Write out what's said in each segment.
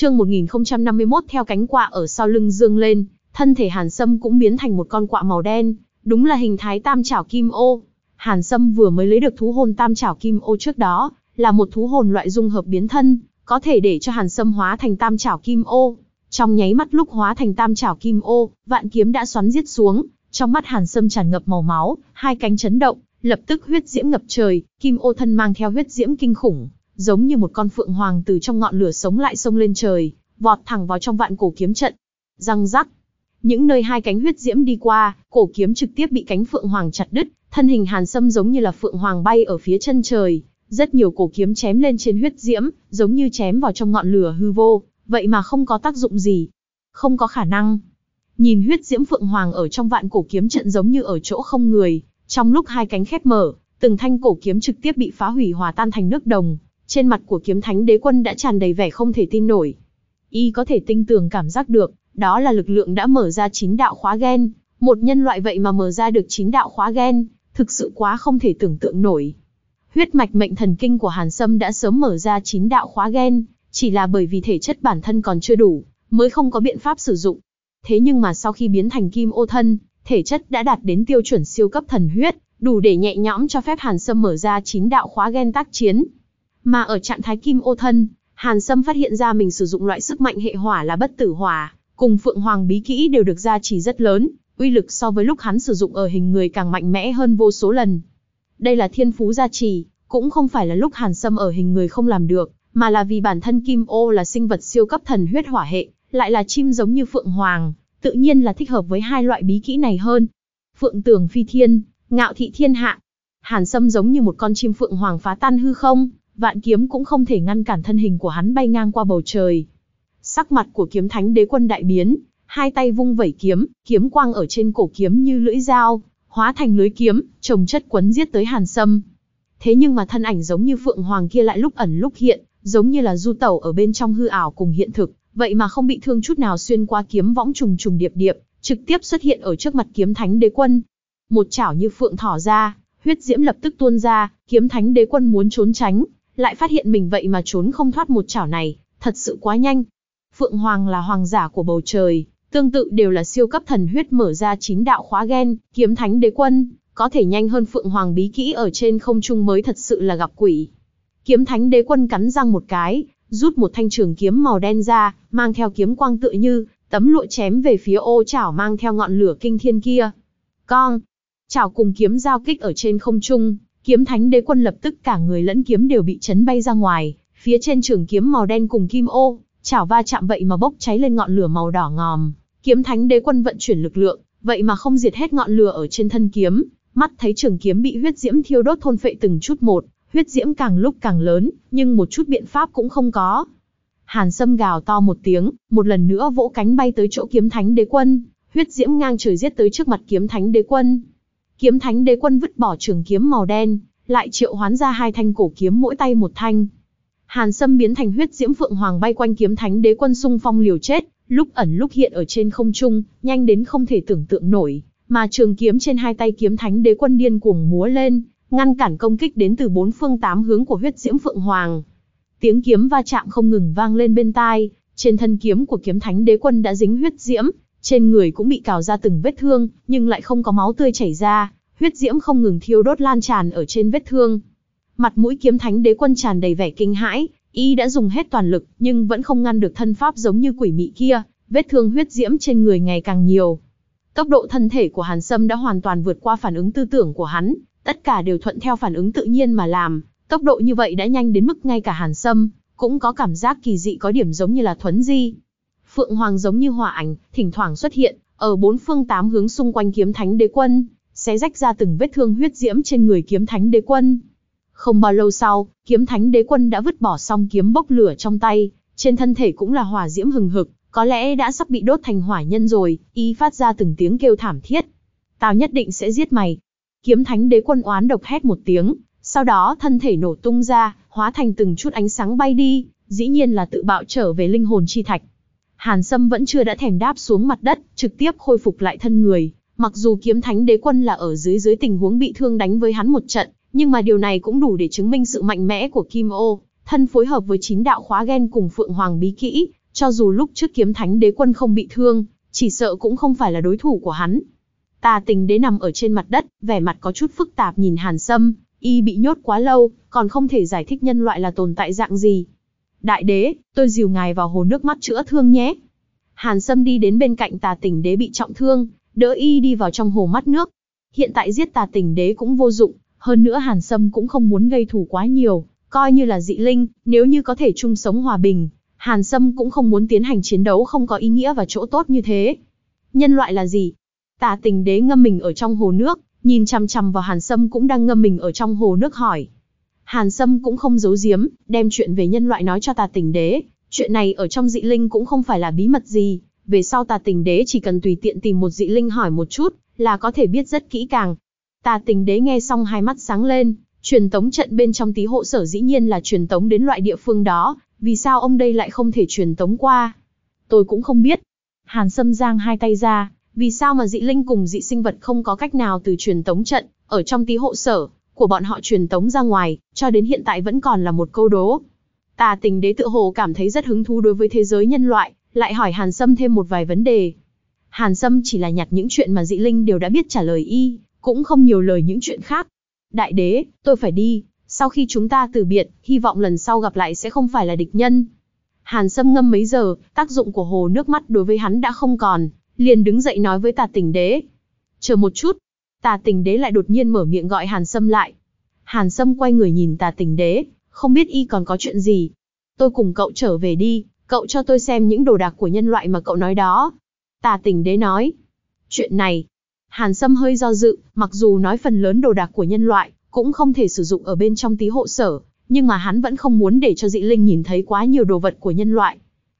Chương 1051 theo cánh quạ ở sau lưng dương lên, thân thể Hàn Sâm cũng biến thành một con quạ màu đen, đúng là hình thái tam chảo kim ô. Hàn Sâm vừa mới lấy được thú hồn tam chảo kim ô trước đó, là một thú hồn loại dung hợp biến thân, có thể để cho Hàn Sâm hóa thành tam chảo kim ô. Trong nháy mắt lúc hóa thành tam chảo kim ô, vạn kiếm đã xoắn giết xuống, trong mắt Hàn Sâm tràn ngập màu máu, hai cánh chấn động, lập tức huyết diễm ngập trời, kim ô thân mang theo huyết diễm kinh khủng, giống như một con phượng hoàng từ trong ngọn lửa sống lại sông lên trời, vọt thẳng vào trong vạn cổ kiếm trận. Răng rắc. Những nơi hai cánh huyết diễm đi qua, cổ kiếm trực tiếp bị cánh phượng hoàng chặt đứt, thân hình Hàn Sâm giống như là phượng hoàng bay ở phía chân trời, rất nhiều cổ kiếm chém lên trên huyết diễm, giống như chém vào trong ngọn lửa hư vô, vậy mà không có tác dụng gì. Không có khả năng. Nhìn huyết diễm phượng hoàng ở trong vạn cổ kiếm trận giống như ở chỗ không người, trong lúc hai cánh khép mở, từng thanh cổ kiếm trực tiếp bị phá hủy hòa tan thành nước đồng, trên mặt của kiếm thánh đế quân đã tràn đầy vẻ không thể tin nổi. Y có thể tinh tường cảm giác được, đó là lực lượng đã mở ra chín đạo khóa gen, một nhân loại vậy mà mở ra được chín đạo khóa gen, thực sự quá không thể tưởng tượng nổi. Huyết mạch mệnh thần kinh của Hàn Sâm đã sớm mở ra chín đạo khóa gen, chỉ là bởi vì thể chất bản thân còn chưa đủ, mới không có biện pháp sử dụng. Thế nhưng mà sau khi biến thành kim ô thân, thể chất đã đạt đến tiêu chuẩn siêu cấp thần huyết, đủ để nhẹ nhõm cho phép Hàn Sâm mở ra chín đạo khóa gen tác chiến. Mà ở trạng thái kim ô thân, Hàn Sâm phát hiện ra mình sử dụng loại sức mạnh hệ hỏa là bất tử hỏa, cùng Phượng Hoàng bí kỹ đều được gia trì rất lớn, uy lực so với lúc hắn sử dụng ở hình người càng mạnh mẽ hơn vô số lần. Đây là thiên phú gia trì, cũng không phải là lúc Hàn Sâm ở hình người không làm được, mà là vì bản thân Kim Ô là sinh vật siêu cấp thần huyết hỏa hệ, lại là chim giống như Phượng Hoàng, tự nhiên là thích hợp với hai loại bí kỹ này hơn. Phượng tường phi thiên, ngạo thị thiên hạ. Hàn Sâm giống như một con chim Phượng Hoàng phá tan hư không, vạn kiếm cũng không thể ngăn cản thân hình của hắn bay ngang qua bầu trời. Sắc mặt của kiếm thánh đế quân đại biến, hai tay vung vẩy kiếm, kiếm quang ở trên cổ kiếm như lưỡi dao, hóa thành lưới kiếm, trồng chất quấn giết tới Hàn Sâm. Thế nhưng mà thân ảnh giống như Phượng Hoàng kia lại lúc ẩn lúc hiện, giống như là du tẩu ở bên trong hư ảo cùng hiện thực, vậy mà không bị thương chút nào xuyên qua kiếm võng trùng trùng điệp điệp, trực tiếp xuất hiện ở trước mặt kiếm thánh đế quân. Một chảo như phượng thỏ ra, huyết diễm lập tức tuôn ra, kiếm thánh đế quân muốn trốn tránh, lại phát hiện mình vậy mà trốn không thoát một chảo này, thật sự quá nhanh. Phượng Hoàng là hoàng giả của bầu trời, tương tự đều là siêu cấp thần huyết mở ra chín đạo khóa gen, kiếm thánh đế quân, có thể nhanh hơn Phượng Hoàng bí kỹ ở trên không trung mới thật sự là gặp quỷ. Kiếm thánh đế quân cắn răng một cái, rút một thanh trường kiếm màu đen ra, mang theo kiếm quang tựa như tấm lụa chém về phía ô chảo mang theo ngọn lửa kinh thiên kia. Con, chảo cùng kiếm giao kích ở trên không trung, kiếm thánh đế quân lập tức cả người lẫn kiếm đều bị chấn bay ra ngoài, phía trên trường kiếm màu đen cùng kim ô, chảo va chạm vậy mà bốc cháy lên ngọn lửa màu đỏ ngòm. Kiếm thánh đế quân vận chuyển lực lượng, vậy mà không diệt hết ngọn lửa ở trên thân kiếm, mắt thấy trường kiếm bị huyết diễm thiêu đốt thôn phệ từng chút một, huyết diễm càng lúc càng lớn, nhưng một chút biện pháp cũng không có. Hàn Sâm gào to một tiếng, một lần nữa vỗ cánh bay tới chỗ kiếm thánh đế quân, huyết diễm ngang trời giết tới trước mặt kiếm thánh đế quân. Kiếm thánh đế quân vứt bỏ trường kiếm màu đen, lại triệu hoán ra hai thanh cổ kiếm mỗi tay một thanh. Hàn Sâm biến thành huyết diễm phượng hoàng bay quanh kiếm thánh đế quân xung phong liều chết, lúc ẩn lúc hiện ở trên không trung, nhanh đến không thể tưởng tượng nổi, mà trường kiếm trên hai tay kiếm thánh đế quân điên cuồng múa lên, ngăn cản công kích đến từ bốn phương tám hướng của huyết diễm phượng hoàng. Tiếng kiếm va chạm không ngừng vang lên bên tai, trên thân kiếm của kiếm thánh đế quân đã dính huyết diễm, trên người cũng bị cào ra từng vết thương, nhưng lại không có máu tươi chảy ra, huyết diễm không ngừng thiêu đốt lan tràn ở trên vết thương. Mặt mũi kiếm thánh đế quân tràn đầy vẻ kinh hãi, y đã dùng hết toàn lực, nhưng vẫn không ngăn được thân pháp giống như quỷ mị kia, vết thương huyết diễm trên người ngày càng nhiều. Tốc độ thân thể của Hàn Sâm đã hoàn toàn vượt qua phản ứng tư tưởng của hắn, tất cả đều thuận theo phản ứng tự nhiên mà làm, tốc độ như vậy đã nhanh đến mức ngay cả Hàn Sâm cũng có cảm giác kỳ dị có điểm giống như là thuấn di. Phượng Hoàng giống như hỏa ảnh, thỉnh thoảng xuất hiện, ở bốn phương tám hướng xung quanh kiếm thánh đế quân, xé rách ra từng vết thương huyết diễm trên người kiếm thánh đế quân. Không bao lâu sau, kiếm thánh đế quân đã vứt bỏ xong kiếm bốc lửa trong tay, trên thân thể cũng là hỏa diễm hừng hực, có lẽ đã sắp bị đốt thành hỏa nhân rồi, y phát ra từng tiếng kêu thảm thiết. Tao nhất định sẽ giết mày. Kiếm thánh đế quân oán độc hét một tiếng, sau đó thân thể nổ tung ra, hóa thành từng chút ánh sáng bay đi, dĩ nhiên là tự bạo trở về linh hồn chi thạch. Hàn Sâm vẫn chưa đã thèm đáp xuống mặt đất, trực tiếp khôi phục lại thân người. Mặc dù kiếm thánh đế quân là ở dưới dưới tình huống bị thương đánh với hắn một trận, nhưng mà điều này cũng đủ để chứng minh sự mạnh mẽ của Kim Ô, thân phối hợp với chín đạo khóa gen cùng Phượng Hoàng bí kỹ, Cho dù lúc trước kiếm thánh đế quân không bị thương, chỉ sợ cũng không phải là đối thủ của hắn. Tà tình đế nằm ở trên mặt đất, vẻ mặt có chút phức tạp nhìn Hàn Sâm, y bị nhốt quá lâu, còn không thể giải thích nhân loại là tồn tại dạng gì. Đại đế, tôi dìu ngài vào hồ nước mắt chữa thương nhé. Hàn Sâm đi đến bên cạnh tà Tỉnh đế bị trọng thương, đỡ y đi vào trong hồ mắt nước. Hiện tại giết tà Tỉnh đế cũng vô dụng, hơn nữa Hàn Sâm cũng không muốn gây thù quá nhiều, coi như là dị linh, nếu như có thể chung sống hòa bình, Hàn Sâm cũng không muốn tiến hành chiến đấu không có ý nghĩa và chỗ tốt như thế. Nhân loại là gì? Tà tình đế ngâm mình ở trong hồ nước, nhìn chằm chằm vào Hàn Sâm cũng đang ngâm mình ở trong hồ nước hỏi. Hàn Sâm cũng không giấu giếm, đem chuyện về nhân loại nói cho tà tình đế. Chuyện này ở trong dị linh cũng không phải là bí mật gì, về sau tà tình đế chỉ cần tùy tiện tìm một dị linh hỏi một chút, là có thể biết rất kỹ càng. Tà tình đế nghe xong hai mắt sáng lên, truyền tống trận bên trong tí hộ sở dĩ nhiên là truyền tống đến loại địa phương đó, vì sao ông đây lại không thể truyền tống qua? Tôi cũng không biết. Hàn Sâm giang hai tay ra, vì sao mà dị linh cùng dị sinh vật không có cách nào từ truyền tống trận, ở trong tí hộ sở, của bọn họ truyền tống ra ngoài, cho đến hiện tại vẫn còn là một câu đố. Tà tình đế tự hồ cảm thấy rất hứng thú đối với thế giới nhân loại, lại hỏi Hàn Sâm thêm một vài vấn đề. Hàn Sâm chỉ là nhặt những chuyện mà dị linh đều đã biết trả lời y, cũng không nhiều lời những chuyện khác. Đại đế, tôi phải đi, sau khi chúng ta từ biệt, hy vọng lần sau gặp lại sẽ không phải là địch nhân. Hàn Sâm ngâm mấy giờ, tác dụng của hồ nước mắt đối với hắn đã không còn, liền đứng dậy nói với tà tình đế. Chờ một chút, tà tình đế lại đột nhiên mở miệng gọi Hàn Sâm lại. Hàn Sâm quay người nhìn tà tình đế, không biết y còn có chuyện gì. Tôi cùng cậu trở về đi, cậu cho tôi xem những đồ đạc của nhân loại mà cậu nói đó. Tà tình đế nói. Chuyện này, Hàn Sâm hơi do dự, mặc dù nói phần lớn đồ đạc của nhân loại, cũng không thể sử dụng ở bên trong tí hộ sở, nhưng mà hắn vẫn không muốn để cho dị linh nhìn thấy quá nhiều đồ vật của nhân loại.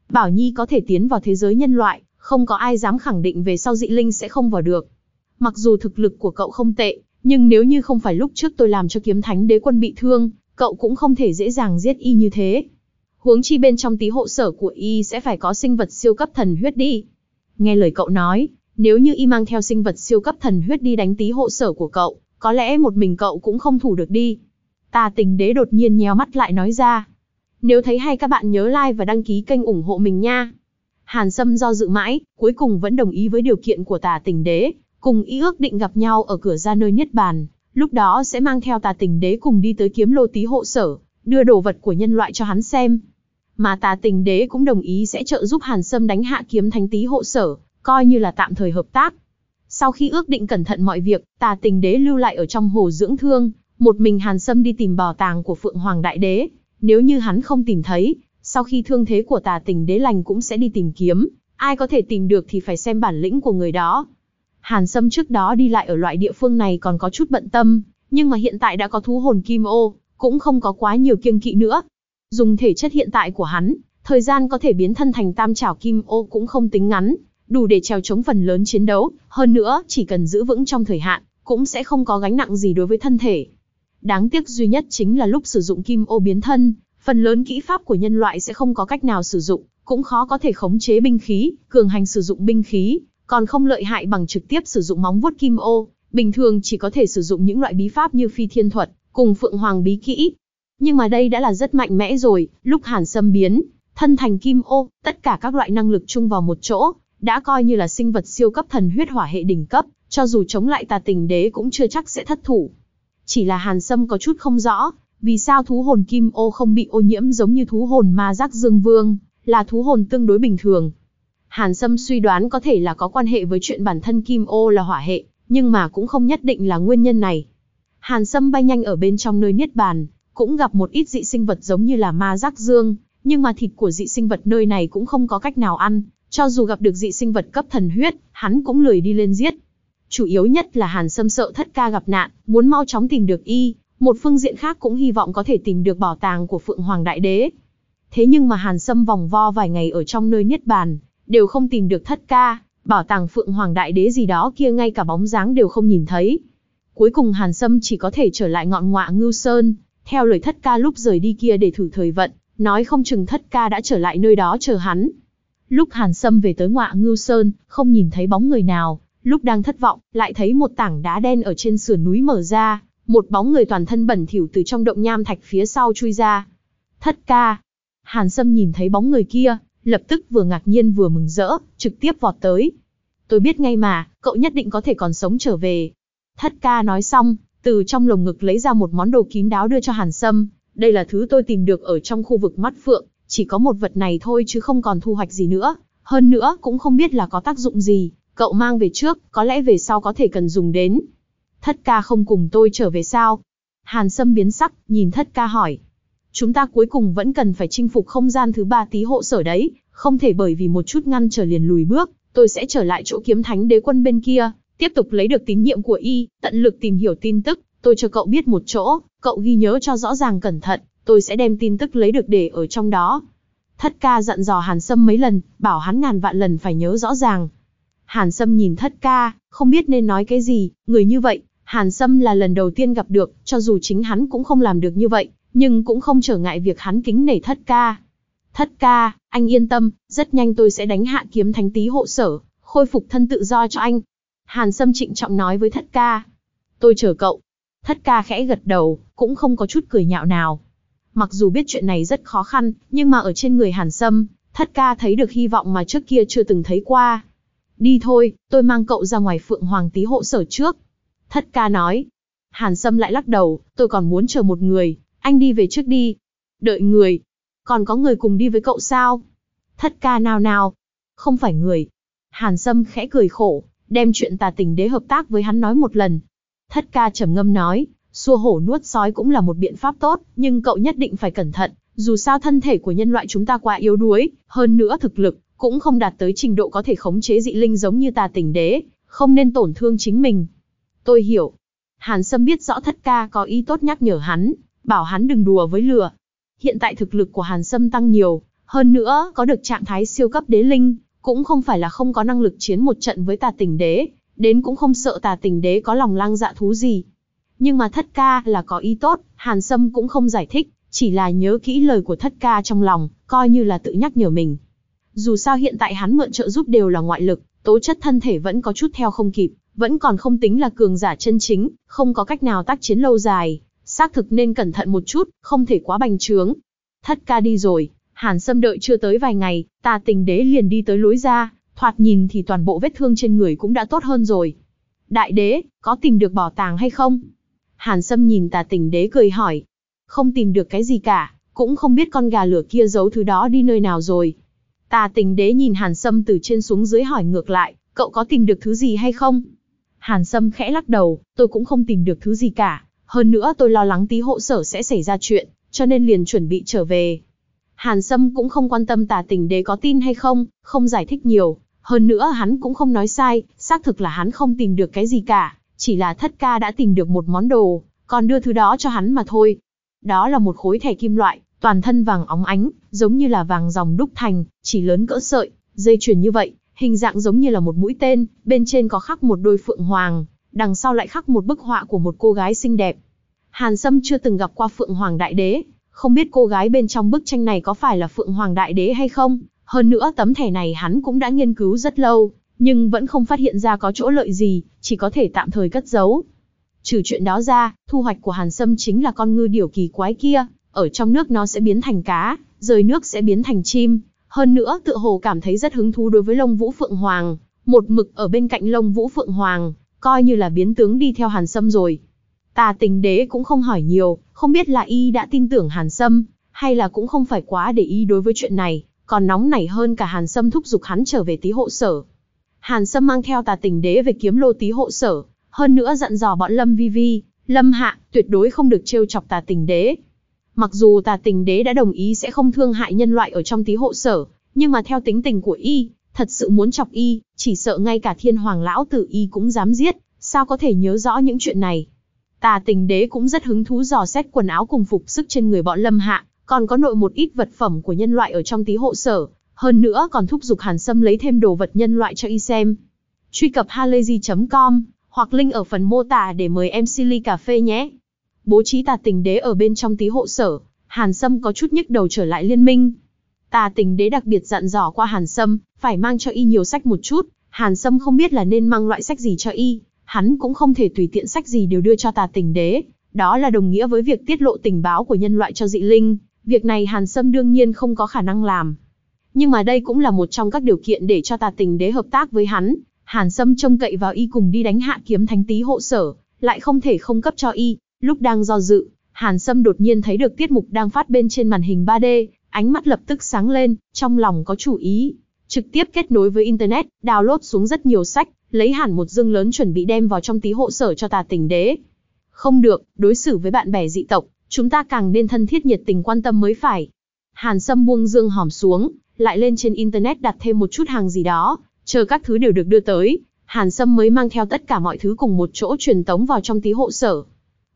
Bảo Nhi có thể tiến vào thế giới nhân loại, không có ai dám khẳng định về sau dị linh sẽ không vào được. Mặc dù thực lực của cậu không tệ, nhưng nếu như không phải lúc trước tôi làm cho kiếm thánh đế quân bị thương, cậu cũng không thể dễ dàng giết y như thế. Huống chi bên trong tí hộ sở của y sẽ phải có sinh vật siêu cấp thần huyết đi. Nghe lời cậu nói, nếu như y mang theo sinh vật siêu cấp thần huyết đi đánh tí hộ sở của cậu, có lẽ một mình cậu cũng không thủ được đi. Tà tình đế đột nhiên nheo mắt lại nói ra. Nếu thấy hay các bạn nhớ like và đăng ký kênh ủng hộ mình nha. Hàn Sâm do dự mãi, cuối cùng vẫn đồng ý với điều kiện của tà tình đế, cùng ý ước định gặp nhau ở cửa ra nơi niết bàn, lúc đó sẽ mang theo tà tình đế cùng đi tới kiếm lô tí hộ sở, đưa đồ vật của nhân loại cho hắn xem. Mà tà tình đế cũng đồng ý sẽ trợ giúp Hàn Sâm đánh hạ kiếm thánh tí hộ sở, coi như là tạm thời hợp tác. Sau khi ước định cẩn thận mọi việc, tà tình đế lưu lại ở trong hồ dưỡng thương, một mình Hàn Sâm đi tìm bảo tàng của Phượng Hoàng Đại Đế. Nếu như hắn không tìm thấy, sau khi thương thế của tà tình đế lành cũng sẽ đi tìm kiếm, ai có thể tìm được thì phải xem bản lĩnh của người đó. Hàn Sâm trước đó đi lại ở loại địa phương này còn có chút bận tâm, nhưng mà hiện tại đã có thú hồn kim ô, cũng không có quá nhiều kiêng kỵ nữa. Dùng thể chất hiện tại của hắn, thời gian có thể biến thân thành tam trảo kim ô cũng không tính ngắn, đủ để trèo chống phần lớn chiến đấu, hơn nữa, chỉ cần giữ vững trong thời hạn, cũng sẽ không có gánh nặng gì đối với thân thể. Đáng tiếc duy nhất chính là lúc sử dụng kim ô biến thân, phần lớn kỹ pháp của nhân loại sẽ không có cách nào sử dụng, cũng khó có thể khống chế binh khí, cường hành sử dụng binh khí, còn không lợi hại bằng trực tiếp sử dụng móng vuốt kim ô, bình thường chỉ có thể sử dụng những loại bí pháp như phi thiên thuật, cùng phượng hoàng bí kỹ. Nhưng mà đây đã là rất mạnh mẽ rồi, lúc hàn sâm biến, thân thành kim ô, tất cả các loại năng lực chung vào một chỗ, đã coi như là sinh vật siêu cấp thần huyết hỏa hệ đỉnh cấp, cho dù chống lại tà tình đế cũng chưa chắc sẽ thất thủ. Chỉ là hàn sâm có chút không rõ, vì sao thú hồn kim ô không bị ô nhiễm giống như thú hồn ma giác dương vương, là thú hồn tương đối bình thường. Hàn Sâm suy đoán có thể là có quan hệ với chuyện bản thân kim ô là hỏa hệ, nhưng mà cũng không nhất định là nguyên nhân này. Hàn Sâm bay nhanh ở bên trong nơi niết bàn, cũng gặp một ít dị sinh vật giống như là ma rác dương, nhưng mà thịt của dị sinh vật nơi này cũng không có cách nào ăn, cho dù gặp được dị sinh vật cấp thần huyết, hắn cũng lười đi lên giết. Chủ yếu nhất là Hàn Sâm sợ thất ca gặp nạn, muốn mau chóng tìm được y, một phương diện khác cũng hy vọng có thể tìm được bảo tàng của Phượng Hoàng Đại Đế. Thế nhưng mà Hàn Sâm vòng vo vài ngày ở trong nơi niết bàn, đều không tìm được thất ca, bảo tàng Phượng Hoàng Đại Đế gì đó kia ngay cả bóng dáng đều không nhìn thấy. Cuối cùng Hàn Sâm chỉ có thể trở lại ngọn ngọa Ngưu Sơn, theo lời thất ca lúc rời đi kia để thử thời vận, nói không chừng thất ca đã trở lại nơi đó chờ hắn. Lúc Hàn Sâm về tới ngọa Ngưu Sơn, không nhìn thấy bóng người nào, lúc đang thất vọng, lại thấy một tảng đá đen ở trên sườn núi mở ra, một bóng người toàn thân bẩn thỉu từ trong động nham thạch phía sau chui ra. Thất ca. Hàn Sâm nhìn thấy bóng người kia, lập tức vừa ngạc nhiên vừa mừng rỡ, trực tiếp vọt tới. Tôi biết ngay mà, cậu nhất định có thể còn sống trở về. Thất ca nói xong, từ trong lồng ngực lấy ra một món đồ kín đáo đưa cho Hàn Sâm. Đây là thứ tôi tìm được ở trong khu vực mắt phượng, chỉ có một vật này thôi chứ không còn thu hoạch gì nữa. Hơn nữa cũng không biết là có tác dụng gì, cậu mang về trước, có lẽ về sau có thể cần dùng đến. Thất ca không cùng tôi trở về sao? Hàn Sâm biến sắc, nhìn thất ca hỏi. Chúng ta cuối cùng vẫn cần phải chinh phục không gian thứ ba tí hộ sở đấy, không thể bởi vì một chút ngăn trở liền lùi bước, tôi sẽ trở lại chỗ kiếm thánh đế quân bên kia, tiếp tục lấy được tín nhiệm của y, tận lực tìm hiểu tin tức, tôi cho cậu biết một chỗ, cậu ghi nhớ cho rõ ràng cẩn thận, tôi sẽ đem tin tức lấy được để ở trong đó. Thất ca dặn dò Hàn Sâm mấy lần, bảo hắn ngàn vạn lần phải nhớ rõ ràng. Hàn Sâm nhìn thất ca, không biết nên nói cái gì, người như vậy, Hàn Sâm là lần đầu tiên gặp được, cho dù chính hắn cũng không làm được như vậy, nhưng cũng không trở ngại việc hắn kính nể thất ca. Thất ca, anh yên tâm, rất nhanh tôi sẽ đánh hạ kiếm thánh tý hộ sở, khôi phục thân tự do cho anh. Hàn Sâm trịnh trọng nói với thất ca. Tôi chờ cậu. Thất ca khẽ gật đầu, cũng không có chút cười nhạo nào. Mặc dù biết chuyện này rất khó khăn, nhưng mà ở trên người Hàn Sâm, thất ca thấy được hy vọng mà trước kia chưa từng thấy qua. Đi thôi, tôi mang cậu ra ngoài Phượng Hoàng tí hộ sở trước. Thất ca nói. Hàn Sâm lại lắc đầu, tôi còn muốn chờ một người, anh đi về trước đi. Đợi người. Còn có người cùng đi với cậu sao? Thất ca nào nào. Không phải người. Hàn Sâm khẽ cười khổ, đem chuyện tà tình đế hợp tác với hắn nói một lần. Thất ca trầm ngâm nói, xua hổ nuốt sói cũng là một biện pháp tốt, nhưng cậu nhất định phải cẩn thận, dù sao thân thể của nhân loại chúng ta quá yếu đuối, hơn nữa thực lực, cũng không đạt tới trình độ có thể khống chế dị linh giống như tà tình đế, không nên tổn thương chính mình. Tôi hiểu. Hàn Sâm biết rõ thất ca có ý tốt nhắc nhở hắn, bảo hắn đừng đùa với lửa Hiện tại thực lực của Hàn Sâm tăng nhiều, hơn nữa có được trạng thái siêu cấp đế linh, cũng không phải là không có năng lực chiến một trận với tà tình đế, đến cũng không sợ tà tình đế có lòng lang dạ thú gì. Nhưng mà thất ca là có ý tốt, Hàn Sâm cũng không giải thích, chỉ là nhớ kỹ lời của thất ca trong lòng, coi như là tự nhắc nhở mình. Dù sao hiện tại hắn mượn trợ giúp đều là ngoại lực, tố chất thân thể vẫn có chút theo không kịp, vẫn còn không tính là cường giả chân chính, không có cách nào tác chiến lâu dài, xác thực nên cẩn thận một chút, không thể quá bành trướng. Thất ca đi rồi, Hàn Sâm đợi chưa tới vài ngày, ta tình đế liền đi tới lối ra, thoạt nhìn thì toàn bộ vết thương trên người cũng đã tốt hơn rồi. Đại đế, có tìm được bảo tàng hay không? Hàn Sâm nhìn tà tình đế cười hỏi. Không tìm được cái gì cả, cũng không biết con gà lửa kia giấu thứ đó đi nơi nào rồi. Tà tình đế nhìn Hàn Sâm từ trên xuống dưới hỏi ngược lại, cậu có tìm được thứ gì hay không? Hàn Sâm khẽ lắc đầu, tôi cũng không tìm được thứ gì cả. Hơn nữa tôi lo lắng tí hộ sở sẽ xảy ra chuyện, cho nên liền chuẩn bị trở về. Hàn Sâm cũng không quan tâm tà tình đế có tin hay không, không giải thích nhiều. Hơn nữa hắn cũng không nói sai, xác thực là hắn không tìm được cái gì cả, chỉ là thất ca đã tìm được một món đồ, còn đưa thứ đó cho hắn mà thôi. Đó là một khối thẻ kim loại, toàn thân vàng óng ánh, giống như là vàng dòng đúc thành, chỉ lớn cỡ sợi, dây chuyền như vậy, hình dạng giống như là một mũi tên, bên trên có khắc một đôi phượng hoàng, đằng sau lại khắc một bức họa của một cô gái xinh đẹp. Hàn Sâm chưa từng gặp qua Phượng Hoàng Đại Đế, không biết cô gái bên trong bức tranh này có phải là Phượng Hoàng Đại Đế hay không. Hơn nữa tấm thẻ này hắn cũng đã nghiên cứu rất lâu, nhưng vẫn không phát hiện ra có chỗ lợi gì, chỉ có thể tạm thời cất giấu. Trừ chuyện đó ra, thu hoạch của Hàn Sâm chính là con ngư điểu kỳ quái kia, ở trong nước nó sẽ biến thành cá, rời nước sẽ biến thành chim, hơn nữa tựa hồ cảm thấy rất hứng thú đối với lông vũ phượng hoàng, một mực ở bên cạnh lông vũ phượng hoàng, coi như là biến tướng đi theo Hàn Sâm rồi. Tà tình đế cũng không hỏi nhiều, không biết là y đã tin tưởng Hàn Sâm, hay là cũng không phải quá để ý đối với chuyện này, còn nóng nảy hơn cả Hàn Sâm thúc giục hắn trở về tí hộ sở. Hàn Sâm mang theo tà tình đế về kiếm lô tí hộ sở, hơn nữa dặn dò bọn Lâm Vi Vi, Lâm Hạ, tuyệt đối không được trêu chọc tà tình đế. Mặc dù tà tình đế đã đồng ý sẽ không thương hại nhân loại ở trong tí hộ sở, nhưng mà theo tính tình của y, thật sự muốn chọc y, chỉ sợ ngay cả thiên hoàng lão tử y cũng dám giết, sao có thể nhớ rõ những chuyện này. Tà tình đế cũng rất hứng thú dò xét quần áo cùng phục sức trên người bọn lâm hạ, còn có nội một ít vật phẩm của nhân loại ở trong tí hộ sở, hơn nữa còn thúc giục Hàn Sâm lấy thêm đồ vật nhân loại cho y xem. Truy cập halayzi.com hoặc link ở phần mô tả để mời em Silly Cà Phê nhé. Bố trí tà tình đế ở bên trong tí hộ sở, Hàn Sâm có chút nhức đầu trở lại liên minh. Tà tình đế đặc biệt dặn dò qua Hàn Sâm, phải mang cho y nhiều sách một chút, Hàn Sâm không biết là nên mang loại sách gì cho y, hắn cũng không thể tùy tiện sách gì đều đưa cho tà tình đế, đó là đồng nghĩa với việc tiết lộ tình báo của nhân loại cho dị linh, việc này Hàn Sâm đương nhiên không có khả năng làm. nhưng mà đây cũng là một trong các điều kiện để cho tà tình đế hợp tác với hắn. Hàn Sâm trông cậy vào y cùng đi đánh hạ kiếm thánh tý hộ sở, lại không thể không cấp cho y. Lúc đang do dự, Hàn Sâm đột nhiên thấy được tiết mục đang phát bên trên màn hình 3D, ánh mắt lập tức sáng lên, trong lòng có chủ ý. Trực tiếp kết nối với Internet, download xuống rất nhiều sách, lấy hẳn một dương lớn chuẩn bị đem vào trong tí hộ sở cho tà tình đế. Không được, đối xử với bạn bè dị tộc, chúng ta càng nên thân thiết nhiệt tình quan tâm mới phải. Hàn Sâm buông dương hòm xuống, lại lên trên Internet đặt thêm một chút hàng gì đó, chờ các thứ đều được đưa tới, Hàn Sâm mới mang theo tất cả mọi thứ cùng một chỗ truyền tống vào trong tí hộ sở.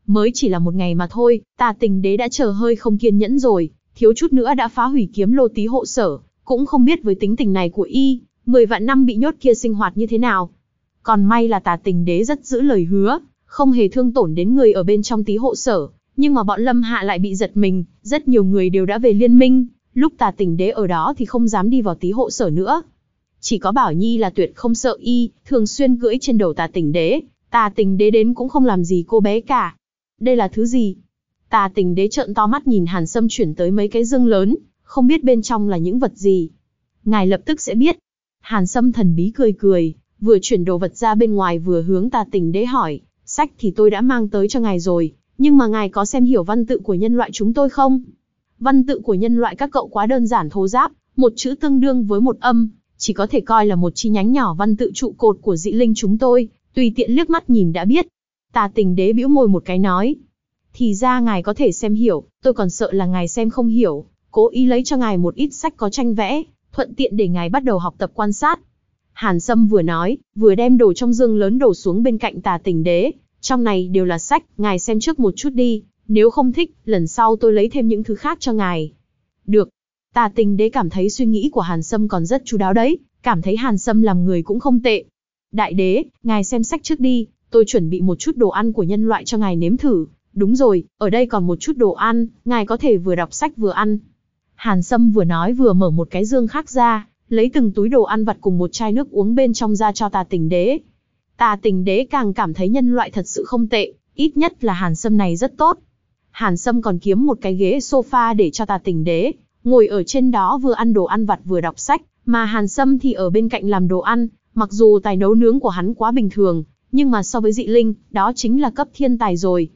Mới chỉ là một ngày mà thôi, tà tình đế đã chờ hơi không kiên nhẫn rồi, thiếu chút nữa đã phá hủy kiếm lô tí hộ sở, cũng không biết với tính tình này của y, 10 vạn năm bị nhốt kia sinh hoạt như thế nào. Còn may là tà tình đế rất giữ lời hứa, không hề thương tổn đến người ở bên trong tí hộ sở, nhưng mà bọn lâm hạ lại bị giật mình, rất nhiều người đều đã về liên minh, lúc tà tình đế ở đó thì không dám đi vào tí hộ sở nữa. Chỉ có Bảo Nhi là tuyệt không sợ y, thường xuyên cưỡi trên đầu tà tình đế, tà tình đế đến cũng không làm gì cô bé cả. Đây là thứ gì? Tà tình đế trợn to mắt nhìn Hàn Sâm chuyển tới mấy cái dương lớn, không biết bên trong là những vật gì. Ngài lập tức sẽ biết. Hàn Sâm thần bí cười cười, vừa chuyển đồ vật ra bên ngoài vừa hướng tà tình đế hỏi, sách thì tôi đã mang tới cho ngài rồi, nhưng mà ngài có xem hiểu văn tự của nhân loại chúng tôi không? Văn tự của nhân loại các cậu quá đơn giản thô giáp, một chữ tương đương với một âm, chỉ có thể coi là một chi nhánh nhỏ văn tự trụ cột của dị linh chúng tôi, tùy tiện liếc mắt nhìn đã biết. Tà tình đế bĩu môi một cái nói. Thì ra ngài có thể xem hiểu, tôi còn sợ là ngài xem không hiểu, cố ý lấy cho ngài một ít sách có tranh vẽ, thuận tiện để ngài bắt đầu học tập quan sát. Hàn Sâm vừa nói, vừa đem đồ trong dương lớn đổ xuống bên cạnh tà tình đế, trong này đều là sách, ngài xem trước một chút đi, nếu không thích, lần sau tôi lấy thêm những thứ khác cho ngài. Được. Tà tình đế cảm thấy suy nghĩ của Hàn Sâm còn rất chú đáo đấy, cảm thấy Hàn Sâm làm người cũng không tệ. Đại đế, ngài xem sách trước đi, tôi chuẩn bị một chút đồ ăn của nhân loại cho ngài nếm thử. Đúng rồi, ở đây còn một chút đồ ăn, ngài có thể vừa đọc sách vừa ăn. Hàn Sâm vừa nói vừa mở một cái dương khác ra, lấy từng túi đồ ăn vặt cùng một chai nước uống bên trong ra cho tà tình đế. Tà tình đế càng cảm thấy nhân loại thật sự không tệ, ít nhất là Hàn Sâm này rất tốt. Hàn Sâm còn kiếm một cái ghế sofa để cho tà tình đế, ngồi ở trên đó vừa ăn đồ ăn vặt vừa đọc sách, mà Hàn Sâm thì ở bên cạnh làm đồ ăn, mặc dù tài nấu nướng của hắn quá bình thường, nhưng mà so với dị linh, đó chính là cấp thiên tài rồi.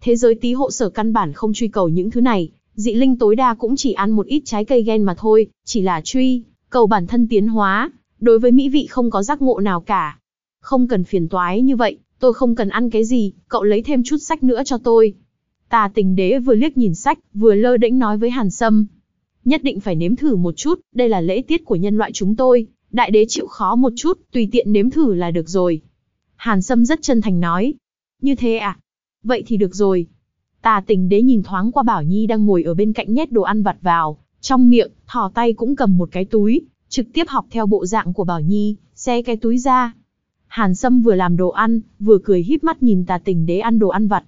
Thế giới tí hộ sở căn bản không truy cầu những thứ này, dị linh tối đa cũng chỉ ăn một ít trái cây gen mà thôi, chỉ là truy, cầu bản thân tiến hóa, đối với mỹ vị không có giác ngộ nào cả. Không cần phiền toái như vậy, tôi không cần ăn cái gì, cậu lấy thêm chút sách nữa cho tôi. Tà tình đế vừa liếc nhìn sách, vừa lơ đễnh nói với Hàn Sâm. Nhất định phải nếm thử một chút, đây là lễ tiết của nhân loại chúng tôi, đại đế chịu khó một chút, tùy tiện nếm thử là được rồi. Hàn Sâm rất chân thành nói. Như thế à? Vậy thì được rồi. Tà tình đế nhìn thoáng qua Bảo Nhi đang ngồi ở bên cạnh nhét đồ ăn vặt vào, trong miệng, thò tay cũng cầm một cái túi, trực tiếp học theo bộ dạng của Bảo Nhi, xe cái túi ra. Hàn Sâm vừa làm đồ ăn, vừa cười híp mắt nhìn tà tình đế ăn đồ ăn vặt.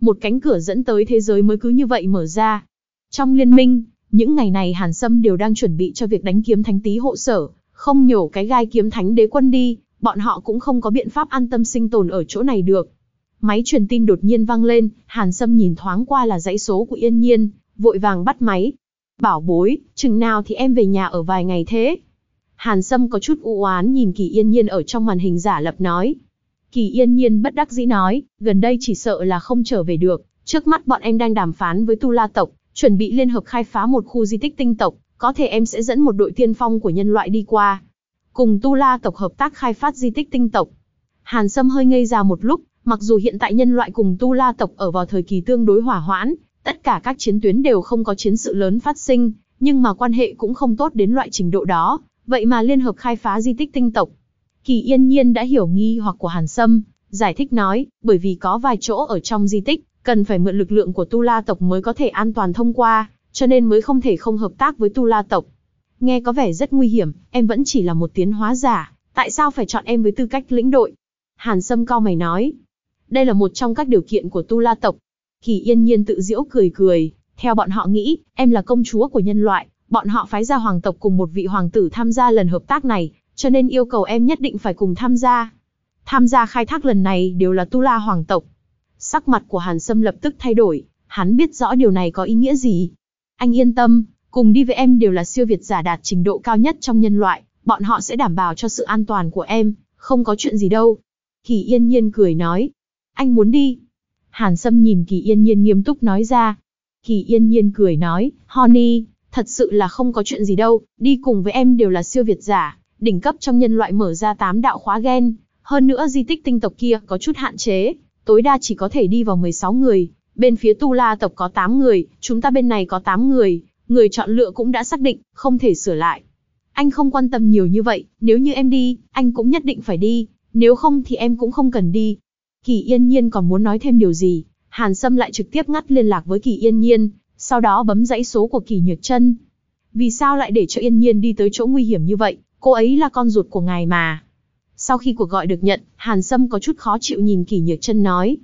Một cánh cửa dẫn tới thế giới mới cứ như vậy mở ra. Trong liên minh, những ngày này Hàn Sâm đều đang chuẩn bị cho việc đánh kiếm thánh tý hộ sở, không nhổ cái gai kiếm thánh đế quân đi, bọn họ cũng không có biện pháp an tâm sinh tồn ở chỗ này được. Máy truyền tin đột nhiên vang lên, Hàn Sâm nhìn thoáng qua là dãy số của Yên Nhiên, vội vàng bắt máy. Bảo bối, chừng nào thì em về nhà ở vài ngày thế? Hàn Sâm có chút u oán nhìn Kỳ Yên Nhiên ở trong màn hình giả lập nói. Kỳ Yên Nhiên bất đắc dĩ nói, gần đây chỉ sợ là không trở về được, trước mắt bọn em đang đàm phán với Tu La tộc, chuẩn bị liên hợp khai phá một khu di tích tinh tộc, có thể em sẽ dẫn một đội tiên phong của nhân loại đi qua. Cùng Tu La tộc hợp tác khai phát di tích tinh tộc. Hàn Sâm hơi ngây ra một lúc, mặc dù hiện tại nhân loại cùng Tu La tộc ở vào thời kỳ tương đối hỏa hoãn, tất cả các chiến tuyến đều không có chiến sự lớn phát sinh, nhưng mà quan hệ cũng không tốt đến loại trình độ đó, vậy mà liên hợp khai phá di tích tinh tộc. Kỳ yên nhiên đã hiểu nghi hoặc của Hàn Sâm, giải thích nói, bởi vì có vài chỗ ở trong di tích, cần phải mượn lực lượng của Tu La tộc mới có thể an toàn thông qua, cho nên mới không thể không hợp tác với Tu La tộc. Nghe có vẻ rất nguy hiểm, em vẫn chỉ là một tiến hóa giả, tại sao phải chọn em với tư cách lĩnh đội? Hàn Sâm cao mày nói, đây là một trong các điều kiện của Tu La tộc. Kỳ yên nhiên tự diễu cười cười, theo bọn họ nghĩ, em là công chúa của nhân loại, bọn họ phái ra hoàng tộc cùng một vị hoàng tử tham gia lần hợp tác này, cho nên yêu cầu em nhất định phải cùng tham gia. Tham gia khai thác lần này đều là Tu La hoàng tộc. Sắc mặt của Hàn Sâm lập tức thay đổi, hắn biết rõ điều này có ý nghĩa gì. Anh yên tâm, cùng đi với em đều là siêu việt giả đạt trình độ cao nhất trong nhân loại, bọn họ sẽ đảm bảo cho sự an toàn của em, không có chuyện gì đâu. Kỳ yên nhiên cười nói, anh muốn đi. Hàn Sâm nhìn Kỳ yên nhiên nghiêm túc nói ra. Kỳ yên nhiên cười nói, Honey, thật sự là không có chuyện gì đâu, đi cùng với em đều là siêu việt giả, đỉnh cấp trong nhân loại mở ra tám đạo khóa gen, hơn nữa di tích tinh tộc kia có chút hạn chế, tối đa chỉ có thể đi vào 16 người, bên phía Tu La tộc có 8 người, chúng ta bên này có 8 người, người chọn lựa cũng đã xác định, không thể sửa lại. Anh không quan tâm nhiều như vậy, nếu như em đi, anh cũng nhất định phải đi, nếu không thì em cũng không cần đi. Kỳ Yên Nhiên còn muốn nói thêm điều gì, Hàn Sâm lại trực tiếp ngắt liên lạc với Kỳ Yên Nhiên, sau đó bấm dãy số của Kỳ Nhược Trân. Vì sao lại để cho Yên Nhiên đi tới chỗ nguy hiểm như vậy, cô ấy là con ruột của ngài mà. Sau khi cuộc gọi được nhận, Hàn Sâm có chút khó chịu nhìn Kỳ Nhược Trân nói.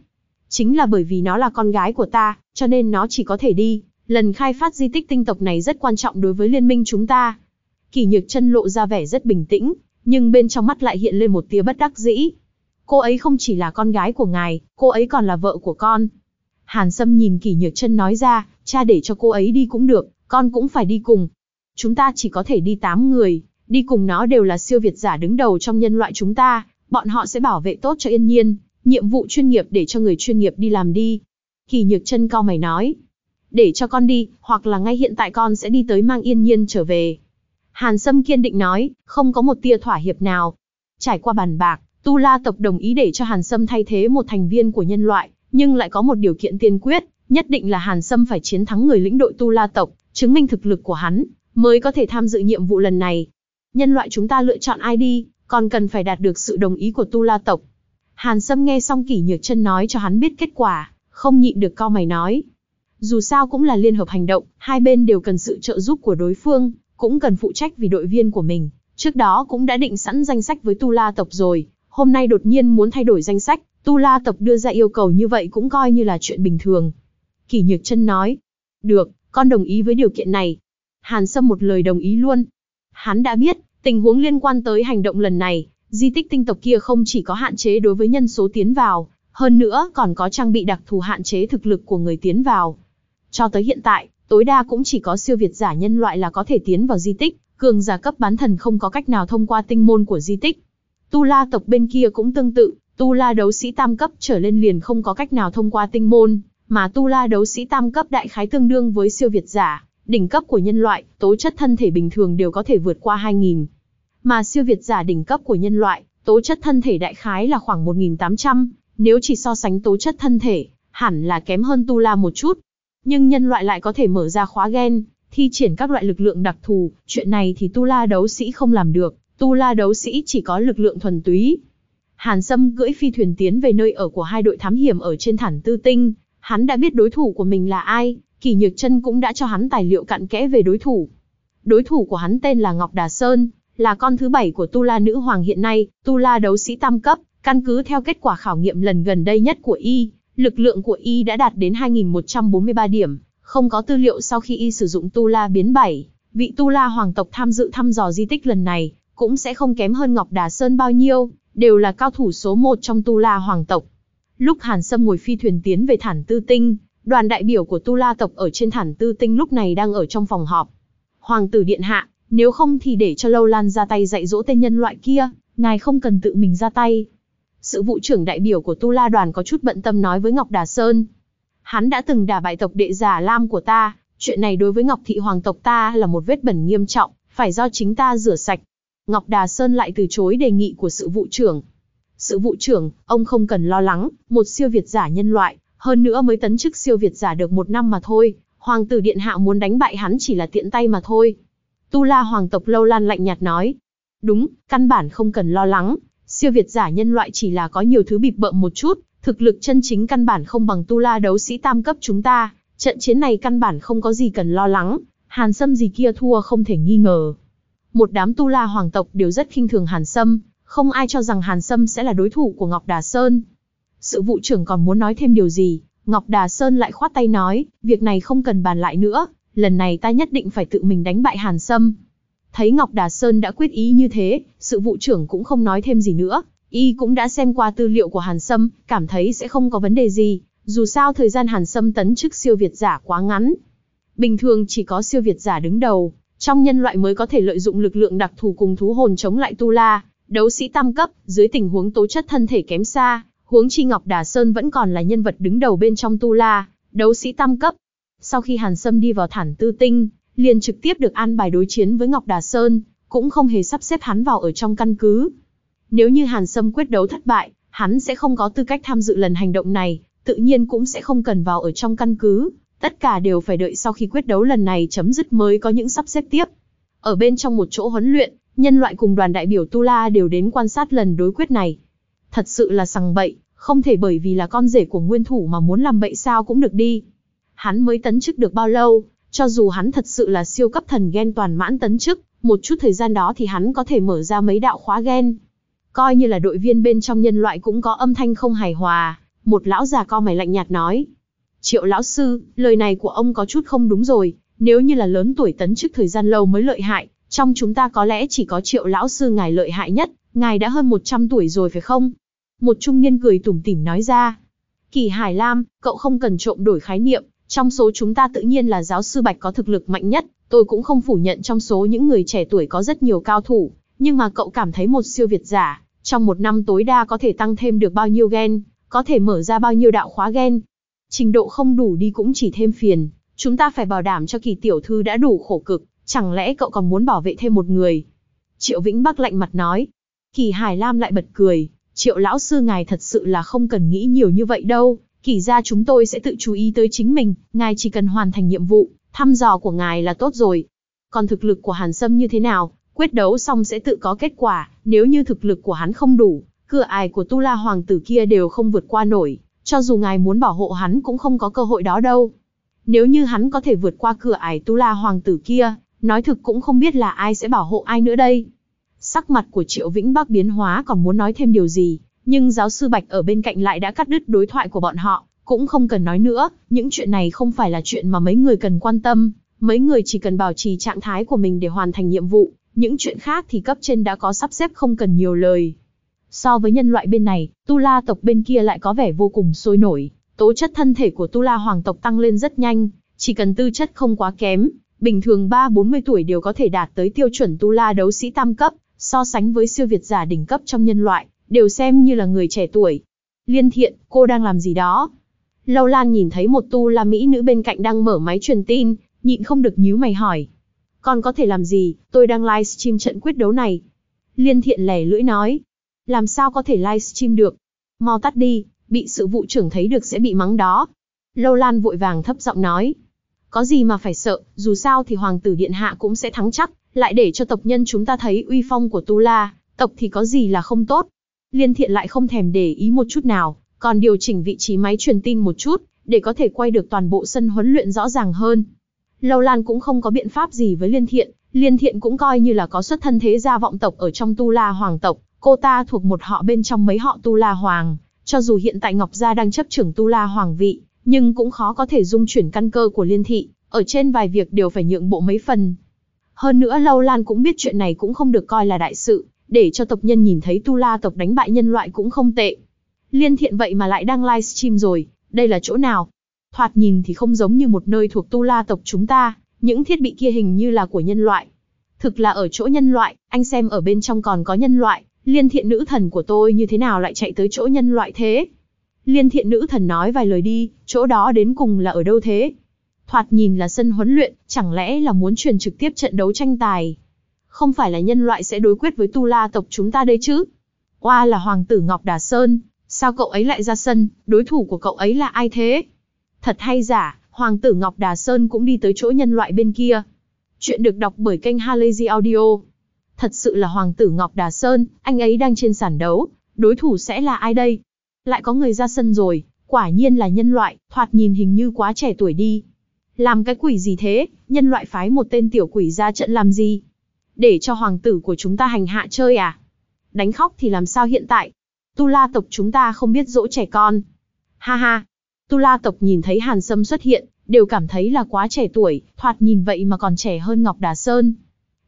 Chính là bởi vì nó là con gái của ta, cho nên nó chỉ có thể đi. Lần khai phát di tích tinh tộc này rất quan trọng đối với liên minh chúng ta. Kỳ Nhược Trân lộ ra vẻ rất bình tĩnh, nhưng bên trong mắt lại hiện lên một tia bất đắc dĩ. Cô ấy không chỉ là con gái của ngài, cô ấy còn là vợ của con. Hàn Sâm nhìn Kỳ Nhược Trân nói ra, cha để cho cô ấy đi cũng được, con cũng phải đi cùng. Chúng ta chỉ có thể đi 8 người, đi cùng nó đều là siêu việt giả đứng đầu trong nhân loại chúng ta, bọn họ sẽ bảo vệ tốt cho yên nhiên, nhiệm vụ chuyên nghiệp để cho người chuyên nghiệp đi làm đi. Kỳ Nhược Trân cao mày nói, để cho con đi, hoặc là ngay hiện tại con sẽ đi tới mang yên nhiên trở về. Hàn Sâm kiên định nói, không có một tia thỏa hiệp nào. Trải qua bàn bạc, Tu La tộc đồng ý để cho Hàn Sâm thay thế một thành viên của nhân loại, nhưng lại có một điều kiện tiên quyết, nhất định là Hàn Sâm phải chiến thắng người lĩnh đội Tu La tộc, chứng minh thực lực của hắn, mới có thể tham dự nhiệm vụ lần này. Nhân loại chúng ta lựa chọn ai đi, còn cần phải đạt được sự đồng ý của Tu La tộc. Hàn Sâm nghe xong Kỷ Nhược Chân nói cho hắn biết kết quả, không nhịn được co mày nói. Dù sao cũng là liên hợp hành động, hai bên đều cần sự trợ giúp của đối phương, cũng cần phụ trách vì đội viên của mình. Trước đó cũng đã định sẵn danh sách với Tu La tộc rồi, hôm nay đột nhiên muốn thay đổi danh sách, Tu La tộc đưa ra yêu cầu như vậy cũng coi như là chuyện bình thường. Kỷ Nhược Chân nói, được, con đồng ý với điều kiện này. Hàn Sâm một lời đồng ý luôn. Hắn đã biết, tình huống liên quan tới hành động lần này, di tích tinh tộc kia không chỉ có hạn chế đối với nhân số tiến vào, hơn nữa còn có trang bị đặc thù hạn chế thực lực của người tiến vào. Cho tới hiện tại, tối đa cũng chỉ có siêu việt giả nhân loại là có thể tiến vào di tích, cường giả cấp bán thần không có cách nào thông qua tinh môn của di tích. Tu La tộc bên kia cũng tương tự, Tu La đấu sĩ tam cấp trở lên liền không có cách nào thông qua tinh môn, mà Tu La đấu sĩ tam cấp đại khái tương đương với siêu việt giả, đỉnh cấp của nhân loại, tố chất thân thể bình thường đều có thể vượt qua 2000. Mà siêu việt giả đỉnh cấp của nhân loại, tố chất thân thể đại khái là khoảng 1800, nếu chỉ so sánh tố chất thân thể, hẳn là kém hơn Tu La một chút. Nhưng nhân loại lại có thể mở ra khóa gen, thi triển các loại lực lượng đặc thù, chuyện này thì Tu La đấu sĩ không làm được, Tu La đấu sĩ chỉ có lực lượng thuần túy. Hàn Sâm cưỡi phi thuyền tiến về nơi ở của hai đội thám hiểm ở trên thản tư tinh, hắn đã biết đối thủ của mình là ai, Kỳ Nhược Chân cũng đã cho hắn tài liệu cặn kẽ về đối thủ. Đối thủ của hắn tên là Ngọc Đà Sơn, là con thứ bảy của Tu La nữ hoàng hiện nay, Tu La đấu sĩ tam cấp, căn cứ theo kết quả khảo nghiệm lần gần đây nhất của y, lực lượng của y đã đạt đến 2143 điểm, không có tư liệu sau khi y sử dụng Tu La biến bảy, vị Tu La hoàng tộc tham dự thăm dò di tích lần này, cũng sẽ không kém hơn Ngọc Đà Sơn bao nhiêu, đều là cao thủ số một trong Tu La hoàng tộc. Lúc Hàn Sâm ngồi phi thuyền tiến về Thản Tư Tinh, đoàn đại biểu của Tu La tộc ở trên Thản Tư Tinh lúc này đang ở trong phòng họp. Hoàng tử điện hạ, nếu không thì để cho Lâu Lan ra tay dạy dỗ tên nhân loại kia, ngài không cần tự mình ra tay. Sự vụ trưởng đại biểu của Tu La đoàn có chút bận tâm nói với Ngọc Đà Sơn. Hắn đã từng đả bại tộc đệ giả Lam của ta, chuyện này đối với Ngọc thị hoàng tộc ta là một vết bẩn nghiêm trọng, phải do chính ta rửa sạch. Ngọc Đà Sơn lại từ chối đề nghị của sự vụ trưởng. Sự vụ trưởng, ông không cần lo lắng, một siêu việt giả nhân loại, hơn nữa mới tấn chức siêu việt giả được một năm mà thôi, hoàng tử điện hạ muốn đánh bại hắn chỉ là tiện tay mà thôi. Tu La hoàng tộc Lâu Lan lạnh nhạt nói. Đúng, căn bản không cần lo lắng, siêu việt giả nhân loại chỉ là có nhiều thứ bịp bợm một chút, thực lực chân chính căn bản không bằng Tu La đấu sĩ tam cấp chúng ta, trận chiến này căn bản không có gì cần lo lắng, Hàn Sâm gì kia thua không thể nghi ngờ. Một đám Tu La hoàng tộc đều rất khinh thường Hàn Sâm, không ai cho rằng Hàn Sâm sẽ là đối thủ của Ngọc Đà Sơn. Sự vụ trưởng còn muốn nói thêm điều gì, Ngọc Đà Sơn lại khoát tay nói, việc này không cần bàn lại nữa, lần này ta nhất định phải tự mình đánh bại Hàn Sâm. Thấy Ngọc Đà Sơn đã quyết ý như thế, sự vụ trưởng cũng không nói thêm gì nữa, y cũng đã xem qua tư liệu của Hàn Sâm, cảm thấy sẽ không có vấn đề gì, dù sao thời gian Hàn Sâm tấn chức siêu việt giả quá ngắn. Bình thường chỉ có siêu việt giả đứng đầu, trong nhân loại mới có thể lợi dụng lực lượng đặc thù cùng thú hồn chống lại Tu La, đấu sĩ tam cấp, dưới tình huống tố chất thân thể kém xa, huống chi Ngọc Đà Sơn vẫn còn là nhân vật đứng đầu bên trong Tu La, đấu sĩ tam cấp. Sau khi Hàn Sâm đi vào thản tư tinh, liền trực tiếp được an bài đối chiến với Ngọc Đà Sơn, cũng không hề sắp xếp hắn vào ở trong căn cứ. Nếu như Hàn Sâm quyết đấu thất bại, hắn sẽ không có tư cách tham dự lần hành động này, tự nhiên cũng sẽ không cần vào ở trong căn cứ, tất cả đều phải đợi sau khi quyết đấu lần này chấm dứt mới có những sắp xếp tiếp. Ở bên trong một chỗ huấn luyện, nhân loại cùng đoàn đại biểu Tu La đều đến quan sát lần đối quyết này. Thật sự là sằng bậy, không thể bởi vì là con rể của nguyên thủ mà muốn làm bậy sao cũng được đi. Hắn mới tấn chức được bao lâu, cho dù hắn thật sự là siêu cấp thần gen toàn mãn tấn chức, một chút thời gian đó thì hắn có thể mở ra mấy đạo khóa gen. Coi như là đội viên bên trong nhân loại cũng có âm thanh không hài hòa, một lão già co mày lạnh nhạt nói. Triệu lão sư, lời này của ông có chút không đúng rồi, nếu như là lớn tuổi tấn chức thời gian lâu mới lợi hại, trong chúng ta có lẽ chỉ có triệu lão sư ngài lợi hại nhất, ngài đã hơn 100 tuổi rồi phải không? Một trung niên cười tủm tỉm nói ra. Kỳ Hải Lam, cậu không cần trộm đổi khái niệm, trong số chúng ta tự nhiên là giáo sư Bạch có thực lực mạnh nhất, tôi cũng không phủ nhận trong số những người trẻ tuổi có rất nhiều cao thủ, nhưng mà cậu cảm thấy một siêu việt giả, trong một năm tối đa có thể tăng thêm được bao nhiêu gen, có thể mở ra bao nhiêu đạo khóa gen. Trình độ không đủ đi cũng chỉ thêm phiền, chúng ta phải bảo đảm cho kỳ tiểu thư đã đủ khổ cực, chẳng lẽ cậu còn muốn bảo vệ thêm một người? Triệu Vĩnh Bắc lạnh mặt nói. Kỳ Hải Lam lại bật cười, Triệu lão sư ngài thật sự là không cần nghĩ nhiều như vậy đâu, kỳ ra chúng tôi sẽ tự chú ý tới chính mình, ngài chỉ cần hoàn thành nhiệm vụ, thăm dò của ngài là tốt rồi. Còn thực lực của Hàn Sâm như thế nào, quyết đấu xong sẽ tự có kết quả, nếu như thực lực của hắn không đủ, cửa ải của Tu La Hoàng tử kia đều không vượt qua nổi, cho dù ngài muốn bảo hộ hắn cũng không có cơ hội đó đâu. Nếu như hắn có thể vượt qua cửa ải Tu La Hoàng tử kia, nói thực cũng không biết là ai sẽ bảo hộ ai nữa đây. Sắc mặt của Triệu Vĩnh Bắc biến hóa còn muốn nói thêm điều gì, nhưng giáo sư Bạch ở bên cạnh lại đã cắt đứt đối thoại của bọn họ, cũng không cần nói nữa, những chuyện này không phải là chuyện mà mấy người cần quan tâm, mấy người chỉ cần bảo trì trạng thái của mình để hoàn thành nhiệm vụ, những chuyện khác thì cấp trên đã có sắp xếp không cần nhiều lời. So với nhân loại bên này, Tu La tộc bên kia lại có vẻ vô cùng sôi nổi, tố chất thân thể của Tu La hoàng tộc tăng lên rất nhanh, chỉ cần tư chất không quá kém, bình thường 3-40 tuổi đều có thể đạt tới tiêu chuẩn Tu La đấu sĩ tam cấp, so sánh với siêu việt giả đỉnh cấp trong nhân loại, đều xem như là người trẻ tuổi. Liên thiện, cô đang làm gì đó? Lâu Lan nhìn thấy một tu la mỹ nữ bên cạnh đang mở máy truyền tin, nhịn không được nhíu mày hỏi. còn có thể làm gì, tôi đang livestream trận quyết đấu này. Liên thiện lẻ lưỡi nói. Làm sao có thể livestream được? Mau tắt đi, bị sự vụ trưởng thấy được sẽ bị mắng đó. Lâu Lan vội vàng thấp giọng nói. Có gì mà phải sợ, dù sao thì Hoàng tử Điện Hạ cũng sẽ thắng chắc, lại để cho tộc nhân chúng ta thấy uy phong của Tu La, tộc thì có gì là không tốt. Liên thiện lại không thèm để ý một chút nào, còn điều chỉnh vị trí máy truyền tin một chút, để có thể quay được toàn bộ sân huấn luyện rõ ràng hơn. Lâu Lan cũng không có biện pháp gì với Liên Thiện, Liên Thiện cũng coi như là có xuất thân thế gia vọng tộc ở trong Tu La Hoàng tộc, cô ta thuộc một họ bên trong mấy họ Tu La Hoàng, cho dù hiện tại Ngọc Gia đang chấp trưởng Tu La Hoàng vị, nhưng cũng khó có thể dung chuyển căn cơ của Liên Thị, ở trên vài việc đều phải nhượng bộ mấy phần. Hơn nữa Lâu Lan cũng biết chuyện này cũng không được coi là đại sự, để cho tộc nhân nhìn thấy Tu La tộc đánh bại nhân loại cũng không tệ. Liên thiện vậy mà lại đang livestream rồi, đây là chỗ nào? Thoạt nhìn thì không giống như một nơi thuộc Tu La tộc chúng ta, những thiết bị kia hình như là của nhân loại. Thực là ở chỗ nhân loại, anh xem ở bên trong còn có nhân loại, liên thiện nữ thần của tôi như thế nào lại chạy tới chỗ nhân loại thế? Liên thiện nữ thần nói vài lời đi, chỗ đó đến cùng là ở đâu thế? Thoạt nhìn là sân huấn luyện, chẳng lẽ là muốn truyền trực tiếp trận đấu tranh tài? Không phải là nhân loại sẽ đối quyết với Tu La tộc chúng ta đây chứ? Oa là Hoàng tử Ngọc Đà Sơn, sao cậu ấy lại ra sân, đối thủ của cậu ấy là ai thế? Thật hay giả, Hoàng tử Ngọc Đà Sơn cũng đi tới chỗ nhân loại bên kia. Chuyện được đọc bởi kênh Halazy Audio. Thật sự là Hoàng tử Ngọc Đà Sơn, anh ấy đang trên sàn đấu, đối thủ sẽ là ai đây? Lại có người ra sân rồi, quả nhiên là nhân loại, thoạt nhìn hình như quá trẻ tuổi đi. Làm cái quỷ gì thế, nhân loại phái một tên tiểu quỷ ra trận làm gì? Để cho hoàng tử của chúng ta hành hạ chơi à? Đánh khóc thì làm sao hiện tại? Tu La tộc chúng ta không biết dỗ trẻ con. Ha ha. Tu La tộc nhìn thấy Hàn Sâm xuất hiện, đều cảm thấy là quá trẻ tuổi, thoạt nhìn vậy mà còn trẻ hơn Ngọc Đà Sơn.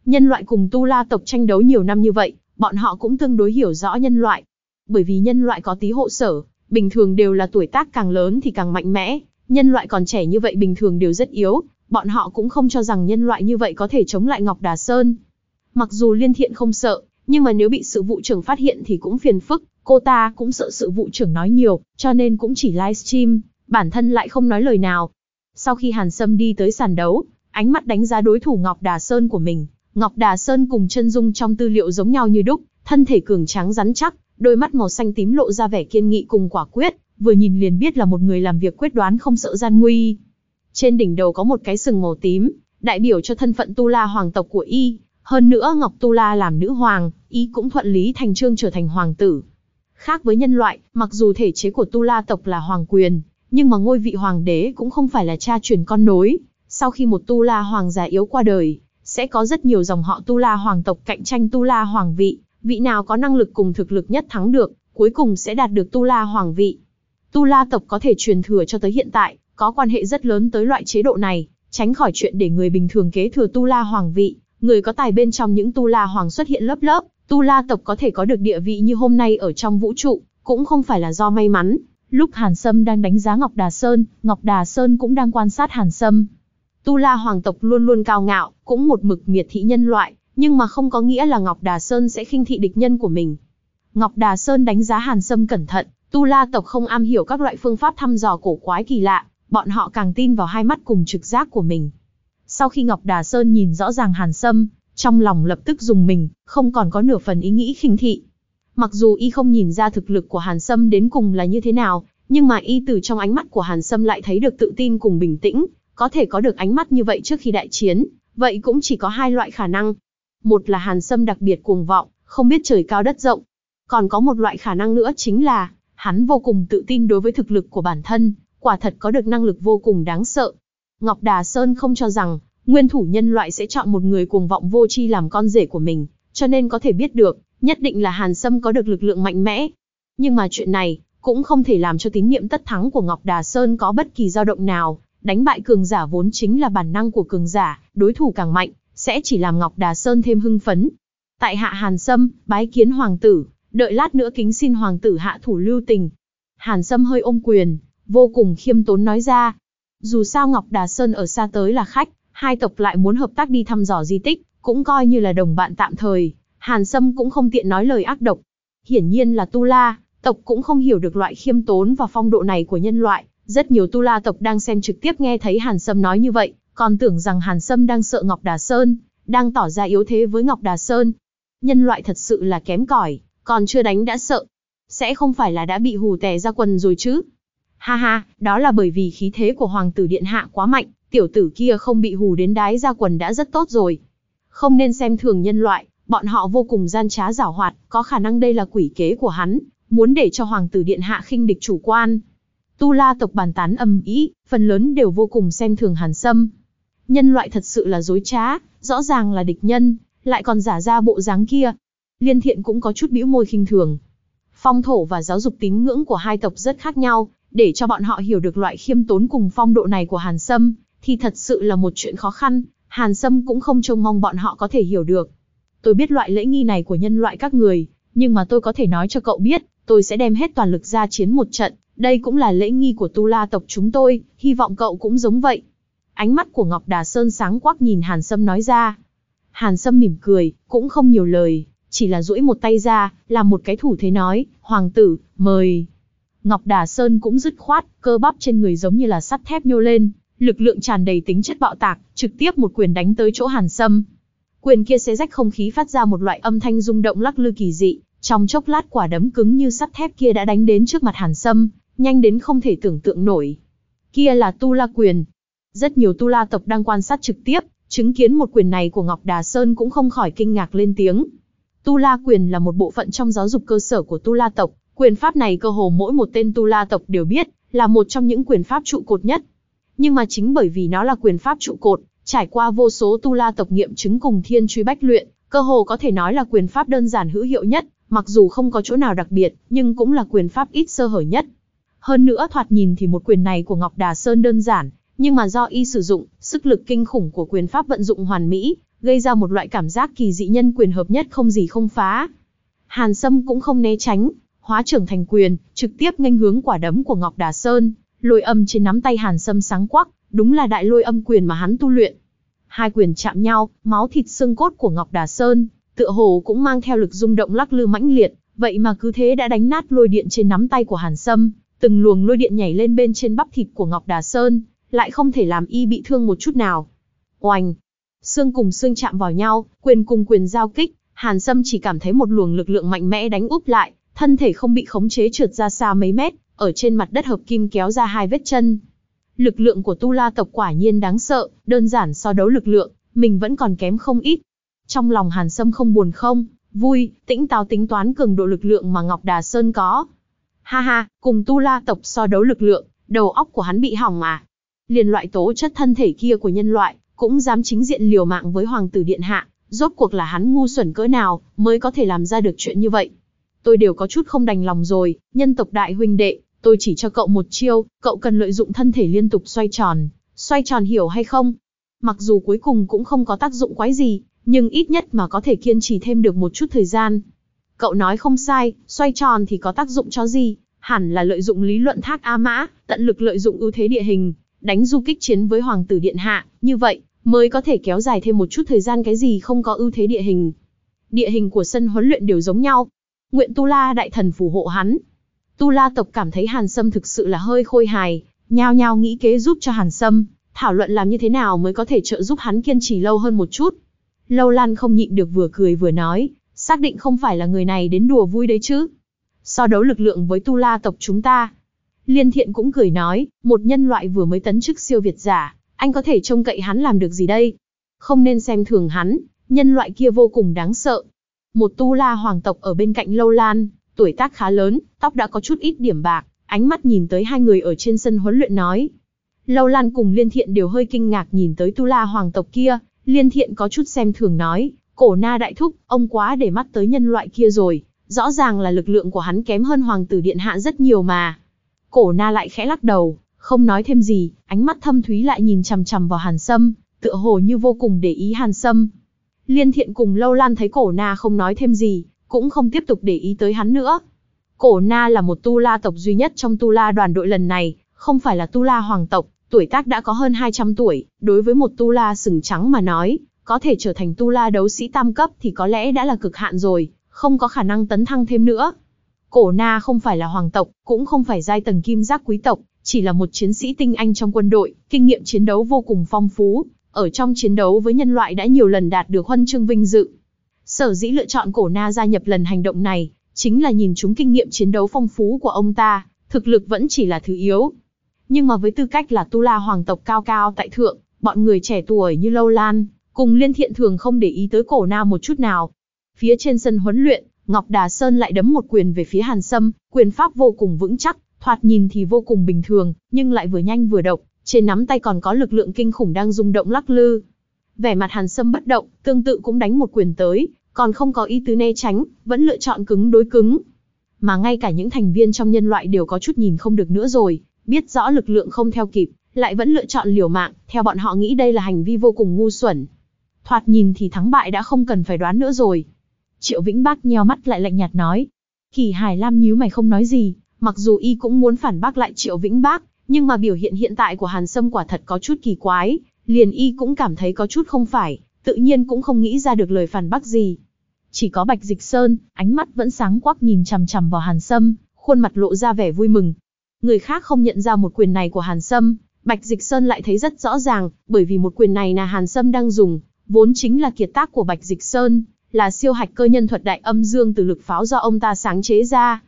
Nhân loại cùng Tu La tộc tranh đấu nhiều năm như vậy, bọn họ cũng tương đối hiểu rõ nhân loại. Bởi vì nhân loại có tí hộ sở, bình thường đều là tuổi tác càng lớn thì càng mạnh mẽ, nhân loại còn trẻ như vậy bình thường đều rất yếu, bọn họ cũng không cho rằng nhân loại như vậy có thể chống lại Ngọc Đà Sơn. Mặc dù Liên Thiện không sợ, nhưng mà nếu bị sự vụ trưởng phát hiện thì cũng phiền phức, cô ta cũng sợ sự vụ trưởng nói nhiều, cho nên cũng chỉ livestream, bản thân lại không nói lời nào. Sau khi Hàn Sâm đi tới sàn đấu, ánh mắt đánh giá đối thủ Ngọc Đà Sơn của mình, Ngọc Đà Sơn cùng chân dung trong tư liệu giống nhau như đúc, thân thể cường tráng rắn chắc, đôi mắt màu xanh tím lộ ra vẻ kiên nghị cùng quả quyết, vừa nhìn liền biết là một người làm việc quyết đoán không sợ gian nguy. Trên đỉnh đầu có một cái sừng màu tím, đại biểu cho thân phận Tu La hoàng tộc của y, hơn nữa Ngọc Tu La làm nữ hoàng, y cũng thuận lý thành trương trở thành hoàng tử. Khác với nhân loại, mặc dù thể chế của Tu La tộc là hoàng quyền, nhưng mà ngôi vị hoàng đế cũng không phải là cha truyền con nối. Sau khi một Tu La hoàng già yếu qua đời, sẽ có rất nhiều dòng họ Tu La hoàng tộc cạnh tranh Tu La hoàng vị, vị nào có năng lực cùng thực lực nhất thắng được, cuối cùng sẽ đạt được Tu La hoàng vị. Tu La tộc có thể truyền thừa cho tới hiện tại, có quan hệ rất lớn tới loại chế độ này, tránh khỏi chuyện để người bình thường kế thừa Tu La hoàng vị, người có tài bên trong những Tu La hoàng xuất hiện lớp lớp, Tu La tộc có thể có được địa vị như hôm nay ở trong vũ trụ, cũng không phải là do may mắn. Lúc Hàn Sâm đang đánh giá Ngọc Đà Sơn, Ngọc Đà Sơn cũng đang quan sát Hàn Sâm. Tu La hoàng tộc luôn luôn cao ngạo, cũng một mực miệt thị nhân loại, nhưng mà không có nghĩa là Ngọc Đà Sơn sẽ khinh thị địch nhân của mình. Ngọc Đà Sơn đánh giá Hàn Sâm cẩn thận, Tu La tộc không am hiểu các loại phương pháp thăm dò cổ quái kỳ lạ, bọn họ càng tin vào hai mắt cùng trực giác của mình. Sau khi Ngọc Đà Sơn nhìn rõ ràng Hàn Sâm, trong lòng lập tức dùng mình, không còn có nửa phần ý nghĩ khinh thị. Mặc dù y không nhìn ra thực lực của Hàn Sâm đến cùng là như thế nào, nhưng mà y từ trong ánh mắt của Hàn Sâm lại thấy được tự tin cùng bình tĩnh, có thể có được ánh mắt như vậy trước khi đại chiến, vậy cũng chỉ có hai loại khả năng. Một là Hàn Sâm đặc biệt cuồng vọng, không biết trời cao đất rộng. Còn có một loại khả năng nữa chính là, hắn vô cùng tự tin đối với thực lực của bản thân, quả thật có được năng lực vô cùng đáng sợ. Ngọc Đà Sơn không cho rằng, nguyên thủ nhân loại sẽ chọn một người cuồng vọng vô tri làm con rể của mình, cho nên có thể biết được, nhất định là Hàn Sâm có được lực lượng mạnh mẽ. Nhưng mà chuyện này, cũng không thể làm cho tín nhiệm tất thắng của Ngọc Đà Sơn có bất kỳ dao động nào, đánh bại cường giả vốn chính là bản năng của cường giả, đối thủ càng mạnh, sẽ chỉ làm Ngọc Đà Sơn thêm hưng phấn. Tại hạ Hàn Sâm, bái kiến hoàng tử, đợi lát nữa kính xin hoàng tử hạ thủ lưu tình. Hàn Sâm hơi ôm quyền, vô cùng khiêm tốn nói ra. Dù sao Ngọc Đà Sơn ở xa tới là khách, hai tộc lại muốn hợp tác đi thăm dò di tích, cũng coi như là đồng bạn tạm thời. Hàn Sâm cũng không tiện nói lời ác độc. Hiển nhiên là Tu La, tộc cũng không hiểu được loại khiêm tốn và phong độ này của nhân loại. Rất nhiều Tu La tộc đang xem trực tiếp nghe thấy Hàn Sâm nói như vậy, còn tưởng rằng Hàn Sâm đang sợ Ngọc Đà Sơn, đang tỏ ra yếu thế với Ngọc Đà Sơn. Nhân loại thật sự là kém cỏi, còn chưa đánh đã sợ. Sẽ không phải là đã bị hù tè ra quần rồi chứ? Ha ha, đó là bởi vì khí thế của Hoàng tử Điện Hạ quá mạnh, tiểu tử kia không bị hù đến đái ra quần đã rất tốt rồi. Không nên xem thường nhân loại, bọn họ vô cùng gian trá giảo hoạt, có khả năng đây là quỷ kế của hắn, muốn để cho Hoàng tử Điện Hạ khinh địch chủ quan. Tu La tộc bàn tán âm ý, phần lớn đều vô cùng xem thường Hàn Sâm. Nhân loại thật sự là dối trá, rõ ràng là địch nhân, lại còn giả ra bộ dáng kia. Liên thiện cũng có chút bĩu môi khinh thường. Phong thổ và giáo dục tín ngưỡng của hai tộc rất khác nhau, để cho bọn họ hiểu được loại khiêm tốn cùng phong độ này của Hàn Sâm, thì thật sự là một chuyện khó khăn, Hàn Sâm cũng không trông mong bọn họ có thể hiểu được. Tôi biết loại lễ nghi này của nhân loại các người, nhưng mà tôi có thể nói cho cậu biết, tôi sẽ đem hết toàn lực ra chiến một trận, đây cũng là lễ nghi của Tu La tộc chúng tôi, hy vọng cậu cũng giống vậy. Ánh mắt của Ngọc Đà Sơn sáng quắc nhìn Hàn Sâm nói ra. Hàn Sâm mỉm cười, cũng không nhiều lời, chỉ là duỗi một tay ra, làm một cái thủ thế nói, Hoàng tử, mời. Ngọc Đà Sơn cũng dứt khoát, cơ bắp trên người giống như là sắt thép nhô lên, lực lượng tràn đầy tính chất bạo tạc, trực tiếp một quyền đánh tới chỗ Hàn Sâm. Quyền kia xé rách không khí phát ra một loại âm thanh rung động lắc lư kỳ dị, trong chốc lát quả đấm cứng như sắt thép kia đã đánh đến trước mặt Hàn Sâm, nhanh đến không thể tưởng tượng nổi. Kia là Tu La quyền. Rất nhiều Tu La tộc đang quan sát trực tiếp, chứng kiến một quyền này của Ngọc Đà Sơn cũng không khỏi kinh ngạc lên tiếng. Tu La quyền là một bộ phận trong giáo dục cơ sở của Tu La tộc, quyền pháp này cơ hồ mỗi một tên Tu La tộc đều biết, là một trong những quyền pháp trụ cột nhất. Nhưng mà chính bởi vì nó là quyền pháp trụ cột, trải qua vô số Tu La tộc nghiệm chứng cùng thiên truy bách luyện, cơ hồ có thể nói là quyền pháp đơn giản hữu hiệu nhất, mặc dù không có chỗ nào đặc biệt, nhưng cũng là quyền pháp ít sơ hở nhất. Hơn nữa thoạt nhìn thì một quyền này của Ngọc Đà Sơn đơn giản, nhưng mà do y sử dụng, sức lực kinh khủng của quyền pháp vận dụng hoàn mỹ, gây ra một loại cảm giác kỳ dị nhân quyền hợp nhất không gì không phá. Hàn Sâm cũng không né tránh, hóa trưởng thành quyền, trực tiếp nghênh hướng quả đấm của Ngọc Đà Sơn, lôi âm trên nắm tay Hàn Sâm sáng quắc, đúng là đại lôi âm quyền mà hắn tu luyện. Hai quyền chạm nhau, máu thịt xương cốt của Ngọc Đà Sơn, tựa hồ cũng mang theo lực rung động lắc lư mãnh liệt, vậy mà cứ thế đã đánh nát lôi điện trên nắm tay của Hàn Sâm, từng luồng lôi điện nhảy lên bên trên bắp thịt của Ngọc Đà Sơn, lại không thể làm y bị thương một chút nào. Oanh! Xương cùng xương chạm vào nhau, quyền cùng quyền giao kích, Hàn Sâm chỉ cảm thấy một luồng lực lượng mạnh mẽ đánh úp lại, thân thể không bị khống chế trượt ra xa mấy mét, ở trên mặt đất hợp kim kéo ra hai vết chân. Lực lượng của Tu La tộc quả nhiên đáng sợ, đơn giản so đấu lực lượng, mình vẫn còn kém không ít. Trong lòng Hàn Sâm không buồn không, vui, tĩnh táo tính toán cường độ lực lượng mà Ngọc Đà Sơn có. Ha ha, cùng Tu La tộc so đấu lực lượng, đầu óc của hắn bị hỏng à. Liền loại tố chất thân thể kia của nhân loại, cũng dám chính diện liều mạng với Hoàng tử Điện Hạ, rốt cuộc là hắn ngu xuẩn cỡ nào, mới có thể làm ra được chuyện như vậy. Tôi đều có chút không đành lòng rồi, nhân tộc đại huynh đệ, tôi chỉ cho cậu một chiêu, cậu cần lợi dụng thân thể liên tục xoay tròn, xoay tròn hiểu hay không? Mặc dù cuối cùng cũng không có tác dụng quái gì, nhưng ít nhất mà có thể kiên trì thêm được một chút thời gian. Cậu nói không sai, xoay tròn thì có tác dụng cho gì, hẳn là lợi dụng lý luận thác A Mã, tận lực lợi dụng ưu thế địa hình, đánh du kích chiến với Hoàng tử Điện Hạ, như vậy, mới có thể kéo dài thêm một chút thời gian cái gì không có ưu thế địa hình. Địa hình của sân huấn luyện đều giống nhau. Nguyện Tu La đại thần phù hộ hắn. Tu La tộc cảm thấy Hàn Sâm thực sự là hơi khôi hài, nhao nhao nghĩ kế giúp cho Hàn Sâm, thảo luận làm như thế nào mới có thể trợ giúp hắn kiên trì lâu hơn một chút. Lâu Lan không nhịn được vừa cười vừa nói, xác định không phải là người này đến đùa vui đấy chứ. So đấu lực lượng với Tu La tộc chúng ta. Liên Thiện cũng cười nói, một nhân loại vừa mới tấn chức siêu việt giả, anh có thể trông cậy hắn làm được gì đây? Không nên xem thường hắn, nhân loại kia vô cùng đáng sợ. Một tu la hoàng tộc ở bên cạnh Lâu Lan, tuổi tác khá lớn, tóc đã có chút ít điểm bạc, ánh mắt nhìn tới hai người ở trên sân huấn luyện nói. Lâu Lan cùng Liên Thiện đều hơi kinh ngạc nhìn tới tu la hoàng tộc kia, Liên Thiện có chút xem thường nói, cổ na đại thúc, ông quá để mắt tới nhân loại kia rồi, rõ ràng là lực lượng của hắn kém hơn hoàng tử điện hạ rất nhiều mà. Cổ na lại khẽ lắc đầu, không nói thêm gì, ánh mắt thâm thúy lại nhìn chằm chằm vào Hàn Sâm, tựa hồ như vô cùng để ý Hàn Sâm. Liên Thiện cùng Lâu Lan thấy cổ na không nói thêm gì, cũng không tiếp tục để ý tới hắn nữa. Cổ na là một tu la tộc duy nhất trong tu la đoàn đội lần này, không phải là tu la hoàng tộc, tuổi tác đã có hơn 200 tuổi, đối với một tu la sừng trắng mà nói, có thể trở thành tu la đấu sĩ tam cấp thì có lẽ đã là cực hạn rồi, không có khả năng tấn thăng thêm nữa. Cổ na không phải là hoàng tộc, cũng không phải giai tầng kim giác quý tộc, chỉ là một chiến sĩ tinh anh trong quân đội, kinh nghiệm chiến đấu vô cùng phong phú, ở trong chiến đấu với nhân loại đã nhiều lần đạt được huân chương vinh dự. Sở dĩ lựa chọn cổ na gia nhập lần hành động này, chính là nhìn chúng kinh nghiệm chiến đấu phong phú của ông ta, thực lực vẫn chỉ là thứ yếu. Nhưng mà với tư cách là tu la hoàng tộc cao cao tại thượng, bọn người trẻ tuổi như Lâu Lan, cùng liên thiện thường không để ý tới cổ na một chút nào. Phía trên sân huấn luyện, Ngọc Đà Sơn lại đấm một quyền về phía Hàn Sâm, quyền pháp vô cùng vững chắc, thoạt nhìn thì vô cùng bình thường, nhưng lại vừa nhanh vừa độc, trên nắm tay còn có lực lượng kinh khủng đang rung động lắc lư. Vẻ mặt Hàn Sâm bất động, tương tự cũng đánh một quyền tới, còn không có ý tứ né tránh, vẫn lựa chọn cứng đối cứng. Mà ngay cả những thành viên trong nhân loại đều có chút nhìn không được nữa rồi, biết rõ lực lượng không theo kịp, lại vẫn lựa chọn liều mạng, theo bọn họ nghĩ đây là hành vi vô cùng ngu xuẩn. Thoạt nhìn thì thắng bại đã không cần phải đoán nữa rồi. Triệu Vĩnh Bác nheo mắt lại lạnh nhạt nói. Kỳ Hải Lam nhíu mày không nói gì, Mặc dù y cũng muốn phản bác lại Triệu Vĩnh Bác, nhưng mà biểu hiện hiện tại của Hàn Sâm quả thật có chút kỳ quái, liền y cũng cảm thấy có chút không phải, tự nhiên cũng không nghĩ ra được lời phản bác gì. Chỉ có Bạch Dịch Sơn, ánh mắt vẫn sáng quắc nhìn chằm chằm vào Hàn Sâm, khuôn mặt lộ ra vẻ vui mừng. Người khác không nhận ra một quyền này của Hàn Sâm, Bạch Dịch Sơn lại thấy rất rõ ràng, bởi vì một quyền này là Hàn Sâm đang dùng, vốn chính là kiệt tác của Bạch Dịch Sơn, là siêu hạch cơ nhân thuật đại âm dương từ lực pháo do ông ta sáng chế ra.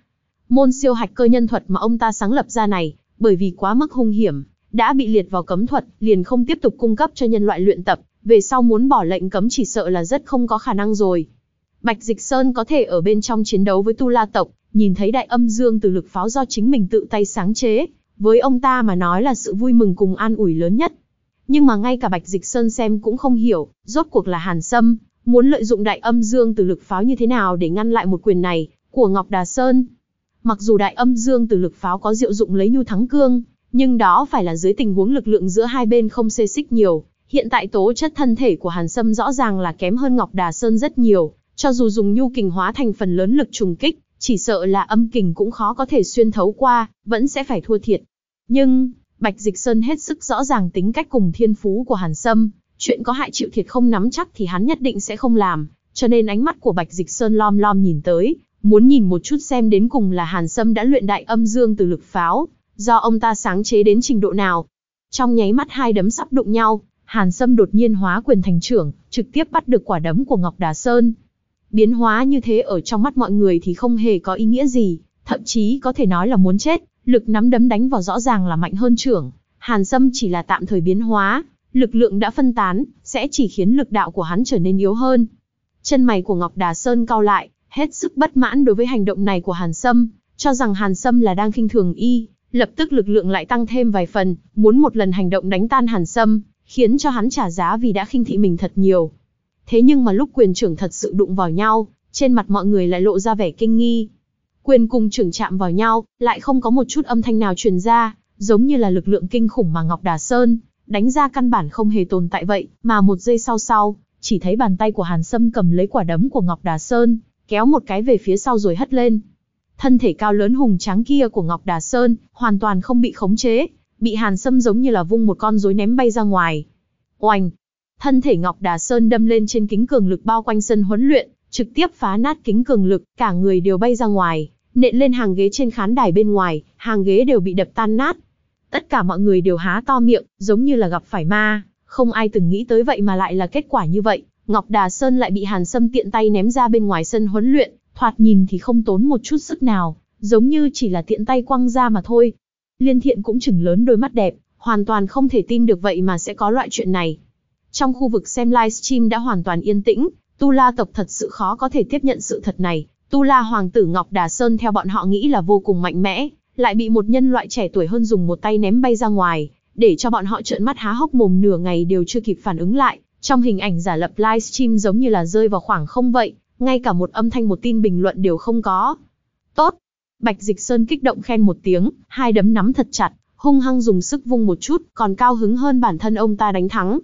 Môn siêu hạch cơ nhân thuật mà ông ta sáng lập ra này, bởi vì quá mức hung hiểm, đã bị liệt vào cấm thuật, liền không tiếp tục cung cấp cho nhân loại luyện tập, về sau muốn bỏ lệnh cấm chỉ sợ là rất không có khả năng rồi. Bạch Dịch Sơn có thể ở bên trong chiến đấu với Tu La tộc, nhìn thấy đại âm dương từ lực pháo do chính mình tự tay sáng chế, với ông ta mà nói là sự vui mừng cùng an ủi lớn nhất. Nhưng mà ngay cả Bạch Dịch Sơn xem cũng không hiểu, rốt cuộc là Hàn Sâm, muốn lợi dụng đại âm dương từ lực pháo như thế nào để ngăn lại một quyền này của Ngọc Đà Sơn. Mặc dù đại âm dương từ lực pháo có diệu dụng lấy nhu thắng cương, nhưng đó phải là dưới tình huống lực lượng giữa hai bên không xê xích nhiều. Hiện tại tố chất thân thể của Hàn Sâm rõ ràng là kém hơn Ngọc Đà Sơn rất nhiều, cho dù dùng nhu kình hóa thành phần lớn lực trùng kích, chỉ sợ là âm kình cũng khó có thể xuyên thấu qua, vẫn sẽ phải thua thiệt. Nhưng, Bạch Dịch Sơn hết sức rõ ràng tính cách cùng thiên phú của Hàn Sâm, chuyện có hại chịu thiệt không nắm chắc thì hắn nhất định sẽ không làm, cho nên ánh mắt của Bạch Dịch Sơn lom lom nhìn tới, muốn nhìn một chút xem đến cùng là Hàn Sâm đã luyện đại âm dương từ lực pháo, do ông ta sáng chế đến trình độ nào. Trong nháy mắt hai đấm sắp đụng nhau, Hàn Sâm đột nhiên hóa quyền thành trưởng, trực tiếp bắt được quả đấm của Ngọc Đà Sơn. Biến hóa như thế ở trong mắt mọi người thì không hề có ý nghĩa gì, thậm chí có thể nói là muốn chết, lực nắm đấm đánh vào rõ ràng là mạnh hơn trưởng. Hàn Sâm chỉ là tạm thời biến hóa, lực lượng đã phân tán, sẽ chỉ khiến lực đạo của hắn trở nên yếu hơn. Chân mày của Ngọc Đà Sơn cau lại, hết sức bất mãn đối với hành động này của Hàn Sâm, cho rằng Hàn Sâm là đang khinh thường y, lập tức lực lượng lại tăng thêm vài phần, muốn một lần hành động đánh tan Hàn Sâm, khiến cho hắn trả giá vì đã khinh thị mình thật nhiều. Thế nhưng mà lúc quyền trưởng thật sự đụng vào nhau, trên mặt mọi người lại lộ ra vẻ kinh nghi. Quyền cùng trưởng chạm vào nhau, lại không có một chút âm thanh nào truyền ra, giống như là lực lượng kinh khủng mà Ngọc Đà Sơn đánh ra căn bản không hề tồn tại vậy, mà một giây sau sau, chỉ thấy bàn tay của Hàn Sâm cầm lấy quả đấm của Ngọc Đà Sơn, kéo một cái về phía sau rồi hất lên. Thân thể cao lớn hùng tráng kia của Ngọc Đà Sơn, hoàn toàn không bị khống chế, bị Hàn Sâm giống như là vung một con rối ném bay ra ngoài. Oanh! Thân thể Ngọc Đà Sơn đâm lên trên kính cường lực bao quanh sân huấn luyện, trực tiếp phá nát kính cường lực, cả người đều bay ra ngoài, nện lên hàng ghế trên khán đài bên ngoài, hàng ghế đều bị đập tan nát. Tất cả mọi người đều há to miệng, giống như là gặp phải ma, không ai từng nghĩ tới vậy mà lại là kết quả như vậy. Ngọc Đà Sơn lại bị Hàn Sâm tiện tay ném ra bên ngoài sân huấn luyện, thoạt nhìn thì không tốn một chút sức nào, giống như chỉ là tiện tay quăng ra mà thôi. Liên thiện cũng chừng lớn đôi mắt đẹp, hoàn toàn không thể tin được vậy mà sẽ có loại chuyện này. Trong khu vực xem livestream đã hoàn toàn yên tĩnh, Tu La tộc thật sự khó có thể tiếp nhận sự thật này. Tu La Hoàng tử Ngọc Đà Sơn theo bọn họ nghĩ là vô cùng mạnh mẽ, lại bị một nhân loại trẻ tuổi hơn dùng một tay ném bay ra ngoài, để cho bọn họ trợn mắt há hốc mồm nửa ngày đều chưa kịp phản ứng lại. Trong hình ảnh giả lập livestream giống như là rơi vào khoảng không vậy, ngay cả một âm thanh một tin bình luận đều không có. Tốt! Bạch Dịch Sơn kích động khen một tiếng, hai đấm nắm thật chặt, hung hăng dùng sức vung một chút, còn cao hứng hơn bản thân ông ta đánh thắng.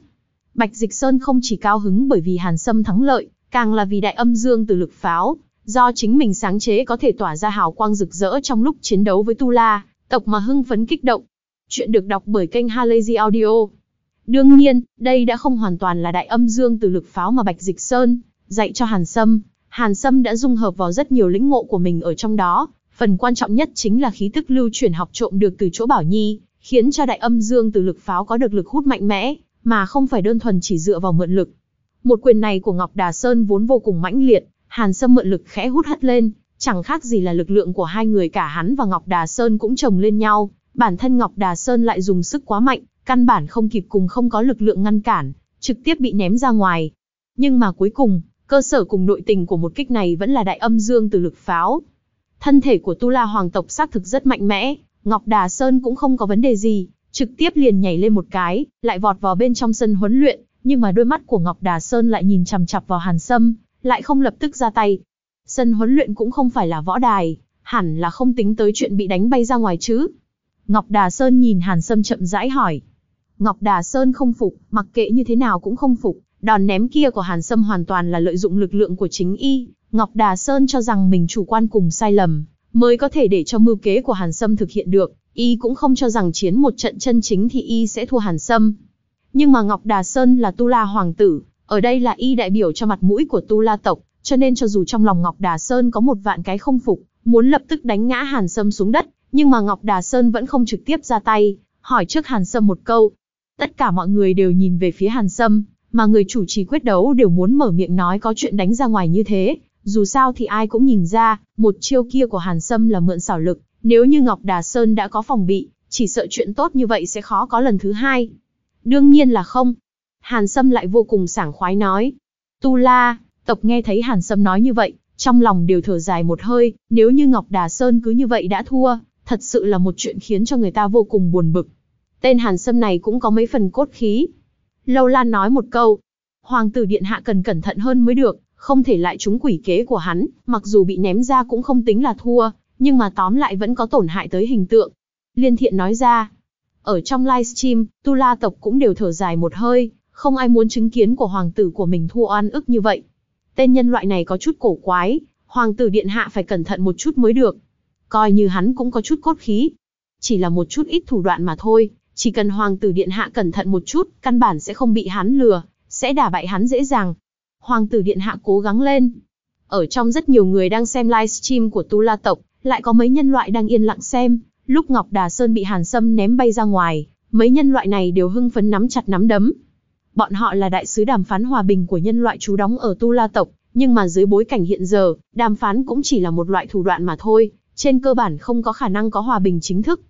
Bạch Dịch Sơn không chỉ cao hứng bởi vì Hàn Sâm thắng lợi, càng là vì đại âm dương từ lực pháo, do chính mình sáng chế có thể tỏa ra hào quang rực rỡ trong lúc chiến đấu với Tu La, tộc mà hưng phấn kích động. Chuyện được đọc bởi kênh Halazy Audio. Đương nhiên, đây đã không hoàn toàn là đại âm dương từ lực pháo mà Bạch Dịch Sơn dạy cho Hàn Sâm. Hàn Sâm đã dung hợp vào rất nhiều lĩnh ngộ của mình ở trong đó, phần quan trọng nhất chính là khí tức lưu chuyển học trộm được từ chỗ Bảo Nhi, khiến cho đại âm dương từ lực pháo có được lực hút mạnh mẽ, mà không phải đơn thuần chỉ dựa vào mượn lực. Một quyền này của Ngọc Đà Sơn vốn vô cùng mãnh liệt, Hàn Sâm mượn lực khẽ hút hắt lên, chẳng khác gì là lực lượng của hai người cả hắn và Ngọc Đà Sơn cũng chồng lên nhau, bản thân Ngọc Đà Sơn lại dùng sức quá mạnh, căn bản không kịp cùng không có lực lượng ngăn cản, trực tiếp bị ném ra ngoài. Nhưng mà cuối cùng, cơ sở cùng nội tình của một kích này vẫn là đại âm dương từ lực pháo. Thân thể của Tu La Hoàng tộc xác thực rất mạnh mẽ, Ngọc Đà Sơn cũng không có vấn đề gì, trực tiếp liền nhảy lên một cái, lại vọt vào bên trong sân huấn luyện, nhưng mà đôi mắt của Ngọc Đà Sơn lại nhìn chằm chằm vào Hàn Sâm, lại không lập tức ra tay. Sân huấn luyện cũng không phải là võ đài, hẳn là không tính tới chuyện bị đánh bay ra ngoài chứ. Ngọc Đà Sơn nhìn Hàn Sâm chậm rãi hỏi. Ngọc Đà Sơn không phục, mặc kệ như thế nào cũng không phục, đòn ném kia của Hàn Sâm hoàn toàn là lợi dụng lực lượng của chính y. Ngọc Đà Sơn cho rằng mình chủ quan cùng sai lầm, mới có thể để cho mưu kế của Hàn Sâm thực hiện được, y cũng không cho rằng chiến một trận chân chính thì y sẽ thua Hàn Sâm. Nhưng mà Ngọc Đà Sơn là Tu La Hoàng tử, ở đây là y đại biểu cho mặt mũi của Tu La tộc, cho nên cho dù trong lòng Ngọc Đà Sơn có một vạn cái không phục, muốn lập tức đánh ngã Hàn Sâm xuống đất, nhưng mà Ngọc Đà Sơn vẫn không trực tiếp ra tay, hỏi trước Hàn Sâm một câu. Tất cả mọi người đều nhìn về phía Hàn Sâm, mà người chủ trì quyết đấu đều muốn mở miệng nói có chuyện đánh ra ngoài như thế. Dù sao thì ai cũng nhìn ra, một chiêu kia của Hàn Sâm là mượn xảo lực, nếu như Ngọc Đà Sơn đã có phòng bị, chỉ sợ chuyện tốt như vậy sẽ khó có lần thứ hai. Đương nhiên là không, Hàn Sâm lại vô cùng sảng khoái nói. Tu La, tộc nghe thấy Hàn Sâm nói như vậy, trong lòng đều thở dài một hơi, nếu như Ngọc Đà Sơn cứ như vậy đã thua, thật sự là một chuyện khiến cho người ta vô cùng buồn bực. Tên Hàn Sâm này cũng có mấy phần cốt khí. Lâu Lan nói một câu, Hoàng tử Điện Hạ cần cẩn thận hơn mới được, không thể lại trúng quỷ kế của hắn, mặc dù bị ném ra cũng không tính là thua, nhưng mà tóm lại vẫn có tổn hại tới hình tượng. Liên Thiện nói ra, ở trong livestream, Tu La tộc cũng đều thở dài một hơi, không ai muốn chứng kiến của hoàng tử của mình thua oan ức như vậy. Tên nhân loại này có chút cổ quái, hoàng tử điện hạ phải cẩn thận một chút mới được. Coi như hắn cũng có chút cốt khí. Chỉ là một chút ít thủ đoạn mà thôi, Chỉ cần Hoàng tử Điện Hạ cẩn thận một chút, căn bản sẽ không bị hắn lừa, sẽ đả bại hắn dễ dàng. Hoàng tử Điện Hạ cố gắng lên. Ở trong rất nhiều người đang xem livestream của Tu La tộc, lại có mấy nhân loại đang yên lặng xem, lúc Ngọc Đà Sơn bị Hàn Sâm ném bay ra ngoài, mấy nhân loại này đều hưng phấn nắm chặt nắm đấm. Bọn họ là đại sứ đàm phán hòa bình của nhân loại trú đóng ở Tu La tộc, nhưng mà dưới bối cảnh hiện giờ, đàm phán cũng chỉ là một loại thủ đoạn mà thôi, trên cơ bản không có khả năng có hòa bình chính thức.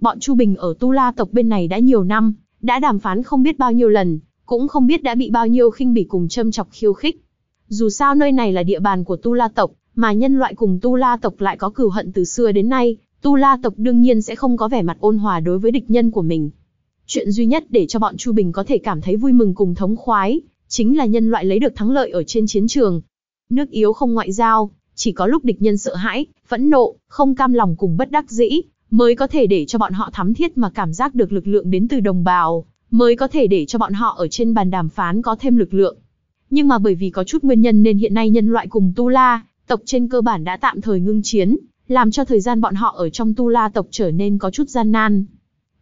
Bọn Chu Bình ở Tu La tộc bên này đã nhiều năm, đã đàm phán không biết bao nhiêu lần, cũng không biết đã bị bao nhiêu khinh bỉ cùng châm chọc khiêu khích. Dù sao nơi này là địa bàn của Tu La tộc, mà nhân loại cùng Tu La tộc lại có cừu hận từ xưa đến nay, Tu La tộc đương nhiên sẽ không có vẻ mặt ôn hòa đối với địch nhân của mình. Chuyện duy nhất để cho bọn Chu Bình có thể cảm thấy vui mừng cùng thống khoái, chính là nhân loại lấy được thắng lợi ở trên chiến trường. Nước yếu không ngoại giao, chỉ có lúc địch nhân sợ hãi, phẫn nộ, không cam lòng cùng bất đắc dĩ, mới có thể để cho bọn họ thắm thiết mà cảm giác được lực lượng đến từ đồng bào, mới có thể để cho bọn họ ở trên bàn đàm phán có thêm lực lượng. Nhưng mà bởi vì có chút nguyên nhân nên hiện nay nhân loại cùng Tu La, tộc trên cơ bản đã tạm thời ngưng chiến, làm cho thời gian bọn họ ở trong Tu La tộc trở nên có chút gian nan.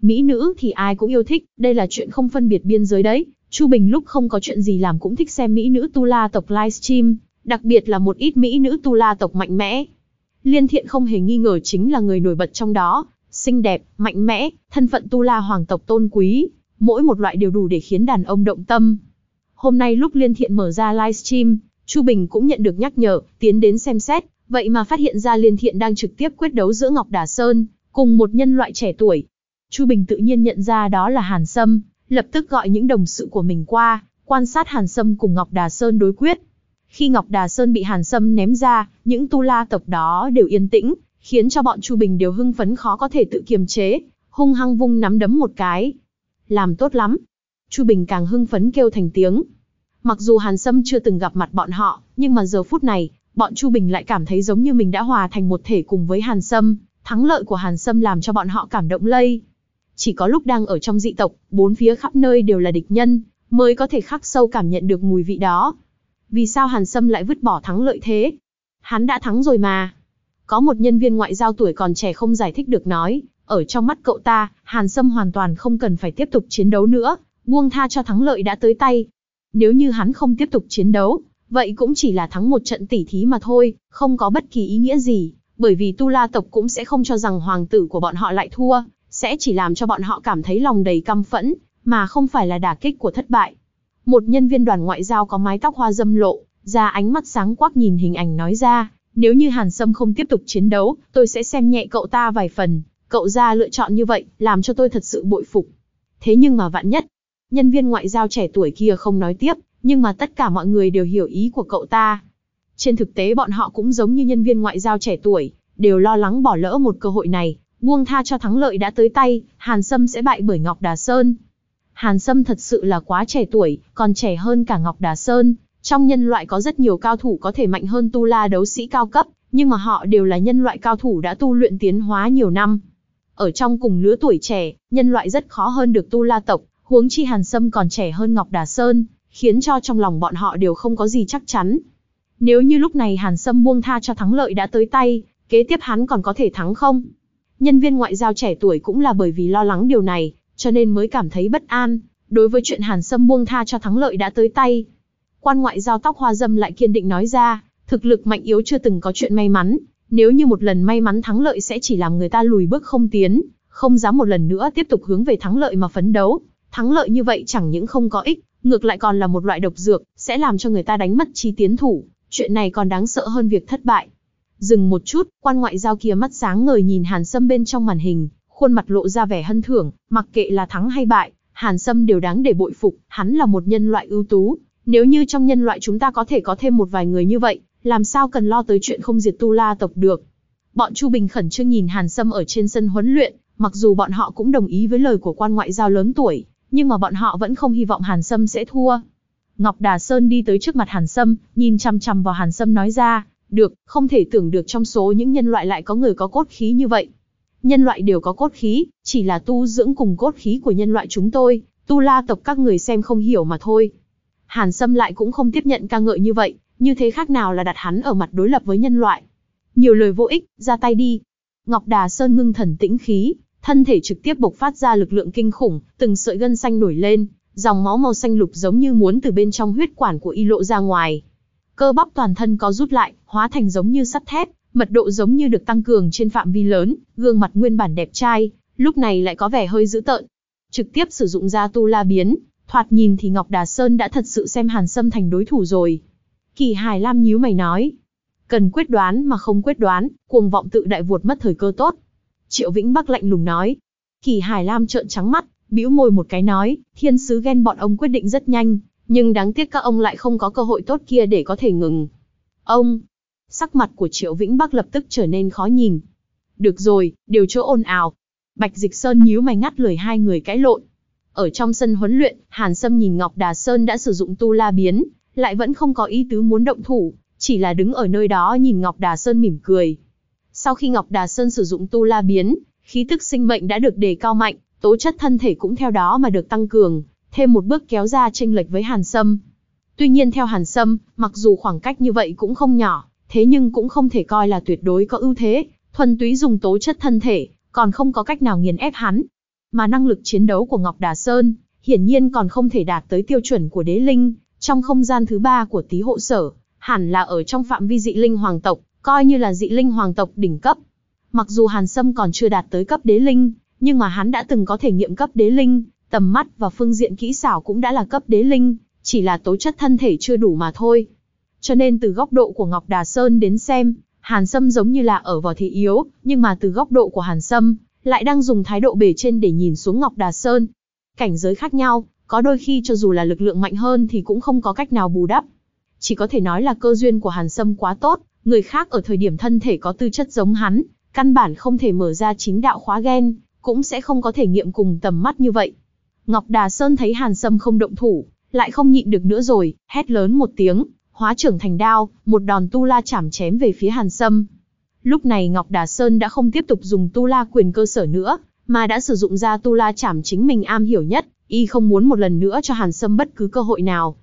Mỹ nữ thì ai cũng yêu thích, đây là chuyện không phân biệt biên giới đấy. Chu Bình lúc không có chuyện gì làm cũng thích xem Mỹ nữ Tu La tộc livestream, đặc biệt là một ít Mỹ nữ Tu La tộc mạnh mẽ. Liên thiện không hề nghi ngờ chính là người nổi bật trong đó, xinh đẹp, mạnh mẽ, thân phận Tu La hoàng tộc tôn quý, mỗi một loại đều đủ để khiến đàn ông động tâm. Hôm nay lúc Liên Thiện mở ra livestream, Chu Bình cũng nhận được nhắc nhở, tiến đến xem xét, vậy mà phát hiện ra Liên Thiện đang trực tiếp quyết đấu giữa Ngọc Đà Sơn, cùng một nhân loại trẻ tuổi. Chu Bình tự nhiên nhận ra đó là Hàn Sâm, lập tức gọi những đồng sự của mình qua, quan sát Hàn Sâm cùng Ngọc Đà Sơn đối quyết. Khi Ngọc Đà Sơn bị Hàn Sâm ném ra, những tu la tộc đó đều yên tĩnh, khiến cho bọn Chu Bình đều hưng phấn khó có thể tự kiềm chế, hung hăng vung nắm đấm một cái. Làm tốt lắm. Chu Bình càng hưng phấn kêu thành tiếng. Mặc dù Hàn Sâm chưa từng gặp mặt bọn họ, nhưng mà giờ phút này, bọn Chu Bình lại cảm thấy giống như mình đã hòa thành một thể cùng với Hàn Sâm, thắng lợi của Hàn Sâm làm cho bọn họ cảm động lây. Chỉ có lúc đang ở trong dị tộc, bốn phía khắp nơi đều là địch nhân, mới có thể khắc sâu cảm nhận được mùi vị đó. Vì sao Hàn Sâm lại vứt bỏ thắng lợi thế? Hắn đã thắng rồi mà. Có một nhân viên ngoại giao tuổi còn trẻ không giải thích được nói, ở trong mắt cậu ta, Hàn Sâm hoàn toàn không cần phải tiếp tục chiến đấu nữa, buông tha cho thắng lợi đã tới tay. Nếu như hắn không tiếp tục chiến đấu, vậy cũng chỉ là thắng một trận tỉ thí mà thôi, không có bất kỳ ý nghĩa gì, bởi vì Tu La tộc cũng sẽ không cho rằng hoàng tử của bọn họ lại thua, sẽ chỉ làm cho bọn họ cảm thấy lòng đầy căm phẫn, mà không phải là đả kích của thất bại. Một nhân viên đoàn ngoại giao có mái tóc hoa dâm lộ, ra ánh mắt sáng quắc nhìn hình ảnh nói ra, nếu như Hàn Sâm không tiếp tục chiến đấu, tôi sẽ xem nhẹ cậu ta vài phần, cậu ra lựa chọn như vậy, làm cho tôi thật sự bội phục. Thế nhưng mà vạn nhất, nhân viên ngoại giao trẻ tuổi kia không nói tiếp, nhưng mà tất cả mọi người đều hiểu ý của cậu ta. Trên thực tế bọn họ cũng giống như nhân viên ngoại giao trẻ tuổi, đều lo lắng bỏ lỡ một cơ hội này, buông tha cho thắng lợi đã tới tay, Hàn Sâm sẽ bại bởi Ngọc Đà Sơn. Hàn Sâm thật sự là quá trẻ tuổi, còn trẻ hơn cả Ngọc Đà Sơn. Trong nhân loại có rất nhiều cao thủ có thể mạnh hơn tu la đấu sĩ cao cấp, nhưng mà họ đều là nhân loại cao thủ đã tu luyện tiến hóa nhiều năm. Ở trong cùng lứa tuổi trẻ, nhân loại rất khó hơn được tu la tộc, huống chi Hàn Sâm còn trẻ hơn Ngọc Đà Sơn, khiến cho trong lòng bọn họ đều không có gì chắc chắn. Nếu như lúc này Hàn Sâm buông tha cho thắng lợi đã tới tay, kế tiếp hắn còn có thể thắng không? Nhân viên ngoại giao trẻ tuổi cũng là bởi vì lo lắng điều này, cho nên mới cảm thấy bất an, đối với chuyện Hàn Sâm buông tha cho thắng lợi đã tới tay. Quan ngoại giao tóc hoa dâm lại kiên định nói ra, thực lực mạnh yếu chưa từng có chuyện may mắn, nếu như một lần may mắn thắng lợi sẽ chỉ làm người ta lùi bước không tiến, không dám một lần nữa tiếp tục hướng về thắng lợi mà phấn đấu. Thắng lợi như vậy chẳng những không có ích, ngược lại còn là một loại độc dược, sẽ làm cho người ta đánh mất trí tiến thủ. Chuyện này còn đáng sợ hơn việc thất bại. Dừng một chút, quan ngoại giao kia mắt sáng ngời nhìn Hàn Sâm bên trong màn hình, khuôn mặt lộ ra vẻ hân thưởng, mặc kệ là thắng hay bại, Hàn Sâm đều đáng để bội phục, hắn là một nhân loại ưu tú. Nếu như trong nhân loại chúng ta có thể có thêm một vài người như vậy, làm sao cần lo tới chuyện không diệt tu la tộc được. Bọn Chu Bình khẩn trương nhìn Hàn Sâm ở trên sân huấn luyện, mặc dù bọn họ cũng đồng ý với lời của quan ngoại giao lớn tuổi, nhưng mà bọn họ vẫn không hy vọng Hàn Sâm sẽ thua. Ngọc Đà Sơn đi tới trước mặt Hàn Sâm, nhìn chăm chăm vào Hàn Sâm nói ra, được, không thể tưởng được trong số những nhân loại lại có người có cốt khí như vậy. Nhân loại đều có cốt khí, chỉ là tu dưỡng cùng cốt khí của nhân loại chúng tôi, tu la tộc các người xem không hiểu mà thôi. Hàn Sâm lại cũng không tiếp nhận ca ngợi như vậy, như thế khác nào là đặt hắn ở mặt đối lập với nhân loại. Nhiều lời vô ích, ra tay đi. Ngọc Đà Sơn ngưng thần tĩnh khí, thân thể trực tiếp bộc phát ra lực lượng kinh khủng, từng sợi gân xanh nổi lên, dòng máu màu xanh lục giống như muốn từ bên trong huyết quản của y lộ ra ngoài. Cơ bắp toàn thân có rút lại, hóa thành giống như sắt thép, mật độ giống như được tăng cường trên phạm vi lớn, gương mặt nguyên bản đẹp trai, lúc này lại có vẻ hơi dữ tợn. Trực tiếp sử dụng ra tu la biến, thoạt nhìn thì Ngọc Đà Sơn đã thật sự xem Hàn Sâm thành đối thủ rồi. Kỳ Hải Lam nhíu mày nói, cần quyết đoán mà không quyết đoán, cuồng vọng tự đại vuột mất thời cơ tốt. Triệu Vĩnh Bắc lạnh lùng nói. Kỳ Hải Lam trợn trắng mắt, bĩu môi một cái nói, thiên sứ ghen bọn ông quyết định rất nhanh, nhưng đáng tiếc các ông lại không có cơ hội tốt kia để có thể ngừng. Ông, sắc mặt của Triệu Vĩnh Bắc lập tức trở nên khó nhìn. Được rồi, điều chỗ ồn ào. Bạch Dịch Sơn nhíu mày ngắt lời hai người cãi lộn. Ở trong sân huấn luyện, Hàn Sâm nhìn Ngọc Đà Sơn đã sử dụng tu la biến, lại vẫn không có ý tứ muốn động thủ, chỉ là đứng ở nơi đó nhìn Ngọc Đà Sơn mỉm cười. Sau khi Ngọc Đà Sơn sử dụng tu la biến, khí tức sinh mệnh đã được đề cao mạnh, tố chất thân thể cũng theo đó mà được tăng cường, thêm một bước kéo ra chênh lệch với Hàn Sâm. Tuy nhiên theo Hàn Sâm, mặc dù khoảng cách như vậy cũng không nhỏ, thế nhưng cũng không thể coi là tuyệt đối có ưu thế, thuần túy dùng tố chất thân thể, còn không có cách nào nghiền ép hắn. Mà năng lực chiến đấu của Ngọc Đà Sơn, hiển nhiên còn không thể đạt tới tiêu chuẩn của đế linh, trong không gian thứ ba của tí hộ sở, hẳn là ở trong phạm vi dị linh hoàng tộc, coi như là dị linh hoàng tộc đỉnh cấp. Mặc dù Hàn Sâm còn chưa đạt tới cấp đế linh, nhưng mà hắn đã từng có thể nghiệm cấp đế linh, tầm mắt và phương diện kỹ xảo cũng đã là cấp đế linh, chỉ là tố chất thân thể chưa đủ mà thôi. Cho nên từ góc độ của Ngọc Đà Sơn đến xem, Hàn Sâm giống như là ở vào thị yếu, nhưng mà từ góc độ của Hàn Sâm, lại đang dùng thái độ bề trên để nhìn xuống Ngọc Đà Sơn. Cảnh giới khác nhau, có đôi khi cho dù là lực lượng mạnh hơn thì cũng không có cách nào bù đắp. Chỉ có thể nói là cơ duyên của Hàn Sâm quá tốt, người khác ở thời điểm thân thể có tư chất giống hắn, căn bản không thể mở ra chính đạo khóa gen, cũng sẽ không có thể nghiệm cùng tầm mắt như vậy. Ngọc Đà Sơn thấy Hàn Sâm không động thủ, lại không nhịn được nữa rồi, hét lớn một tiếng, hóa trưởng thành đao, một đòn tu la chảm chém về phía Hàn Sâm. Lúc này Ngọc Đà Sơn đã không tiếp tục dùng tu la quyền cơ sở nữa, mà đã sử dụng ra tu la chảm chính mình am hiểu nhất, y không muốn một lần nữa cho Hàn Sâm bất cứ cơ hội nào.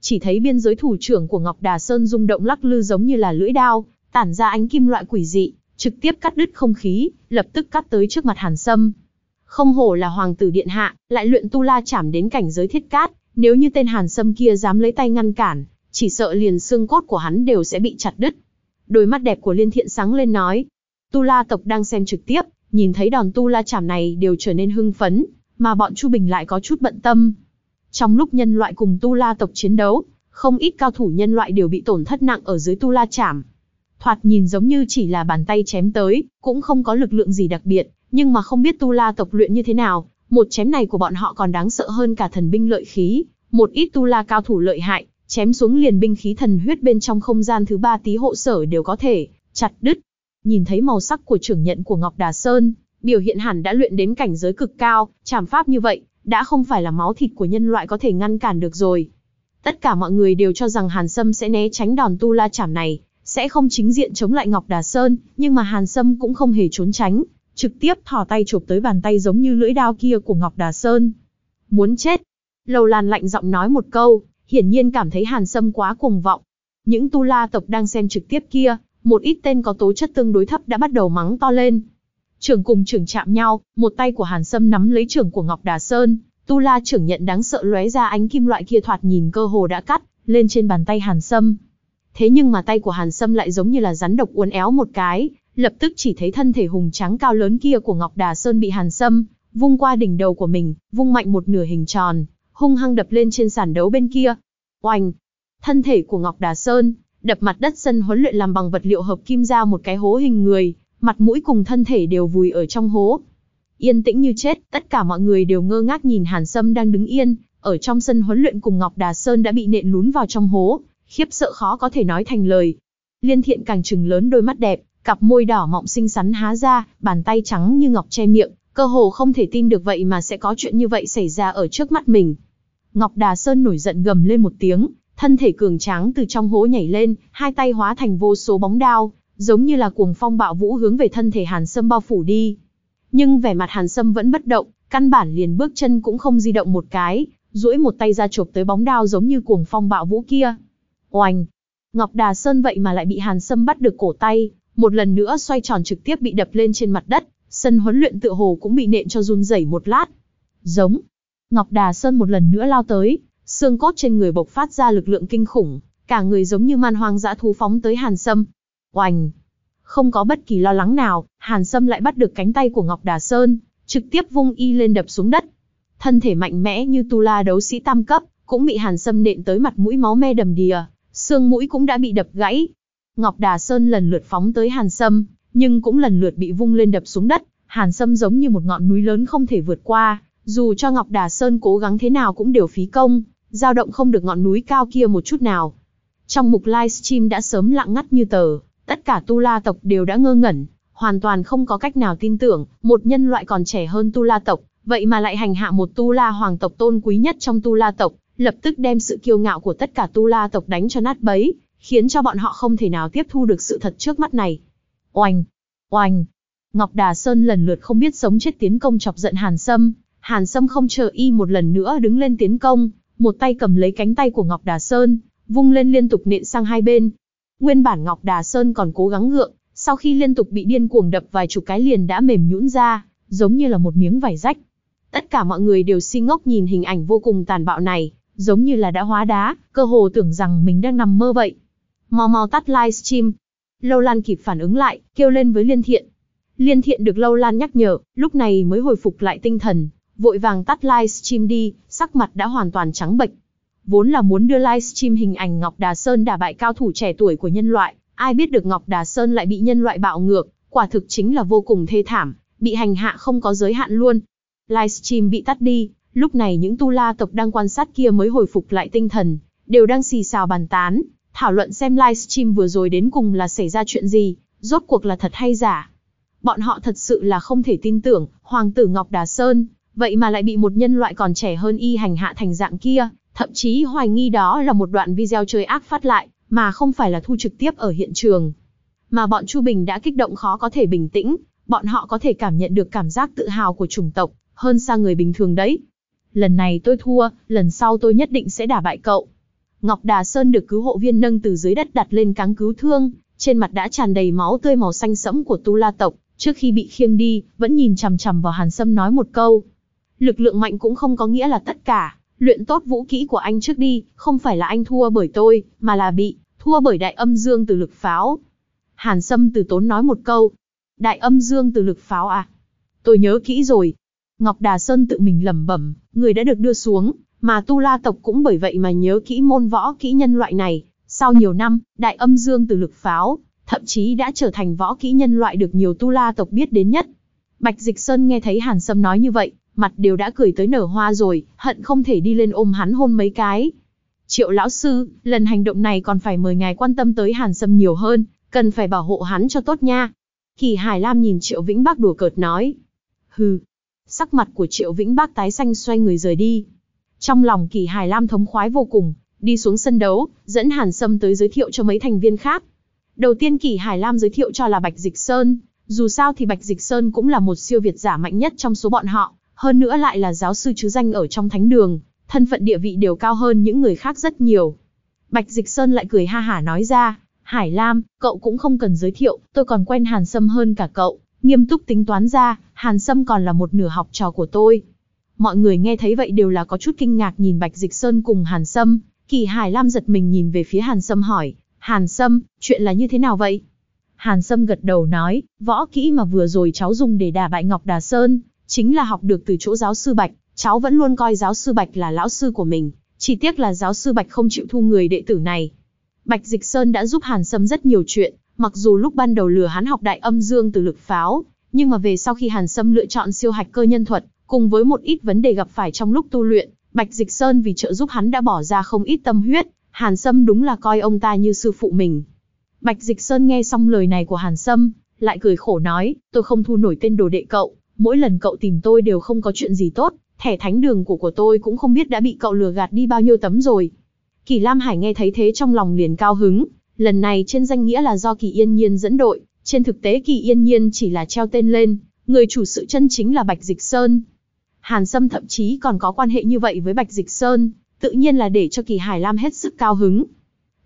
Chỉ thấy biên giới thủ trưởng của Ngọc Đà Sơn rung động lắc lư giống như là lưỡi đao, tản ra ánh kim loại quỷ dị, trực tiếp cắt đứt không khí, lập tức cắt tới trước mặt Hàn Sâm. Không hổ là hoàng tử điện hạ, lại luyện tu la chảm đến cảnh giới thiết cát, nếu như tên Hàn Sâm kia dám lấy tay ngăn cản, chỉ sợ liền xương cốt của hắn đều sẽ bị chặt đứt. Đôi mắt đẹp của Liên Thiện sáng lên nói, Tu La tộc đang xem trực tiếp, nhìn thấy đòn tu la chảm này đều trở nên hưng phấn, mà bọn Chu Bình lại có chút bận tâm. Trong lúc nhân loại cùng tu la tộc chiến đấu, không ít cao thủ nhân loại đều bị tổn thất nặng ở dưới tu la chảm. Thoạt nhìn giống như chỉ là bàn tay chém tới, cũng không có lực lượng gì đặc biệt, nhưng mà không biết tu la tộc luyện như thế nào, một chém này của bọn họ còn đáng sợ hơn cả thần binh lợi khí, một ít tu la cao thủ lợi hại, chém xuống liền binh khí thần huyết bên trong không gian thứ ba tí hộ sở đều có thể chặt đứt. Nhìn thấy màu sắc của trưởng nhận của Ngọc Đà Sơn, biểu hiện hẳn đã luyện đến cảnh giới cực cao, chảm pháp như vậy, đã không phải là máu thịt của nhân loại có thể ngăn cản được rồi. Tất cả mọi người đều cho rằng Hàn Sâm sẽ né tránh đòn tu la chảm này, sẽ không chính diện chống lại Ngọc Đà Sơn, nhưng mà Hàn Sâm cũng không hề trốn tránh, trực tiếp thò tay chụp tới bàn tay giống như lưỡi đao kia của Ngọc Đà Sơn. Muốn chết. Lầu Lan lạnh giọng nói một câu, hiển nhiên cảm thấy Hàn Sâm quá cuồng vọng. Những tu la tộc đang xem trực tiếp kia, một ít tên có tố chất tương đối thấp đã bắt đầu mắng to lên. Trưởng cùng trưởng chạm nhau, một tay của Hàn Sâm nắm lấy trưởng của Ngọc Đà Sơn, tu la trưởng nhận đáng sợ lóe ra ánh kim loại kia thoạt nhìn cơ hồ đã cắt lên trên bàn tay Hàn Sâm. Thế nhưng mà tay của Hàn Sâm lại giống như là rắn độc uốn éo một cái, lập tức chỉ thấy thân thể hùng trắng cao lớn kia của Ngọc Đà Sơn bị Hàn Sâm vung qua đỉnh đầu của mình, vung mạnh một nửa hình tròn, hung hăng đập lên trên sàn đấu bên kia. Oanh! Thân thể của Ngọc Đà Sơn đập mặt đất sân huấn luyện làm bằng vật liệu hợp kim ra một cái hố hình người, mặt mũi cùng thân thể đều vùi ở trong hố. Yên tĩnh như chết, tất cả mọi người đều ngơ ngác nhìn Hàn Sâm đang đứng yên, ở trong sân huấn luyện cùng Ngọc Đà Sơn đã bị nện lún vào trong hố, khiếp sợ khó có thể nói thành lời. Liên Thiện càng trừng lớn đôi mắt đẹp, cặp môi đỏ mọng xinh xắn há ra, bàn tay trắng như ngọc che miệng, cơ hồ không thể tin được vậy mà sẽ có chuyện như vậy xảy ra ở trước mắt mình. Ngọc Đà Sơn nổi giận gầm lên một tiếng, thân thể cường tráng từ trong hố nhảy lên, hai tay hóa thành vô số bóng đao, giống như là cuồng phong bạo vũ hướng về thân thể Hàn Sâm bao phủ đi. Nhưng vẻ mặt Hàn Sâm vẫn bất động, căn bản liền bước chân cũng không di động một cái, duỗi một tay ra chộp tới bóng đao giống như cuồng phong bạo vũ kia. Oanh! Ngọc Đà Sơn vậy mà lại bị Hàn Sâm bắt được cổ tay, một lần nữa xoay tròn trực tiếp bị đập lên trên mặt đất, Sân huấn luyện tựa hồ cũng bị nện cho run rẩy một lát. Giống. Ngọc Đà Sơn một lần nữa lao tới, xương cốt trên người bộc phát ra lực lượng kinh khủng, cả người giống như man hoang dã thú phóng tới Hàn Sâm. Oành! Không có bất kỳ lo lắng nào, Hàn Sâm lại bắt được cánh tay của Ngọc Đà Sơn, trực tiếp vung y lên đập xuống đất. Thân thể mạnh mẽ như tu la đấu sĩ tam cấp, cũng bị Hàn Sâm nện tới mặt mũi máu me đầm đìa, xương mũi cũng đã bị đập gãy. Ngọc Đà Sơn lần lượt phóng tới Hàn Sâm, nhưng cũng lần lượt bị vung lên đập xuống đất, Hàn Sâm giống như một ngọn núi lớn không thể vượt qua, dù cho Ngọc Đà Sơn cố gắng thế nào cũng đều phí công, dao động không được ngọn núi cao kia một chút nào. Trong mục livestream đã sớm lặng ngắt như tờ, tất cả Tu La tộc đều đã ngơ ngẩn, hoàn toàn không có cách nào tin tưởng, một nhân loại còn trẻ hơn Tu La tộc, vậy mà lại hành hạ một Tu La hoàng tộc tôn quý nhất trong Tu La tộc, lập tức đem sự kiêu ngạo của tất cả Tu La tộc đánh cho nát bấy, khiến cho bọn họ không thể nào tiếp thu được sự thật trước mắt này. Oanh! Oanh! Ngọc Đà Sơn lần lượt không biết sống chết tiến công chọc giận Hàn Sâm, Hàn Sâm không chờ y một lần nữa đứng lên tiến công, một tay cầm lấy cánh tay của Ngọc Đà Sơn, vung lên liên tục nện sang hai bên. Nguyên bản Ngọc Đà Sơn còn cố gắng gượng, sau khi liên tục bị điên cuồng đập vài chục cái liền đã mềm nhũn ra, giống như là một miếng vải rách. Tất cả mọi người đều si ngốc nhìn hình ảnh vô cùng tàn bạo này, giống như là đã hóa đá, cơ hồ tưởng rằng mình đang nằm mơ vậy. Mau mau tắt livestream. Lâu Lan kịp phản ứng lại, kêu lên với Liên Thiện. Liên Thiện được Lâu Lan nhắc nhở, lúc này mới hồi phục lại tinh thần, vội vàng tắt livestream đi, sắc mặt đã hoàn toàn trắng bệch. Vốn là muốn đưa livestream hình ảnh Ngọc Đà Sơn đả bại cao thủ trẻ tuổi của nhân loại, ai biết được Ngọc Đà Sơn lại bị nhân loại bạo ngược, quả thực chính là vô cùng thê thảm, bị hành hạ không có giới hạn luôn. Livestream bị tắt đi, lúc này những tu la tộc đang quan sát kia mới hồi phục lại tinh thần, đều đang xì xào bàn tán, thảo luận xem livestream vừa rồi đến cùng là xảy ra chuyện gì, rốt cuộc là thật hay giả. Bọn họ thật sự là không thể tin tưởng, Hoàng tử Ngọc Đà Sơn, vậy mà lại bị một nhân loại còn trẻ hơn y hành hạ thành dạng kia, thậm chí hoài nghi đó là một đoạn video chơi ác phát lại, mà không phải là thu trực tiếp ở hiện trường. Mà bọn Chu Bình đã kích động khó có thể bình tĩnh, bọn họ có thể cảm nhận được cảm giác tự hào của chủng tộc, hơn xa người bình thường đấy. Lần này tôi thua, lần sau tôi nhất định sẽ đả bại cậu. Ngọc Đà Sơn được cứu hộ viên nâng từ dưới đất đặt lên cáng cứu thương, trên mặt đã tràn đầy máu tươi màu xanh sẫm của Tu La tộc, trước khi bị khiêng đi, vẫn nhìn chằm chằm vào Hàn Sâm nói một câu. Lực lượng mạnh cũng không có nghĩa là tất cả, luyện tốt vũ kỹ của anh trước đi, không phải là anh thua bởi tôi, mà là bị, thua bởi đại âm dương từ lực pháo. Hàn Sâm từ tốn nói một câu. Đại âm dương từ lực pháo à? Tôi nhớ kỹ rồi. Ngọc Đà Sơn tự mình lẩm bẩm, người đã được đưa xuống, mà Tu La tộc cũng bởi vậy mà nhớ kỹ môn võ kỹ nhân loại này. Sau nhiều năm, đại âm dương từ lực pháo, thậm chí đã trở thành võ kỹ nhân loại được nhiều Tu La tộc biết đến nhất. Bạch Dịch Sơn nghe thấy Hàn Sâm nói như vậy, mặt đều đã cười tới nở hoa rồi, hận không thể đi lên ôm hắn hôn mấy cái. Triệu lão sư, lần hành động này còn phải mời ngài quan tâm tới Hàn Sâm nhiều hơn, cần phải bảo hộ hắn cho tốt nha. Kỳ Hải Lam nhìn Triệu Vĩnh Bắc đùa cợt nói. Hừ. Sắc mặt của Triệu Vĩnh Bắc tái xanh xoay người rời đi. Trong lòng Kỳ Hải Lam thống khoái vô cùng, đi xuống sân đấu, dẫn Hàn Sâm tới giới thiệu cho mấy thành viên khác. Đầu tiên Kỳ Hải Lam giới thiệu cho là Bạch Dịch Sơn, dù sao thì Bạch Dịch Sơn cũng là một siêu việt giả mạnh nhất trong số bọn họ, hơn nữa lại là giáo sư chứ danh ở trong thánh đường, thân phận địa vị đều cao hơn những người khác rất nhiều. Bạch Dịch Sơn lại cười ha hả nói ra, Hải Lam, cậu cũng không cần giới thiệu, tôi còn quen Hàn Sâm hơn cả cậu, nghiêm túc tính toán ra, Hàn Sâm còn là một nửa học trò của tôi. Mọi người nghe thấy vậy đều là có chút kinh ngạc nhìn Bạch Dịch Sơn cùng Hàn Sâm, Kỳ Hải Lam giật mình nhìn về phía Hàn Sâm hỏi, Hàn Sâm, chuyện là như thế nào vậy? Hàn Sâm gật đầu nói, võ kỹ mà vừa rồi cháu dùng để đả bại Ngọc Đà Sơn, chính là học được từ chỗ giáo sư Bạch, cháu vẫn luôn coi giáo sư Bạch là lão sư của mình, chỉ tiếc là giáo sư Bạch không chịu thu người đệ tử này. Bạch Dịch Sơn đã giúp Hàn Sâm rất nhiều chuyện, mặc dù lúc ban đầu lừa hắn học đại âm dương từ lực pháo, nhưng mà về sau khi Hàn Sâm lựa chọn siêu hạch cơ nhân thuật, cùng với một ít vấn đề gặp phải trong lúc tu luyện, Bạch Dịch Sơn vì trợ giúp hắn đã bỏ ra không ít tâm huyết, Hàn Sâm đúng là coi ông ta như sư phụ mình. Bạch Dịch Sơn nghe xong lời này của Hàn Sâm, lại cười khổ nói, tôi không thu nổi tên đồ đệ cậu, mỗi lần cậu tìm tôi đều không có chuyện gì tốt, thẻ thánh đường của của tôi cũng không biết đã bị cậu lừa gạt đi bao nhiêu tấm rồi. Kỳ Lam Hải nghe thấy thế trong lòng liền cao hứng, lần này trên danh nghĩa là do Kỳ Yên Nhiên dẫn đội, trên thực tế Kỳ Yên Nhiên chỉ là treo tên lên, người chủ sự chân chính là Bạch Dịch Sơn. Hàn Sâm thậm chí còn có quan hệ như vậy với Bạch Dịch Sơn, tự nhiên là để cho Kỳ Hải Lam hết sức cao hứng.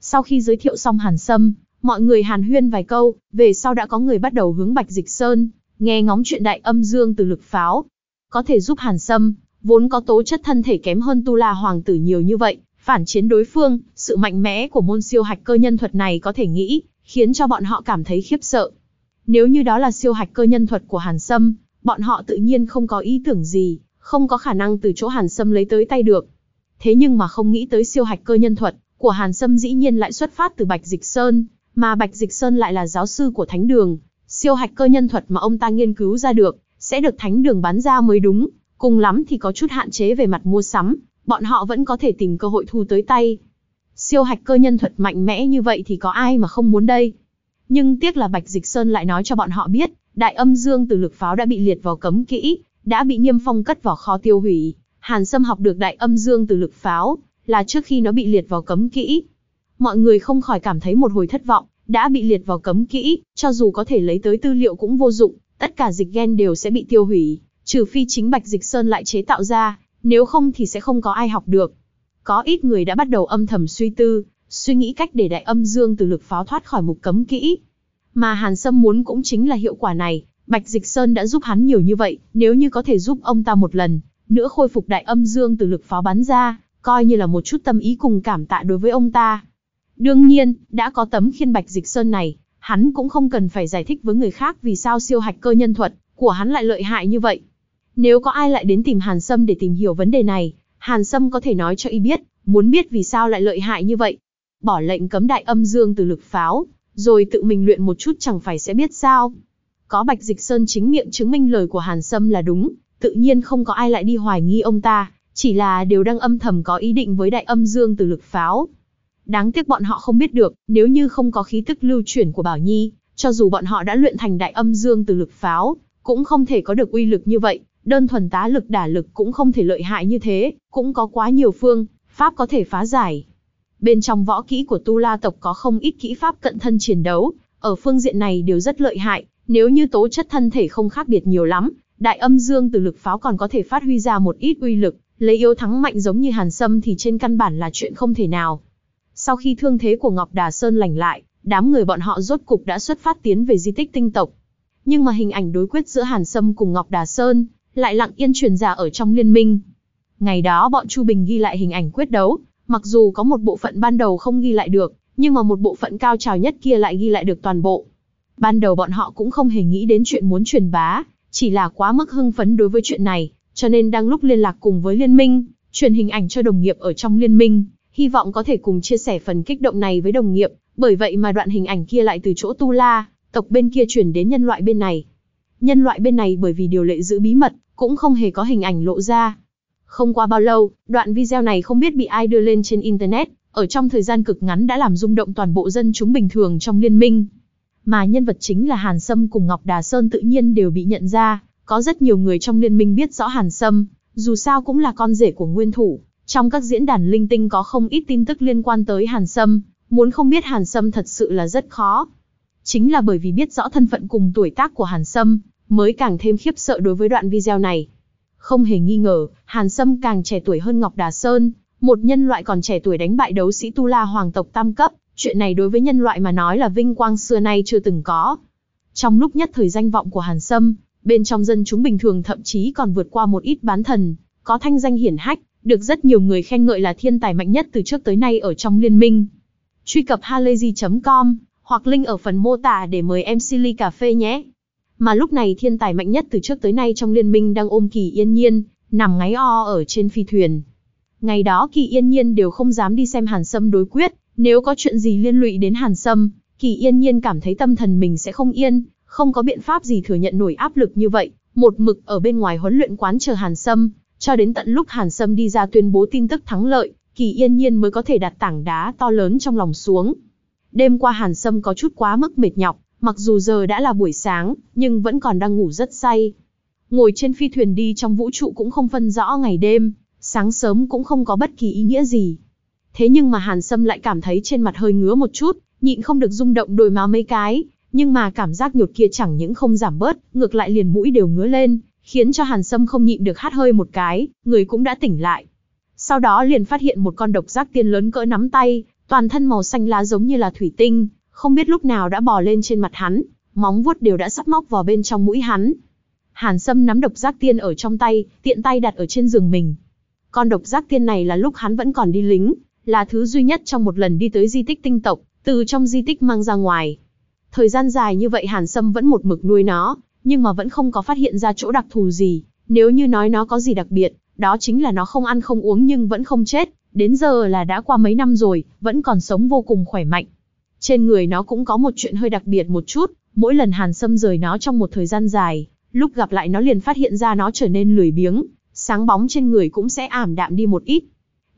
Sau khi giới thiệu xong Hàn Sâm, mọi người hàn huyên vài câu, về sau đã có người bắt đầu hướng Bạch Dịch Sơn, nghe ngóng chuyện đại âm dương từ lực pháo. Có thể giúp Hàn Sâm, vốn có tố chất thân thể kém hơn Tu La Hoàng tử nhiều như vậy, phản chiến đối phương, sự mạnh mẽ của môn siêu hạch cơ nhân thuật này có thể nghĩ, khiến cho bọn họ cảm thấy khiếp sợ. Nếu như đó là siêu hạch cơ nhân thuật của Hàn Sâm, bọn họ tự nhiên không có ý tưởng gì, không có khả năng từ chỗ Hàn Sâm lấy tới tay được. Thế nhưng mà không nghĩ tới siêu hạch cơ nhân thuật của Hàn Sâm dĩ nhiên lại xuất phát từ Bạch Dịch Sơn, mà Bạch Dịch Sơn lại là giáo sư của Thánh Đường. Siêu hạch cơ nhân thuật mà ông ta nghiên cứu ra được, sẽ được Thánh Đường bán ra mới đúng, cùng lắm thì có chút hạn chế về mặt mua sắm, bọn họ vẫn có thể tìm cơ hội thu tới tay. Siêu hạch cơ nhân thuật mạnh mẽ như vậy thì có ai mà không muốn đây. Nhưng tiếc là Bạch Dịch Sơn lại nói cho bọn họ biết, đại âm dương từ lực pháo đã bị liệt vào cấm kỹ, đã bị niêm phong cất vào kho tiêu hủy. Hàn Sâm học được đại âm dương từ lực pháo, là trước khi nó bị liệt vào cấm kỹ. Mọi người không khỏi cảm thấy một hồi thất vọng, đã bị liệt vào cấm kỹ, cho dù có thể lấy tới tư liệu cũng vô dụng, tất cả dịch gen đều sẽ bị tiêu hủy, trừ phi chính Bạch Dịch Sơn lại chế tạo ra, nếu không thì sẽ không có ai học được. Có ít người đã bắt đầu âm thầm suy tư, suy nghĩ cách để đại âm dương từ lực pháo thoát khỏi mục cấm kỹ. Mà Hàn Sâm muốn cũng chính là hiệu quả này, Bạch Dịch Sơn đã giúp hắn nhiều như vậy, nếu như có thể giúp ông ta một lần, nữa khôi phục đại âm dương từ lực pháo bắn ra, coi như là một chút tâm ý cùng cảm tạ đối với ông ta. Đương nhiên, đã có tấm khiên Bạch Dịch Sơn này, hắn cũng không cần phải giải thích với người khác vì sao siêu hạch cơ nhân thuật của hắn lại lợi hại như vậy. Nếu có ai lại đến tìm Hàn Sâm để tìm hiểu vấn đề này, Hàn Sâm có thể nói cho y biết, muốn biết vì sao lại lợi hại như vậy. Bỏ lệnh cấm đại âm dương từ lực pháo, rồi tự mình luyện một chút chẳng phải sẽ biết sao. Có Bạch Dịch Sơn chính miệng chứng minh lời của Hàn Sâm là đúng, tự nhiên không có ai lại đi hoài nghi ông ta, chỉ là đều đang âm thầm có ý định với đại âm dương từ lực pháo. Đáng tiếc bọn họ không biết được, nếu như không có khí tức lưu chuyển của Bảo Nhi, cho dù bọn họ đã luyện thành đại âm dương từ lực pháo, cũng không thể có được uy lực như vậy, đơn thuần tá lực đả lực cũng không thể lợi hại như thế, cũng có quá nhiều phương, pháp có thể phá giải. Bên trong võ kỹ của Tu La tộc có không ít kỹ pháp cận thân chiến đấu, ở phương diện này đều rất lợi hại, nếu như tố chất thân thể không khác biệt nhiều lắm, đại âm dương từ lực pháo còn có thể phát huy ra một ít uy lực, lấy yếu thắng mạnh giống như Hàn Sâm thì trên căn bản là chuyện không thể nào. Sau khi thương thế của Ngọc Đà Sơn lành lại, đám người bọn họ rốt cục đã xuất phát tiến về di tích tinh tộc. Nhưng mà hình ảnh đối quyết giữa Hàn Sâm cùng Ngọc Đà Sơn lại lặng yên truyền ra ở trong liên minh. Ngày đó bọn Chu Bình ghi lại hình ảnh quyết đấu, mặc dù có một bộ phận ban đầu không ghi lại được, nhưng mà một bộ phận cao trào nhất kia lại ghi lại được toàn bộ. Ban đầu bọn họ cũng không hề nghĩ đến chuyện muốn truyền bá, chỉ là quá mức hưng phấn đối với chuyện này, cho nên đang lúc liên lạc cùng với liên minh, truyền hình ảnh cho đồng nghiệp ở trong liên minh, hy vọng có thể cùng chia sẻ phần kích động này với đồng nghiệp, bởi vậy mà đoạn hình ảnh kia lại từ chỗ Tu La, tộc bên kia chuyển đến nhân loại bên này. Nhân loại bên này bởi vì điều lệ giữ bí mật, cũng không hề có hình ảnh lộ ra. Không qua bao lâu, đoạn video này không biết bị ai đưa lên trên Internet, ở trong thời gian cực ngắn đã làm rung động toàn bộ dân chúng bình thường trong liên minh. Mà nhân vật chính là Hàn Sâm cùng Ngọc Đà Sơn tự nhiên đều bị nhận ra, có rất nhiều người trong liên minh biết rõ Hàn Sâm, dù sao cũng là con rể của nguyên thủ. Trong các diễn đàn linh tinh có không ít tin tức liên quan tới Hàn Sâm, muốn không biết Hàn Sâm thật sự là rất khó. Chính là bởi vì biết rõ thân phận cùng tuổi tác của Hàn Sâm, mới càng thêm khiếp sợ đối với đoạn video này. Không hề nghi ngờ, Hàn Sâm càng trẻ tuổi hơn Ngọc Đà Sơn, một nhân loại còn trẻ tuổi đánh bại đấu sĩ Tu La hoàng tộc tam cấp, chuyện này đối với nhân loại mà nói là vinh quang xưa nay chưa từng có. Trong lúc nhất thời danh vọng của Hàn Sâm, bên trong dân chúng bình thường thậm chí còn vượt qua một ít bán thần, có thanh danh hiển hách, được rất nhiều người khen ngợi là thiên tài mạnh nhất từ trước tới nay ở trong liên minh. Truy cập halayzi.com hoặc link ở phần mô tả để mời em Silly cà phê nhé. Mà lúc này thiên tài mạnh nhất từ trước tới nay trong liên minh đang ôm kỳ yên nhiên, nằm ngáy o ở trên phi thuyền. Ngày đó kỳ yên nhiên đều không dám đi xem Hàn Sâm đối quyết, nếu có chuyện gì liên lụy đến Hàn Sâm, kỳ yên nhiên cảm thấy tâm thần mình sẽ không yên, không có biện pháp gì thừa nhận nổi áp lực như vậy, một mực ở bên ngoài huấn luyện quán chờ Hàn Sâm, cho đến tận lúc Hàn Sâm đi ra tuyên bố tin tức thắng lợi, kỳ yên nhiên mới có thể đặt tảng đá to lớn trong lòng xuống. Đêm qua Hàn Sâm có chút quá mức mệt nhọc, Mặc dù giờ đã là buổi sáng, nhưng vẫn còn đang ngủ rất say. Ngồi trên phi thuyền đi trong vũ trụ cũng không phân rõ ngày đêm, sáng sớm cũng không có bất kỳ ý nghĩa gì. Thế nhưng mà Hàn Sâm lại cảm thấy trên mặt hơi ngứa một chút, nhịn không được rung động đôi má mấy cái, nhưng mà cảm giác nhột kia chẳng những không giảm bớt, ngược lại liền mũi đều ngứa lên, khiến cho Hàn Sâm không nhịn được hát hơi một cái, người cũng đã tỉnh lại. Sau đó liền phát hiện một con độc giác tiên lớn cỡ nắm tay, toàn thân màu xanh lá giống như là thủy tinh, không biết lúc nào đã bò lên trên mặt hắn, móng vuốt đều đã sắp móc vào bên trong mũi hắn. Hàn Sâm nắm độc giác tiên ở trong tay, tiện tay đặt ở trên giường mình. Con độc giác tiên này là lúc hắn vẫn còn đi lính, là thứ duy nhất trong một lần đi tới di tích tinh tộc, từ trong di tích mang ra ngoài. Thời gian dài như vậy Hàn Sâm vẫn một mực nuôi nó, nhưng mà vẫn không có phát hiện ra chỗ đặc thù gì. Nếu như nói nó có gì đặc biệt, đó chính là nó không ăn không uống nhưng vẫn không chết, đến giờ là đã qua mấy năm rồi, vẫn còn sống vô cùng khỏe mạnh. Trên người nó cũng có một chuyện hơi đặc biệt một chút, mỗi lần Hàn Sâm rời nó trong một thời gian dài, lúc gặp lại nó liền phát hiện ra nó trở nên lười biếng, sáng bóng trên người cũng sẽ ảm đạm đi một ít.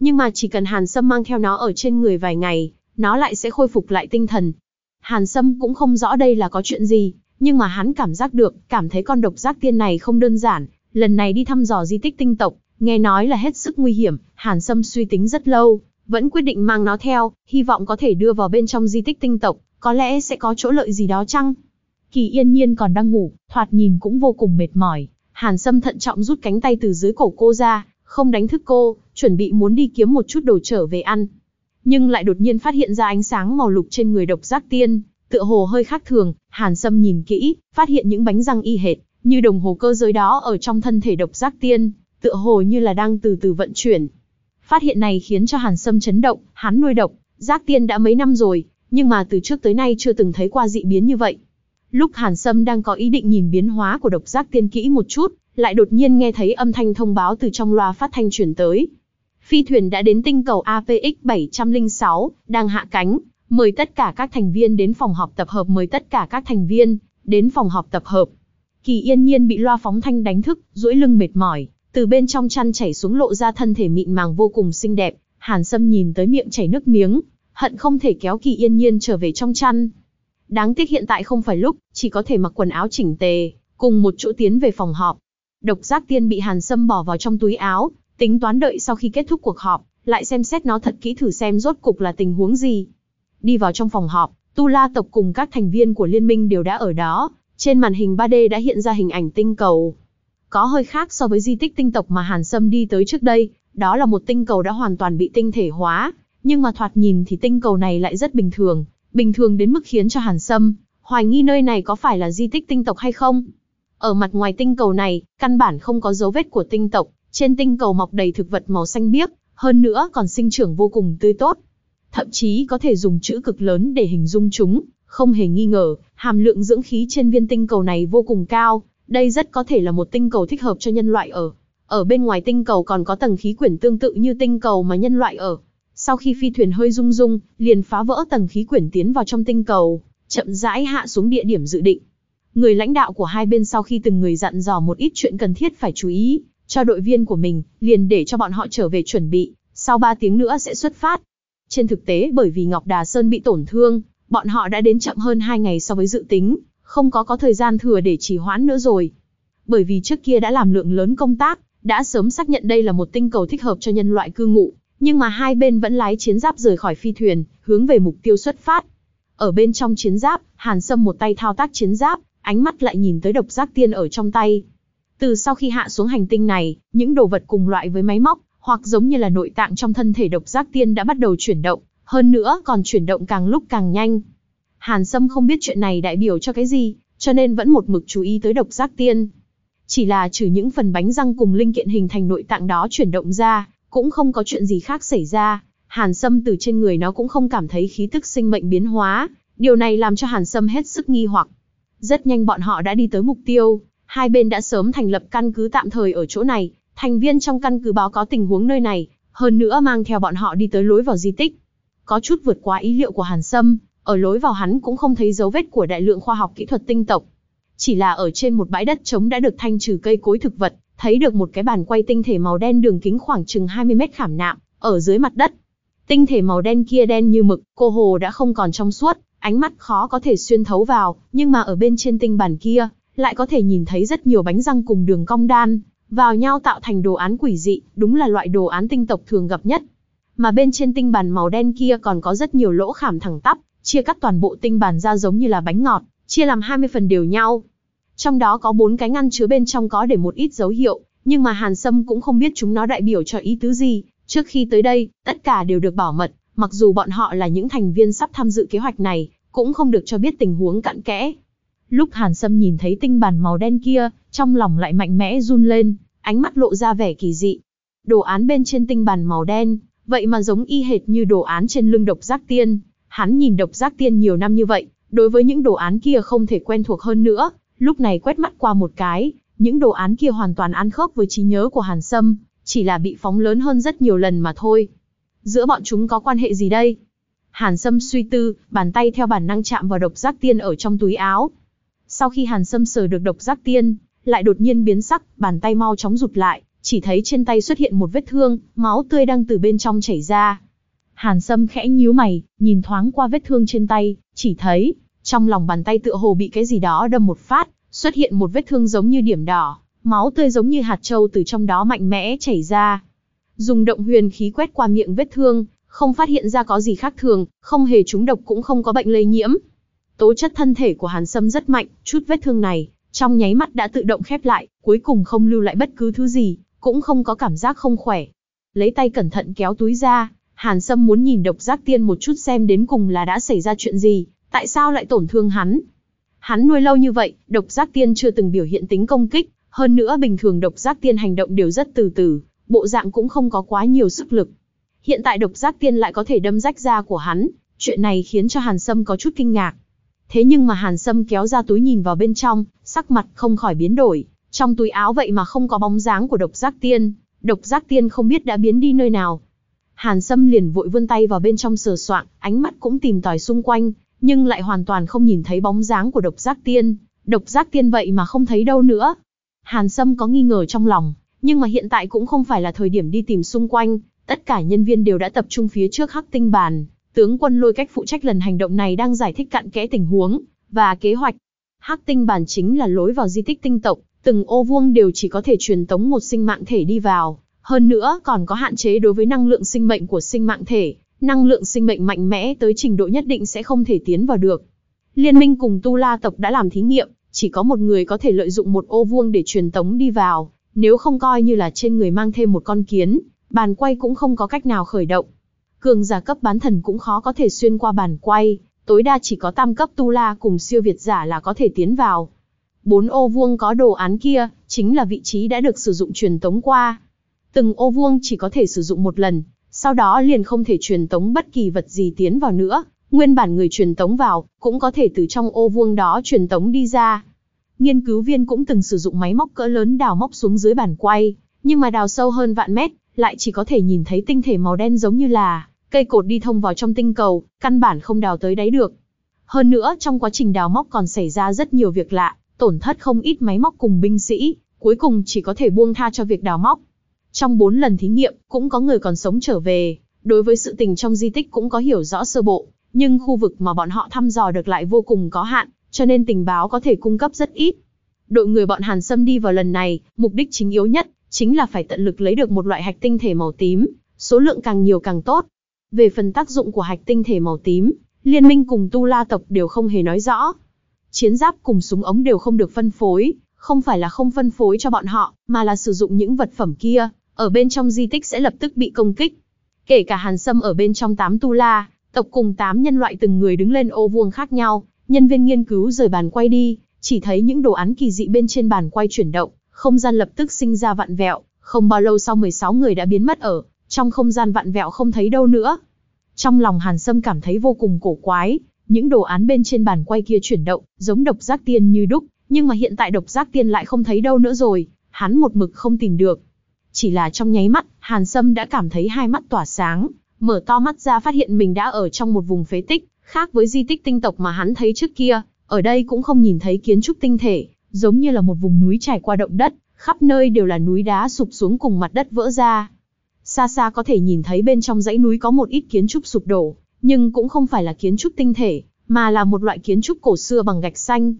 Nhưng mà chỉ cần Hàn Sâm mang theo nó ở trên người vài ngày, nó lại sẽ khôi phục lại tinh thần. Hàn Sâm cũng không rõ đây là có chuyện gì, nhưng mà hắn cảm giác được, cảm thấy con độc giác tiên này không đơn giản, lần này đi thăm dò di tích tinh tộc, nghe nói là hết sức nguy hiểm, Hàn Sâm suy tính rất lâu, vẫn quyết định mang nó theo, hy vọng có thể đưa vào bên trong di tích tinh tộc, có lẽ sẽ có chỗ lợi gì đó chăng? Kỳ yên nhiên còn đang ngủ, thoạt nhìn cũng vô cùng mệt mỏi, Hàn Sâm thận trọng rút cánh tay từ dưới cổ cô ra, không đánh thức cô, chuẩn bị muốn đi kiếm một chút đồ trở về ăn. Nhưng lại đột nhiên phát hiện ra ánh sáng màu lục trên người độc giác tiên, tựa hồ hơi khác thường, Hàn Sâm nhìn kỹ, phát hiện những bánh răng y hệt, như đồng hồ cơ giới đó ở trong thân thể độc giác tiên, tựa hồ như là đang từ từ vận chuyển. Phát hiện này khiến cho Hàn Sâm chấn động, hắn nuôi độc, giác tiên đã mấy năm rồi, nhưng mà từ trước tới nay chưa từng thấy qua dị biến như vậy. Lúc Hàn Sâm đang có ý định nhìn biến hóa của độc giác tiên kỹ một chút, lại đột nhiên nghe thấy âm thanh thông báo từ trong loa phát thanh truyền tới. Phi thuyền đã đến tinh cầu APX 706, đang hạ cánh, mời tất cả các thành viên đến phòng họp tập hợp mời tất cả các thành viên đến phòng họp tập hợp. Kỳ yên nhiên bị loa phóng thanh đánh thức, duỗi lưng mệt mỏi, từ bên trong chăn chảy xuống lộ ra thân thể mịn màng vô cùng xinh đẹp, Hàn Sâm nhìn tới miệng chảy nước miếng, hận không thể kéo Kỳ Yên Nhiên trở về trong chăn. Đáng tiếc hiện tại không phải lúc, chỉ có thể mặc quần áo chỉnh tề, cùng một chỗ tiến về phòng họp. Độc giác tiên bị Hàn Sâm bỏ vào trong túi áo, tính toán đợi sau khi kết thúc cuộc họp, lại xem xét nó thật kỹ thử xem rốt cục là tình huống gì. Đi vào trong phòng họp, Tu La tộc cùng các thành viên của liên minh đều đã ở đó, trên màn hình 3D đã hiện ra hình ảnh tinh cầu. Có hơi khác so với di tích tinh tộc mà Hàn Sâm đi tới trước đây, đó là một tinh cầu đã hoàn toàn bị tinh thể hóa, nhưng mà thoạt nhìn thì tinh cầu này lại rất bình thường, bình thường đến mức khiến cho Hàn Sâm hoài nghi nơi này có phải là di tích tinh tộc hay không. Ở mặt ngoài tinh cầu này, căn bản không có dấu vết của tinh tộc, trên tinh cầu mọc đầy thực vật màu xanh biếc, hơn nữa còn sinh trưởng vô cùng tươi tốt. Thậm chí có thể dùng chữ cực lớn để hình dung chúng, không hề nghi ngờ, hàm lượng dưỡng khí trên viên tinh cầu này vô cùng cao, đây rất có thể là một tinh cầu thích hợp cho nhân loại ở. Ở bên ngoài tinh cầu còn có tầng khí quyển tương tự như tinh cầu mà nhân loại ở. Sau khi phi thuyền hơi rung rung, liền phá vỡ tầng khí quyển tiến vào trong tinh cầu, chậm rãi hạ xuống địa điểm dự định. Người lãnh đạo của hai bên sau khi từng người dặn dò một ít chuyện cần thiết phải chú ý, cho đội viên của mình, liền để cho bọn họ trở về chuẩn bị, sau 3 tiếng nữa sẽ xuất phát. Trên thực tế bởi vì Ngọc Đà Sơn bị tổn thương, bọn họ đã đến chậm hơn 2 ngày so với dự tính, không có có thời gian thừa để trì hoãn nữa rồi. Bởi vì trước kia đã làm lượng lớn công tác, đã sớm xác nhận đây là một tinh cầu thích hợp cho nhân loại cư ngụ, nhưng mà hai bên vẫn lái chiến giáp rời khỏi phi thuyền, hướng về mục tiêu xuất phát. Ở bên trong chiến giáp, Hàn Sâm một tay thao tác chiến giáp, ánh mắt lại nhìn tới độc giác tiên ở trong tay. Từ sau khi hạ xuống hành tinh này, những đồ vật cùng loại với máy móc, hoặc giống như là nội tạng trong thân thể độc giác tiên đã bắt đầu chuyển động, hơn nữa còn chuyển động càng lúc càng nhanh. Hàn Sâm không biết chuyện này đại biểu cho cái gì, cho nên vẫn một mực chú ý tới độc giác tiên. Chỉ là trừ những phần bánh răng cùng linh kiện hình thành nội tạng đó chuyển động ra, cũng không có chuyện gì khác xảy ra. Hàn Sâm từ trên người nó cũng không cảm thấy khí tức sinh mệnh biến hóa, điều này làm cho Hàn Sâm hết sức nghi hoặc. Rất nhanh bọn họ đã đi tới mục tiêu, hai bên đã sớm thành lập căn cứ tạm thời ở chỗ này, thành viên trong căn cứ báo có tình huống nơi này, hơn nữa mang theo bọn họ đi tới lối vào di tích. Có chút vượt quá ý liệu của Hàn Sâm, ở lối vào hắn cũng không thấy dấu vết của đại lượng khoa học kỹ thuật tinh tộc. Chỉ là ở trên một bãi đất trống đã được thanh trừ cây cối thực vật, thấy được một cái bàn quay tinh thể màu đen đường kính khoảng chừng 20 mét khảm nạm, ở dưới mặt đất. Tinh thể màu đen kia đen như mực, cô hồ đã không còn trong suốt, ánh mắt khó có thể xuyên thấu vào, nhưng mà ở bên trên tinh bản kia, lại có thể nhìn thấy rất nhiều bánh răng cùng đường cong đan, vào nhau tạo thành đồ án quỷ dị, đúng là loại đồ án tinh tộc thường gặp nhất. Mà bên trên tinh bàn màu đen kia còn có rất nhiều lỗ khảm thẳng tắp, chia cắt toàn bộ tinh bàn ra giống như là bánh ngọt, chia làm 20 phần đều nhau. Trong đó có bốn cái ngăn chứa bên trong có để một ít dấu hiệu, nhưng mà Hàn Sâm cũng không biết chúng nó đại biểu cho ý tứ gì. Trước khi tới đây, tất cả đều được bảo mật, mặc dù bọn họ là những thành viên sắp tham dự kế hoạch này, cũng không được cho biết tình huống cặn kẽ. Lúc Hàn Sâm nhìn thấy tinh bản màu đen kia, trong lòng lại mạnh mẽ run lên, ánh mắt lộ ra vẻ kỳ dị. Đồ án bên trên tinh bản màu đen, vậy mà giống y hệt như đồ án trên lưng độc giác tiên. Hắn nhìn độc giác tiên nhiều năm như vậy, đối với những đồ án kia không thể quen thuộc hơn nữa, lúc này quét mắt qua một cái, những đồ án kia hoàn toàn ăn khớp với trí nhớ của Hàn Sâm, chỉ là bị phóng lớn hơn rất nhiều lần mà thôi. Giữa bọn chúng có quan hệ gì đây? Hàn Sâm suy tư, bàn tay theo bản năng chạm vào độc giác tiên ở trong túi áo. Sau khi Hàn Sâm sờ được độc giác tiên, lại đột nhiên biến sắc, bàn tay mau chóng rụt lại, chỉ thấy trên tay xuất hiện một vết thương, máu tươi đang từ bên trong chảy ra. Hàn Sâm khẽ nhíu mày, nhìn thoáng qua vết thương trên tay, chỉ thấy, trong lòng bàn tay tựa hồ bị cái gì đó đâm một phát, xuất hiện một vết thương giống như điểm đỏ, máu tươi giống như hạt châu từ trong đó mạnh mẽ chảy ra. Dùng động huyền khí quét qua miệng vết thương, không phát hiện ra có gì khác thường, không hề trúng độc cũng không có bệnh lây nhiễm. Tố chất thân thể của Hàn Sâm rất mạnh, chút vết thương này, trong nháy mắt đã tự động khép lại, cuối cùng không lưu lại bất cứ thứ gì, cũng không có cảm giác không khỏe. Lấy tay cẩn thận kéo túi ra, Hàn Sâm muốn nhìn độc giác tiên một chút xem đến cùng là đã xảy ra chuyện gì, tại sao lại tổn thương hắn. Hắn nuôi lâu như vậy, độc giác tiên chưa từng biểu hiện tính công kích, hơn nữa bình thường độc giác tiên hành động đều rất từ từ, bộ dạng cũng không có quá nhiều sức lực. Hiện tại độc giác tiên lại có thể đâm rách da của hắn, chuyện này khiến cho Hàn Sâm có chút kinh ngạc. Thế nhưng mà Hàn Sâm kéo ra túi nhìn vào bên trong, sắc mặt không khỏi biến đổi, trong túi áo vậy mà không có bóng dáng của độc giác tiên, độc giác tiên không biết đã biến đi nơi nào. Hàn Sâm liền vội vươn tay vào bên trong sờ soạng, ánh mắt cũng tìm tòi xung quanh, nhưng lại hoàn toàn không nhìn thấy bóng dáng của độc giác tiên, độc giác tiên vậy mà không thấy đâu nữa. Hàn Sâm có nghi ngờ trong lòng, nhưng mà hiện tại cũng không phải là thời điểm đi tìm xung quanh, tất cả nhân viên đều đã tập trung phía trước hắc tinh bàn. Tướng quân lôi cách phụ trách lần hành động này đang giải thích cặn kẽ tình huống và kế hoạch. Hắc tinh bản chính là lối vào di tích tinh tộc, từng ô vuông đều chỉ có thể truyền tống một sinh mạng thể đi vào, hơn nữa còn có hạn chế đối với năng lượng sinh mệnh của sinh mạng thể, năng lượng sinh mệnh mạnh mẽ tới trình độ nhất định sẽ không thể tiến vào được. Liên minh cùng Tu La tộc đã làm thí nghiệm, chỉ có một người có thể lợi dụng một ô vuông để truyền tống đi vào, nếu không coi như là trên người mang thêm một con kiến, bàn quay cũng không có cách nào khởi động. Cường giả cấp bán thần cũng khó có thể xuyên qua bàn quay, tối đa chỉ có tam cấp tu la cùng siêu việt giả là có thể tiến vào. Bốn ô vuông có đồ án kia, chính là vị trí đã được sử dụng truyền tống qua. Từng ô vuông chỉ có thể sử dụng một lần, sau đó liền không thể truyền tống bất kỳ vật gì tiến vào nữa. Nguyên bản người truyền tống vào, cũng có thể từ trong ô vuông đó truyền tống đi ra. Nghiên cứu viên cũng từng sử dụng máy móc cỡ lớn đào móc xuống dưới bàn quay, nhưng mà đào sâu hơn vạn mét, lại chỉ có thể nhìn thấy tinh thể màu đen giống như là cây cột đi thông vào trong tinh cầu, căn bản không đào tới đáy được. Hơn nữa, trong quá trình đào móc còn xảy ra rất nhiều việc lạ, tổn thất không ít máy móc cùng binh sĩ, cuối cùng chỉ có thể buông tha cho việc đào móc. Trong 4 lần thí nghiệm, cũng có người còn sống trở về, đối với sự tình trong di tích cũng có hiểu rõ sơ bộ, nhưng khu vực mà bọn họ thăm dò được lại vô cùng có hạn, cho nên tình báo có thể cung cấp rất ít. Đội người bọn Hàn Sâm đi vào lần này, mục đích chính yếu nhất, chính là phải tận lực lấy được một loại hạch tinh thể màu tím, số lượng càng nhiều càng tốt. Về phần tác dụng của hạch tinh thể màu tím, liên minh cùng tu la tộc đều không hề nói rõ. Chiến giáp cùng súng ống đều không được phân phối, không phải là không phân phối cho bọn họ, mà là sử dụng những vật phẩm kia, ở bên trong di tích sẽ lập tức bị công kích. Kể cả Hàn Sâm ở bên trong tám tu la, tộc cùng tám nhân loại từng người đứng lên ô vuông khác nhau, nhân viên nghiên cứu rời bàn quay đi, chỉ thấy những đồ án kỳ dị bên trên bàn quay chuyển động, không gian lập tức sinh ra vặn vẹo, không bao lâu sau 16 người đã biến mất ở trong không gian vặn vẹo không thấy đâu nữa. Trong lòng Hàn Sâm cảm thấy vô cùng cổ quái, những đồ án bên trên bàn quay kia chuyển động, giống độc giác tiên như đúc, nhưng mà hiện tại độc giác tiên lại không thấy đâu nữa rồi, hắn một mực không tìm được. Chỉ là trong nháy mắt, Hàn Sâm đã cảm thấy hai mắt tỏa sáng, mở to mắt ra phát hiện mình đã ở trong một vùng phế tích, khác với di tích tinh tộc mà hắn thấy trước kia, ở đây cũng không nhìn thấy kiến trúc tinh thể, giống như là một vùng núi trải qua động đất, khắp nơi đều là núi đá sụp xuống cùng mặt đất vỡ ra. Xa xa có thể nhìn thấy bên trong dãy núi có một ít kiến trúc sụp đổ, nhưng cũng không phải là kiến trúc tinh thể, mà là một loại kiến trúc cổ xưa bằng gạch xanh.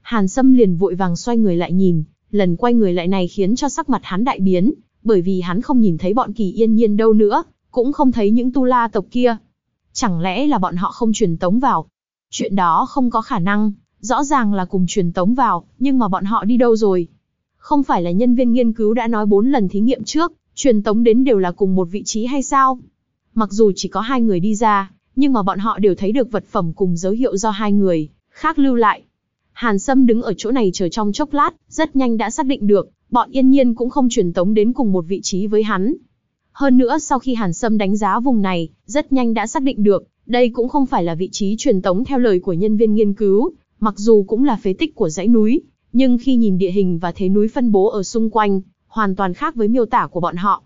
Hàn Sâm liền vội vàng xoay người lại nhìn, lần quay người lại này khiến cho sắc mặt hắn đại biến, bởi vì hắn không nhìn thấy bọn kỳ yên nhiên đâu nữa, cũng không thấy những tu la tộc kia. Chẳng lẽ là bọn họ không truyền tống vào? Chuyện đó không có khả năng, rõ ràng là cùng truyền tống vào, nhưng mà bọn họ đi đâu rồi? Không phải là nhân viên nghiên cứu đã nói bốn lần thí nghiệm trước, truyền tống đến đều là cùng một vị trí hay sao? Mặc dù chỉ có hai người đi ra, nhưng mà bọn họ đều thấy được vật phẩm cùng dấu hiệu do hai người khác lưu lại. Hàn Sâm đứng ở chỗ này chờ trong chốc lát, rất nhanh đã xác định được, bọn yên nhiên cũng không truyền tống đến cùng một vị trí với hắn. Hơn nữa sau khi Hàn Sâm đánh giá vùng này, rất nhanh đã xác định được, đây cũng không phải là vị trí truyền tống theo lời của nhân viên nghiên cứu, mặc dù cũng là phế tích của dãy núi, nhưng khi nhìn địa hình và thế núi phân bố ở xung quanh, hoàn toàn khác với miêu tả của bọn họ.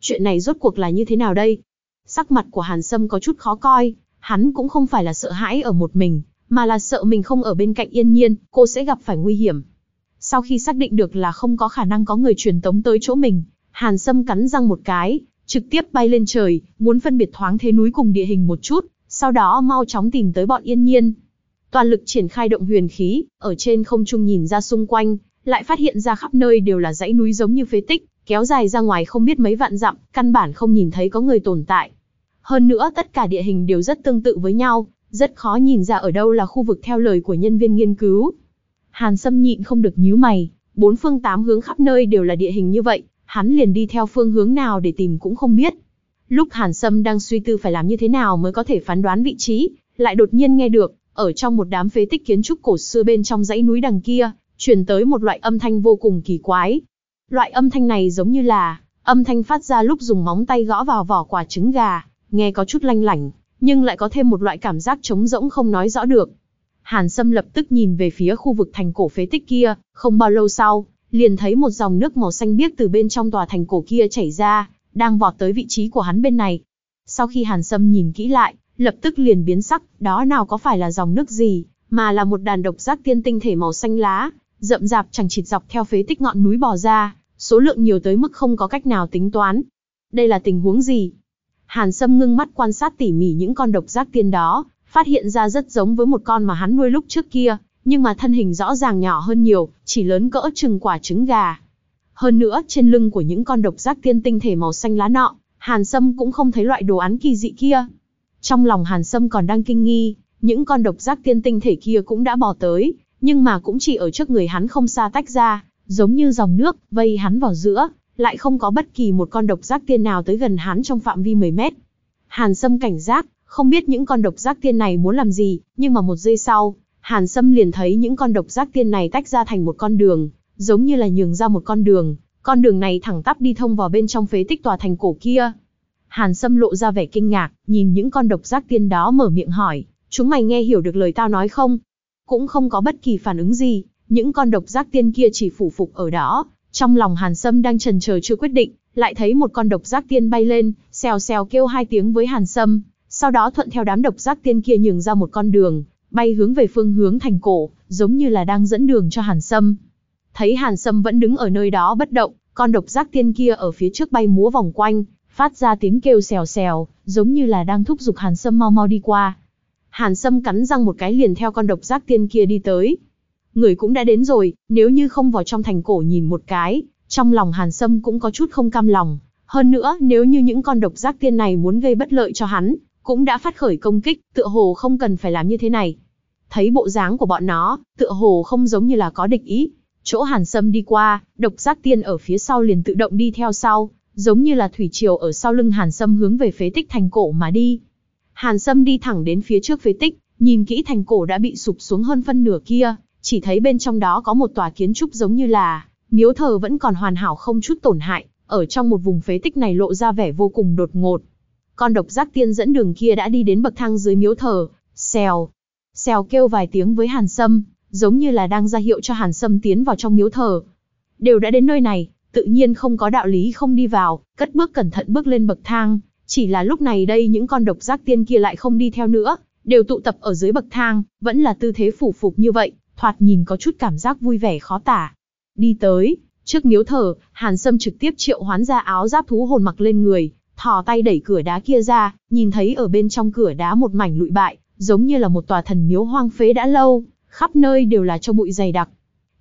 Chuyện này rốt cuộc là như thế nào đây? Sắc mặt của Hàn Sâm có chút khó coi, hắn cũng không phải là sợ hãi ở một mình, mà là sợ mình không ở bên cạnh yên nhiên, cô sẽ gặp phải nguy hiểm. Sau khi xác định được là không có khả năng có người truyền tống tới chỗ mình, Hàn Sâm cắn răng một cái, trực tiếp bay lên trời, muốn phân biệt thoáng thế núi cùng địa hình một chút, sau đó mau chóng tìm tới bọn yên nhiên. Toàn lực triển khai động huyền khí, ở trên không trung nhìn ra xung quanh, lại phát hiện ra khắp nơi đều là dãy núi giống như phế tích, kéo dài ra ngoài không biết mấy vạn dặm, căn bản không nhìn thấy có người tồn tại. Hơn nữa tất cả địa hình đều rất tương tự với nhau, rất khó nhìn ra ở đâu là khu vực theo lời của nhân viên nghiên cứu. Hàn Sâm nhịn không được nhíu mày, bốn phương tám hướng khắp nơi đều là địa hình như vậy, hắn liền đi theo phương hướng nào để tìm cũng không biết. Lúc Hàn Sâm đang suy tư phải làm như thế nào mới có thể phán đoán vị trí, lại đột nhiên nghe được, ở trong một đám phế tích kiến trúc cổ xưa bên trong dãy núi đằng kia, truyền tới một loại âm thanh vô cùng kỳ quái. Loại âm thanh này giống như là âm thanh phát ra lúc dùng móng tay gõ vào vỏ quả trứng gà, nghe có chút lanh lảnh, nhưng lại có thêm một loại cảm giác trống rỗng không nói rõ được. Hàn Sâm lập tức nhìn về phía khu vực thành cổ phế tích kia, không bao lâu sau, liền thấy một dòng nước màu xanh biếc từ bên trong tòa thành cổ kia chảy ra, đang vọt tới vị trí của hắn bên này. Sau khi Hàn Sâm nhìn kỹ lại, lập tức liền biến sắc, đó nào có phải là dòng nước gì, mà là một đàn độc giác tiên tinh thể màu xanh lá, rậm rạp chẳng chịt dọc theo phế tích ngọn núi bò ra, số lượng nhiều tới mức không có cách nào tính toán. Đây là tình huống gì? Hàn Sâm ngưng mắt quan sát tỉ mỉ những con độc giác tiên đó, phát hiện ra rất giống với một con mà hắn nuôi lúc trước kia, nhưng mà thân hình rõ ràng nhỏ hơn nhiều, chỉ lớn cỡ chừng quả trứng gà. Hơn nữa, trên lưng của những con độc giác tiên tinh thể màu xanh lá nọ, Hàn Sâm cũng không thấy loại đồ án kỳ dị kia. Trong lòng Hàn Sâm còn đang kinh nghi, những con độc giác tiên tinh thể kia cũng đã bò tới, nhưng mà cũng chỉ ở trước người hắn không xa tách ra, giống như dòng nước, vây hắn vào giữa, lại không có bất kỳ một con độc giác tiên nào tới gần hắn trong phạm vi 10 mét. Hàn Sâm cảnh giác, không biết những con độc giác tiên này muốn làm gì, nhưng mà một giây sau, Hàn Sâm liền thấy những con độc giác tiên này tách ra thành một con đường, giống như là nhường ra một con đường, con đường này thẳng tắp đi thông vào bên trong phế tích tòa thành cổ kia. Hàn Sâm lộ ra vẻ kinh ngạc, nhìn những con độc giác tiên đó mở miệng hỏi, chúng mày nghe hiểu được lời tao nói không? Cũng không có bất kỳ phản ứng gì, những con độc giác tiên kia chỉ phủ phục ở đó, trong lòng Hàn Sâm đang trần chờ chưa quyết định, lại thấy một con độc giác tiên bay lên, xèo xèo kêu hai tiếng với Hàn Sâm, sau đó thuận theo đám độc giác tiên kia nhường ra một con đường, bay hướng về phương hướng thành cổ, giống như là đang dẫn đường cho Hàn Sâm. Thấy Hàn Sâm vẫn đứng ở nơi đó bất động, con độc giác tiên kia ở phía trước bay múa vòng quanh, phát ra tiếng kêu xèo xèo, giống như là đang thúc giục Hàn Sâm mau mau đi qua. Hàn Sâm cắn răng một cái liền theo con độc giác tiên kia đi tới. Người cũng đã đến rồi, nếu như không vào trong thành cổ nhìn một cái, trong lòng Hàn Sâm cũng có chút không cam lòng. Hơn nữa, nếu như những con độc giác tiên này muốn gây bất lợi cho hắn, cũng đã phát khởi công kích, tựa hồ không cần phải làm như thế này. Thấy bộ dáng của bọn nó, tựa hồ không giống như là có địch ý. Chỗ Hàn Sâm đi qua, độc giác tiên ở phía sau liền tự động đi theo sau, giống như là thủy triều ở sau lưng Hàn Sâm hướng về phế tích thành cổ mà đi. Hàn Sâm đi thẳng đến phía trước phế tích, nhìn kỹ thành cổ đã bị sụp xuống hơn phân nửa kia, chỉ thấy bên trong đó có một tòa kiến trúc giống như là miếu thờ vẫn còn hoàn hảo không chút tổn hại, ở trong một vùng phế tích này lộ ra vẻ vô cùng đột ngột. Con độc giác tiên dẫn đường kia đã đi đến bậc thang dưới miếu thờ, xèo, xèo kêu vài tiếng với Hàn Sâm, giống như là đang ra hiệu cho Hàn Sâm tiến vào trong miếu thờ. Đều đã đến nơi này, tự nhiên không có đạo lý không đi vào, cất bước cẩn thận bước lên bậc thang, chỉ là lúc này đây những con độc giác tiên kia lại không đi theo nữa, đều tụ tập ở dưới bậc thang, vẫn là tư thế phủ phục như vậy, thoạt nhìn có chút cảm giác vui vẻ khó tả. Đi tới, trước miếu thờ, Hàn Sâm trực tiếp triệu hoán ra áo giáp thú hồn mặc lên người, thò tay đẩy cửa đá kia ra, nhìn thấy ở bên trong cửa đá một mảnh lụi bại, giống như là một tòa thần miếu hoang phế đã lâu, khắp nơi đều là cho bụi dày đặc.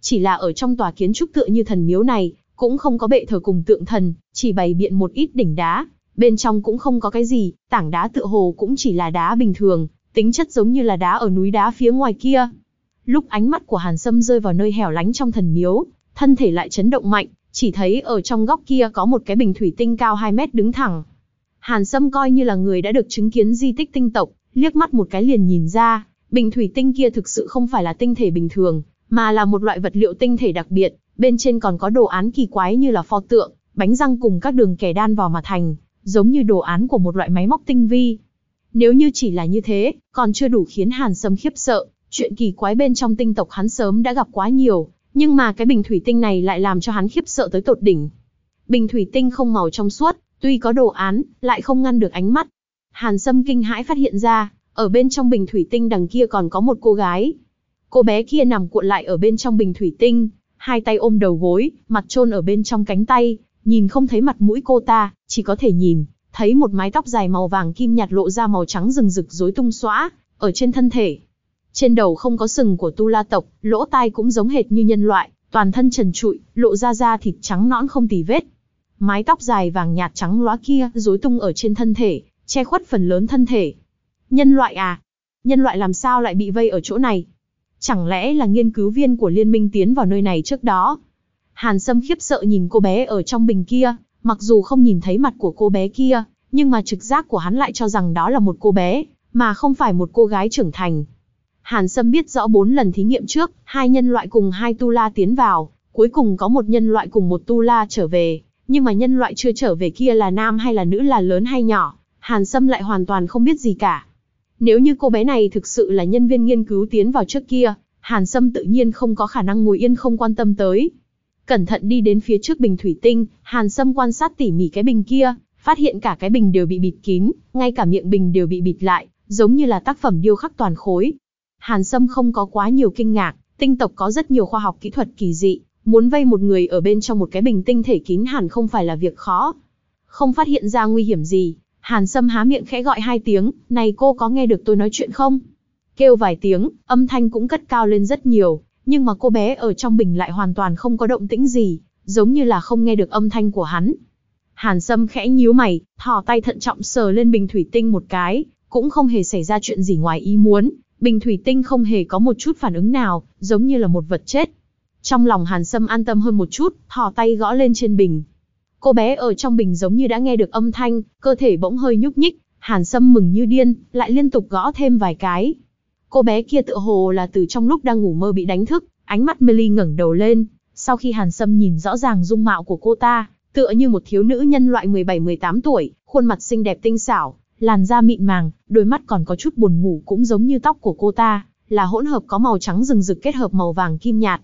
Chỉ là ở trong tòa kiến trúc tựa như thần miếu này, cũng không có bệ thờ cùng tượng thần, chỉ bày biện một ít đỉnh đá, bên trong cũng không có cái gì, tảng đá tựa hồ cũng chỉ là đá bình thường, tính chất giống như là đá ở núi đá phía ngoài kia. Lúc ánh mắt của Hàn Sâm rơi vào nơi hẻo lánh trong thần miếu, thân thể lại chấn động mạnh, chỉ thấy ở trong góc kia có một cái bình thủy tinh cao 2 mét đứng thẳng. Hàn Sâm coi như là người đã được chứng kiến di tích tinh tộc, liếc mắt một cái liền nhìn ra, bình thủy tinh kia thực sự không phải là tinh thể bình thường, mà là một loại vật liệu tinh thể đặc biệt, bên trên còn có đồ án kỳ quái như là pho tượng, bánh răng cùng các đường kẻ đan vào mà thành, giống như đồ án của một loại máy móc tinh vi. Nếu như chỉ là như thế, còn chưa đủ khiến Hàn Sâm khiếp sợ, chuyện kỳ quái bên trong tinh tộc hắn sớm đã gặp quá nhiều, nhưng mà cái bình thủy tinh này lại làm cho hắn khiếp sợ tới tột đỉnh. Bình thủy tinh không màu trong suốt, tuy có đồ án, lại không ngăn được ánh mắt. Hàn Sâm kinh hãi phát hiện ra, ở bên trong bình thủy tinh đằng kia còn có một cô gái. Cô bé kia nằm cuộn lại ở bên trong bình thủy tinh, hai tay ôm đầu gối, mặt chôn ở bên trong cánh tay, nhìn không thấy mặt mũi cô ta, chỉ có thể nhìn, thấy một mái tóc dài màu vàng kim nhạt lộ ra màu trắng rừng rực rối tung xóa ở trên thân thể. Trên đầu không có sừng của tu la tộc, lỗ tai cũng giống hệt như nhân loại, toàn thân trần trụi, lộ ra da thịt trắng nõn không tì vết. Mái tóc dài vàng nhạt trắng lóa kia rối tung ở trên thân thể, che khuất phần lớn thân thể. Nhân loại à? Nhân loại làm sao lại bị vây ở chỗ này? Chẳng lẽ là nghiên cứu viên của liên minh tiến vào nơi này trước đó? Hàn Sâm khiếp sợ nhìn cô bé ở trong bình kia, mặc dù không nhìn thấy mặt của cô bé kia, nhưng mà trực giác của hắn lại cho rằng đó là một cô bé, mà không phải một cô gái trưởng thành. Hàn Sâm biết rõ bốn lần thí nghiệm trước, hai nhân loại cùng hai tu la tiến vào, cuối cùng có một nhân loại cùng một tu la trở về, nhưng mà nhân loại chưa trở về kia là nam hay là nữ là lớn hay nhỏ, Hàn Sâm lại hoàn toàn không biết gì cả. Nếu như cô bé này thực sự là nhân viên nghiên cứu tiến vào trước kia, Hàn Sâm tự nhiên không có khả năng ngồi yên không quan tâm tới. Cẩn thận đi đến phía trước bình thủy tinh, Hàn Sâm quan sát tỉ mỉ cái bình kia, phát hiện cả cái bình đều bị bịt kín, ngay cả miệng bình đều bị bịt lại, giống như là tác phẩm điêu khắc toàn khối. Hàn Sâm không có quá nhiều kinh ngạc, tinh tộc có rất nhiều khoa học kỹ thuật kỳ dị, muốn vây một người ở bên trong một cái bình tinh thể kín hẳn không phải là việc khó. Không phát hiện ra nguy hiểm gì, Hàn Sâm há miệng khẽ gọi hai tiếng, này cô có nghe được tôi nói chuyện không? Kêu vài tiếng, âm thanh cũng cất cao lên rất nhiều, nhưng mà cô bé ở trong bình lại hoàn toàn không có động tĩnh gì, giống như là không nghe được âm thanh của hắn. Hàn Sâm khẽ nhíu mày, thò tay thận trọng sờ lên bình thủy tinh một cái, cũng không hề xảy ra chuyện gì ngoài ý muốn, bình thủy tinh không hề có một chút phản ứng nào, giống như là một vật chết. Trong lòng Hàn Sâm an tâm hơn một chút, thò tay gõ lên trên bình. Cô bé ở trong bình giống như đã nghe được âm thanh, cơ thể bỗng hơi nhúc nhích, Hàn Sâm mừng như điên, lại liên tục gõ thêm vài cái. Cô bé kia tựa hồ là từ trong lúc đang ngủ mơ bị đánh thức, ánh mắt Melly ngẩng đầu lên, sau khi Hàn Sâm nhìn rõ ràng dung mạo của cô ta, tựa như một thiếu nữ nhân loại 17-18 tuổi, khuôn mặt xinh đẹp tinh xảo, làn da mịn màng, đôi mắt còn có chút buồn ngủ cũng giống như tóc của cô ta, là hỗn hợp có màu trắng rừng rực kết hợp màu vàng kim nhạt.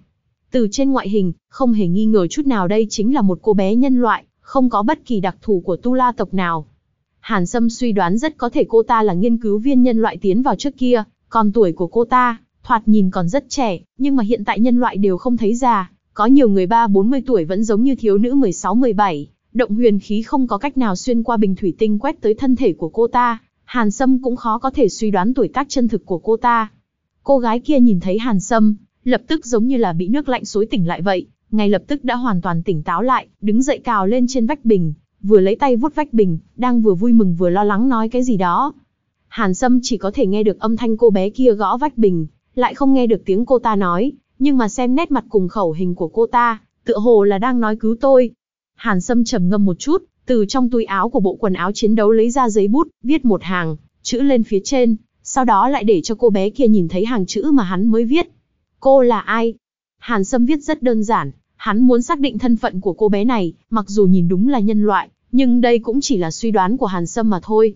Từ trên ngoại hình, không hề nghi ngờ chút nào đây chính là một cô bé nhân loại, không có bất kỳ đặc thù của tu la tộc nào. Hàn Sâm suy đoán rất có thể cô ta là nghiên cứu viên nhân loại tiến vào trước kia, còn tuổi của cô ta, thoạt nhìn còn rất trẻ, nhưng mà hiện tại nhân loại đều không thấy già, có nhiều người ba 40 tuổi vẫn giống như thiếu nữ 16-17, động huyền khí không có cách nào xuyên qua bình thủy tinh quét tới thân thể của cô ta, Hàn Sâm cũng khó có thể suy đoán tuổi tác chân thực của cô ta. Cô gái kia nhìn thấy Hàn Sâm, lập tức giống như là bị nước lạnh xối tỉnh lại vậy, ngay lập tức đã hoàn toàn tỉnh táo lại, đứng dậy cào lên trên vách bình, vừa lấy tay vuốt vách bình, đang vừa vui mừng vừa lo lắng nói cái gì đó. Hàn Sâm chỉ có thể nghe được âm thanh cô bé kia gõ vách bình, lại không nghe được tiếng cô ta nói, nhưng mà xem nét mặt cùng khẩu hình của cô ta, tựa hồ là đang nói cứu tôi. Hàn Sâm trầm ngâm một chút, từ trong túi áo của bộ quần áo chiến đấu lấy ra giấy bút, viết một hàng, chữ lên phía trên, sau đó lại để cho cô bé kia nhìn thấy hàng chữ mà hắn mới viết. Cô là ai? Hàn Sâm viết rất đơn giản, hắn muốn xác định thân phận của cô bé này, mặc dù nhìn đúng là nhân loại, nhưng đây cũng chỉ là suy đoán của Hàn Sâm mà thôi.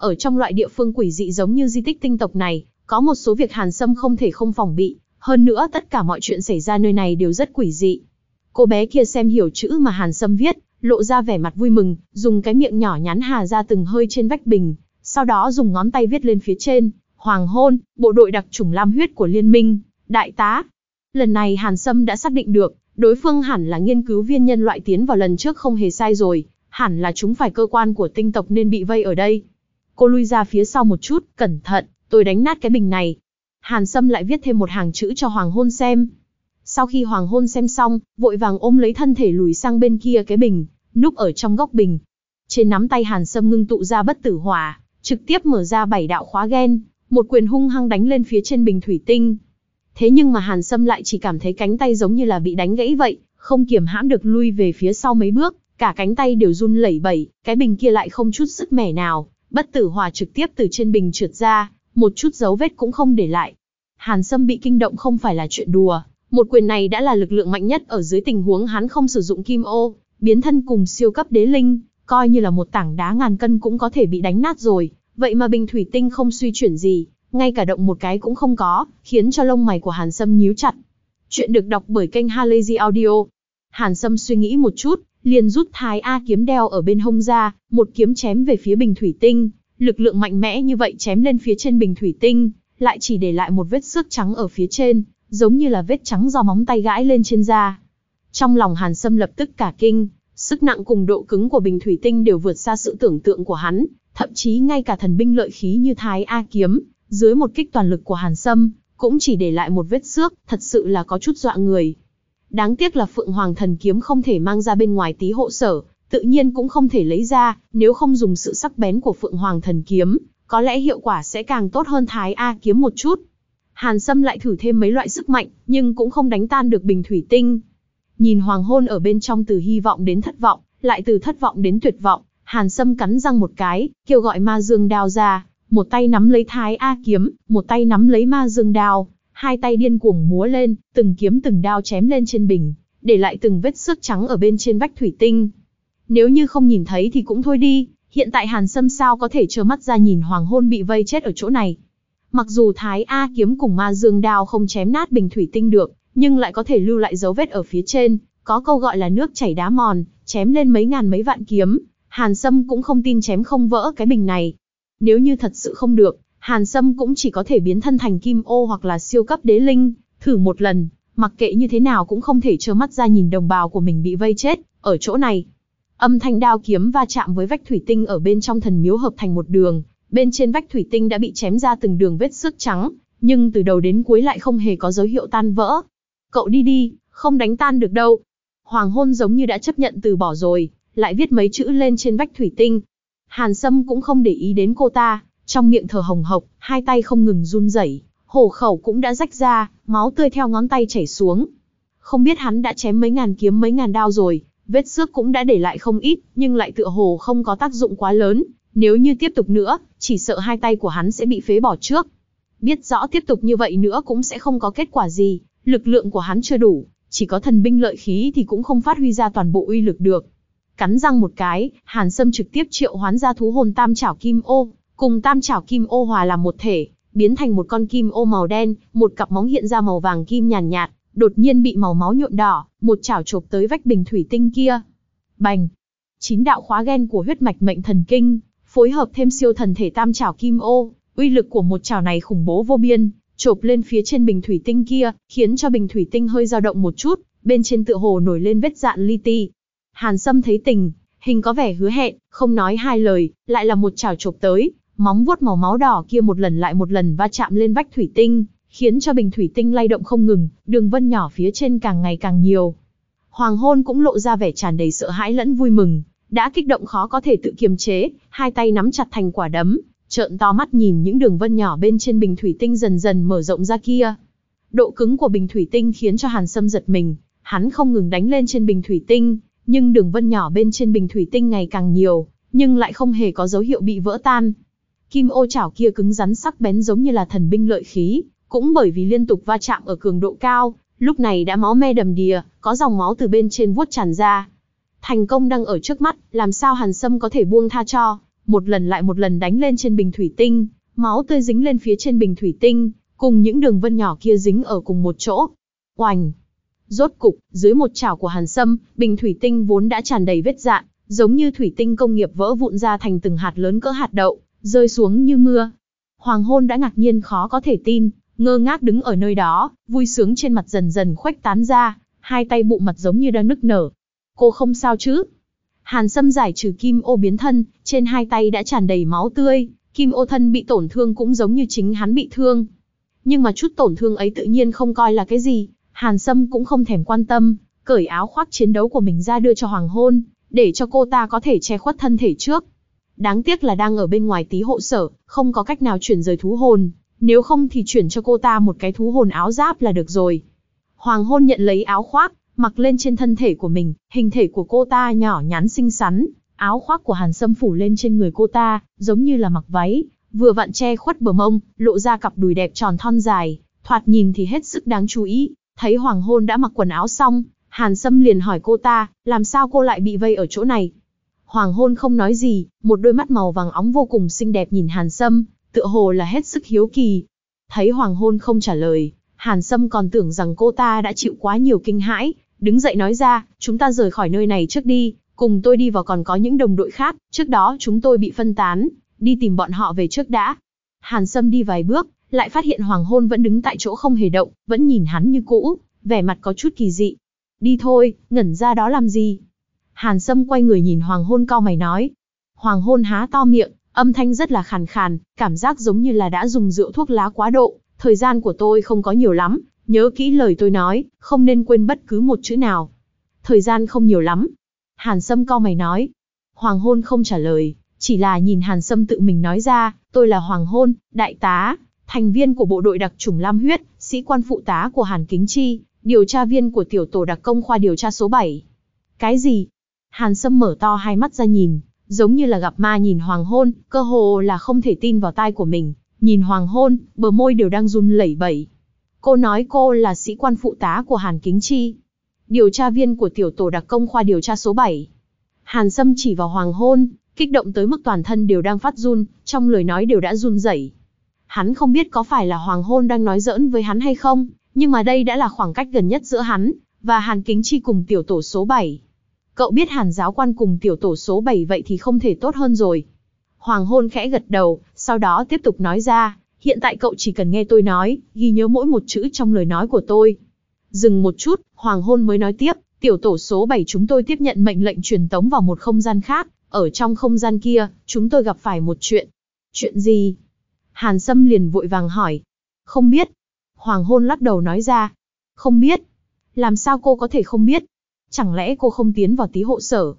Ở trong loại địa phương quỷ dị giống như di tích tinh tộc này, có một số việc Hàn Sâm không thể không phòng bị, hơn nữa tất cả mọi chuyện xảy ra nơi này đều rất quỷ dị. Cô bé kia xem hiểu chữ mà Hàn Sâm viết, lộ ra vẻ mặt vui mừng, dùng cái miệng nhỏ nhắn hà ra từng hơi trên vách bình, sau đó dùng ngón tay viết lên phía trên, Hoàng hôn, bộ đội đặc chủng lam huyết của liên minh, đại tá. Lần này Hàn Sâm đã xác định được, đối phương hẳn là nghiên cứu viên nhân loại tiến vào lần trước không hề sai rồi, hẳn là chúng phải cơ quan của tinh tộc nên bị vây ở đây. Cô lui ra phía sau một chút, cẩn thận, tôi đánh nát cái bình này. Hàn Sâm lại viết thêm một hàng chữ cho Hoàng Hôn xem. Sau khi Hoàng Hôn xem xong, vội vàng ôm lấy thân thể lùi sang bên kia cái bình, núp ở trong góc bình. Trên nắm tay Hàn Sâm ngưng tụ ra bất tử hỏa, trực tiếp mở ra bảy đạo khóa gen, một quyền hung hăng đánh lên phía trên bình thủy tinh. Thế nhưng mà Hàn Sâm lại chỉ cảm thấy cánh tay giống như là bị đánh gãy vậy, không kiềm hãm được lui về phía sau mấy bước, cả cánh tay đều run lẩy bẩy, cái bình kia lại không chút sức mẻ nào, bất tử hỏa trực tiếp từ trên bình trượt ra, một chút dấu vết cũng không để lại. Hàn Sâm bị kinh động không phải là chuyện đùa, Một quyền này đã là lực lượng mạnh nhất ở dưới tình huống hắn không sử dụng kim ô, biến thân cùng siêu cấp đế linh, coi như là một tảng đá ngàn cân cũng có thể bị đánh nát rồi. Vậy mà bình thủy tinh không suy chuyển gì, ngay cả động một cái cũng không có, khiến cho lông mày của Hàn Sâm nhíu chặt. Chuyện được đọc bởi kênh Halazy Audio. Hàn Sâm suy nghĩ một chút, liền rút thái A kiếm đeo ở bên hông ra, một kiếm chém về phía bình thủy tinh. Lực lượng mạnh mẽ như vậy chém lên phía trên bình thủy tinh, lại chỉ để lại một vết xước trắng ở phía trên, giống như là vết trắng do móng tay gãi lên trên da. Trong lòng Hàn Sâm lập tức cả kinh, sức nặng cùng độ cứng của bình thủy tinh đều vượt xa sự tưởng tượng của hắn, thậm chí ngay cả thần binh lợi khí như Thái A kiếm, dưới một kích toàn lực của Hàn Sâm, cũng chỉ để lại một vết xước, thật sự là có chút dọa người. Đáng tiếc là Phượng Hoàng thần kiếm không thể mang ra bên ngoài tí hộ sở, tự nhiên cũng không thể lấy ra, nếu không dùng sự sắc bén của Phượng Hoàng thần kiếm, có lẽ hiệu quả sẽ càng tốt hơn Thái A kiếm một chút. Hàn Sâm lại thử thêm mấy loại sức mạnh, nhưng cũng không đánh tan được bình thủy tinh. Nhìn hoàng hôn ở bên trong từ hy vọng đến thất vọng, lại từ thất vọng đến tuyệt vọng, Hàn Sâm cắn răng một cái, kêu gọi ma dương đao ra, một tay nắm lấy thái A kiếm, một tay nắm lấy ma dương đao, hai tay điên cuồng múa lên, từng kiếm từng đao chém lên trên bình, để lại từng vết xước trắng ở bên trên vách thủy tinh. Nếu như không nhìn thấy thì cũng thôi đi, hiện tại Hàn Sâm sao có thể trơ mắt ra nhìn hoàng hôn bị vây chết ở chỗ này. Mặc dù Thái A kiếm cùng ma dương đao không chém nát bình thủy tinh được, nhưng lại có thể lưu lại dấu vết ở phía trên, có câu gọi là nước chảy đá mòn, chém lên mấy ngàn mấy vạn kiếm, Hàn Sâm cũng không tin chém không vỡ cái bình này. Nếu như thật sự không được, Hàn Sâm cũng chỉ có thể biến thân thành kim ô hoặc là siêu cấp đế linh, thử một lần, mặc kệ như thế nào cũng không thể trơ mắt ra nhìn đồng bào của mình bị vây chết, ở chỗ này. Âm thanh đao kiếm va chạm với vách thủy tinh ở bên trong thần miếu hợp thành một đường, bên trên vách thủy tinh đã bị chém ra từng đường vết sức trắng, nhưng từ đầu đến cuối lại không hề có dấu hiệu tan vỡ. Cậu đi đi, không đánh tan được đâu. Hoàng hôn giống như đã chấp nhận từ bỏ rồi, lại viết mấy chữ lên trên vách thủy tinh. Hàn Sâm cũng không để ý đến cô ta, trong miệng thở hồng hộc, hai tay không ngừng run rẩy, hổ khẩu cũng đã rách ra, máu tươi theo ngón tay chảy xuống. Không biết hắn đã chém mấy ngàn kiếm mấy ngàn đao rồi, vết xước cũng đã để lại không ít, nhưng lại tựa hồ không có tác dụng quá lớn, nếu như tiếp tục nữa, chỉ sợ hai tay của hắn sẽ bị phế bỏ trước. Biết rõ tiếp tục như vậy nữa cũng sẽ không có kết quả gì, lực lượng của hắn chưa đủ, chỉ có thần binh lợi khí thì cũng không phát huy ra toàn bộ uy lực được. Cắn răng một cái, Hàn Sâm trực tiếp triệu hoán ra thú hồn tam chảo kim ô, cùng tam chảo kim ô hòa làm một thể, biến thành một con kim ô màu đen, một cặp móng hiện ra màu vàng kim nhàn nhạt, nhạt, đột nhiên bị màu máu nhuộm đỏ, một chảo chộp tới vách bình thủy tinh kia. Bành! Chín đạo khóa gen của huyết mạch mệnh thần kinh, phối hợp thêm siêu thần thể tam chảo kim ô, uy lực của một chảo này khủng bố vô biên, chộp lên phía trên bình thủy tinh kia, khiến cho bình thủy tinh hơi dao động một chút, bên trên tựa hồ nổi lên vết dạn li ti. Hàn Sâm thấy tình, hình có vẻ hứa hẹn, không nói hai lời, lại là một chảo chộp tới, móng vuốt màu máu đỏ kia một lần lại một lần va chạm lên vách thủy tinh, khiến cho bình thủy tinh lay động không ngừng, đường vân nhỏ phía trên càng ngày càng nhiều. Hoàng hôn cũng lộ ra vẻ tràn đầy sợ hãi lẫn vui mừng, đã kích động khó có thể tự kiềm chế, hai tay nắm chặt thành quả đấm, trợn to mắt nhìn những đường vân nhỏ bên trên bình thủy tinh dần dần mở rộng ra kia. Độ cứng của bình thủy tinh khiến cho Hàn Sâm giật mình, hắn không ngừng đánh lên trên bình thủy tinh, nhưng đường vân nhỏ bên trên bình thủy tinh ngày càng nhiều, nhưng lại không hề có dấu hiệu bị vỡ tan. Kim ô chảo kia cứng rắn sắc bén giống như là thần binh lợi khí, cũng bởi vì liên tục va chạm ở cường độ cao, lúc này đã máu me đầm đìa, có dòng máu từ bên trên vuốt tràn ra. Thành công đang ở trước mắt, làm sao Hàn Sâm có thể buông tha cho, một lần lại một lần đánh lên trên bình thủy tinh, máu tươi dính lên phía trên bình thủy tinh, cùng những đường vân nhỏ kia dính ở cùng một chỗ. Oành! Rốt cục, dưới một chảo của Hàn Sâm, bình thủy tinh vốn đã tràn đầy vết dạn, giống như thủy tinh công nghiệp vỡ vụn ra thành từng hạt lớn cỡ hạt đậu, rơi xuống như mưa. Hoàng hôn đã ngạc nhiên khó có thể tin, ngơ ngác đứng ở nơi đó, vui sướng trên mặt dần dần khuếch tán ra, hai tay bụ mặt giống như đang nức nở. Cô không sao chứ? Hàn Sâm giải trừ kim ô biến thân, trên hai tay đã tràn đầy máu tươi, kim ô thân bị tổn thương cũng giống như chính hắn bị thương. Nhưng mà chút tổn thương ấy tự nhiên không coi là cái gì, Hàn Sâm cũng không thèm quan tâm, cởi áo khoác chiến đấu của mình ra đưa cho Hoàng Hôn, để cho cô ta có thể che khuất thân thể trước. Đáng tiếc là đang ở bên ngoài tí hộ sở, không có cách nào chuyển rời thú hồn, nếu không thì chuyển cho cô ta một cái thú hồn áo giáp là được rồi. Hoàng hôn nhận lấy áo khoác, mặc lên trên thân thể của mình, hình thể của cô ta nhỏ nhắn xinh xắn, áo khoác của Hàn Sâm phủ lên trên người cô ta, giống như là mặc váy, vừa vặn che khuất bờ mông, lộ ra cặp đùi đẹp tròn thon dài, thoạt nhìn thì hết sức đáng chú ý. Thấy hoàng hôn đã mặc quần áo xong, Hàn Sâm liền hỏi cô ta, làm sao cô lại bị vây ở chỗ này? Hoàng hôn không nói gì, một đôi mắt màu vàng óng vô cùng xinh đẹp nhìn Hàn Sâm, tựa hồ là hết sức hiếu kỳ. Thấy hoàng hôn không trả lời, Hàn Sâm còn tưởng rằng cô ta đã chịu quá nhiều kinh hãi, đứng dậy nói ra, chúng ta rời khỏi nơi này trước đi, cùng tôi đi vào còn có những đồng đội khác, trước đó chúng tôi bị phân tán, đi tìm bọn họ về trước đã. Hàn Sâm đi vài bước, lại phát hiện Hoàng Hôn vẫn đứng tại chỗ không hề động, vẫn nhìn hắn như cũ, vẻ mặt có chút kỳ dị. Đi thôi, ngẩn ra đó làm gì? Hàn Sâm quay người nhìn Hoàng Hôn cao mày nói. Hoàng Hôn há to miệng, âm thanh rất là khàn khàn, cảm giác giống như là đã dùng rượu thuốc lá quá độ. Thời gian của tôi không có nhiều lắm, nhớ kỹ lời tôi nói, không nên quên bất cứ một chữ nào. Thời gian không nhiều lắm. Hàn Sâm cao mày nói. Hoàng Hôn không trả lời, chỉ là nhìn Hàn Sâm tự mình nói ra, tôi là Hoàng Hôn, đại tá, thành viên của bộ đội đặc chủng Lam Huyết, sĩ quan phụ tá của Hàn Kính Chi, điều tra viên của tiểu tổ đặc công khoa điều tra số 7. Cái gì? Hàn Sâm mở to hai mắt ra nhìn, giống như là gặp ma nhìn Hoàng Hôn, cơ hồ là không thể tin vào tai của mình. Nhìn Hoàng Hôn, bờ môi đều đang run lẩy bẩy. Cô nói cô là sĩ quan phụ tá của Hàn Kính Chi, điều tra viên của tiểu tổ đặc công khoa điều tra số 7. Hàn Sâm chỉ vào Hoàng Hôn, kích động tới mức toàn thân đều đang phát run, trong lời nói đều đã run rẩy. Hắn không biết có phải là Hoàng Hôn đang nói giỡn với hắn hay không, nhưng mà đây đã là khoảng cách gần nhất giữa hắn và Hàn Kính Chi cùng tiểu tổ số 7. Cậu biết Hàn giáo quan cùng tiểu tổ số 7 vậy thì không thể tốt hơn rồi. Hoàng Hôn khẽ gật đầu, sau đó tiếp tục nói ra, hiện tại cậu chỉ cần nghe tôi nói, ghi nhớ mỗi một chữ trong lời nói của tôi. Dừng một chút, Hoàng Hôn mới nói tiếp, tiểu tổ số 7 chúng tôi tiếp nhận mệnh lệnh truyền tống vào một không gian khác, ở trong không gian kia, chúng tôi gặp phải một chuyện. Chuyện gì? Hàn Sâm liền vội vàng hỏi. Không biết. Hoàng Hôn lắc đầu nói ra. Không biết. Làm sao cô có thể không biết? Chẳng lẽ cô không tiến vào tí hộ sở?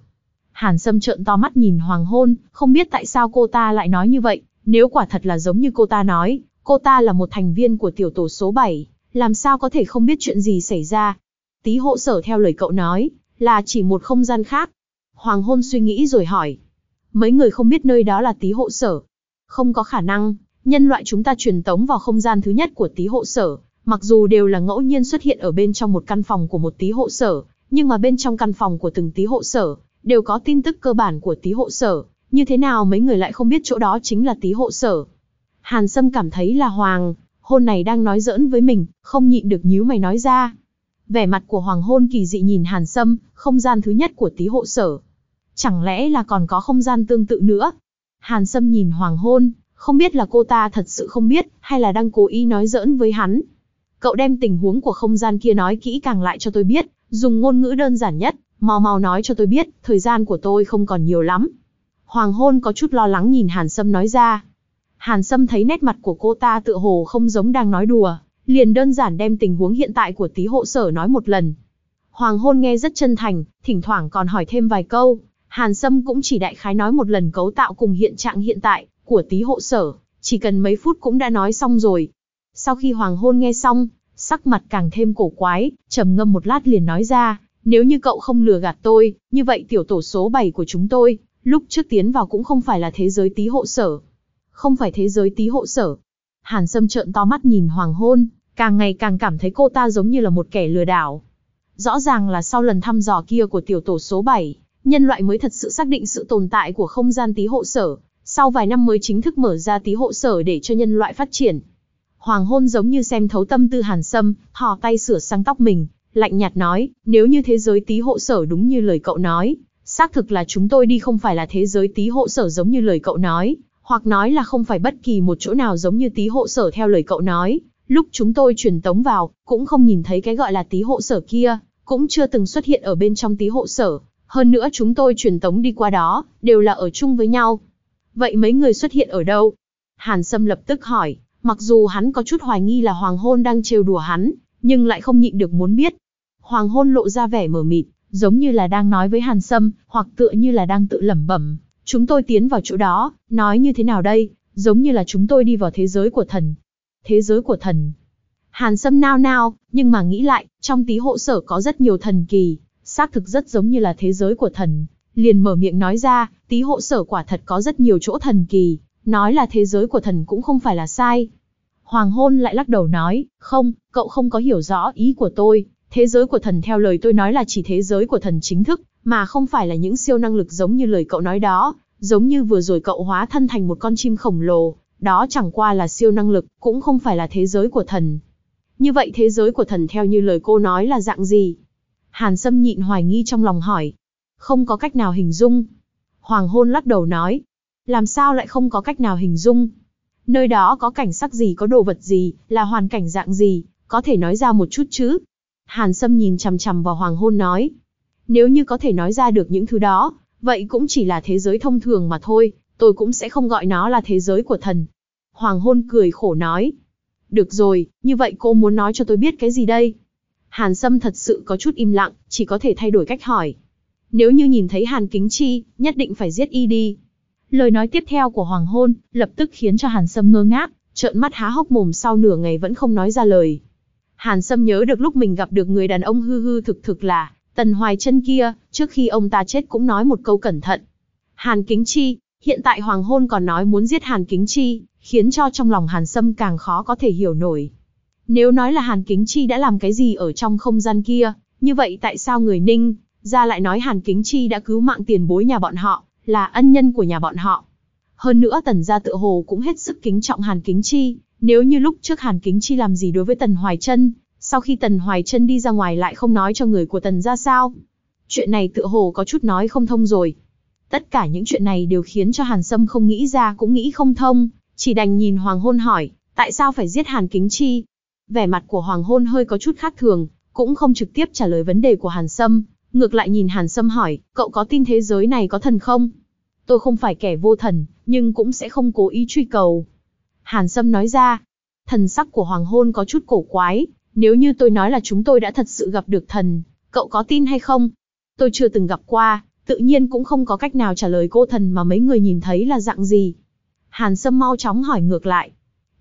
Hàn Sâm trợn to mắt nhìn Hoàng Hôn, không biết tại sao cô ta lại nói như vậy. Nếu quả thật là giống như cô ta nói, cô ta là một thành viên của tiểu tổ số 7, làm sao có thể không biết chuyện gì xảy ra. Tí hộ sở theo lời cậu nói, là chỉ một không gian khác. Hoàng hôn suy nghĩ rồi hỏi. Mấy người không biết nơi đó là tí hộ sở. Không có khả năng, nhân loại chúng ta truyền tống vào không gian thứ nhất của tí hộ sở, mặc dù đều là ngẫu nhiên xuất hiện ở bên trong một căn phòng của một tí hộ sở, nhưng mà bên trong căn phòng của từng tí hộ sở, đều có tin tức cơ bản của tí hộ sở, như thế nào mấy người lại không biết chỗ đó chính là tí hộ sở. Hàn Sâm cảm thấy là Hoàng, hôn này đang nói giỡn với mình, không nhịn được nhíu mày nói ra. Vẻ mặt của hoàng hôn kỳ dị nhìn Hàn Sâm, không gian thứ nhất của tí hộ sở. Chẳng lẽ là còn có không gian tương tự nữa? Hàn Sâm nhìn hoàng hôn, không biết là cô ta thật sự không biết, hay là đang cố ý nói giỡn với hắn. Cậu đem tình huống của không gian kia nói kỹ càng lại cho tôi biết, dùng ngôn ngữ đơn giản nhất, mau mau nói cho tôi biết, thời gian của tôi không còn nhiều lắm. Hoàng hôn có chút lo lắng nhìn Hàn Sâm nói ra. Hàn Sâm thấy nét mặt của cô ta tựa hồ không giống đang nói đùa, liền đơn giản đem tình huống hiện tại của tí hộ sở nói một lần. Hoàng hôn nghe rất chân thành, thỉnh thoảng còn hỏi thêm vài câu, Hàn Sâm cũng chỉ đại khái nói một lần cấu tạo cùng hiện trạng hiện tại của tí hộ sở, chỉ cần mấy phút cũng đã nói xong rồi. Sau khi hoàng hôn nghe xong, sắc mặt càng thêm cổ quái, trầm ngâm một lát liền nói ra, nếu như cậu không lừa gạt tôi, như vậy tiểu tổ số 7 của chúng tôi, lúc trước tiến vào cũng không phải là thế giới tí hộ sở. Không phải thế giới tí hộ sở, Hàn Sâm trợn to mắt nhìn Hoàng Hôn, càng ngày càng cảm thấy cô ta giống như là một kẻ lừa đảo. Rõ ràng là sau lần thăm dò kia của tiểu tổ số 7, nhân loại mới thật sự xác định sự tồn tại của không gian tí hộ sở, sau vài năm mới chính thức mở ra tí hộ sở để cho nhân loại phát triển. Hoàng hôn giống như xem thấu tâm tư Hàn Sâm, thò tay sửa sang tóc mình, lạnh nhạt nói, nếu như thế giới tí hộ sở đúng như lời cậu nói, xác thực là chúng tôi đi không phải là thế giới tí hộ sở giống như lời cậu nói, hoặc nói là không phải bất kỳ một chỗ nào giống như tí hộ sở theo lời cậu nói, lúc chúng tôi truyền tống vào, cũng không nhìn thấy cái gọi là tí hộ sở kia, cũng chưa từng xuất hiện ở bên trong tí hộ sở, hơn nữa chúng tôi truyền tống đi qua đó, đều là ở chung với nhau. Vậy mấy người xuất hiện ở đâu? Hàn Sâm lập tức hỏi, mặc dù hắn có chút hoài nghi là Hoàng Hôn đang trêu đùa hắn, nhưng lại không nhịn được muốn biết. Hoàng Hôn lộ ra vẻ mờ mịt, giống như là đang nói với Hàn Sâm, hoặc tựa như là đang tự lẩm bẩm, Chúng tôi tiến vào chỗ đó, nói như thế nào đây, giống như là chúng tôi đi vào thế giới của thần. Thế giới của thần. Hàn Sâm nao nao, nhưng mà nghĩ lại, trong tí hộ sở có rất nhiều thần kỳ, xác thực rất giống như là thế giới của thần. Liền mở miệng nói ra, tí hộ sở quả thật có rất nhiều chỗ thần kỳ, nói là thế giới của thần cũng không phải là sai. Hoàng hôn lại lắc đầu nói, không, cậu không có hiểu rõ ý của tôi, thế giới của thần theo lời tôi nói là chỉ thế giới của thần chính thức, mà không phải là những siêu năng lực giống như lời cậu nói đó, giống như vừa rồi cậu hóa thân thành một con chim khổng lồ, đó chẳng qua là siêu năng lực, cũng không phải là thế giới của thần. Như vậy thế giới của thần theo như lời cô nói là dạng gì? Hàn Sâm nhịn hoài nghi trong lòng hỏi. Không có cách nào hình dung. Hoàng hôn lắc đầu nói. Làm sao lại không có cách nào hình dung? Nơi đó có cảnh sắc gì có đồ vật gì, là hoàn cảnh dạng gì, có thể nói ra một chút chứ? Hàn Sâm nhìn chằm chằm vào hoàng hôn nói. Nếu như có thể nói ra được những thứ đó, vậy cũng chỉ là thế giới thông thường mà thôi, tôi cũng sẽ không gọi nó là thế giới của thần. Hoàng hôn cười khổ nói. Được rồi, như vậy cô muốn nói cho tôi biết cái gì đây? Hàn Sâm thật sự có chút im lặng, chỉ có thể thay đổi cách hỏi. Nếu như nhìn thấy Hàn Kính Chi, nhất định phải giết y đi. Lời nói tiếp theo của Hoàng Hôn, lập tức khiến cho Hàn Sâm ngơ ngác, trợn mắt há hốc mồm sau nửa ngày vẫn không nói ra lời. Hàn Sâm nhớ được lúc mình gặp được người đàn ông hư hư thực thực là, Tần Hoài chân kia, trước khi ông ta chết cũng nói một câu cẩn thận. Hàn Kính Chi, hiện tại Hoàng Hôn còn nói muốn giết Hàn Kính Chi, khiến cho trong lòng Hàn Sâm càng khó có thể hiểu nổi. Nếu nói là Hàn Kính Chi đã làm cái gì ở trong không gian kia, như vậy tại sao người Ninh, ra lại nói Hàn Kính Chi đã cứu mạng tiền bối nhà bọn họ, là ân nhân của nhà bọn họ. Hơn nữa tần gia tự hồ cũng hết sức kính trọng Hàn Kính Chi, nếu như lúc trước Hàn Kính Chi làm gì đối với Tần Hoài Trân, sau khi Tần Hoài Trân đi ra ngoài lại không nói cho người của Tần gia sao? Chuyện này tự hồ có chút nói không thông rồi. Tất cả những chuyện này đều khiến cho Hàn Sâm không nghĩ ra cũng nghĩ không thông, chỉ đành nhìn Hoàng Hôn hỏi, tại sao phải giết Hàn Kính Chi? Vẻ mặt của Hoàng Hôn hơi có chút khác thường, cũng không trực tiếp trả lời vấn đề của Hàn Sâm, ngược lại nhìn Hàn Sâm hỏi, cậu có tin thế giới này có thần không? Tôi không phải kẻ vô thần, nhưng cũng sẽ không cố ý truy cầu. Hàn Sâm nói ra, thần sắc của Hoàng Hôn có chút cổ quái, nếu như tôi nói là chúng tôi đã thật sự gặp được thần, cậu có tin hay không? Tôi chưa từng gặp qua, tự nhiên cũng không có cách nào trả lời cô thần mà mấy người nhìn thấy là dạng gì. Hàn Sâm mau chóng hỏi ngược lại.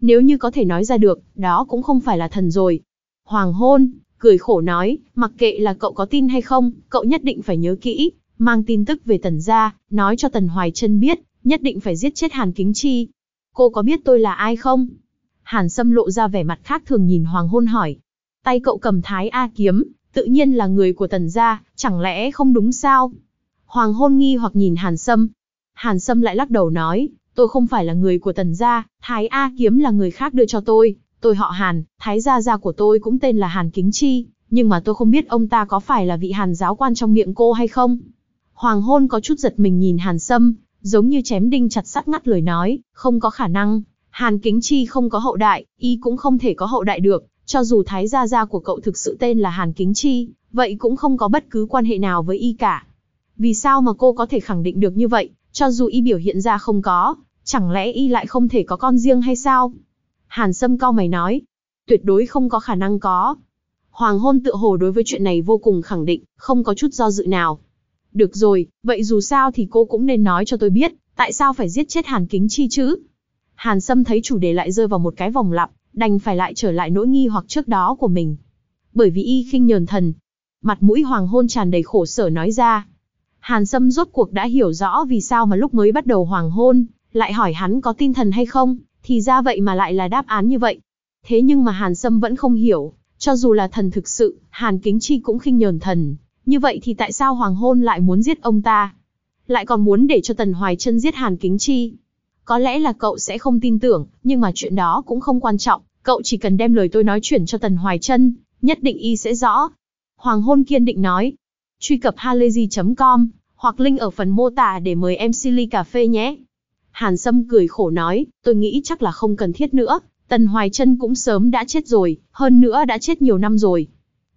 Nếu như có thể nói ra được, đó cũng không phải là thần rồi. Hoàng hôn, cười khổ nói, mặc kệ là cậu có tin hay không, cậu nhất định phải nhớ kỹ, mang tin tức về tần gia, nói cho tần Hoài Trân biết, nhất định phải giết chết Hàn Kính Chi. Cô có biết tôi là ai không? Hàn Sâm lộ ra vẻ mặt khác thường nhìn Hoàng hôn hỏi. Tay cậu cầm thái A kiếm, tự nhiên là người của tần gia, chẳng lẽ không đúng sao? Hoàng hôn nghi hoặc nhìn Hàn Sâm. Hàn Sâm lại lắc đầu nói, tôi không phải là người của tần gia, Thái A kiếm là người khác đưa cho tôi, tôi họ Hàn, Thái gia gia của tôi cũng tên là Hàn Kính Chi, nhưng mà tôi không biết ông ta có phải là vị Hàn giáo quan trong miệng cô hay không. Hoàng hôn có chút giật mình nhìn Hàn Sâm, giống như chém đinh chặt sắt ngắt lời nói, không có khả năng, Hàn Kính Chi không có hậu đại, y cũng không thể có hậu đại được, cho dù Thái gia gia của cậu thực sự tên là Hàn Kính Chi, vậy cũng không có bất cứ quan hệ nào với y cả. Vì sao mà cô có thể khẳng định được như vậy, cho dù y biểu hiện ra không có, chẳng lẽ y lại không thể có con riêng hay sao? Hàn Sâm cao mày nói, tuyệt đối không có khả năng có. Hoàng hôn tự hồ đối với chuyện này vô cùng khẳng định, không có chút do dự nào. Được rồi, vậy dù sao thì cô cũng nên nói cho tôi biết, tại sao phải giết chết Hàn Kính Chi chứ? Hàn Sâm thấy chủ đề lại rơi vào một cái vòng lặp, đành phải lại trở lại nỗi nghi hoặc trước đó của mình. Bởi vì y khinh nhờn thần. Mặt mũi hoàng hôn tràn đầy khổ sở nói ra. Hàn Sâm rốt cuộc đã hiểu rõ vì sao mà lúc mới bắt đầu hoàng hôn, lại hỏi hắn có tin thần hay không, thì ra vậy mà lại là đáp án như vậy. Thế nhưng mà Hàn Sâm vẫn không hiểu, cho dù là thần thực sự, Hàn Kính Chi cũng khinh nhờn thần. Như vậy thì tại sao Hoàng Hôn lại muốn giết ông ta? Lại còn muốn để cho Tần Hoài chân giết Hàn Kính Chi? Có lẽ là cậu sẽ không tin tưởng, nhưng mà chuyện đó cũng không quan trọng, cậu chỉ cần đem lời tôi nói chuyển cho Tần Hoài chân, nhất định y sẽ rõ. Hoàng Hôn kiên định nói. Truy cập halayzi.com, hoặc link ở phần mô tả để mời em Silly Cà Phê nhé. Hàn Sâm cười khổ nói, tôi nghĩ chắc là không cần thiết nữa, Tần Hoài Trân cũng sớm đã chết rồi, hơn nữa đã chết nhiều năm rồi.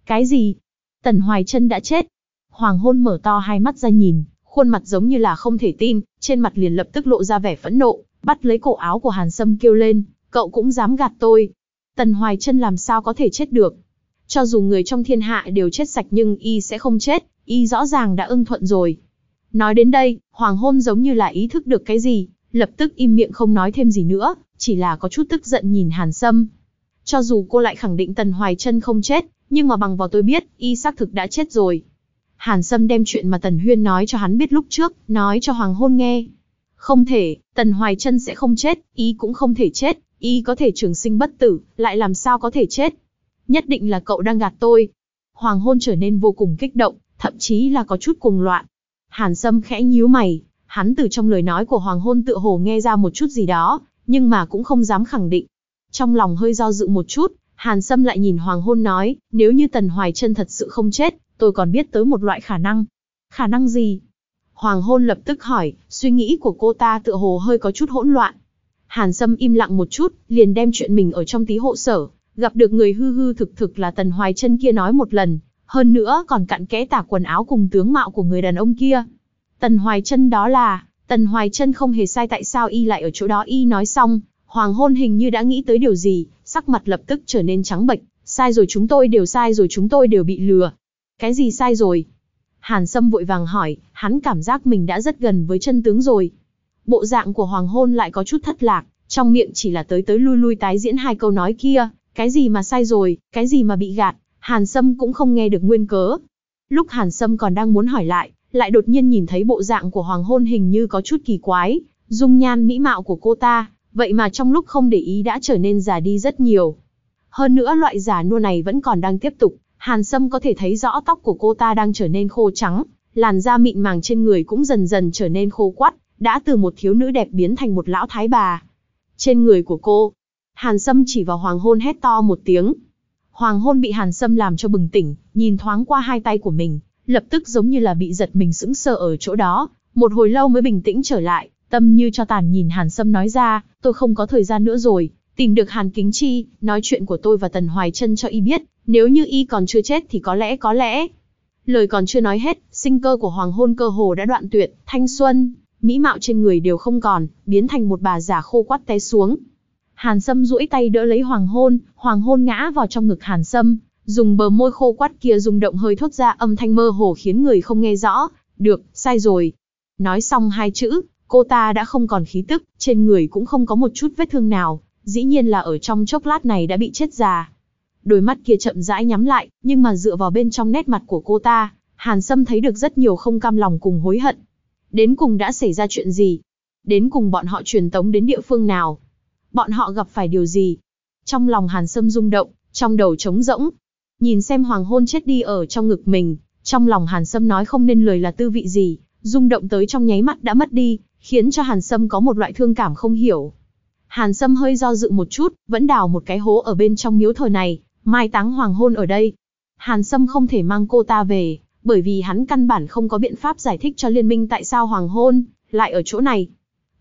Cái gì? Tần Hoài Trân đã chết? Hoàng hôn mở to hai mắt ra nhìn, khuôn mặt giống như là không thể tin, trên mặt liền lập tức lộ ra vẻ phẫn nộ, bắt lấy cổ áo của Hàn Sâm kêu lên, cậu cũng dám gạt tôi. Tần Hoài Trân làm sao có thể chết được? Cho dù người trong thiên hạ đều chết sạch nhưng y sẽ không chết, y rõ ràng đã ưng thuận rồi. Nói đến đây, Hoàng hôn giống như là ý thức được cái gì, lập tức im miệng không nói thêm gì nữa, chỉ là có chút tức giận nhìn Hàn Sâm. Cho dù cô lại khẳng định Tần Hoài Trân không chết, nhưng mà bằng vào tôi biết, y xác thực đã chết rồi. Hàn Sâm đem chuyện mà Tần Huyên nói cho hắn biết lúc trước, nói cho Hoàng Hôn nghe. Không thể, Tần Hoài Trân sẽ không chết, y cũng không thể chết, Y có thể trường sinh bất tử, lại làm sao có thể chết? Nhất định là cậu đang gạt tôi. Hoàng hôn trở nên vô cùng kích động, thậm chí là có chút cuồng loạn. Hàn Sâm khẽ nhíu mày, hắn từ trong lời nói của Hoàng hôn tựa hồ nghe ra một chút gì đó, nhưng mà cũng không dám khẳng định. Trong lòng hơi do dự một chút, Hàn Sâm lại nhìn Hoàng hôn nói, nếu như Tần Hoài chân thật sự không chết, tôi còn biết tới một loại khả năng. Khả năng gì? Hoàng hôn lập tức hỏi, suy nghĩ của cô ta tựa hồ hơi có chút hỗn loạn. Hàn Sâm im lặng một chút, liền đem chuyện mình ở trong tí hộ sở, gặp được người hư hư thực thực là Tần Hoài chân kia nói một lần, hơn nữa còn cặn kẽ tả quần áo cùng tướng mạo của người đàn ông kia. Tần Hoài chân đó là, Tần Hoài chân không hề sai tại sao y lại ở chỗ đó y nói xong, Hoàng hôn hình như đã nghĩ tới điều gì, sắc mặt lập tức trở nên trắng bệch, sai rồi chúng tôi đều sai rồi chúng tôi đều bị lừa. Cái gì sai rồi? Hàn Sâm vội vàng hỏi, hắn cảm giác mình đã rất gần với chân tướng rồi. Bộ dạng của hoàng hôn lại có chút thất lạc, trong miệng chỉ là tới tới lui lui tái diễn hai câu nói kia, cái gì mà sai rồi, cái gì mà bị gạt, Hàn Sâm cũng không nghe được nguyên cớ. Lúc Hàn Sâm còn đang muốn hỏi lại, lại đột nhiên nhìn thấy bộ dạng của hoàng hôn hình như có chút kỳ quái, dung nhan mỹ mạo của cô ta, vậy mà trong lúc không để ý đã trở nên già đi rất nhiều. Hơn nữa loại già nua này vẫn còn đang tiếp tục, Hàn Sâm có thể thấy rõ tóc của cô ta đang trở nên khô trắng, làn da mịn màng trên người cũng dần dần trở nên khô quắt, đã từ một thiếu nữ đẹp biến thành một lão thái bà. Trên người của cô, Hàn Sâm chỉ vào hoàng hôn hét to một tiếng. Hoàng hôn bị Hàn Sâm làm cho bừng tỉnh, nhìn thoáng qua hai tay của mình, lập tức giống như là bị giật mình sững sờ ở chỗ đó, một hồi lâu mới bình tĩnh trở lại, tâm như cho tàn nhìn Hàn Sâm nói ra, tôi không có thời gian nữa rồi, tìm được Hàn Kính Chi, nói chuyện của tôi và Tần Hoài Trân cho y biết, nếu như y còn chưa chết thì có lẽ có lẽ. Lời còn chưa nói hết, sinh cơ của hoàng hôn cơ hồ đã đoạn tuyệt, thanh xuân, mỹ mạo trên người đều không còn, biến thành một bà già khô quắt té xuống. Hàn Sâm duỗi tay đỡ lấy hoàng hôn, hoàng hôn ngã vào trong ngực Hàn Sâm, dùng bờ môi khô quắt kia rung động hơi thốt ra âm thanh mơ hồ khiến người không nghe rõ. Được, sai rồi. Nói xong hai chữ, cô ta đã không còn khí tức, trên người cũng không có một chút vết thương nào, dĩ nhiên là ở trong chốc lát này đã bị chết già. Đôi mắt kia chậm rãi nhắm lại, nhưng mà dựa vào bên trong nét mặt của cô ta, Hàn Sâm thấy được rất nhiều không cam lòng cùng hối hận. Đến cùng đã xảy ra chuyện gì? Đến cùng bọn họ truyền tống đến địa phương nào? Bọn họ gặp phải điều gì? Trong lòng Hàn Sâm rung động, trong đầu trống rỗng. Nhìn xem hoàng hôn chết đi ở trong ngực mình, trong lòng Hàn Sâm nói không nên lời là tư vị gì, rung động tới trong nháy mắt đã mất đi, khiến cho Hàn Sâm có một loại thương cảm không hiểu. Hàn Sâm hơi do dự một chút, vẫn đào một cái hố ở bên trong miếu thờ này, mai táng hoàng hôn ở đây. Hàn Sâm không thể mang cô ta về, bởi vì hắn căn bản không có biện pháp giải thích cho liên minh tại sao hoàng hôn lại ở chỗ này.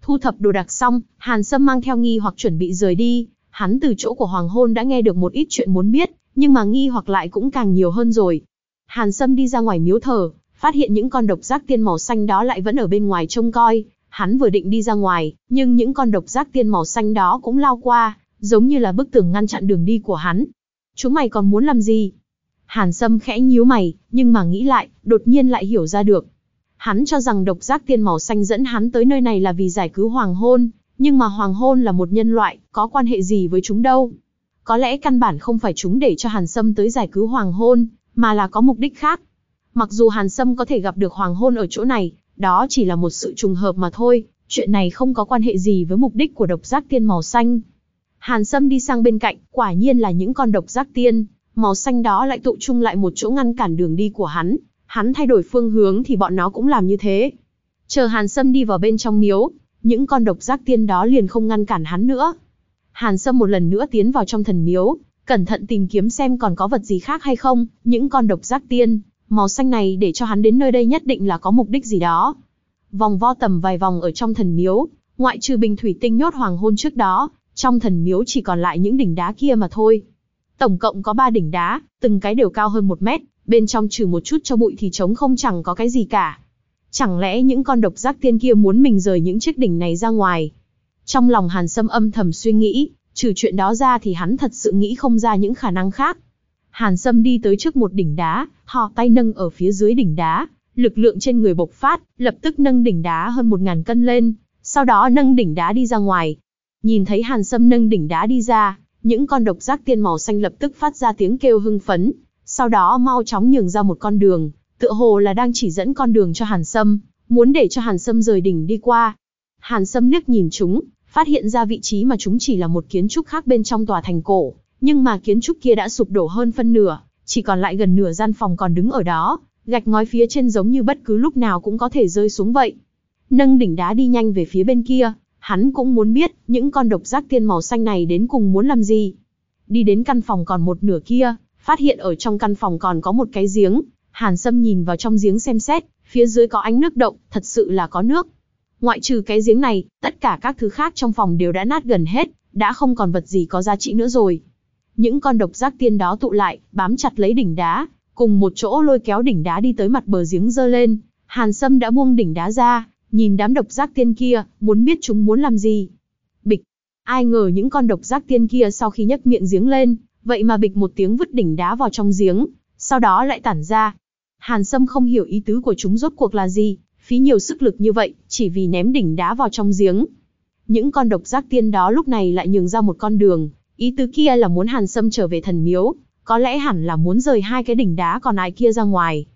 Thu thập đồ đạc xong, Hàn Sâm mang theo nghi hoặc chuẩn bị rời đi. Hắn từ chỗ của hoàng hôn đã nghe được một ít chuyện muốn biết, nhưng mà nghi hoặc lại cũng càng nhiều hơn rồi. Hàn Sâm đi ra ngoài miếu thờ, phát hiện những con độc giác tiên màu xanh đó lại vẫn ở bên ngoài trông coi. Hắn vừa định đi ra ngoài, nhưng những con độc giác tiên màu xanh đó cũng lao qua, giống như là bức tường ngăn chặn đường đi của hắn. Chúng mày còn muốn làm gì? Hàn Sâm khẽ nhíu mày, nhưng mà nghĩ lại, đột nhiên lại hiểu ra được. Hắn cho rằng độc giác tiên màu xanh dẫn hắn tới nơi này là vì giải cứu hoàng hôn, nhưng mà hoàng hôn là một nhân loại, có quan hệ gì với chúng đâu. Có lẽ căn bản không phải chúng để cho Hàn Sâm tới giải cứu hoàng hôn, mà là có mục đích khác. Mặc dù Hàn Sâm có thể gặp được hoàng hôn ở chỗ này, đó chỉ là một sự trùng hợp mà thôi, chuyện này không có quan hệ gì với mục đích của độc giác tiên màu xanh. Hàn Sâm đi sang bên cạnh, quả nhiên là những con độc giác tiên, màu xanh đó lại tụ chung lại một chỗ ngăn cản đường đi của hắn. Hắn thay đổi phương hướng thì bọn nó cũng làm như thế. Chờ Hàn Sâm đi vào bên trong miếu, những con độc giác tiên đó liền không ngăn cản hắn nữa. Hàn Sâm một lần nữa tiến vào trong thần miếu, cẩn thận tìm kiếm xem còn có vật gì khác hay không, những con độc giác tiên, màu xanh này để cho hắn đến nơi đây nhất định là có mục đích gì đó. Vòng vo tầm vài vòng ở trong thần miếu, ngoại trừ bình thủy tinh nhốt hoàng hôn trước đó, trong thần miếu chỉ còn lại những đỉnh đá kia mà thôi. Tổng cộng có 3 đỉnh đá, từng cái đều cao hơn 1 mét, bên trong trừ một chút cho bụi thì trống không chẳng có cái gì cả. Chẳng lẽ những con độc giác tiên kia muốn mình rời những chiếc đỉnh này ra ngoài? Trong lòng Hàn Sâm âm thầm suy nghĩ, trừ chuyện đó ra thì hắn thật sự nghĩ không ra những khả năng khác. Hàn Sâm đi tới trước một đỉnh đá, thò tay nâng ở phía dưới đỉnh đá, lực lượng trên người bộc phát, lập tức nâng đỉnh đá hơn một ngàn cân lên, sau đó nâng đỉnh đá đi ra ngoài. Nhìn thấy Hàn Sâm nâng đỉnh đá đi ra, những con độc giác tiên màu xanh lập tức phát ra tiếng kêu hưng phấn, sau đó mau chóng nhường ra một con đường, tựa hồ là đang chỉ dẫn con đường cho Hàn Sâm, muốn để cho Hàn Sâm rời đỉnh đi qua. Hàn Sâm liếc nhìn chúng, phát hiện ra vị trí mà chúng chỉ là một kiến trúc khác bên trong tòa thành cổ, nhưng mà kiến trúc kia đã sụp đổ hơn phân nửa, chỉ còn lại gần nửa gian phòng còn đứng ở đó, gạch ngói phía trên giống như bất cứ lúc nào cũng có thể rơi xuống vậy. Nâng đỉnh đá đi nhanh về phía bên kia, hắn cũng muốn biết những con độc giác tiên màu xanh này đến cùng muốn làm gì. Đi đến căn phòng còn một nửa kia, phát hiện ở trong căn phòng còn có một cái giếng, Hàn Sâm nhìn vào trong giếng xem xét, phía dưới có ánh nước động, thật sự là có nước. Ngoại trừ cái giếng này, tất cả các thứ khác trong phòng đều đã nát gần hết, đã không còn vật gì có giá trị nữa rồi. Những con độc giác tiên đó tụ lại, bám chặt lấy đỉnh đá, cùng một chỗ lôi kéo đỉnh đá đi tới mặt bờ giếng dơ lên. Hàn Sâm đã buông đỉnh đá ra, nhìn đám độc giác tiên kia, muốn biết chúng muốn làm gì. Bịch! Ai ngờ những con độc giác tiên kia sau khi nhấc miệng giếng lên, vậy mà bịch một tiếng vứt đỉnh đá vào trong giếng, sau đó lại tản ra. Hàn Sâm không hiểu ý tứ của chúng rốt cuộc là gì, phí nhiều sức lực như vậy, chỉ vì ném đỉnh đá vào trong giếng. Những con độc giác tiên đó lúc này lại nhường ra một con đường, ý tứ kia là muốn Hàn Sâm trở về thần miếu, có lẽ hẳn là muốn rời hai cái đỉnh đá còn lại kia ra ngoài.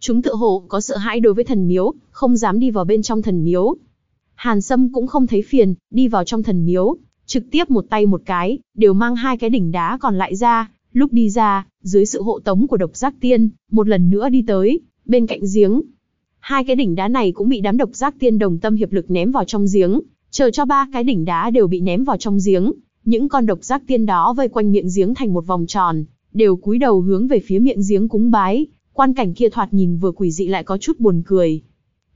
Chúng tự hồ có sợ hãi đối với thần miếu, không dám đi vào bên trong thần miếu. Hàn Sâm cũng không thấy phiền, đi vào trong thần miếu, trực tiếp một tay một cái, đều mang hai cái đỉnh đá còn lại ra, lúc đi ra, dưới sự hộ tống của độc giác tiên, một lần nữa đi tới, bên cạnh giếng. Hai cái đỉnh đá này cũng bị đám độc giác tiên đồng tâm hiệp lực ném vào trong giếng, chờ cho ba cái đỉnh đá đều bị ném vào trong giếng. Những con độc giác tiên đó vây quanh miệng giếng thành một vòng tròn, đều cúi đầu hướng về phía miệng giếng cúng bái, quan cảnh kia thoạt nhìn vừa quỷ dị lại có chút buồn cười.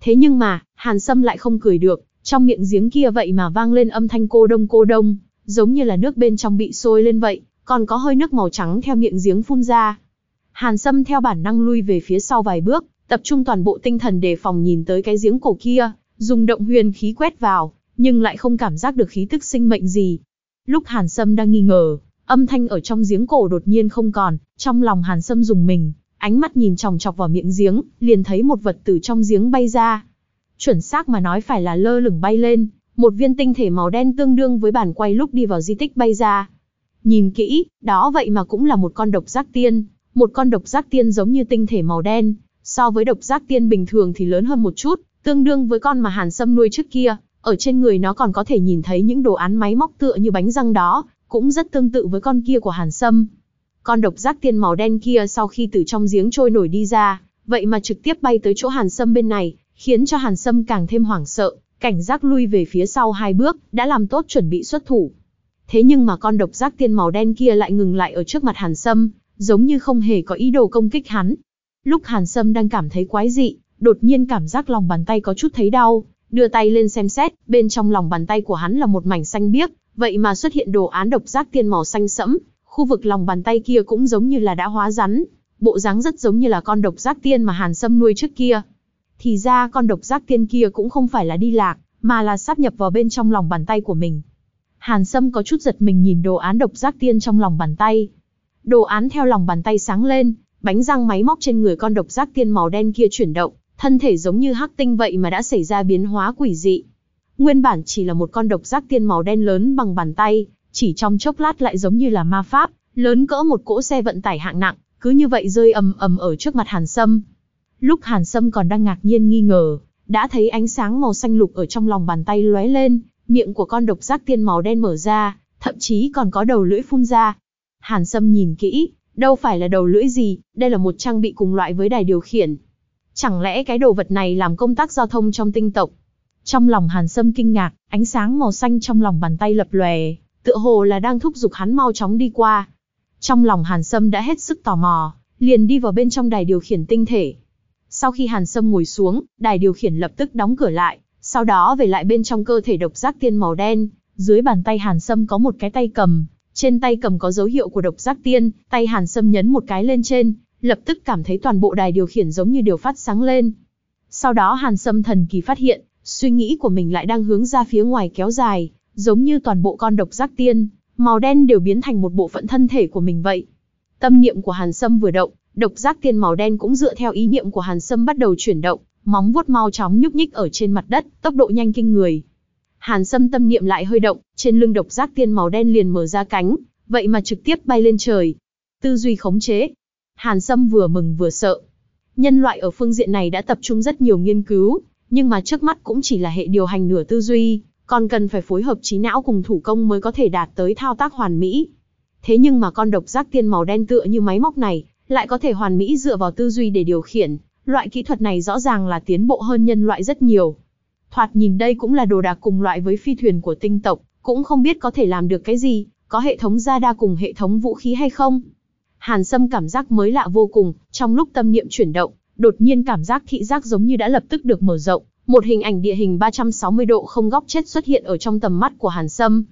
Thế nhưng mà, Hàn Sâm lại không cười được, trong miệng giếng kia vậy mà vang lên âm thanh cô đông cô đông, giống như là nước bên trong bị sôi lên vậy, còn có hơi nước màu trắng theo miệng giếng phun ra. Hàn Sâm theo bản năng lui về phía sau vài bước, tập trung toàn bộ tinh thần đề phòng nhìn tới cái giếng cổ kia, dùng động huyền khí quét vào, nhưng lại không cảm giác được khí tức sinh mệnh gì. Lúc Hàn Sâm đang nghi ngờ, âm thanh ở trong giếng cổ đột nhiên không còn, trong lòng Hàn Sâm dùng mình, ánh mắt nhìn chòng chọc vào miệng giếng, liền thấy một vật từ trong giếng bay ra. Chuẩn xác mà nói phải là lơ lửng bay lên, một viên tinh thể màu đen tương đương với bản quay lúc đi vào di tích bay ra. Nhìn kỹ, đó vậy mà cũng là một con độc giác tiên, một con độc giác tiên giống như tinh thể màu đen, so với độc giác tiên bình thường thì lớn hơn một chút, tương đương với con mà Hàn Sâm nuôi trước kia, ở trên người nó còn có thể nhìn thấy những đồ án máy móc tựa như bánh răng đó, cũng rất tương tự với con kia của Hàn Sâm. Con độc giác tiên màu đen kia sau khi từ trong giếng trôi nổi đi ra, vậy mà trực tiếp bay tới chỗ Hàn Sâm bên này, khiến cho Hàn Sâm càng thêm hoảng sợ, cảnh giác lui về phía sau hai bước, đã làm tốt chuẩn bị xuất thủ. Thế nhưng mà con độc giác tiên màu đen kia lại ngừng lại ở trước mặt Hàn Sâm, giống như không hề có ý đồ công kích hắn. Lúc Hàn Sâm đang cảm thấy quái dị, đột nhiên cảm giác lòng bàn tay có chút thấy đau, đưa tay lên xem xét, bên trong lòng bàn tay của hắn là một mảnh xanh biếc, vậy mà xuất hiện đồ án độc giác tiên màu xanh sẫm, khu vực lòng bàn tay kia cũng giống như là đã hóa rắn, bộ dáng rất giống như là con độc giác tiên mà Hàn Sâm nuôi trước kia. Thì ra con độc giác tiên kia cũng không phải là đi lạc, mà là sắp nhập vào bên trong lòng bàn tay của mình. Hàn Sâm có chút giật mình nhìn đồ án độc giác tiên trong lòng bàn tay. Đồ án theo lòng bàn tay sáng lên, bánh răng máy móc trên người con độc giác tiên màu đen kia chuyển động, thân thể giống như hắc tinh vậy mà đã xảy ra biến hóa quỷ dị. Nguyên bản chỉ là một con độc giác tiên màu đen lớn bằng bàn tay, chỉ trong chốc lát lại giống như là ma pháp, lớn cỡ một cỗ xe vận tải hạng nặng, cứ như vậy rơi ầm ầm ở trước mặt Hàn Sâm. Lúc Hàn Sâm còn đang ngạc nhiên nghi ngờ, đã thấy ánh sáng màu xanh lục ở trong lòng bàn tay lóe lên, miệng của con độc giác tiên màu đen mở ra, thậm chí còn có đầu lưỡi phun ra. Hàn Sâm nhìn kỹ, đâu phải là đầu lưỡi gì, đây là một trang bị cùng loại với đài điều khiển. Chẳng lẽ cái đồ vật này làm công tác giao thông trong tinh tộc? Trong lòng Hàn Sâm kinh ngạc, ánh sáng màu xanh trong lòng bàn tay lập lòe, tựa hồ là đang thúc giục hắn mau chóng đi qua. Trong lòng Hàn Sâm đã hết sức tò mò, liền đi vào bên trong đài điều khiển tinh thể. Sau khi Hàn Sâm ngồi xuống, đài điều khiển lập tức đóng cửa lại, sau đó về lại bên trong cơ thể độc giác tiên màu đen, dưới bàn tay Hàn Sâm có một cái tay cầm, trên tay cầm có dấu hiệu của độc giác tiên, tay Hàn Sâm nhấn một cái lên trên, lập tức cảm thấy toàn bộ đài điều khiển giống như điều phát sáng lên. Sau đó Hàn Sâm thần kỳ phát hiện, suy nghĩ của mình lại đang hướng ra phía ngoài kéo dài, giống như toàn bộ con độc giác tiên, màu đen đều biến thành một bộ phận thân thể của mình vậy. Tâm niệm của Hàn Sâm vừa động, độc giác tiên màu đen cũng dựa theo ý niệm của Hàn Sâm bắt đầu chuyển động, móng vuốt mau chóng nhúc nhích ở trên mặt đất, tốc độ nhanh kinh người. Hàn Sâm tâm niệm lại hơi động, trên lưng độc giác tiên màu đen liền mở ra cánh, vậy mà trực tiếp bay lên trời. Tư duy khống chế. Hàn Sâm vừa mừng vừa sợ. Nhân loại ở phương diện này đã tập trung rất nhiều nghiên cứu, nhưng mà trước mắt cũng chỉ là hệ điều hành nửa tư duy, còn cần phải phối hợp trí não cùng thủ công mới có thể đạt tới thao tác hoàn mỹ. Thế nhưng mà con độc giác tiên màu đen tựa như máy móc này, lại có thể hoàn mỹ dựa vào tư duy để điều khiển, loại kỹ thuật này rõ ràng là tiến bộ hơn nhân loại rất nhiều. Thoạt nhìn đây cũng là đồ đạc cùng loại với phi thuyền của tinh tộc, cũng không biết có thể làm được cái gì, có hệ thống gia đa cùng hệ thống vũ khí hay không. Hàn Sâm cảm giác mới lạ vô cùng, trong lúc tâm niệm chuyển động, đột nhiên cảm giác thị giác giống như đã lập tức được mở rộng, một hình ảnh địa hình 360 độ không góc chết xuất hiện ở trong tầm mắt của Hàn Sâm.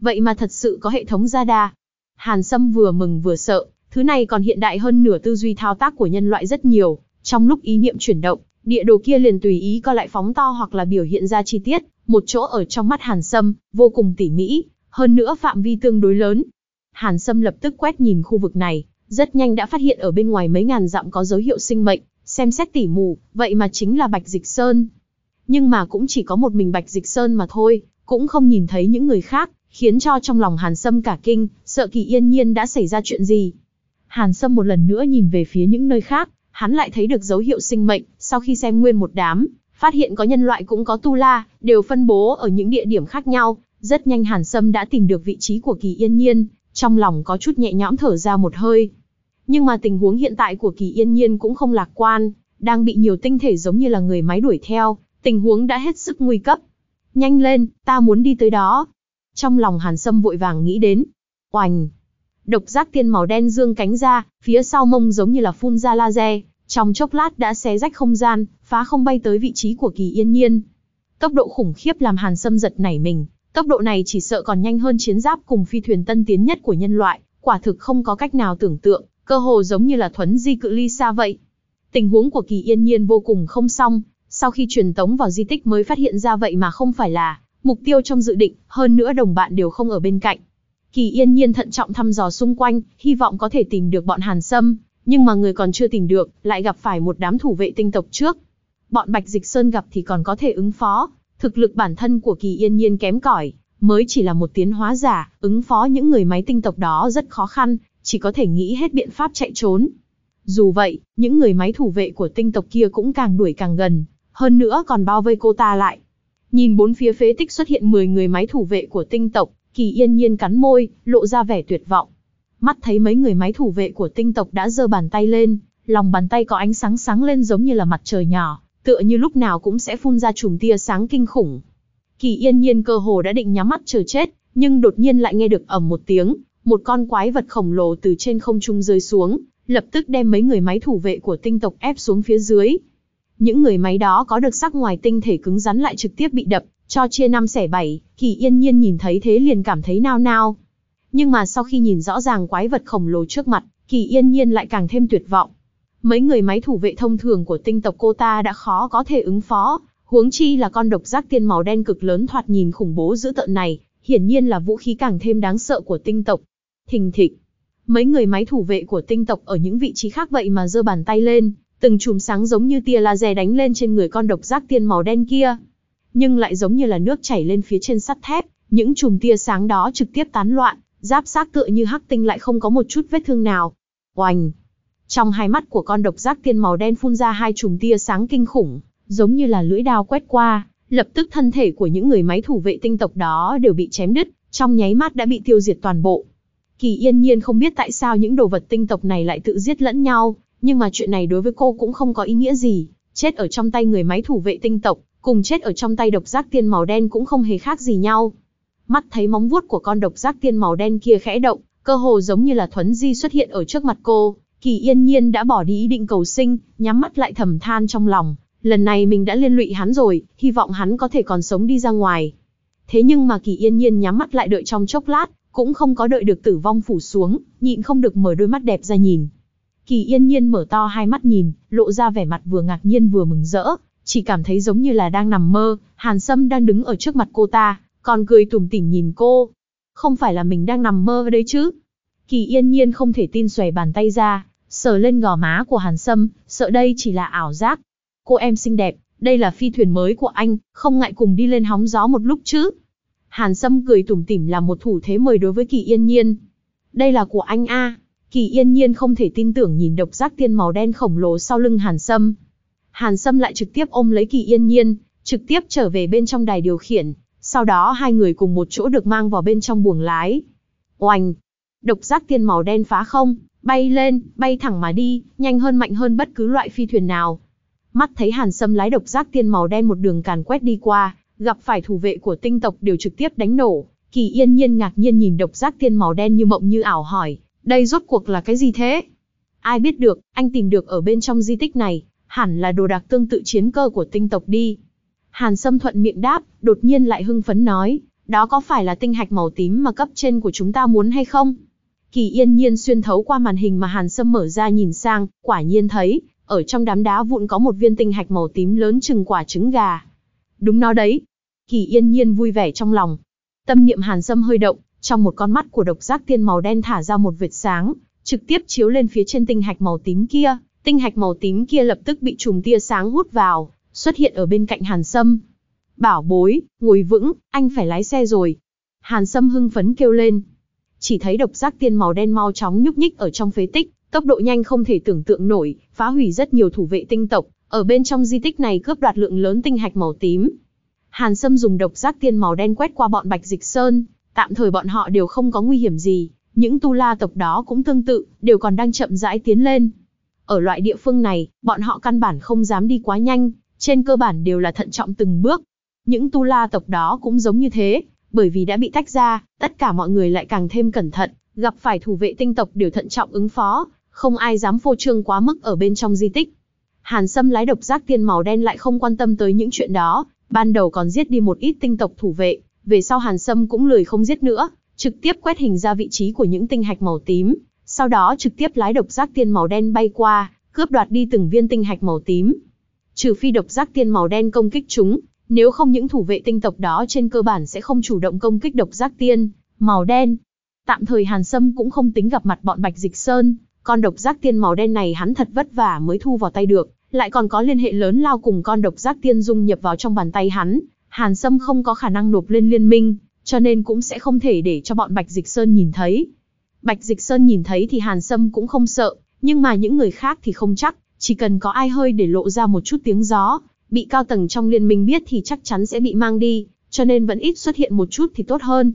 Vậy mà thật sự có hệ thống gia đa. Hàn Sâm vừa mừng vừa sợ, thứ này còn hiện đại hơn nửa tư duy thao tác của nhân loại rất nhiều, trong lúc ý niệm chuyển động, địa đồ kia liền tùy ý co lại phóng to hoặc là biểu hiện ra chi tiết, một chỗ ở trong mắt Hàn Sâm, vô cùng tỉ mỉ, hơn nữa phạm vi tương đối lớn. Hàn Sâm lập tức quét nhìn khu vực này, rất nhanh đã phát hiện ở bên ngoài mấy ngàn dặm có dấu hiệu sinh mệnh, xem xét tỉ mù, vậy mà chính là Bạch Dịch Sơn. Nhưng mà cũng chỉ có một mình Bạch Dịch Sơn mà thôi, cũng không nhìn thấy những người khác, khiến cho trong lòng Hàn Sâm cả kinh, sợ kỳ yên nhiên đã xảy ra chuyện gì. Hàn Sâm một lần nữa nhìn về phía những nơi khác, hắn lại thấy được dấu hiệu sinh mệnh, sau khi xem nguyên một đám, phát hiện có nhân loại cũng có tu la, đều phân bố ở những địa điểm khác nhau, rất nhanh Hàn Sâm đã tìm được vị trí của Kỳ Yên Nhiên, trong lòng có chút nhẹ nhõm thở ra một hơi. Nhưng mà tình huống hiện tại của Kỳ Yên Nhiên cũng không lạc quan, đang bị nhiều tinh thể giống như là người máy đuổi theo, tình huống đã hết sức nguy cấp. Nhanh lên, ta muốn đi tới đó. Trong lòng Hàn Sâm vội vàng nghĩ đến. Oành! Độc giác tiên màu đen dương cánh ra, phía sau mông giống như là phun ra laser, trong chốc lát đã xé rách không gian, phá không bay tới vị trí của Kỳ Yên Nhiên. Tốc độ khủng khiếp làm Hàn Sâm giật nảy mình, tốc độ này chỉ sợ còn nhanh hơn chiến giáp cùng phi thuyền tân tiến nhất của nhân loại, quả thực không có cách nào tưởng tượng, cơ hồ giống như là thuấn di cự ly xa vậy. Tình huống của Kỳ Yên Nhiên vô cùng không xong, sau khi truyền tống vào di tích mới phát hiện ra vậy mà không phải là mục tiêu trong dự định, hơn nữa đồng bạn đều không ở bên cạnh. Kỳ Yên Nhiên thận trọng thăm dò xung quanh, hy vọng có thể tìm được bọn Hàn Sâm, nhưng mà người còn chưa tìm được, lại gặp phải một đám thủ vệ tinh tộc trước. Bọn Bạch Dịch Sơn gặp thì còn có thể ứng phó, thực lực bản thân của Kỳ Yên Nhiên kém cỏi, mới chỉ là một tiến hóa giả, ứng phó những người máy tinh tộc đó rất khó khăn, chỉ có thể nghĩ hết biện pháp chạy trốn. Dù vậy, những người máy thủ vệ của tinh tộc kia cũng càng đuổi càng gần, hơn nữa còn bao vây cô ta lại. Nhìn bốn phía phế tích xuất hiện 10 người máy thủ vệ của tinh tộc, Kỳ Yên Nhiên cắn môi, lộ ra vẻ tuyệt vọng. Mắt thấy mấy người máy thủ vệ của tinh tộc đã giơ bàn tay lên, lòng bàn tay có ánh sáng sáng lên giống như là mặt trời nhỏ, tựa như lúc nào cũng sẽ phun ra chùm tia sáng kinh khủng. Kỳ Yên Nhiên cơ hồ đã định nhắm mắt chờ chết, nhưng đột nhiên lại nghe được ầm một tiếng, một con quái vật khổng lồ từ trên không trung rơi xuống, lập tức đem mấy người máy thủ vệ của tinh tộc ép xuống phía dưới. Những người máy đó có được sắc ngoài tinh thể cứng rắn lại trực tiếp bị đập, cho chia năm xẻ bảy, Kỳ Yên Nhiên nhìn thấy thế liền cảm thấy nao nao. Nhưng mà sau khi nhìn rõ ràng quái vật khổng lồ trước mặt, Kỳ Yên Nhiên lại càng thêm tuyệt vọng. Mấy người máy thủ vệ thông thường của tinh tộc cô ta đã khó có thể ứng phó, huống chi là con độc giác tiên màu đen cực lớn thoạt nhìn khủng bố dữ tợn này, hiển nhiên là vũ khí càng thêm đáng sợ của tinh tộc. Thình thịch. Mấy người máy thủ vệ của tinh tộc ở những vị trí khác vậy mà giơ bàn tay lên, từng chùm sáng giống như tia laser đánh lên trên người con độc giác tiên màu đen kia. Nhưng lại giống như là nước chảy lên phía trên sắt thép, những chùm tia sáng đó trực tiếp tán loạn, giáp xác tựa như hắc tinh lại không có một chút vết thương nào. Oành! Trong hai mắt của con độc giác tiên màu đen phun ra hai chùm tia sáng kinh khủng, giống như là lưỡi đao quét qua, lập tức thân thể của những người máy thủ vệ tinh tộc đó đều bị chém đứt, trong nháy mắt đã bị tiêu diệt toàn bộ. Kỳ yên nhiên không biết tại sao những đồ vật tinh tộc này lại tự giết lẫn nhau, nhưng mà chuyện này đối với cô cũng không có ý nghĩa gì, chết ở trong tay người máy thủ vệ tinh tộc, cùng chết ở trong tay độc giác tiên màu đen cũng không hề khác gì nhau. Mắt thấy móng vuốt của con độc giác tiên màu đen kia khẽ động, cơ hồ giống như là thuấn di xuất hiện ở trước mặt cô, Kỳ Yên Nhiên đã bỏ đi ý định cầu sinh, nhắm mắt lại thầm than trong lòng, lần này mình đã liên lụy hắn rồi, hy vọng hắn có thể còn sống đi ra ngoài. Thế nhưng mà Kỳ Yên Nhiên nhắm mắt lại đợi trong chốc lát, cũng không có đợi được tử vong phủ xuống, nhịn không được mở đôi mắt đẹp ra nhìn. Kỳ Yên Nhiên mở to hai mắt nhìn, lộ ra vẻ mặt vừa ngạc nhiên vừa mừng rỡ, chỉ cảm thấy giống như là đang nằm mơ, Hàn Sâm đang đứng ở trước mặt cô ta, còn cười tủm tỉm nhìn cô. Không phải là mình đang nằm mơ đấy chứ? Kỳ Yên Nhiên không thể tin xòe bàn tay ra, sờ lên gò má của Hàn Sâm, sợ đây chỉ là ảo giác. Cô em xinh đẹp, đây là phi thuyền mới của anh, không ngại cùng đi lên hóng gió một lúc chứ? Hàn Sâm cười tủm tỉm làm một thủ thế mời đối với Kỳ Yên Nhiên. Đây là của anh a. Kỳ Yên Nhiên không thể tin tưởng nhìn độc giác tiên màu đen khổng lồ sau lưng Hàn Sâm. Hàn Sâm lại trực tiếp ôm lấy Kỳ Yên Nhiên, trực tiếp trở về bên trong đài điều khiển, Sau đó hai người cùng một chỗ được mang vào bên trong buồng lái. Oanh! Độc giác tiên màu đen phá không, bay lên, bay thẳng mà đi, nhanh hơn mạnh hơn bất cứ loại phi thuyền nào. Mắt thấy Hàn Sâm lái độc giác tiên màu đen một đường càn quét đi qua, gặp phải thủ vệ của tinh tộc đều trực tiếp đánh nổ. Kỳ yên nhiên ngạc nhiên nhìn độc giác tiên màu đen như mộng như ảo hỏi, đây rốt cuộc là cái gì thế? Ai biết được, anh tìm được ở bên trong di tích này, hẳn là đồ đạc tương tự chiến cơ của tinh tộc đi. Hàn Sâm thuận miệng đáp, đột nhiên lại hưng phấn nói, đó có phải là tinh hạch màu tím mà cấp trên của chúng ta muốn hay không? Kỳ yên nhiên xuyên thấu qua màn hình mà Hàn Sâm mở ra nhìn sang, quả nhiên thấy, ở trong đám đá vụn có một viên tinh hạch màu tím lớn chừng quả trứng gà. Đúng nó đấy. Kỳ yên nhiên vui vẻ trong lòng. Tâm niệm Hàn Sâm hơi động, trong một con mắt của độc giác tiên màu đen thả ra một vệt sáng, trực tiếp chiếu lên phía trên tinh hạch màu tím kia. Tinh hạch màu tím kia lập tức bị trùng tia sáng hút vào, xuất hiện ở bên cạnh Hàn Sâm. Bảo bối, ngồi vững, anh phải lái xe rồi. Hàn Sâm hưng phấn kêu lên. Chỉ thấy độc giác tiên màu đen mau chóng nhúc nhích ở trong phế tích, tốc độ nhanh không thể tưởng tượng nổi, phá hủy rất nhiều thủ vệ tinh tộc, ở bên trong di tích này cướp đoạt lượng lớn tinh hạch màu tím. Hàn Sâm dùng độc giác tiên màu đen quét qua bọn Bạch Dịch Sơn, tạm thời bọn họ đều không có nguy hiểm gì, những tu la tộc đó cũng tương tự, đều còn đang chậm rãi tiến lên. Ở loại địa phương này, bọn họ căn bản không dám đi quá nhanh, trên cơ bản đều là thận trọng từng bước. Những tu la tộc đó cũng giống như thế, bởi vì đã bị tách ra, tất cả mọi người lại càng thêm cẩn thận, gặp phải thủ vệ tinh tộc đều thận trọng ứng phó, không ai dám phô trương quá mức ở bên trong di tích. Hàn Sâm lái độc giác tiên màu đen lại không quan tâm tới những chuyện đó, ban đầu còn giết đi một ít tinh tộc thủ vệ, về sau Hàn Sâm cũng lười không giết nữa, trực tiếp quét hình ra vị trí của những tinh hạch màu tím, sau đó trực tiếp lái độc giác tiên màu đen bay qua, cướp đoạt đi từng viên tinh hạch màu tím. Trừ phi độc giác tiên màu đen công kích chúng, nếu không những thủ vệ tinh tộc đó trên cơ bản sẽ không chủ động công kích độc giác tiên, màu đen. Tạm thời Hàn Sâm cũng không tính gặp mặt bọn Bạch Dịch Sơn, con độc giác tiên màu đen này hắn thật vất vả mới thu vào tay được, lại còn có liên hệ lớn lao cùng con độc giác tiên dung nhập vào trong bàn tay hắn. Hàn Sâm không có khả năng nộp lên liên minh, cho nên cũng sẽ không thể để cho bọn Bạch Dịch Sơn nhìn thấy. Bạch Dịch Sơn nhìn thấy thì Hàn Sâm cũng không sợ, nhưng mà những người khác thì không chắc, chỉ cần có ai hơi để lộ ra một chút tiếng gió, bị cao tầng trong liên minh biết thì chắc chắn sẽ bị mang đi, cho nên vẫn ít xuất hiện một chút thì tốt hơn.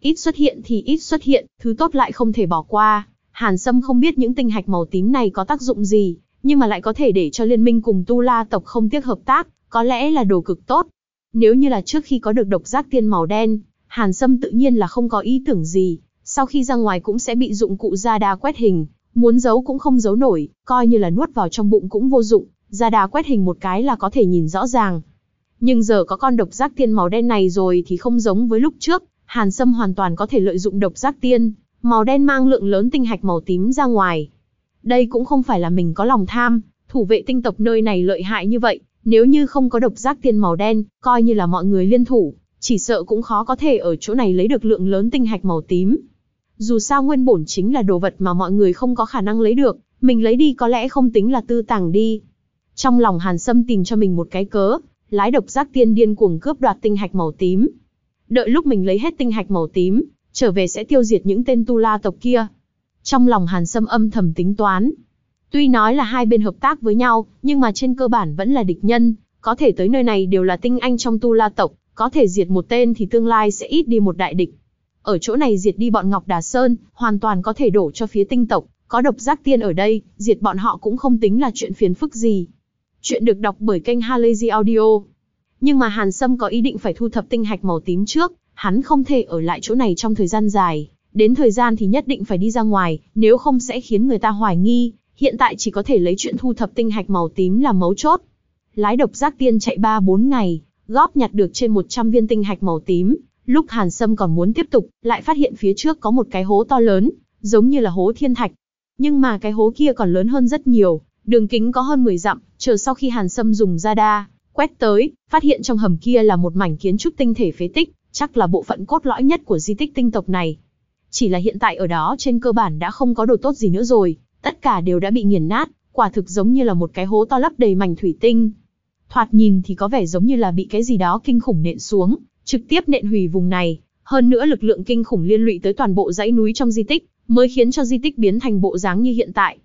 Ít xuất hiện thì ít xuất hiện, thứ tốt lại không thể bỏ qua. Hàn Sâm không biết những tinh hạch màu tím này có tác dụng gì, nhưng mà lại có thể để cho liên minh cùng Tu La tộc không tiếc hợp tác, có lẽ là đồ cực tốt. Nếu như là trước khi có được độc giác tiên màu đen, Hàn Sâm tự nhiên là không có ý tưởng gì, sau khi ra ngoài cũng sẽ bị dụng cụ ra đa quét hình, muốn giấu cũng không giấu nổi, coi như là nuốt vào trong bụng cũng vô dụng, ra đa quét hình một cái là có thể nhìn rõ ràng. Nhưng giờ có con độc giác tiên màu đen này rồi thì không giống với lúc trước, Hàn Sâm hoàn toàn có thể lợi dụng độc giác tiên, màu đen mang lượng lớn tinh hạch màu tím ra ngoài. Đây cũng không phải là mình có lòng tham, thủ vệ tinh tộc nơi này lợi hại như vậy, nếu như không có độc giác tiên màu đen, coi như là mọi người liên thủ, chỉ sợ cũng khó có thể ở chỗ này lấy được lượng lớn tinh hạch màu tím. Dù sao nguyên bổn chính là đồ vật mà mọi người không có khả năng lấy được, mình lấy đi có lẽ không tính là tư tàng đi. Trong lòng Hàn Sâm tìm cho mình một cái cớ, lái độc giác tiên điên cuồng cướp đoạt tinh hạch màu tím. Đợi lúc mình lấy hết tinh hạch màu tím, trở về sẽ tiêu diệt những tên tu la tộc kia. Trong lòng Hàn Sâm âm thầm tính toán. Tuy nói là hai bên hợp tác với nhau, nhưng mà trên cơ bản vẫn là địch nhân, có thể tới nơi này đều là tinh anh trong tu la tộc, có thể diệt một tên thì tương lai sẽ ít đi một đại địch. Ở chỗ này diệt đi bọn Ngọc Đà Sơn, hoàn toàn có thể đổ cho phía tinh tộc, có độc giác tiên ở đây, diệt bọn họ cũng không tính là chuyện phiền phức gì. Chuyện được đọc bởi kênh Halazy Audio. Nhưng mà Hàn Sâm có ý định phải thu thập tinh hạch màu tím trước, hắn không thể ở lại chỗ này trong thời gian dài. Đến thời gian thì nhất định phải đi ra ngoài, nếu không sẽ khiến người ta hoài nghi. Hiện tại chỉ có thể lấy chuyện thu thập tinh hạch màu tím làm mấu chốt. Lái độc giác tiên chạy 3-4 ngày, góp nhặt được trên 100 viên tinh hạch màu tím. Lúc Hàn Sâm còn muốn tiếp tục, lại phát hiện phía trước có một cái hố to lớn, giống như là hố thiên thạch. Nhưng mà cái hố kia còn lớn hơn rất nhiều, Đường kính có hơn 10 dặm, chờ sau khi Hàn Sâm dùng radar quét tới, phát hiện trong hầm kia là một mảnh kiến trúc tinh thể phế tích, chắc là bộ phận cốt lõi nhất của di tích tinh tộc này. Chỉ là hiện tại ở đó trên cơ bản đã không có đồ tốt gì nữa rồi, tất cả đều đã bị nghiền nát, quả thực giống như là một cái hố to lấp đầy mảnh thủy tinh. Thoạt nhìn thì có vẻ giống như là bị cái gì đó kinh khủng nện xuống, trực tiếp nện hủy vùng này. Hơn nữa lực lượng kinh khủng liên lụy tới toàn bộ dãy núi trong di tích, mới khiến cho di tích biến thành bộ dáng như hiện tại.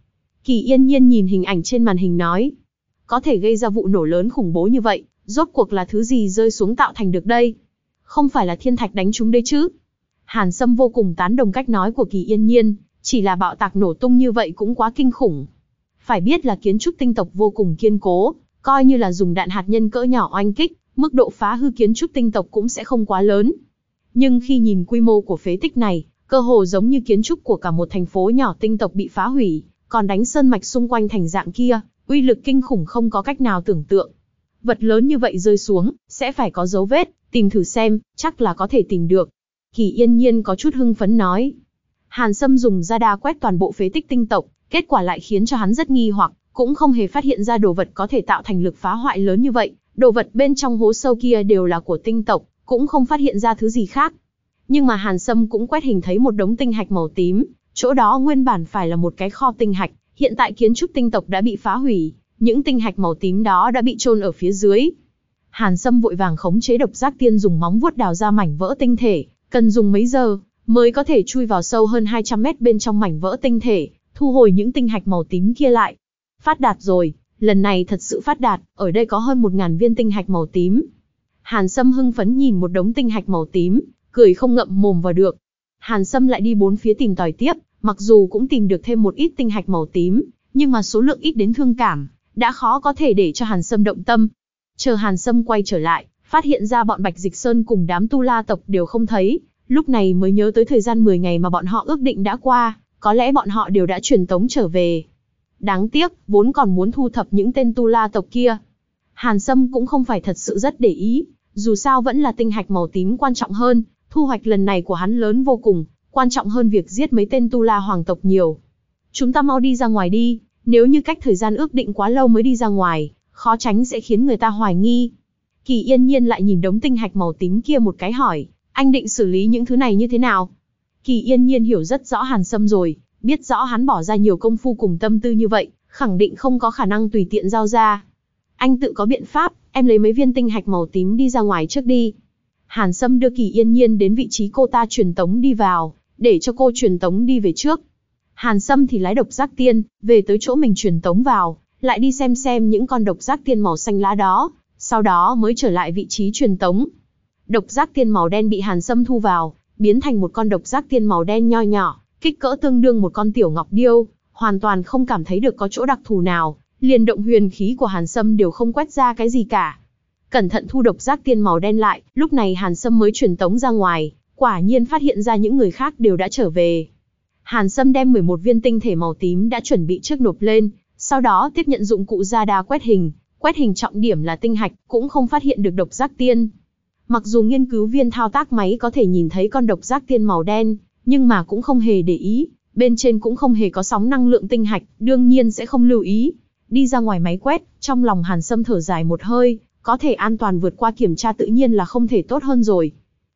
Kỳ yên nhiên nhìn hình ảnh trên màn hình nói. Có thể gây ra vụ nổ lớn khủng bố như vậy, rốt cuộc là thứ gì rơi xuống tạo thành được đây? không phải là thiên thạch đánh chúng đấy chứ. Hàn Sâm vô cùng tán đồng cách nói của Kỳ Yên Nhiên, chỉ là bạo tạc nổ tung như vậy cũng quá kinh khủng. Phải biết là kiến trúc tinh tộc vô cùng kiên cố, coi như là dùng đạn hạt nhân cỡ nhỏ oanh kích, mức độ phá hư kiến trúc tinh tộc cũng sẽ không quá lớn. Nhưng khi nhìn quy mô của phế tích này, cơ hồ giống như kiến trúc của cả một thành phố nhỏ tinh tộc bị phá hủy, còn đánh sơn mạch xung quanh thành dạng kia, uy lực kinh khủng không có cách nào tưởng tượng. Vật lớn như vậy rơi xuống, sẽ phải có dấu vết, tìm thử xem, chắc là có thể tìm được. Kỳ yên nhiên có chút hưng phấn nói. Hàn Sâm dùng ra đa quét toàn bộ phế tích tinh tộc, kết quả lại khiến cho hắn rất nghi hoặc, cũng không hề phát hiện ra đồ vật có thể tạo thành lực phá hoại lớn như vậy. Đồ vật bên trong hố sâu kia đều là của tinh tộc, cũng không phát hiện ra thứ gì khác. Nhưng mà Hàn Sâm cũng quét hình thấy một đống tinh hạch màu tím, chỗ đó nguyên bản phải là một cái kho tinh hạch, hiện tại kiến trúc tinh tộc đã bị phá hủy, những tinh hạch màu tím đó đã bị chôn ở phía dưới. Hàn Sâm vội vàng khống chế độc giác tiên dùng móng vuốt đào ra mảnh vỡ tinh thể, cần dùng mấy giờ mới có thể chui vào sâu hơn 200 mét bên trong mảnh vỡ tinh thể, thu hồi những tinh hạch màu tím kia lại. Phát đạt rồi, lần này thật sự phát đạt, ở đây có hơn 1.000 viên tinh hạch màu tím. Hàn Sâm hưng phấn nhìn một đống tinh hạch màu tím, cười không ngậm mồm vào được. Hàn Sâm lại đi bốn phía tìm tòi tiếp, mặc dù cũng tìm được thêm một ít tinh hạch màu tím, nhưng mà số lượng ít đến thương cảm, đã khó có thể để cho Hàn Sâm động tâm. Chờ Hàn Sâm quay trở lại, phát hiện ra bọn Bạch Dịch Sơn cùng đám tu la tộc đều không thấy, lúc này mới nhớ tới thời gian 10 ngày mà bọn họ ước định đã qua, có lẽ bọn họ đều đã truyền tống trở về. Đáng tiếc, vốn còn muốn thu thập những tên tu la tộc kia. Hàn Sâm cũng không phải thật sự rất để ý, dù sao vẫn là tinh hạch màu tím quan trọng hơn, thu hoạch lần này của hắn lớn vô cùng, quan trọng hơn việc giết mấy tên tu la hoàng tộc nhiều. Chúng ta mau đi ra ngoài đi, nếu như cách thời gian ước định quá lâu mới đi ra ngoài, khó tránh sẽ khiến người ta hoài nghi. Kỳ yên nhiên lại nhìn đống tinh hạch màu tím kia một cái hỏi, anh định xử lý những thứ này như thế nào? Kỳ yên nhiên hiểu rất rõ Hàn Sâm rồi, biết rõ hắn bỏ ra nhiều công phu cùng tâm tư như vậy, khẳng định không có khả năng tùy tiện giao ra. Anh tự có biện pháp, em lấy mấy viên tinh hạch màu tím đi ra ngoài trước đi. Hàn Sâm đưa Kỳ Yên Nhiên đến vị trí cô ta truyền tống đi vào, để cho cô truyền tống đi về trước. Hàn Sâm thì lái độc giác tiên, về tới chỗ mình truyền tống vào, lại đi xem xem những con độc giác tiên màu xanh lá đó, sau đó mới trở lại vị trí truyền tống. Độc giác tiên màu đen bị Hàn Sâm thu vào, biến thành một con độc giác tiên màu đen nho nhỏ, kích cỡ tương đương một con tiểu ngọc điêu, hoàn toàn không cảm thấy được có chỗ đặc thù nào, liền động huyền khí của Hàn Sâm đều không quét ra cái gì cả. Cẩn thận thu độc giác tiên màu đen lại, lúc này Hàn Sâm mới truyền tống ra ngoài, quả nhiên phát hiện ra những người khác đều đã trở về. Hàn Sâm đem 11 viên tinh thể màu tím đã chuẩn bị trước nộp lên, sau đó tiếp nhận dụng cụ ra đa quét hình, quét hình trọng điểm là tinh hạch, cũng không phát hiện được độc giác tiên. Mặc dù nghiên cứu viên thao tác máy có thể nhìn thấy con độc giác tiên màu đen, nhưng mà cũng không hề để ý, bên trên cũng không hề có sóng năng lượng tinh hạch, đương nhiên sẽ không lưu ý. Đi ra ngoài máy quét, trong lòng Hàn Sâm thở dài một hơi, có thể an toàn vượt qua kiểm tra tự nhiên là không thể tốt hơn rồi.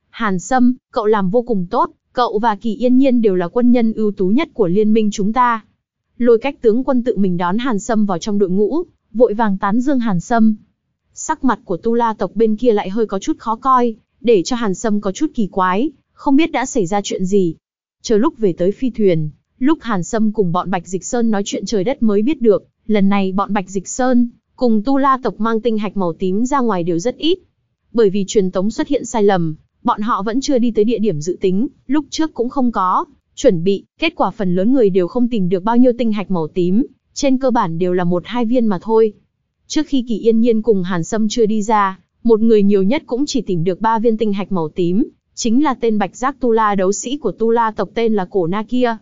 Hàn Sâm, cậu làm vô cùng tốt, cậu và Kỳ Yên Nhiên đều là quân nhân ưu tú nhất của liên minh chúng ta. Lôi cách tướng quân tự mình đón Hàn Sâm vào trong đội ngũ, vội vàng tán dương Hàn Sâm. Sắc mặt của Tu La tộc bên kia lại hơi có chút khó coi, để cho Hàn Sâm có chút kỳ quái, không biết đã xảy ra chuyện gì. Chờ lúc về tới phi thuyền, lúc Hàn Sâm cùng bọn Bạch Dịch Sơn nói chuyện trời đất mới biết được, lần này bọn Bạch Dịch Sơn, cùng Tu La tộc mang tinh hạch màu tím ra ngoài đều rất ít. Bởi vì truyền tống xuất hiện sai lầm, bọn họ vẫn chưa đi tới địa điểm dự tính, lúc trước cũng không có, chuẩn bị, kết quả phần lớn người đều không tìm được bao nhiêu tinh hạch màu tím, trên cơ bản đều là một hai viên mà thôi. Trước khi Kỳ Yên Nhiên cùng Hàn Sâm chưa đi ra, một người nhiều nhất cũng chỉ tìm được ba viên tinh hạch màu tím, chính là tên Bạch Giác Tu La đấu sĩ của Tu La tộc tên là Cổ Na kia.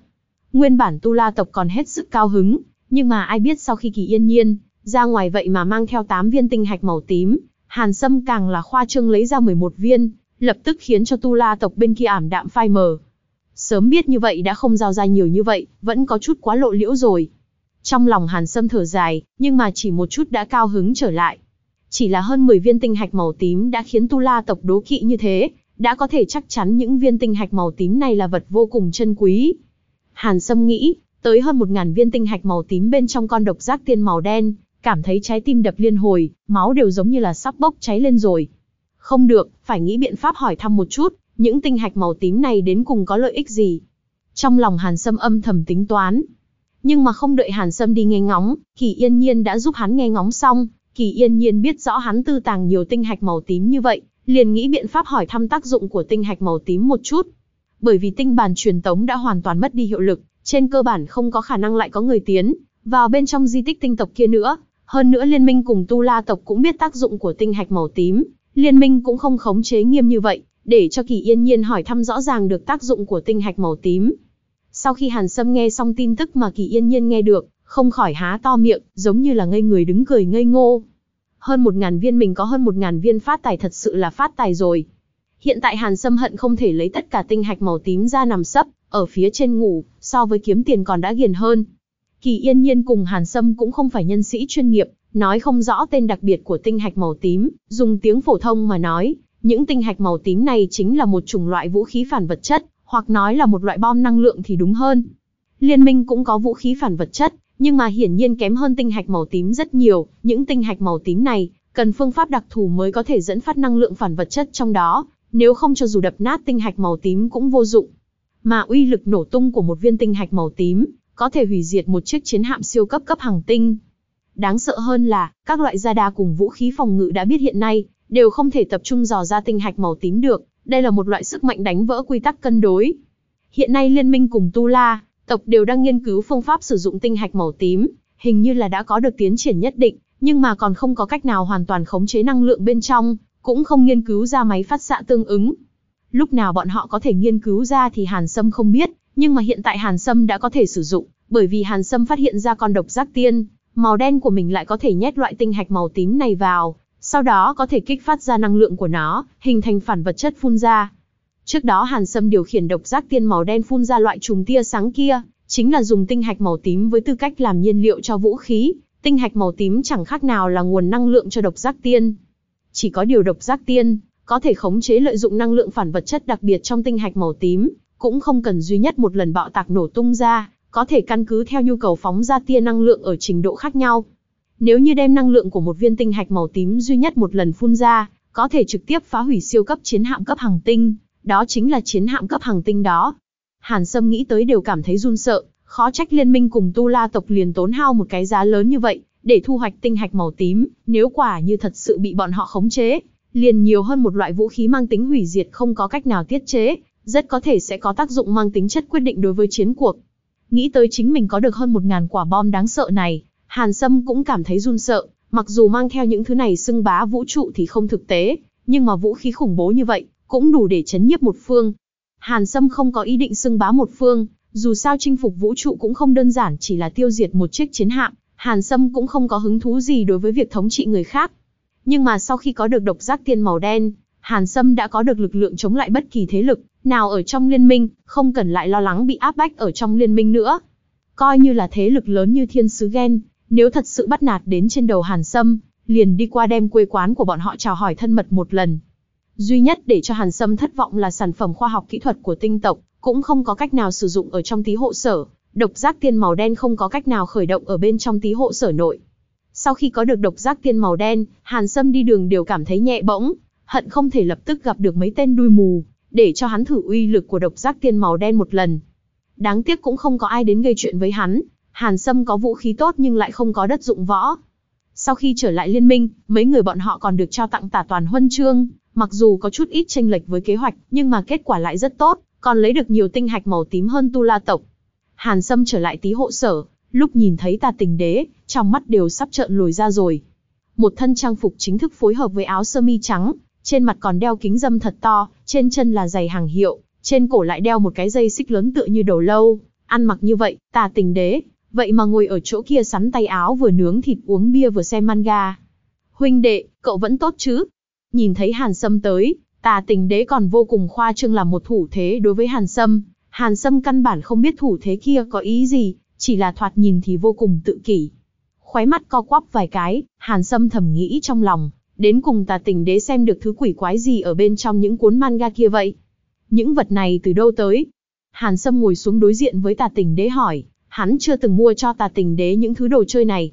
Nguyên bản Tu La tộc còn hết sức cao hứng, nhưng mà ai biết sau khi Kỳ Yên Nhiên ra ngoài vậy mà mang theo 8 viên tinh hạch màu tím, Hàn Sâm càng là khoa trương lấy ra 11 viên, lập tức khiến cho Tu La tộc bên kia ảm đạm phai mờ. Sớm biết như vậy đã không giao ra nhiều như vậy, vẫn có chút quá lộ liễu rồi. Trong lòng Hàn Sâm thở dài, nhưng mà chỉ một chút đã cao hứng trở lại. Chỉ là hơn 10 viên tinh hạch màu tím đã khiến Tu La tộc đố kỵ như thế, đã có thể chắc chắn những viên tinh hạch màu tím này là vật vô cùng chân quý. Hàn Sâm nghĩ, tới hơn 1.000 viên tinh hạch màu tím bên trong con độc giác tiên màu đen, cảm thấy trái tim đập liên hồi, máu đều giống như là sắp bốc cháy lên rồi. Không được, phải nghĩ biện pháp hỏi thăm một chút, những tinh hạch màu tím này đến cùng có lợi ích gì. Trong lòng Hàn Sâm âm thầm tính toán. Nhưng mà không đợi Hàn Sâm đi nghe ngóng, Kỳ Yên Nhiên đã giúp hắn nghe ngóng xong, Kỳ Yên Nhiên biết rõ hắn tư tàng nhiều tinh hạch màu tím như vậy, liền nghĩ biện pháp hỏi thăm tác dụng của tinh hạch màu tím một chút. Bởi vì tinh bàn truyền tống đã hoàn toàn mất đi hiệu lực, trên cơ bản không có khả năng lại có người tiến vào bên trong di tích tinh tộc kia nữa. Hơn nữa liên minh cùng tu la tộc cũng biết tác dụng của tinh hạch màu tím, liên minh cũng không khống chế nghiêm như vậy, để cho kỳ yên nhiên hỏi thăm rõ ràng được tác dụng của tinh hạch màu tím. Sau khi Hàn Sâm nghe xong tin tức mà kỳ yên nhiên nghe được, không khỏi há to miệng, giống như là ngây người đứng cười ngây ngô. Hơn một ngàn viên mình có hơn một ngàn viên phát tài thật sự là phát tài rồi. Hiện tại Hàn Sâm hận không thể lấy tất cả tinh hạch màu tím ra nằm sấp, ở phía trên ngủ, so với kiếm tiền còn đã ghiền hơn. Kỳ Yên Nhiên cùng Hàn Sâm cũng không phải nhân sĩ chuyên nghiệp, nói không rõ tên đặc biệt của tinh hạch màu tím, dùng tiếng phổ thông mà nói, những tinh hạch màu tím này chính là một chủng loại vũ khí phản vật chất, hoặc nói là một loại bom năng lượng thì đúng hơn. Liên minh cũng có vũ khí phản vật chất, nhưng mà hiển nhiên kém hơn tinh hạch màu tím rất nhiều, những tinh hạch màu tím này cần phương pháp đặc thù mới có thể dẫn phát năng lượng phản vật chất trong đó, nếu không cho dù đập nát tinh hạch màu tím cũng vô dụng. Mà uy lực nổ tung của một viên tinh hạch màu tím có thể hủy diệt một chiếc chiến hạm siêu cấp cấp hàng tinh. Đáng sợ hơn là, các loại gia đa cùng vũ khí phòng ngự đã biết hiện nay, đều không thể tập trung dò ra tinh hạch màu tím được, đây là một loại sức mạnh đánh vỡ quy tắc cân đối. Hiện nay liên minh cùng Tu La, tộc đều đang nghiên cứu phương pháp sử dụng tinh hạch màu tím, hình như là đã có được tiến triển nhất định, nhưng mà còn không có cách nào hoàn toàn khống chế năng lượng bên trong, cũng không nghiên cứu ra máy phát xạ tương ứng. Lúc nào bọn họ có thể nghiên cứu ra thì Hàn Sâm không biết, nhưng mà hiện tại Hàn Sâm đã có thể sử dụng, bởi vì Hàn Sâm phát hiện ra con độc giác tiên, màu đen của mình lại có thể nhét loại tinh hạch màu tím này vào, sau đó có thể kích phát ra năng lượng của nó, hình thành phản vật chất phun ra. Trước đó Hàn Sâm điều khiển độc giác tiên màu đen phun ra loại trùng tia sáng kia, chính là dùng tinh hạch màu tím với tư cách làm nhiên liệu cho vũ khí. Tinh hạch màu tím chẳng khác nào là nguồn năng lượng cho độc giác tiên. Chỉ có điều độc giác tiên, có thể khống chế lợi dụng năng lượng phản vật chất đặc biệt trong tinh hạch màu tím, cũng không cần duy nhất một lần bạo tạc nổ tung ra, có thể căn cứ theo nhu cầu phóng ra tia năng lượng ở trình độ khác nhau. Nếu như đem năng lượng của một viên tinh hạch màu tím duy nhất một lần phun ra, có thể trực tiếp phá hủy siêu cấp chiến hạm cấp hàng tinh, đó chính là chiến hạm cấp hàng tinh đó. Hàn Sâm nghĩ tới đều cảm thấy run sợ, khó trách liên minh cùng Tu La tộc liền tốn hao một cái giá lớn như vậy, để thu hoạch tinh hạch màu tím, nếu quả như thật sự bị bọn họ khống chế, liền nhiều hơn một loại vũ khí mang tính hủy diệt không có cách nào tiết chế, rất có thể sẽ có tác dụng mang tính chất quyết định đối với chiến cuộc. Nghĩ tới chính mình có được hơn một ngàn quả bom đáng sợ này, Hàn Sâm cũng cảm thấy run sợ, mặc dù mang theo những thứ này xưng bá vũ trụ thì không thực tế, nhưng mà vũ khí khủng bố như vậy, cũng đủ để chấn nhiếp một phương. Hàn Sâm không có ý định xưng bá một phương, dù sao chinh phục vũ trụ cũng không đơn giản chỉ là tiêu diệt một chiếc chiến hạm, Hàn Sâm cũng không có hứng thú gì đối với việc thống trị người khác. Nhưng mà sau khi có được độc giác tiên màu đen, Hàn Sâm đã có được lực lượng chống lại bất kỳ thế lực nào ở trong liên minh, không cần lại lo lắng bị áp bách ở trong liên minh nữa. Coi như là thế lực lớn như thiên sứ ghen, nếu thật sự bắt nạt đến trên đầu Hàn Sâm, liền đi qua đem quê quán của bọn họ chào hỏi thân mật một lần. Duy nhất để cho Hàn Sâm thất vọng là sản phẩm khoa học kỹ thuật của tinh tộc, cũng không có cách nào sử dụng ở trong tí hộ sở, độc giác tiên màu đen không có cách nào khởi động ở bên trong tí hộ sở nội. Sau khi có được độc giác tiên màu đen, Hàn Sâm đi đường đều cảm thấy nhẹ bỗng, hận không thể lập tức gặp được mấy tên đuôi mù, để cho hắn thử uy lực của độc giác tiên màu đen một lần. Đáng tiếc cũng không có ai đến gây chuyện với hắn, Hàn Sâm có vũ khí tốt nhưng lại không có đất dụng võ. Sau khi trở lại liên minh, mấy người bọn họ còn được trao tặng tả toàn huân chương, mặc dù có chút ít tranh lệch với kế hoạch, nhưng mà kết quả lại rất tốt, còn lấy được nhiều tinh hạch màu tím hơn Tu La tộc. Hàn Sâm trở lại tí hộ sở, lúc nhìn thấy tà tình đế, trong mắt đều sắp trợn lồi ra rồi. Một thân trang phục chính thức phối hợp với áo sơ mi trắng, trên mặt còn đeo kính dâm thật to, trên chân là giày hàng hiệu, trên cổ lại đeo một cái dây xích lớn tựa như đầu lâu. Ăn mặc như vậy, tà tình đế, vậy mà ngồi ở chỗ kia sắn tay áo vừa nướng thịt uống bia vừa xem manga. Huynh đệ, cậu vẫn tốt chứ? Nhìn thấy Hàn Sâm tới, tà tình đế còn vô cùng khoa trương làm một thủ thế đối với Hàn Sâm. Hàn Sâm căn bản không biết thủ thế kia có ý gì, chỉ là thoạt nhìn thì vô cùng tự kỷ. Khóe mắt co quắp vài cái, Hàn Sâm thầm nghĩ trong lòng, đến cùng tà tình đế xem được thứ quỷ quái gì ở bên trong những cuốn manga kia vậy. Những vật này từ đâu tới? Hàn Sâm ngồi xuống đối diện với tà tình đế hỏi, hắn chưa từng mua cho tà tình đế những thứ đồ chơi này.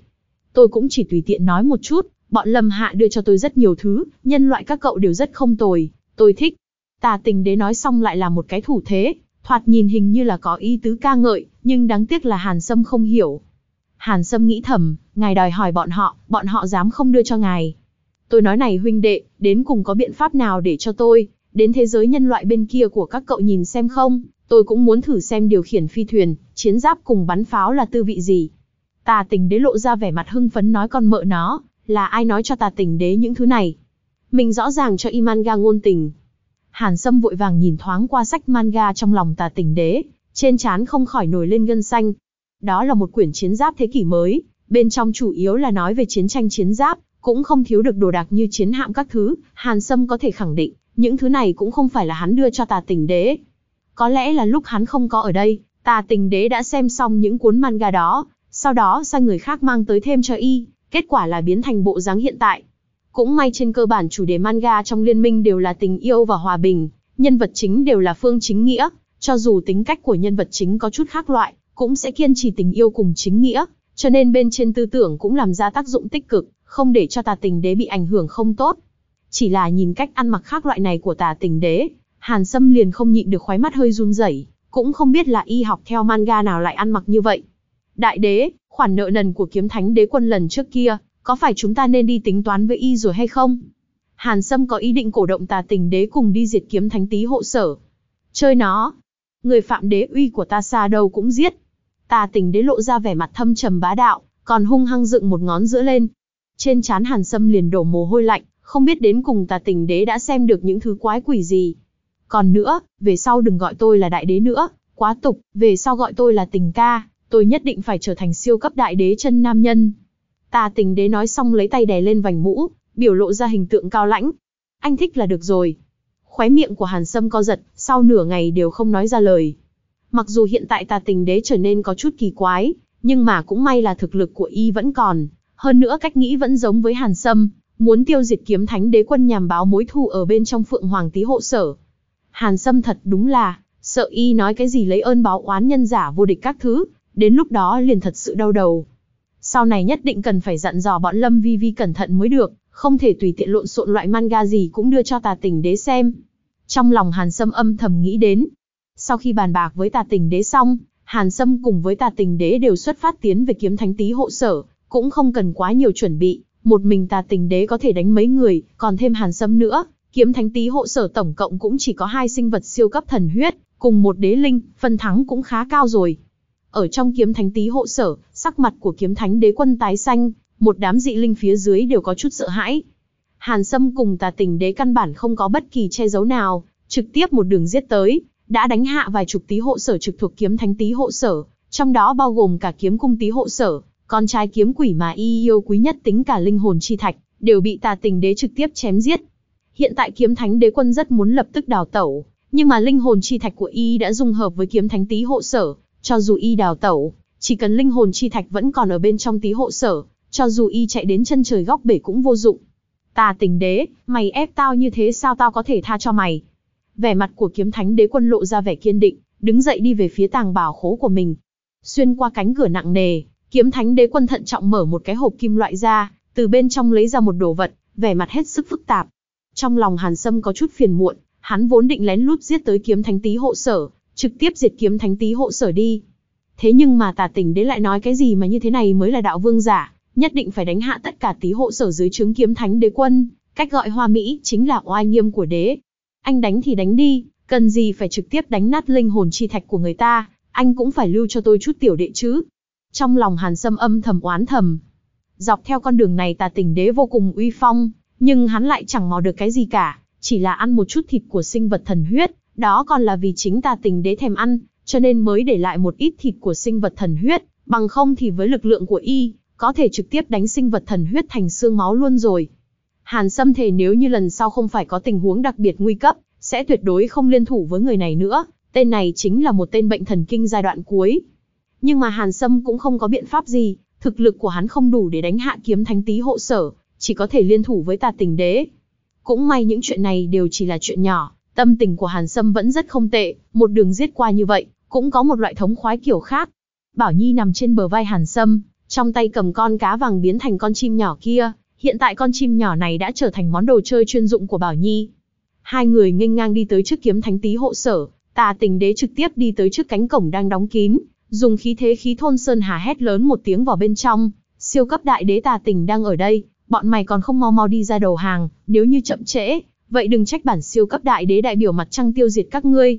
Tôi cũng chỉ tùy tiện nói một chút, bọn lâm hạ đưa cho tôi rất nhiều thứ, nhân loại các cậu đều rất không tồi, tôi thích. Tà tình đế nói xong lại là một cái thủ thế, thoạt nhìn hình như là có ý tứ ca ngợi, nhưng đáng tiếc là Hàn Sâm không hiểu. Hàn Sâm nghĩ thầm, ngài đòi hỏi bọn họ, bọn họ dám không đưa cho ngài. Tôi nói này huynh đệ, đến cùng có biện pháp nào để cho tôi, đến thế giới nhân loại bên kia của các cậu nhìn xem không? Tôi cũng muốn thử xem điều khiển phi thuyền, chiến giáp cùng bắn pháo là tư vị gì. Tà tình đế lộ ra vẻ mặt hưng phấn nói con mợ nó, là ai nói cho ta tình đế những thứ này. Mình rõ ràng cho y manga ngôn tình. Hàn Sâm vội vàng nhìn thoáng qua sách manga trong lòng tà tình đế, trên trán không khỏi nổi lên gân xanh. Đó là một quyển chiến giáp thế kỷ mới, bên trong chủ yếu là nói về chiến tranh chiến giáp, cũng không thiếu được đồ đạc như chiến hạm các thứ, Hàn Sâm có thể khẳng định, những thứ này cũng không phải là hắn đưa cho tà tình đế. Có lẽ là lúc hắn không có ở đây, tà tình đế đã xem xong những cuốn manga đó, sau đó sai người khác mang tới thêm cho y, kết quả là biến thành bộ dáng hiện tại. Cũng may trên cơ bản chủ đề manga trong liên minh đều là tình yêu và hòa bình, nhân vật chính đều là phương chính nghĩa, cho dù tính cách của nhân vật chính có chút khác loại, cũng sẽ kiên trì tình yêu cùng chính nghĩa, cho nên bên trên tư tưởng cũng làm ra tác dụng tích cực, không để cho tà tình đế bị ảnh hưởng không tốt. Chỉ là nhìn cách ăn mặc khác loại này của tà tình đế, Hàn Sâm liền không nhịn được khoái mắt hơi run rẩy, cũng không biết là y học theo manga nào lại ăn mặc như vậy. Đại đế, khoản nợ nần của kiếm thánh đế quân lần trước kia, có phải chúng ta nên đi tính toán với y rồi hay không? Hàn Sâm có ý định cổ động tà tình đế cùng đi diệt kiếm thánh tý hộ sở. Chơi nó. Người phạm đế uy của ta xa đâu cũng giết. Tà tình đế lộ ra vẻ mặt thâm trầm bá đạo, còn hung hăng dựng một ngón giữa lên. Trên trán Hàn Sâm liền đổ mồ hôi lạnh, không biết đến cùng tà tình đế đã xem được những thứ quái quỷ gì. Còn nữa, về sau đừng gọi tôi là đại đế nữa, quá tục, về sau gọi tôi là tình ca, tôi nhất định phải trở thành siêu cấp đại đế chân nam nhân. Tà tình đế nói xong lấy tay đè lên vành mũ, biểu lộ ra hình tượng cao lãnh. Anh thích là được rồi. Khóe miệng của Hàn Sâm co giật, sau nửa ngày đều không nói ra lời. Mặc dù hiện tại tà tình đế trở nên có chút kỳ quái, nhưng mà cũng may là thực lực của y vẫn còn. Hơn nữa cách nghĩ vẫn giống với Hàn Sâm, muốn tiêu diệt kiếm thánh đế quân nhằm báo mối thù ở bên trong phượng hoàng tý hộ sở. Hàn Sâm thật đúng là, sợ y nói cái gì lấy ơn báo oán nhân giả vô địch các thứ, đến lúc đó liền thật sự đau đầu. Sau này nhất định cần phải dặn dò bọn Lâm Vi Vi cẩn thận mới được, không thể tùy tiện lộn xộn loại manga gì cũng đưa cho tà tình đế xem. Trong lòng Hàn Sâm âm thầm nghĩ đến. Sau khi bàn bạc với tà tình đế xong, Hàn Sâm cùng với tà tình đế đều xuất phát tiến về kiếm thánh tý hộ sở, cũng không cần quá nhiều chuẩn bị, một mình tà tình đế có thể đánh mấy người, còn thêm Hàn Sâm nữa, kiếm thánh tý hộ sở tổng cộng cũng chỉ có hai sinh vật siêu cấp thần huyết, cùng một đế linh, phân thắng cũng khá cao rồi. Ở trong kiếm thánh tý hộ sở, sắc mặt của kiếm thánh đế quân tái xanh, một đám dị linh phía dưới đều có chút sợ hãi. Hàn Sâm cùng tà tình đế căn bản không có bất kỳ che giấu nào, trực tiếp một đường giết tới, đã đánh hạ vài chục tí hộ sở trực thuộc kiếm thánh tí hộ sở, trong đó bao gồm cả kiếm cung tí hộ sở, con trai kiếm quỷ mà y yêu quý nhất tính cả linh hồn chi thạch, đều bị tà tình đế trực tiếp chém giết. Hiện tại kiếm thánh đế quân rất muốn lập tức đào tẩu, nhưng mà linh hồn chi thạch của y đã dung hợp với kiếm thánh tí hộ sở, cho dù y đào tẩu, chỉ cần linh hồn chi thạch vẫn còn ở bên trong tí hộ sở, cho dù y chạy đến chân trời góc bể cũng vô dụng. Ta tình đế, mày ép tao như thế sao tao có thể tha cho mày? Vẻ mặt của kiếm thánh đế quân lộ ra vẻ kiên định, đứng dậy đi về phía tàng bảo khố của mình. Xuyên qua cánh cửa nặng nề, kiếm thánh đế quân thận trọng mở một cái hộp kim loại ra, từ bên trong lấy ra một đồ vật, vẻ mặt hết sức phức tạp. Trong lòng Hàn Sâm có chút phiền muộn, hắn vốn định lén lút giết tới kiếm thánh tý hộ sở, trực tiếp diệt kiếm thánh tý hộ sở đi. Thế nhưng mà tà tình đế lại nói cái gì mà như thế này mới là đạo vương giả, nhất định phải đánh hạ tất cả tý hộ sở dưới chứng kiếm thánh đế quân, cách gọi hoa mỹ chính là oai nghiêm của đế. Anh đánh thì đánh đi, cần gì phải trực tiếp đánh nát linh hồn chi thạch của người ta, anh cũng phải lưu cho tôi chút tiểu đệ chứ. Trong lòng Hàn Sâm âm thầm oán thầm. Dọc theo con đường này tà tình đế vô cùng uy phong, nhưng hắn lại chẳng mò được cái gì cả, chỉ là ăn một chút thịt của sinh vật thần huyết, đó còn là vì chính tà tình đế thèm ăn, cho nên mới để lại một ít thịt của sinh vật thần huyết, bằng không thì với lực lượng của y, có thể trực tiếp đánh sinh vật thần huyết thành xương máu luôn rồi. Hàn Sâm thề nếu như lần sau không phải có tình huống đặc biệt nguy cấp, sẽ tuyệt đối không liên thủ với người này nữa, tên này chính là một tên bệnh thần kinh giai đoạn cuối. Nhưng mà Hàn Sâm cũng không có biện pháp gì, thực lực của hắn không đủ để đánh hạ kiếm thánh tý hộ sở, chỉ có thể liên thủ với tà tình đế. Cũng may những chuyện này đều chỉ là chuyện nhỏ, tâm tình của Hàn Sâm vẫn rất không tệ, một đường giết qua như vậy, cũng có một loại thống khoái kiểu khác. Bảo Nhi nằm trên bờ vai Hàn Sâm, trong tay cầm con cá vàng biến thành con chim nhỏ kia, hiện tại con chim nhỏ này đã trở thành món đồ chơi chuyên dụng của Bảo Nhi. Hai người nghênh ngang đi tới trước kiếm thánh tý hộ sở, tà tình đế trực tiếp đi tới trước cánh cổng đang đóng kín, dùng khí thế khí thôn sơn hà hét lớn một tiếng vào bên trong, siêu cấp đại đế tà tình đang ở đây, bọn mày còn không mau mau đi ra đầu hàng, nếu như chậm trễ, vậy đừng trách bản siêu cấp đại đế đại biểu mặt trăng tiêu diệt các ngươi.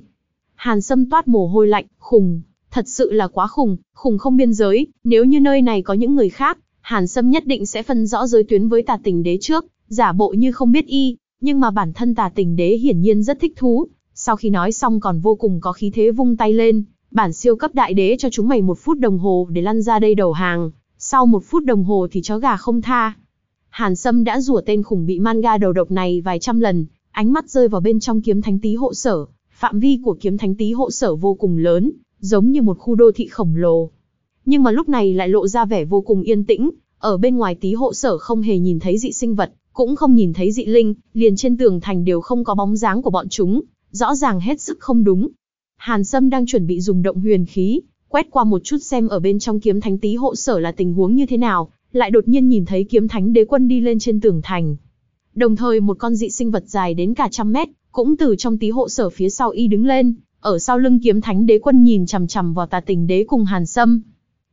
Hàn Sâm toát mồ hôi lạnh, khùng, thật sự là quá khùng, khùng không biên giới, nếu như nơi này có những người khác, Hàn Sâm nhất định sẽ phân rõ giới tuyến với tà tình đế trước, giả bộ như không biết y, nhưng mà bản thân tà tình đế hiển nhiên rất thích thú, sau khi nói xong còn vô cùng có khí thế vung tay lên, bản siêu cấp đại đế cho chúng mày một phút đồng hồ để lăn ra đây đầu hàng, sau một phút đồng hồ thì chó gà không tha. Hàn Sâm đã rủa tên khủng bị manga đầu độc này vài trăm lần, ánh mắt rơi vào bên trong kiếm thánh tý hộ sở, phạm vi của kiếm thánh tý hộ sở vô cùng lớn, giống như một khu đô thị khổng lồ. Nhưng mà lúc này lại lộ ra vẻ vô cùng yên tĩnh, ở bên ngoài tý hộ sở không hề nhìn thấy dị sinh vật, cũng không nhìn thấy dị linh, liền trên tường thành đều không có bóng dáng của bọn chúng, rõ ràng hết sức không đúng. Hàn Sâm đang chuẩn bị dùng động huyền khí, quét qua một chút xem ở bên trong kiếm thánh tý hộ sở là tình huống như thế nào, lại đột nhiên nhìn thấy kiếm thánh đế quân đi lên trên tường thành. Đồng thời một con dị sinh vật dài đến cả trăm mét, cũng từ trong tý hộ sở phía sau y đứng lên, ở sau lưng kiếm thánh đế quân nhìn chằm chằm vào tà tình đế cùng Hàn Sâm.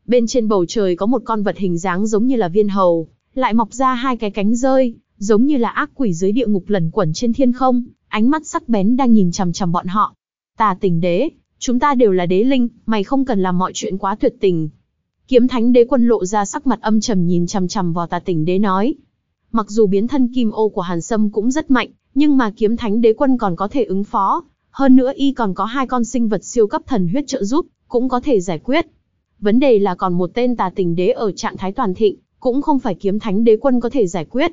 Bên trên bầu trời có một con vật hình dáng giống như là viên hầu, lại mọc ra hai cái cánh rơi, giống như là ác quỷ dưới địa ngục lẩn quẩn trên thiên không, ánh mắt sắc bén đang nhìn chằm chằm bọn họ. Tà tình đế, chúng ta đều là đế linh, mày không cần làm mọi chuyện quá tuyệt tình. Kiếm thánh đế quân lộ ra sắc mặt âm trầm nhìn chằm chằm vào tà Tỉnh đế nói. Mặc dù biến thân kim ô của Hàn Sâm cũng rất mạnh, nhưng mà kiếm thánh đế quân còn có thể ứng phó. Hơn nữa y còn có hai con sinh vật siêu cấp thần huyết trợ giúp, cũng có thể giải quyết. Vấn đề là còn một tên tà Tỉnh đế ở trạng thái toàn thịnh, cũng không phải kiếm thánh đế quân có thể giải quyết.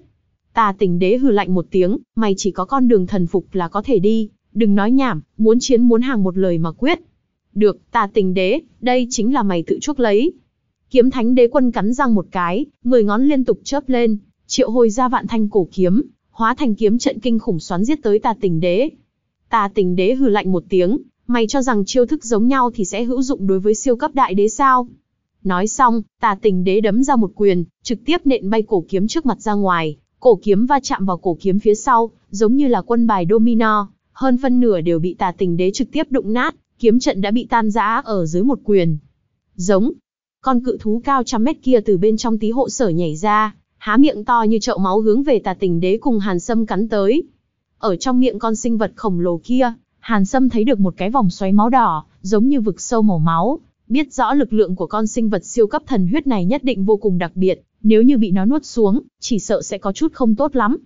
Tà Tỉnh đế hừ lạnh một tiếng, mày chỉ có con đường thần phục là có thể đi, đừng nói nhảm, muốn chiến muốn hàng một lời mà quyết. Được, tà Tỉnh đế, đây chính là mày tự chuốc lấy. Kiếm thánh đế quân cắn răng một cái, mười ngón liên tục chớp lên, triệu hồi ra vạn thanh cổ kiếm, hóa thành kiếm trận kinh khủng xoắn giết tới tà tình đế. Tà tình đế hừ lạnh một tiếng, mày cho rằng chiêu thức giống nhau thì sẽ hữu dụng đối với siêu cấp đại đế sao? Nói xong, tà tình đế đấm ra một quyền, trực tiếp nện bay cổ kiếm trước mặt ra ngoài, cổ kiếm va chạm vào cổ kiếm phía sau, giống như là quân bài domino, hơn phân nửa đều bị tà tình đế trực tiếp đụng nát, kiếm trận đã bị tan rã ở dưới một quyền. Giống, con cự thú cao trăm mét kia từ bên trong tí hộ sở nhảy ra, há miệng to như chậu máu hướng về tà tình đế cùng hàn sâm cắn tới. Ở trong miệng con sinh vật khổng lồ kia, hàn sâm thấy được một cái vòng xoáy máu đỏ, giống như vực sâu màu máu, biết rõ lực lượng của con sinh vật siêu cấp thần huyết này nhất định vô cùng đặc biệt, nếu như bị nó nuốt xuống, chỉ sợ sẽ có chút không tốt lắm.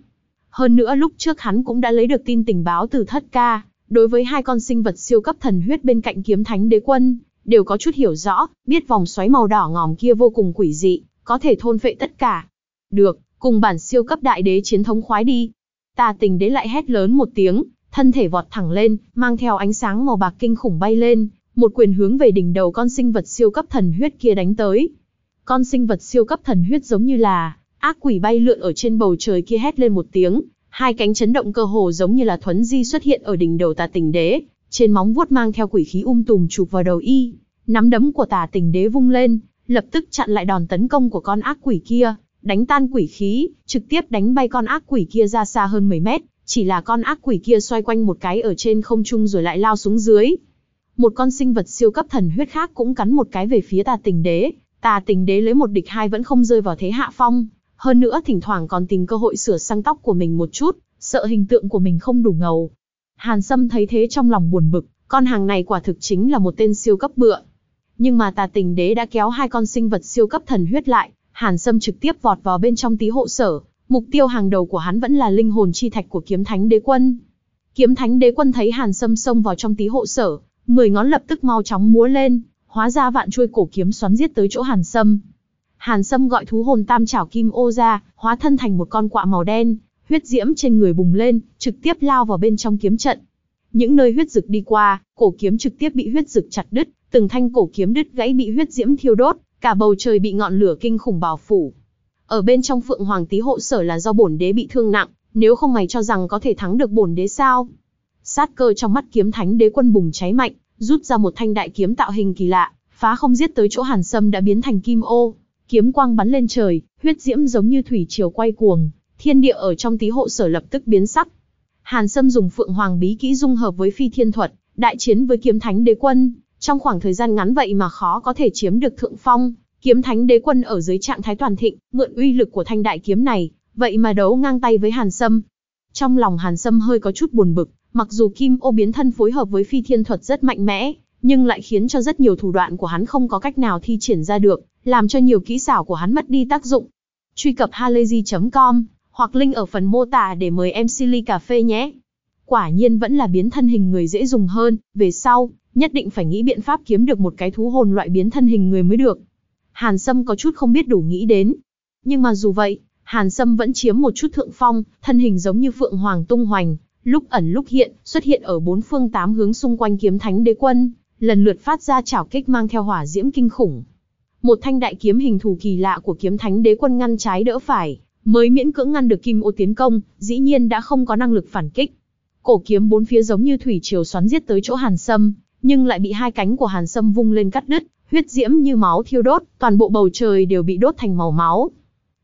Hơn nữa lúc trước hắn cũng đã lấy được tin tình báo từ thất ca, đối với hai con sinh vật siêu cấp thần huyết bên cạnh kiếm thánh đế quân, đều có chút hiểu rõ, biết vòng xoáy màu đỏ ngòm kia vô cùng quỷ dị, có thể thôn phệ tất cả. Được, cùng bản siêu cấp đại đế chiến thống khoái đi. Tà tình đế lại hét lớn một tiếng, thân thể vọt thẳng lên, mang theo ánh sáng màu bạc kinh khủng bay lên, một quyền hướng về đỉnh đầu con sinh vật siêu cấp thần huyết kia đánh tới. Con sinh vật siêu cấp thần huyết giống như là ác quỷ bay lượn ở trên bầu trời kia hét lên một tiếng, hai cánh chấn động cơ hồ giống như là thuấn di xuất hiện ở đỉnh đầu tà tình đế, trên móng vuốt mang theo quỷ khí um tùm chụp vào đầu y, nắm đấm của tà tình đế vung lên, lập tức chặn lại đòn tấn công của con ác quỷ kia, đánh tan quỷ khí, trực tiếp đánh bay con ác quỷ kia ra xa hơn 10 mét, chỉ là con ác quỷ kia xoay quanh một cái ở trên không trung rồi lại lao xuống dưới. Một con sinh vật siêu cấp thần huyết khác cũng cắn một cái về phía tà tình đế, tà tình đế lấy một địch hai vẫn không rơi vào thế hạ phong, hơn nữa thỉnh thoảng còn tìm cơ hội sửa sang tóc của mình một chút, sợ hình tượng của mình không đủ ngầu. Hàn Sâm thấy thế trong lòng buồn bực, con hàng này quả thực chính là một tên siêu cấp bựa. Nhưng mà tà tình đế đã kéo hai con sinh vật siêu cấp thần huyết lại, Hàn Sâm trực tiếp vọt vào bên trong tí hộ sở, mục tiêu hàng đầu của hắn vẫn là linh hồn chi thạch của kiếm thánh đế quân. Kiếm thánh đế quân thấy Hàn Sâm xông vào trong tí hộ sở, mười ngón lập tức mau chóng múa lên, hóa ra vạn chuôi cổ kiếm xoắn giết tới chỗ Hàn Sâm. Hàn Sâm gọi thú hồn tam chảo kim ô ra, hóa thân thành một con quạ màu đen, huyết diễm trên người bùng lên, trực tiếp lao vào bên trong kiếm trận. Những nơi huyết dực đi qua, cổ kiếm trực tiếp bị huyết dực chặt đứt, từng thanh cổ kiếm đứt gãy bị huyết diễm thiêu đốt, cả bầu trời bị ngọn lửa kinh khủng bao phủ. Ở bên trong Phượng Hoàng Tý hộ sở là do bổn đế bị thương nặng, nếu không mày cho rằng có thể thắng được bổn đế sao? Sát cơ trong mắt kiếm thánh đế quân bùng cháy mạnh, rút ra một thanh đại kiếm tạo hình kỳ lạ, phá không giết tới chỗ Hàn Sâm đã biến thành kim ô. Kiếm quang bắn lên trời, huyết diễm giống như thủy triều quay cuồng, thiên địa ở trong tí hộ sở lập tức biến sắc. Hàn Sâm dùng Phượng Hoàng bí kỹ dung hợp với phi thiên thuật, đại chiến với kiếm thánh đế quân, trong khoảng thời gian ngắn vậy mà khó có thể chiếm được thượng phong. Kiếm thánh đế quân ở dưới trạng thái toàn thịnh, mượn uy lực của thanh đại kiếm này, vậy mà đấu ngang tay với Hàn Sâm. Trong lòng Hàn Sâm hơi có chút buồn bực, mặc dù Kim Ô biến thân phối hợp với phi thiên thuật rất mạnh mẽ, nhưng lại khiến cho rất nhiều thủ đoạn của hắn không có cách nào thi triển ra được, làm cho nhiều kỹ xảo của hắn mất đi tác dụng. Truy cập halayzi.com hoặc link ở phần mô tả để mời em Silly Cà Phê nhé. Quả nhiên vẫn là biến thân hình người dễ dùng hơn, về sau, nhất định phải nghĩ biện pháp kiếm được một cái thú hồn loại biến thân hình người mới được. Hàn Sâm có chút không biết đủ nghĩ đến. Nhưng mà dù vậy, Hàn Sâm vẫn chiếm một chút thượng phong, thân hình giống như phượng hoàng tung hoành, lúc ẩn lúc hiện, xuất hiện ở bốn phương tám hướng xung quanh kiếm thánh đế quân, lần lượt phát ra chảo kích mang theo hỏa diễm kinh khủng. Một thanh đại kiếm hình thù kỳ lạ của kiếm thánh đế quân ngăn trái đỡ phải, mới miễn cưỡng ngăn được Kim Ô tiến công, dĩ nhiên đã không có năng lực phản kích. Cổ kiếm bốn phía giống như thủy triều xoắn giết tới chỗ Hàn Sâm, nhưng lại bị hai cánh của Hàn Sâm vung lên cắt đứt, huyết diễm như máu thiêu đốt, toàn bộ bầu trời đều bị đốt thành màu máu.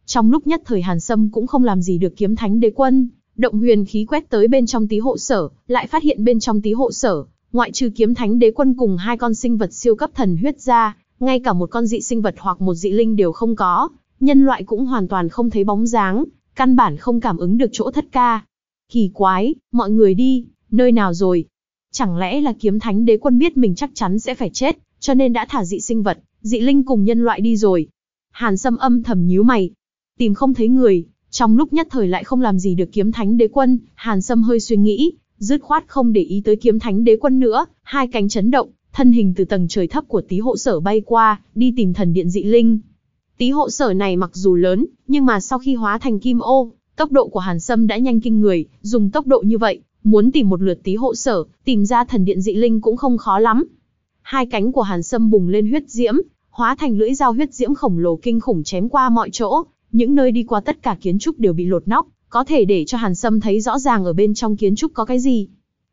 Trong lúc nhất thời Hàn Sâm cũng không làm gì được kiếm thánh đế quân, động huyền khí quét tới bên trong tí hộ sở, lại phát hiện bên trong tí hộ sở, ngoại trừ kiếm thánh đế quân cùng hai con sinh vật siêu cấp thần huyết ra, ngay cả một con dị sinh vật hoặc một dị linh đều không có, nhân loại cũng hoàn toàn không thấy bóng dáng, căn bản không cảm ứng được chỗ thất ca. Kỳ quái, mọi người đi, nơi nào rồi? Chẳng lẽ là kiếm thánh đế quân biết mình chắc chắn sẽ phải chết, cho nên đã thả dị sinh vật, dị linh cùng nhân loại đi rồi. Hàn Sâm âm thầm nhíu mày, tìm không thấy người, trong lúc nhất thời lại không làm gì được kiếm thánh đế quân, Hàn Sâm hơi suy nghĩ, dứt khoát không để ý tới kiếm thánh đế quân nữa, hai cánh chấn động, thân hình từ tầng trời thấp của tí hộ sở bay qua, đi tìm thần điện dị linh. Tí hộ sở này mặc dù lớn, nhưng mà sau khi hóa thành kim ô, tốc độ của Hàn Sâm đã nhanh kinh người, dùng tốc độ như vậy, muốn tìm một lượt tí hộ sở, tìm ra thần điện dị linh cũng không khó lắm. Hai cánh của Hàn Sâm bùng lên huyết diễm, hóa thành lưỡi dao huyết diễm khổng lồ kinh khủng chém qua mọi chỗ, những nơi đi qua tất cả kiến trúc đều bị lột nóc, có thể để cho Hàn Sâm thấy rõ ràng ở bên trong kiến trúc có cái gì.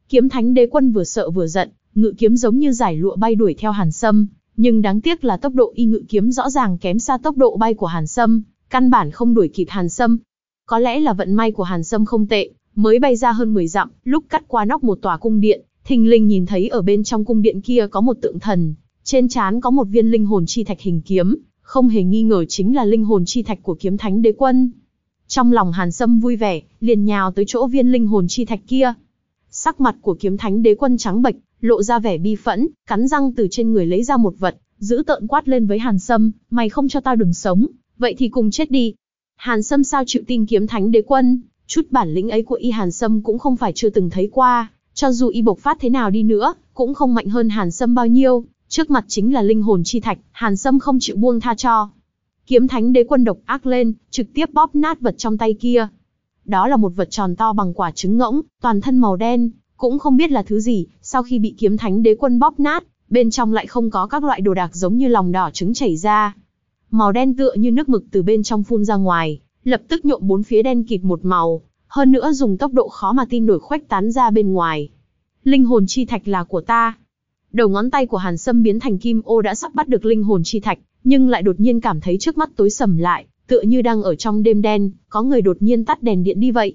Kiếm Thánh Đế Quân vừa sợ vừa giận, ngự kiếm giống như giải lụa bay đuổi theo Hàn Sâm, nhưng đáng tiếc là tốc độ y ngự kiếm rõ ràng kém xa tốc độ bay của Hàn Sâm, căn bản không đuổi kịp Hàn Sâm. Có lẽ là vận may của Hàn Sâm không tệ, mới bay ra hơn 10 dặm, lúc cắt qua nóc một tòa cung điện, thình lình nhìn thấy ở bên trong cung điện kia có một tượng thần, trên trán có một viên linh hồn chi thạch hình kiếm, không hề nghi ngờ chính là linh hồn chi thạch của kiếm thánh đế quân. Trong lòng Hàn Sâm vui vẻ, liền nhào tới chỗ viên linh hồn chi thạch kia. Sắc mặt của kiếm thánh đế quân trắng bệch, lộ ra vẻ bi phẫn, cắn răng từ trên người lấy ra một vật, giữ tợn quát lên với Hàn Sâm, mày không cho tao đừng sống, vậy thì cùng chết đi. Hàn Sâm sao chịu tin kiếm thánh đế quân, chút bản lĩnh ấy của y Hàn Sâm cũng không phải chưa từng thấy qua, cho dù y bộc phát thế nào đi nữa, cũng không mạnh hơn Hàn Sâm bao nhiêu, trước mặt chính là linh hồn chi thạch, Hàn Sâm không chịu buông tha cho. Kiếm thánh đế quân độc ác lên, trực tiếp bóp nát vật trong tay kia. Đó là một vật tròn to bằng quả trứng ngỗng, toàn thân màu đen, cũng không biết là thứ gì, sau khi bị kiếm thánh đế quân bóp nát, bên trong lại không có các loại đồ đạc giống như lòng đỏ trứng chảy ra. Màu đen tựa như nước mực từ bên trong phun ra ngoài, lập tức nhuộm bốn phía đen kịt một màu, hơn nữa dùng tốc độ khó mà tin nổi khoách tán ra bên ngoài. Linh hồn chi thạch là của ta. Đầu ngón tay của Hàn Sâm biến thành kim ô đã sắp bắt được linh hồn chi thạch, nhưng lại đột nhiên cảm thấy trước mắt tối sầm lại, tựa như đang ở trong đêm đen, có người đột nhiên tắt đèn điện đi vậy.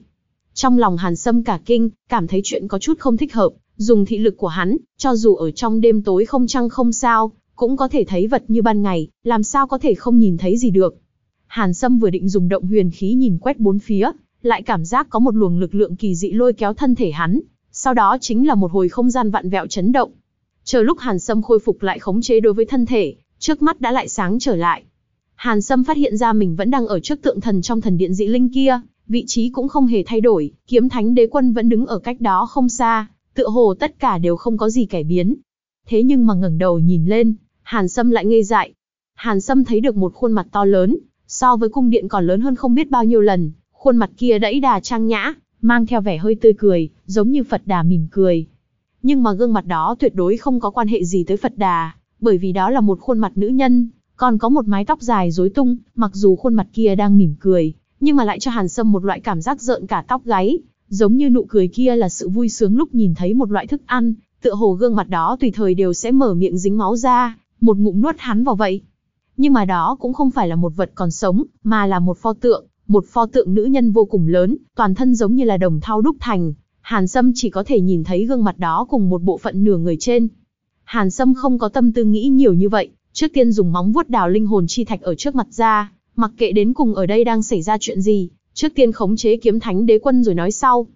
Trong lòng Hàn Sâm cả kinh, cảm thấy chuyện có chút không thích hợp, dùng thị lực của hắn, cho dù ở trong đêm tối không trăng không sao, cũng có thể thấy vật như ban ngày, làm sao có thể không nhìn thấy gì được. Hàn Sâm vừa định dùng động huyền khí nhìn quét bốn phía, lại cảm giác có một luồng lực lượng kỳ dị lôi kéo thân thể hắn, sau đó chính là một hồi không gian vặn vẹo chấn động. Chờ lúc Hàn Sâm khôi phục lại khống chế đối với thân thể, trước mắt đã lại sáng trở lại. Hàn Sâm phát hiện ra mình vẫn đang ở trước tượng thần trong thần điện dị linh kia, vị trí cũng không hề thay đổi, kiếm thánh đế quân vẫn đứng ở cách đó không xa, tựa hồ tất cả đều không có gì cải biến. Thế nhưng mà ngẩng đầu nhìn lên, Hàn Sâm lại ngây dại. Hàn Sâm thấy được một khuôn mặt to lớn, so với cung điện còn lớn hơn không biết bao nhiêu lần, khuôn mặt kia đẫy đà trang nhã, mang theo vẻ hơi tươi cười, giống như Phật Đà mỉm cười. Nhưng mà gương mặt đó tuyệt đối không có quan hệ gì tới Phật Đà, bởi vì đó là một khuôn mặt nữ nhân, còn có một mái tóc dài rối tung, mặc dù khuôn mặt kia đang mỉm cười, nhưng mà lại cho Hàn Sâm một loại cảm giác rợn cả tóc gáy, giống như nụ cười kia là sự vui sướng lúc nhìn thấy một loại thức ăn, tựa hồ gương mặt đó tùy thời đều sẽ mở miệng dính máu ra, một ngụm nuốt hắn vào vậy. Nhưng mà đó cũng không phải là một vật còn sống, mà là một pho tượng, một pho tượng nữ nhân vô cùng lớn, toàn thân giống như là đồng thau đúc thành. Hàn Sâm chỉ có thể nhìn thấy gương mặt đó cùng một bộ phận nửa người trên. Hàn Sâm không có tâm tư nghĩ nhiều như vậy, trước tiên dùng móng vuốt đào linh hồn chi thạch ở trước mặt ra, mặc kệ đến cùng ở đây đang xảy ra chuyện gì, Trước tiên khống chế kiếm thánh đế quân rồi nói sau.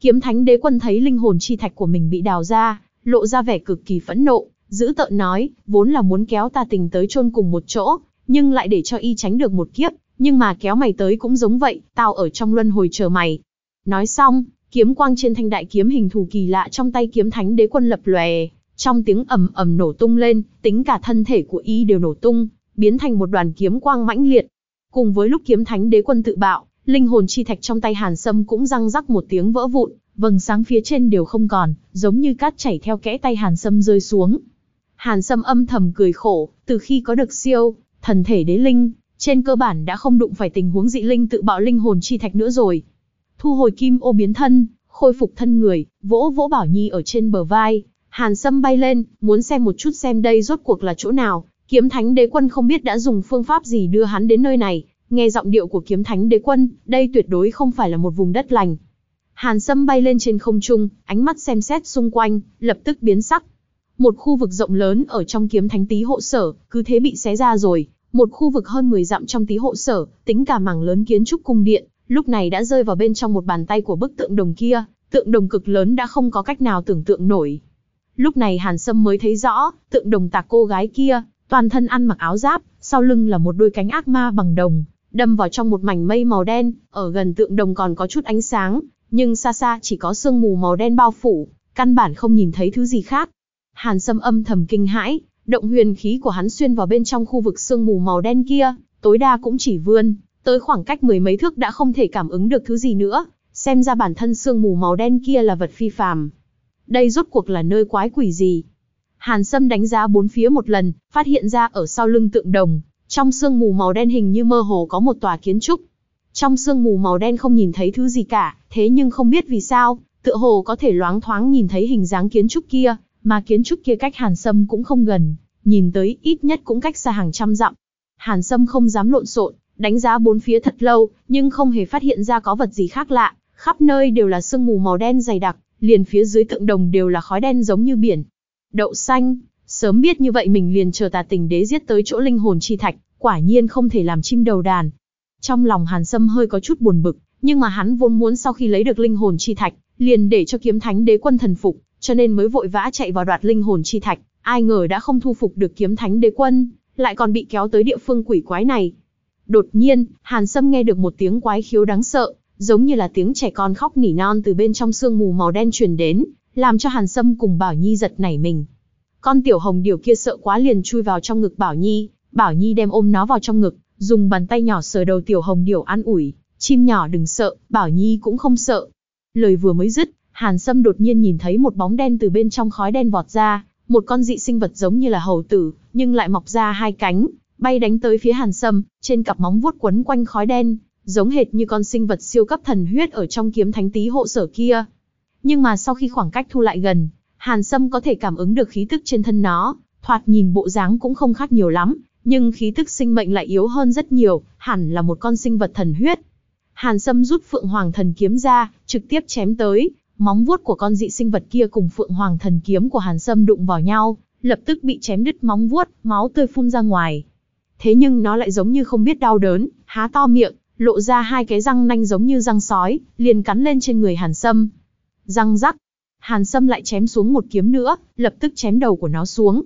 Kiếm thánh đế quân thấy linh hồn chi thạch của mình bị đào ra, lộ ra vẻ cực kỳ phẫn nộ, giữ tợn nói, vốn là muốn kéo ta tình tới chôn cùng một chỗ, nhưng lại để cho y tránh được một kiếp, nhưng mà kéo mày tới cũng giống vậy, tao ở trong luân hồi chờ mày. Nói xong, kiếm quang trên thanh đại kiếm hình thù kỳ lạ trong tay kiếm thánh đế quân lập lòe, trong tiếng ầm ầm nổ tung lên, tính cả thân thể của y đều nổ tung, biến thành một đoàn kiếm quang mãnh liệt. Cùng với lúc kiếm thánh đế quân tự bạo, linh hồn chi thạch trong tay Hàn Sâm cũng răng rắc một tiếng vỡ vụn, vầng sáng phía trên đều không còn, giống như cát chảy theo kẽ tay Hàn Sâm rơi xuống. Hàn Sâm âm thầm cười khổ, từ khi có được siêu, thần thể đế linh, trên cơ bản đã không đụng phải tình huống dị linh tự bạo linh hồn chi thạch nữa rồi. Thu hồi kim ô biến thân, khôi phục thân người, vỗ vỗ Bảo Nhi ở trên bờ vai, Hàn Sâm bay lên, muốn xem một chút xem đây rốt cuộc là chỗ nào, kiếm thánh đế quân không biết đã dùng phương pháp gì đưa hắn đến nơi này, nghe giọng điệu của kiếm thánh đế quân, đây tuyệt đối không phải là một vùng đất lành. Hàn Sâm bay lên trên không trung, ánh mắt xem xét xung quanh, lập tức biến sắc. Một khu vực rộng lớn ở trong kiếm thánh tý hộ sở, cứ thế bị xé ra rồi, một khu vực hơn 10 dặm trong tý hộ sở, tính cả mảng lớn kiến trúc cung điện, lúc này đã rơi vào bên trong một bàn tay của bức tượng đồng kia, tượng đồng cực lớn đã không có cách nào tưởng tượng nổi. Lúc này Hàn Sâm mới thấy rõ, tượng đồng tạc cô gái kia, toàn thân ăn mặc áo giáp, sau lưng là một đôi cánh ác ma bằng đồng, đâm vào trong một mảnh mây màu đen, ở gần tượng đồng còn có chút ánh sáng, nhưng xa xa chỉ có sương mù màu đen bao phủ, căn bản không nhìn thấy thứ gì khác. Hàn Sâm âm thầm kinh hãi, động huyền khí của hắn xuyên vào bên trong khu vực sương mù màu đen kia, tối đa cũng chỉ vươn, tới khoảng cách mười mấy thước đã không thể cảm ứng được thứ gì nữa, xem ra bản thân sương mù màu đen kia là vật phi phàm. Đây rốt cuộc là nơi quái quỷ gì? Hàn Sâm đánh giá bốn phía một lần, phát hiện ra ở sau lưng tượng đồng, trong sương mù màu đen hình như mơ hồ có một tòa kiến trúc. Trong sương mù màu đen không nhìn thấy thứ gì cả, thế nhưng không biết vì sao, tựa hồ có thể loáng thoáng nhìn thấy hình dáng kiến trúc kia, mà kiến trúc kia cách Hàn Sâm cũng không gần, nhìn tới ít nhất cũng cách xa hàng trăm dặm. Hàn Sâm không dám lộn xộn, đánh giá bốn phía thật lâu, nhưng không hề phát hiện ra có vật gì khác lạ, khắp nơi đều là sương mù màu đen dày đặc, liền phía dưới tượng đồng đều là khói đen giống như biển. Đậu xanh, sớm biết như vậy mình liền chờ tà tình đế giết tới chỗ linh hồn chi thạch, quả nhiên không thể làm chim đầu đàn. Trong lòng Hàn Sâm hơi có chút buồn bực, nhưng mà hắn vốn muốn sau khi lấy được linh hồn chi thạch, liền để cho kiếm thánh đế quân thần phục, cho nên mới vội vã chạy vào đoạt linh hồn chi thạch, ai ngờ đã không thu phục được kiếm thánh đế quân, lại còn bị kéo tới địa phương quỷ quái này. Đột nhiên, Hàn Sâm nghe được một tiếng quái khiếu đáng sợ, giống như là tiếng trẻ con khóc nỉ non từ bên trong sương mù màu đen truyền đến, làm cho Hàn Sâm cùng Bảo Nhi giật nảy mình. Con tiểu hồng điều kia sợ quá liền chui vào trong ngực Bảo Nhi, Bảo Nhi đem ôm nó vào trong ngực, dùng bàn tay nhỏ sờ đầu tiểu hồng điều an ủi, chim nhỏ đừng sợ, Bảo Nhi cũng không sợ. Lời vừa mới dứt, Hàn Sâm đột nhiên nhìn thấy một bóng đen từ bên trong khói đen vọt ra, một con dị sinh vật giống như là hầu tử, nhưng lại mọc ra hai cánh, bay đánh tới phía Hàn Sâm, trên cặp móng vuốt quấn quanh khói đen, giống hệt như con sinh vật siêu cấp thần huyết ở trong kiếm thánh tý hộ sở kia. Nhưng mà sau khi khoảng cách thu lại gần, Hàn Sâm có thể cảm ứng được khí tức trên thân nó, thoạt nhìn bộ dáng cũng không khác nhiều lắm, nhưng khí tức sinh mệnh lại yếu hơn rất nhiều, hẳn là một con sinh vật thần huyết. Hàn Sâm rút Phượng Hoàng thần kiếm ra, trực tiếp chém tới, móng vuốt của con dị sinh vật kia cùng Phượng Hoàng thần kiếm của Hàn Sâm đụng vào nhau, lập tức bị chém đứt móng vuốt, máu tươi phun ra ngoài. Thế nhưng nó lại giống như không biết đau đớn, há to miệng, lộ ra hai cái răng nanh giống như răng sói, liền cắn lên trên người Hàn Sâm. Răng rắc, Hàn Sâm lại chém xuống một kiếm nữa, lập tức chém đầu của nó xuống.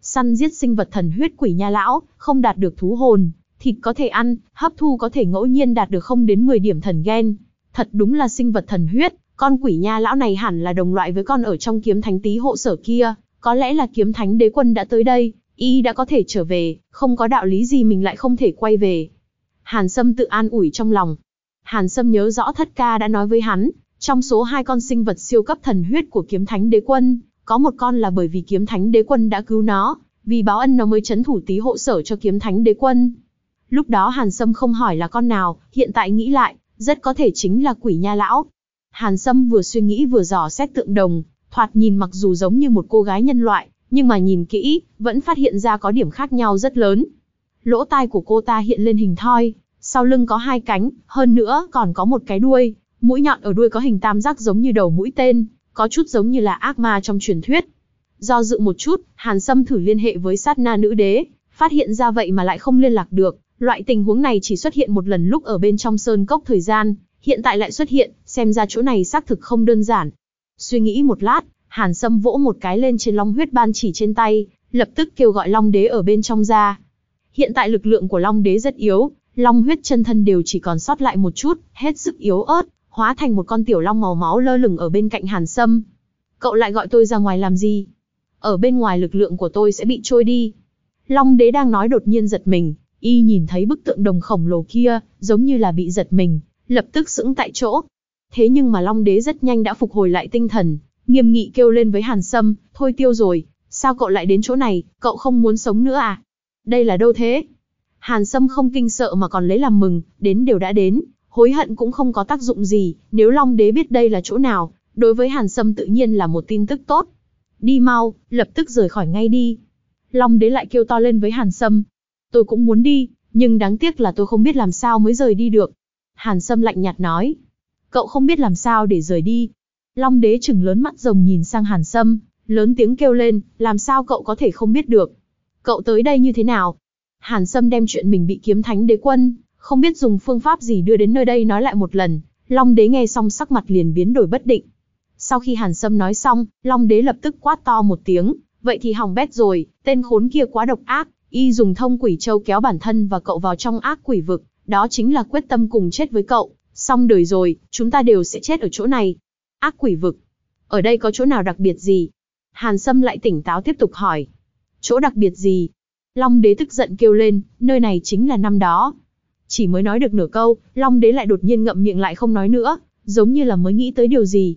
Săn giết sinh vật thần huyết quỷ nha lão, không đạt được thú hồn, thịt có thể ăn, hấp thu có thể ngẫu nhiên đạt được không đến 10 điểm thần gen. Thật đúng là sinh vật thần huyết, con quỷ nha lão này hẳn là đồng loại với con ở trong kiếm thánh tý hộ sở kia, có lẽ là kiếm thánh đế quân đã tới đây, y đã có thể trở về, không có đạo lý gì mình lại không thể quay về. Hàn Sâm tự an ủi trong lòng. Hàn Sâm nhớ rõ thất ca đã nói với hắn, trong số hai con sinh vật siêu cấp thần huyết của kiếm thánh đế quân, có một con là bởi vì kiếm thánh đế quân đã cứu nó, vì báo ân nó mới chấn thủ tí hộ sở cho kiếm thánh đế quân. Lúc đó Hàn Sâm không hỏi là con nào, hiện tại nghĩ lại, rất có thể chính là quỷ nha lão. Hàn Sâm vừa suy nghĩ vừa dò xét tượng đồng, thoạt nhìn mặc dù giống như một cô gái nhân loại, nhưng mà nhìn kỹ, vẫn phát hiện ra có điểm khác nhau rất lớn. Lỗ tai của cô ta hiện lên hình thoi, sau lưng có hai cánh, hơn nữa còn có một cái đuôi, mũi nhọn ở đuôi có hình tam giác giống như đầu mũi tên, có chút giống như là ác ma trong truyền thuyết. Do dự một chút, Hàn Sâm thử liên hệ với sát na nữ đế, phát hiện ra vậy mà lại không liên lạc được, Loại tình huống này chỉ xuất hiện một lần lúc ở bên trong sơn cốc thời gian, hiện tại lại xuất hiện, xem ra chỗ này xác thực không đơn giản. Suy nghĩ một lát, Hàn Sâm vỗ một cái lên trên long huyết ban chỉ trên tay, lập tức kêu gọi long đế ở bên trong ra. Hiện tại lực lượng của long đế rất yếu, long huyết chân thân đều chỉ còn sót lại một chút, hết sức yếu ớt, hóa thành một con tiểu long màu máu lơ lửng ở bên cạnh Hàn Sâm. Cậu lại gọi tôi ra ngoài làm gì? Ở bên ngoài lực lượng của tôi sẽ bị trôi đi. Long đế đang nói đột nhiên giật mình, y nhìn thấy bức tượng đồng khổng lồ kia, giống như là bị giật mình, lập tức sững tại chỗ. Thế nhưng mà Long đế rất nhanh đã phục hồi lại tinh thần, nghiêm nghị kêu lên với Hàn Sâm, thôi tiêu rồi, sao cậu lại đến chỗ này, cậu không muốn sống nữa à? Đây là đâu thế? Hàn Sâm không kinh sợ mà còn lấy làm mừng, đến đều đã đến, hối hận cũng không có tác dụng gì, nếu Long Đế biết đây là chỗ nào, đối với Hàn Sâm tự nhiên là một tin tức tốt. Đi mau, lập tức rời khỏi ngay đi. Long Đế lại kêu to lên với Hàn Sâm. Tôi cũng muốn đi, nhưng đáng tiếc là tôi không biết làm sao mới rời đi được. Hàn Sâm lạnh nhạt nói. Cậu không biết làm sao để rời đi. Long Đế chừng lớn mắt rồng nhìn sang Hàn Sâm, lớn tiếng kêu lên, làm sao cậu có thể không biết được. Cậu tới đây như thế nào? Hàn Sâm đem chuyện mình bị kiếm thánh đế quân, không biết dùng phương pháp gì đưa đến nơi đây nói lại một lần, Long đế nghe xong sắc mặt liền biến đổi bất định. Sau khi Hàn Sâm nói xong, Long đế lập tức quát to một tiếng, vậy thì hỏng bét rồi, tên khốn kia quá độc ác, y dùng thông quỷ châu kéo bản thân và cậu vào trong ác quỷ vực, đó chính là quyết tâm cùng chết với cậu, xong đời rồi, chúng ta đều sẽ chết ở chỗ này. Ác quỷ vực, ở đây có chỗ nào đặc biệt gì? Hàn Sâm lại tỉnh táo tiếp tục hỏi. Chỗ đặc biệt gì? Long đế tức giận kêu lên, nơi này chính là năm đó. Chỉ mới nói được nửa câu, Long đế lại đột nhiên ngậm miệng lại không nói nữa, giống như là mới nghĩ tới điều gì.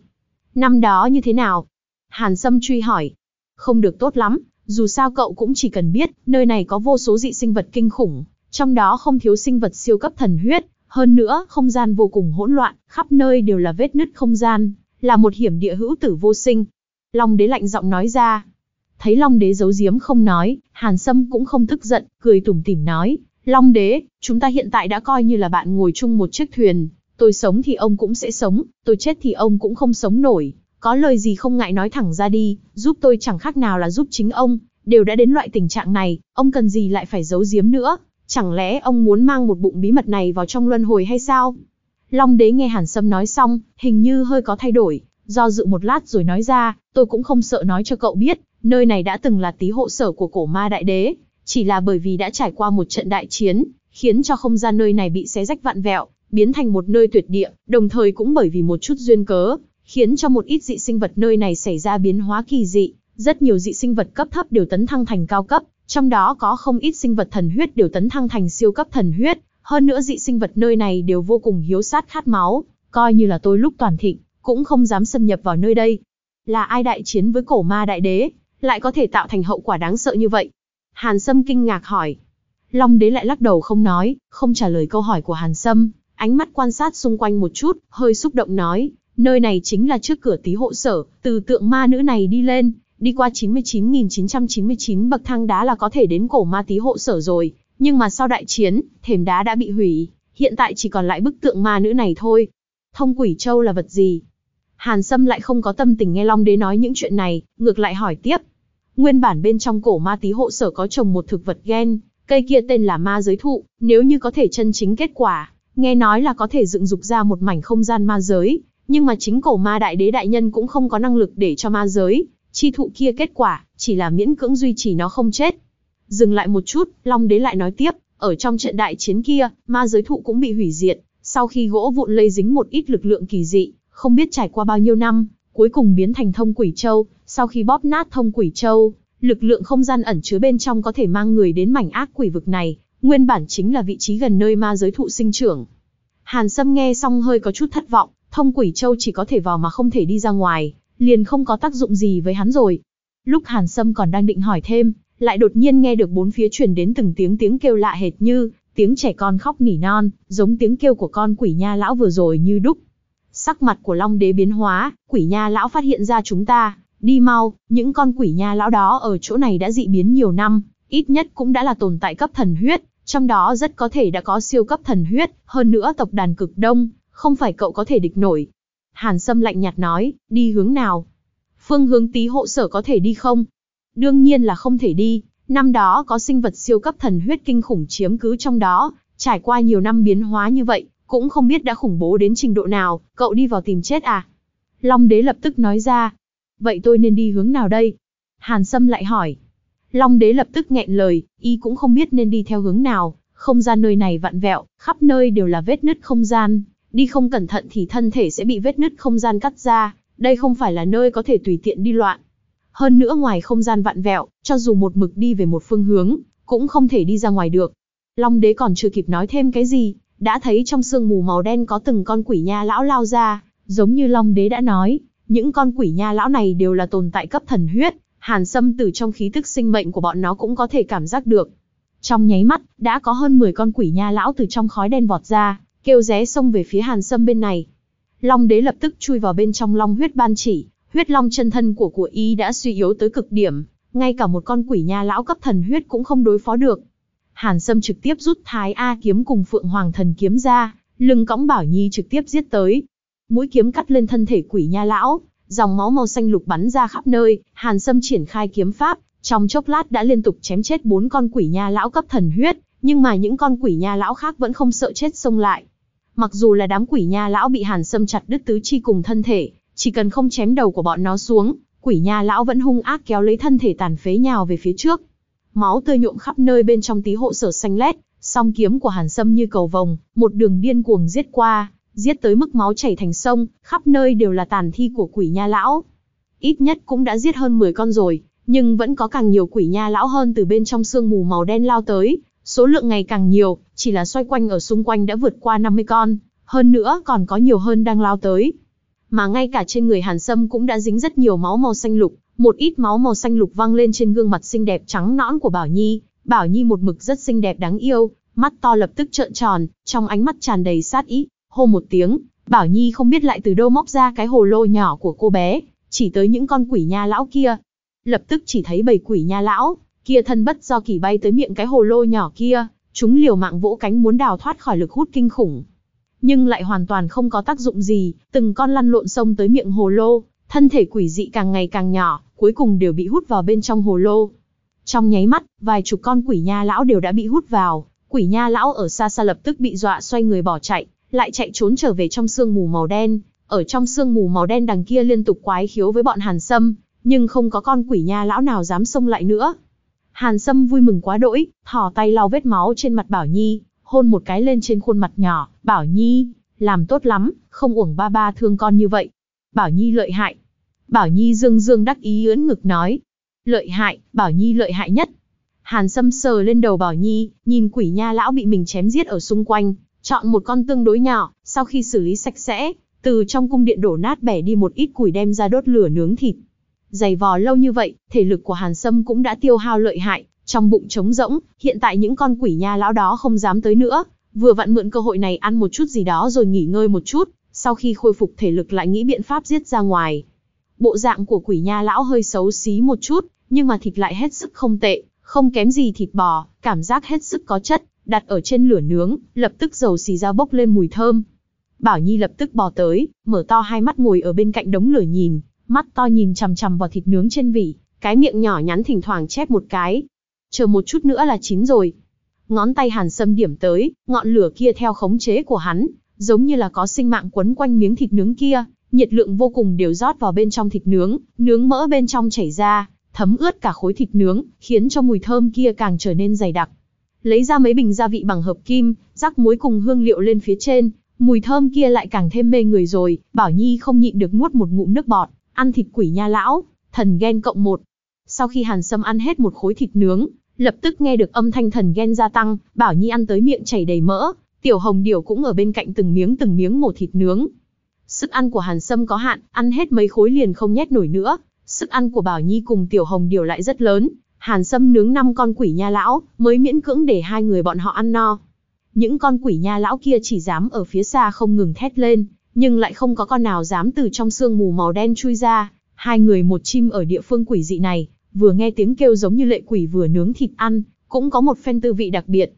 Năm đó như thế nào? Hàn Sâm truy hỏi. Không được tốt lắm, dù sao cậu cũng chỉ cần biết, nơi này có vô số dị sinh vật kinh khủng, trong đó không thiếu sinh vật siêu cấp thần huyết, hơn nữa, không gian vô cùng hỗn loạn, khắp nơi đều là vết nứt không gian, là một hiểm địa hữu tử vô sinh. Long đế lạnh giọng nói ra. Thấy Long đế giấu giếm không nói, Hàn Sâm cũng không tức giận, cười tủm tỉm nói, Long đế, chúng ta hiện tại đã coi như là bạn ngồi chung một chiếc thuyền, tôi sống thì ông cũng sẽ sống, tôi chết thì ông cũng không sống nổi, có lời gì không ngại nói thẳng ra đi, giúp tôi chẳng khác nào là giúp chính ông, đều đã đến loại tình trạng này, ông cần gì lại phải giấu giếm nữa, chẳng lẽ ông muốn mang một bụng bí mật này vào trong luân hồi hay sao? Long đế nghe Hàn Sâm nói xong, hình như hơi có thay đổi, do dự một lát rồi nói ra, tôi cũng không sợ nói cho cậu biết, nơi này đã từng là tí hộ sở của cổ ma đại đế, chỉ là bởi vì đã trải qua một trận đại chiến, khiến cho không gian nơi này bị xé rách vạn vẹo, biến thành một nơi tuyệt địa, đồng thời cũng bởi vì một chút duyên cớ, khiến cho một ít dị sinh vật nơi này xảy ra biến hóa kỳ dị, rất nhiều dị sinh vật cấp thấp đều tấn thăng thành cao cấp, trong đó có không ít sinh vật thần huyết đều tấn thăng thành siêu cấp thần huyết, hơn nữa dị sinh vật nơi này đều vô cùng hiếu sát khát máu, coi như là tôi lúc toàn thịnh, cũng không dám xâm nhập vào nơi đây. Là ai đại chiến với cổ ma đại đế, lại có thể tạo thành hậu quả đáng sợ như vậy? Hàn Sâm kinh ngạc hỏi. Long đế lại lắc đầu không nói, không trả lời câu hỏi của Hàn Sâm, ánh mắt quan sát xung quanh một chút, hơi xúc động nói, nơi này chính là trước cửa tí hộ sở, từ tượng ma nữ này đi lên, đi qua 99.999 bậc thang đá là có thể đến cổ ma tí hộ sở rồi, nhưng mà sau đại chiến, thềm đá đã bị hủy, hiện tại chỉ còn lại bức tượng ma nữ này thôi. Thông quỷ châu là vật gì? Hàn Sâm lại không có tâm tình nghe Long Đế nói những chuyện này, ngược lại hỏi tiếp, Nguyên bản bên trong cổ ma tí hộ sở có trồng một thực vật gen, cây kia tên là ma giới thụ, nếu như có thể chân chính kết quả, nghe nói là có thể dựng dục ra một mảnh không gian ma giới, nhưng mà chính cổ ma đại đế đại nhân cũng không có năng lực để cho ma giới, chi thụ kia kết quả, chỉ là miễn cưỡng duy trì nó không chết. Dừng lại một chút, Long đế lại nói tiếp, ở trong trận đại chiến kia, ma giới thụ cũng bị hủy diệt, sau khi gỗ vụn lây dính một ít lực lượng kỳ dị, không biết trải qua bao nhiêu năm, cuối cùng biến thành thông quỷ châu, sau khi bóp nát thông quỷ châu, lực lượng không gian ẩn chứa bên trong có thể mang người đến mảnh ác quỷ vực này, nguyên bản chính là vị trí gần nơi ma giới thụ sinh trưởng. Hàn Sâm nghe xong hơi có chút thất vọng, thông quỷ châu chỉ có thể vào mà không thể đi ra ngoài, liền không có tác dụng gì với hắn rồi. Lúc Hàn Sâm còn đang định hỏi thêm, lại đột nhiên nghe được bốn phía truyền đến từng tiếng tiếng kêu lạ hệt như tiếng trẻ con khóc nỉ non, giống tiếng kêu của con quỷ nha lão vừa rồi như đúc. Sắc mặt của Long Đế biến hóa, quỷ nha lão phát hiện ra chúng ta, đi mau, những con quỷ nha lão đó ở chỗ này đã dị biến nhiều năm, ít nhất cũng đã là tồn tại cấp thần huyết, trong đó rất có thể đã có siêu cấp thần huyết, hơn nữa tộc đàn cực đông, không phải cậu có thể địch nổi. Hàn Sâm lạnh nhạt nói, đi hướng nào? Phương hướng tí hộ sở có thể đi không? Đương nhiên là không thể đi, Năm đó có sinh vật siêu cấp thần huyết kinh khủng chiếm cứ trong đó, trải qua nhiều năm biến hóa như vậy, cũng không biết đã khủng bố đến trình độ nào, cậu đi vào tìm chết à? Long đế lập tức nói ra. Vậy tôi nên đi hướng nào đây? Hàn Sâm lại hỏi. Long đế lập tức nghẹn lời, y cũng không biết nên đi theo hướng nào, không gian nơi này vặn vẹo, khắp nơi đều là vết nứt không gian, đi không cẩn thận thì thân thể sẽ bị vết nứt không gian cắt ra, đây không phải là nơi có thể tùy tiện đi loạn. Hơn nữa ngoài không gian vặn vẹo, cho dù một mực đi về một phương hướng, cũng không thể đi ra ngoài được. Long đế còn chưa kịp nói thêm cái gì, đã thấy trong sương mù màu đen có từng con quỷ nha lão lao ra, giống như Long đế đã nói, những con quỷ nha lão này đều là tồn tại cấp thần huyết, hàn sâm từ trong khí tức sinh mệnh của bọn nó cũng có thể cảm giác được. Trong nháy mắt, đã có hơn 10 con quỷ nha lão từ trong khói đen vọt ra, kêu ré xông về phía hàn sâm bên này. Long đế lập tức chui vào bên trong long huyết ban chỉ, huyết long chân thân của của y đã suy yếu tới cực điểm, ngay cả một con quỷ nha lão cấp thần huyết cũng không đối phó được. Hàn Sâm trực tiếp rút Thái A kiếm cùng Phượng Hoàng thần kiếm ra, lưng cõng Bảo Nhi trực tiếp giết tới. Mũi kiếm cắt lên thân thể quỷ nha lão, dòng máu màu xanh lục bắn ra khắp nơi, Hàn Sâm triển khai kiếm pháp, trong chốc lát đã liên tục chém chết bốn con quỷ nha lão cấp thần huyết, nhưng mà những con quỷ nha lão khác vẫn không sợ chết xông lại. Mặc dù là đám quỷ nha lão bị Hàn Sâm chặt đứt tứ chi cùng thân thể, chỉ cần không chém đầu của bọn nó xuống, quỷ nha lão vẫn hung ác kéo lấy thân thể tàn phế nhào về phía trước. Máu tươi nhuộm khắp nơi bên trong tí hộ sở xanh lét, song kiếm của Hàn Sâm như cầu vồng, một đường điên cuồng giết qua, giết tới mức máu chảy thành sông, khắp nơi đều là tàn thi của quỷ nha lão. Ít nhất cũng đã giết hơn 10 con rồi, nhưng vẫn có càng nhiều quỷ nha lão hơn từ bên trong sương mù màu đen lao tới, số lượng ngày càng nhiều, chỉ là xoay quanh ở xung quanh đã vượt qua 50 con, hơn nữa còn có nhiều hơn đang lao tới. Mà ngay cả trên người Hàn Sâm cũng đã dính rất nhiều máu màu xanh lục, một ít máu màu xanh lục văng lên trên gương mặt xinh đẹp trắng nõn của Bảo Nhi, Bảo Nhi một mực rất xinh đẹp đáng yêu, mắt to lập tức trợn tròn, trong ánh mắt tràn đầy sát ý, hô một tiếng, Bảo Nhi không biết lại từ đâu móc ra cái hồ lô nhỏ của cô bé, chỉ tới những con quỷ nha lão kia. Lập tức chỉ thấy bầy quỷ nha lão, kia thân bất do kỳ bay tới miệng cái hồ lô nhỏ kia, chúng liều mạng vỗ cánh muốn đào thoát khỏi lực hút kinh khủng. Nhưng lại hoàn toàn không có tác dụng gì, từng con lăn lộn sông tới miệng hồ lô, thân thể quỷ dị càng ngày càng nhỏ, cuối cùng đều bị hút vào bên trong hồ lô. Trong nháy mắt, vài chục con quỷ nha lão đều đã bị hút vào, quỷ nha lão ở xa xa lập tức bị dọa xoay người bỏ chạy, lại chạy trốn trở về trong sương mù màu đen. Ở trong sương mù màu đen đằng kia liên tục quái khiếu với bọn Hàn Sâm, nhưng không có con quỷ nha lão nào dám xông lại nữa. Hàn Sâm vui mừng quá đỗi, thò tay lau vết máu trên mặt Bảo Nhi, hôn một cái lên trên khuôn mặt nhỏ, Bảo Nhi, làm tốt lắm, không uổng ba ba thương con như vậy. Bảo Nhi lợi hại. Bảo Nhi dương dương đắc ý ưỡn ngực nói. Lợi hại, Bảo Nhi lợi hại nhất. Hàn Sâm sờ lên đầu Bảo Nhi, nhìn quỷ nha lão bị mình chém giết ở xung quanh, chọn một con tương đối nhỏ, sau khi xử lý sạch sẽ, từ trong cung điện đổ nát bẻ đi một ít củi đem ra đốt lửa nướng thịt. Dày vò lâu như vậy, thể lực của Hàn Sâm cũng đã tiêu hao lợi hại, trong bụng trống rỗng, hiện tại những con quỷ nha lão đó không dám tới nữa, vừa vặn mượn cơ hội này ăn một chút gì đó rồi nghỉ ngơi một chút, sau khi khôi phục thể lực lại nghĩ biện pháp giết ra ngoài. Bộ dạng của quỷ nha lão hơi xấu xí một chút, nhưng mà thịt lại hết sức không tệ, không kém gì thịt bò, cảm giác hết sức có chất, đặt ở trên lửa nướng, lập tức dầu xì ra bốc lên mùi thơm. Bảo Nhi lập tức bò tới, mở to hai mắt ngồi ở bên cạnh đống lửa nhìn, mắt to nhìn chằm chằm vào thịt nướng trên vỉ, cái miệng nhỏ nhắn thỉnh thoảng chép một cái. Chờ một chút nữa là chín rồi. Ngón tay hàn sâm điểm tới, ngọn lửa kia theo khống chế của hắn, giống như là có sinh mạng quấn quanh miếng thịt nướng kia, nhiệt lượng vô cùng đều rót vào bên trong thịt nướng, nướng mỡ bên trong chảy ra, thấm ướt cả khối thịt nướng, khiến cho mùi thơm kia càng trở nên dày đặc. Lấy ra mấy bình gia vị bằng hợp kim, rắc muối cùng hương liệu lên phía trên, mùi thơm kia lại càng thêm mê người rồi, Bảo Nhi không nhịn được nuốt một ngụm nước bọt, ăn thịt quỷ nha lão, thần ghen cộng một. Sau khi Hàn Sâm ăn hết một khối thịt nướng, lập tức nghe được âm thanh thần ghen gia tăng, Bảo Nhi ăn tới miệng chảy đầy mỡ, Tiểu Hồng Điểu cũng ở bên cạnh từng miếng từng miếng mổ thịt nướng. Sức ăn của Hàn Sâm có hạn, ăn hết mấy khối liền không nhét nổi nữa. Sức ăn của Bảo Nhi cùng Tiểu Hồng điều lại rất lớn. Hàn Sâm nướng 5 con quỷ nha lão, mới miễn cưỡng để hai người bọn họ ăn no. Những con quỷ nha lão kia chỉ dám ở phía xa không ngừng thét lên, nhưng lại không có con nào dám từ trong sương mù màu đen chui ra. Hai người một chim ở địa phương quỷ dị này, vừa nghe tiếng kêu giống như lệ quỷ vừa nướng thịt ăn, cũng có một phen tư vị đặc biệt.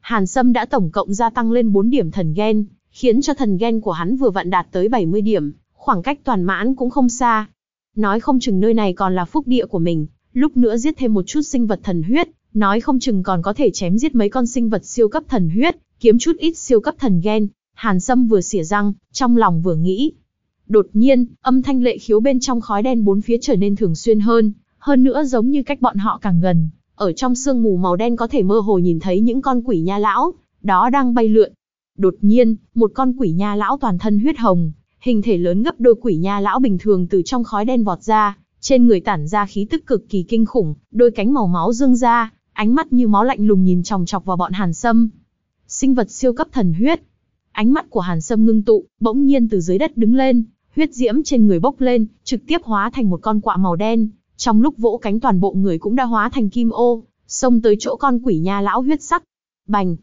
Hàn Sâm đã tổng cộng gia tăng lên 4 điểm thần gen, khiến cho thần gen của hắn vừa vặn đạt tới 70 điểm, khoảng cách toàn mãn cũng không xa. Nói không chừng nơi này còn là phúc địa của mình, lúc nữa giết thêm một chút sinh vật thần huyết, nói không chừng còn có thể chém giết mấy con sinh vật siêu cấp thần huyết, kiếm chút ít siêu cấp thần gen. Hàn Sâm vừa xỉa răng, trong lòng vừa nghĩ. Đột nhiên, âm thanh lệ khiếu bên trong khói đen bốn phía trở nên thường xuyên hơn, hơn nữa giống như cách bọn họ càng gần, ở trong sương mù màu đen có thể mơ hồ nhìn thấy những con quỷ nha lão, đó đang bay lượn. Đột nhiên, một con quỷ nha lão toàn thân huyết hồng, hình thể lớn gấp đôi quỷ nha lão bình thường từ trong khói đen vọt ra, trên người tản ra khí tức cực kỳ kinh khủng, đôi cánh màu máu dương ra, ánh mắt như máu lạnh lùng nhìn chòng chọc vào bọn Hàn Sâm. Sinh vật siêu cấp thần huyết. Ánh mắt của Hàn Sâm ngưng tụ, bỗng nhiên từ dưới đất đứng lên, huyết diễm trên người bốc lên, trực tiếp hóa thành một con quạ màu đen, trong lúc vỗ cánh toàn bộ người cũng đã hóa thành kim ô, xông tới chỗ con quỷ nha lão huyết sắc. Bành!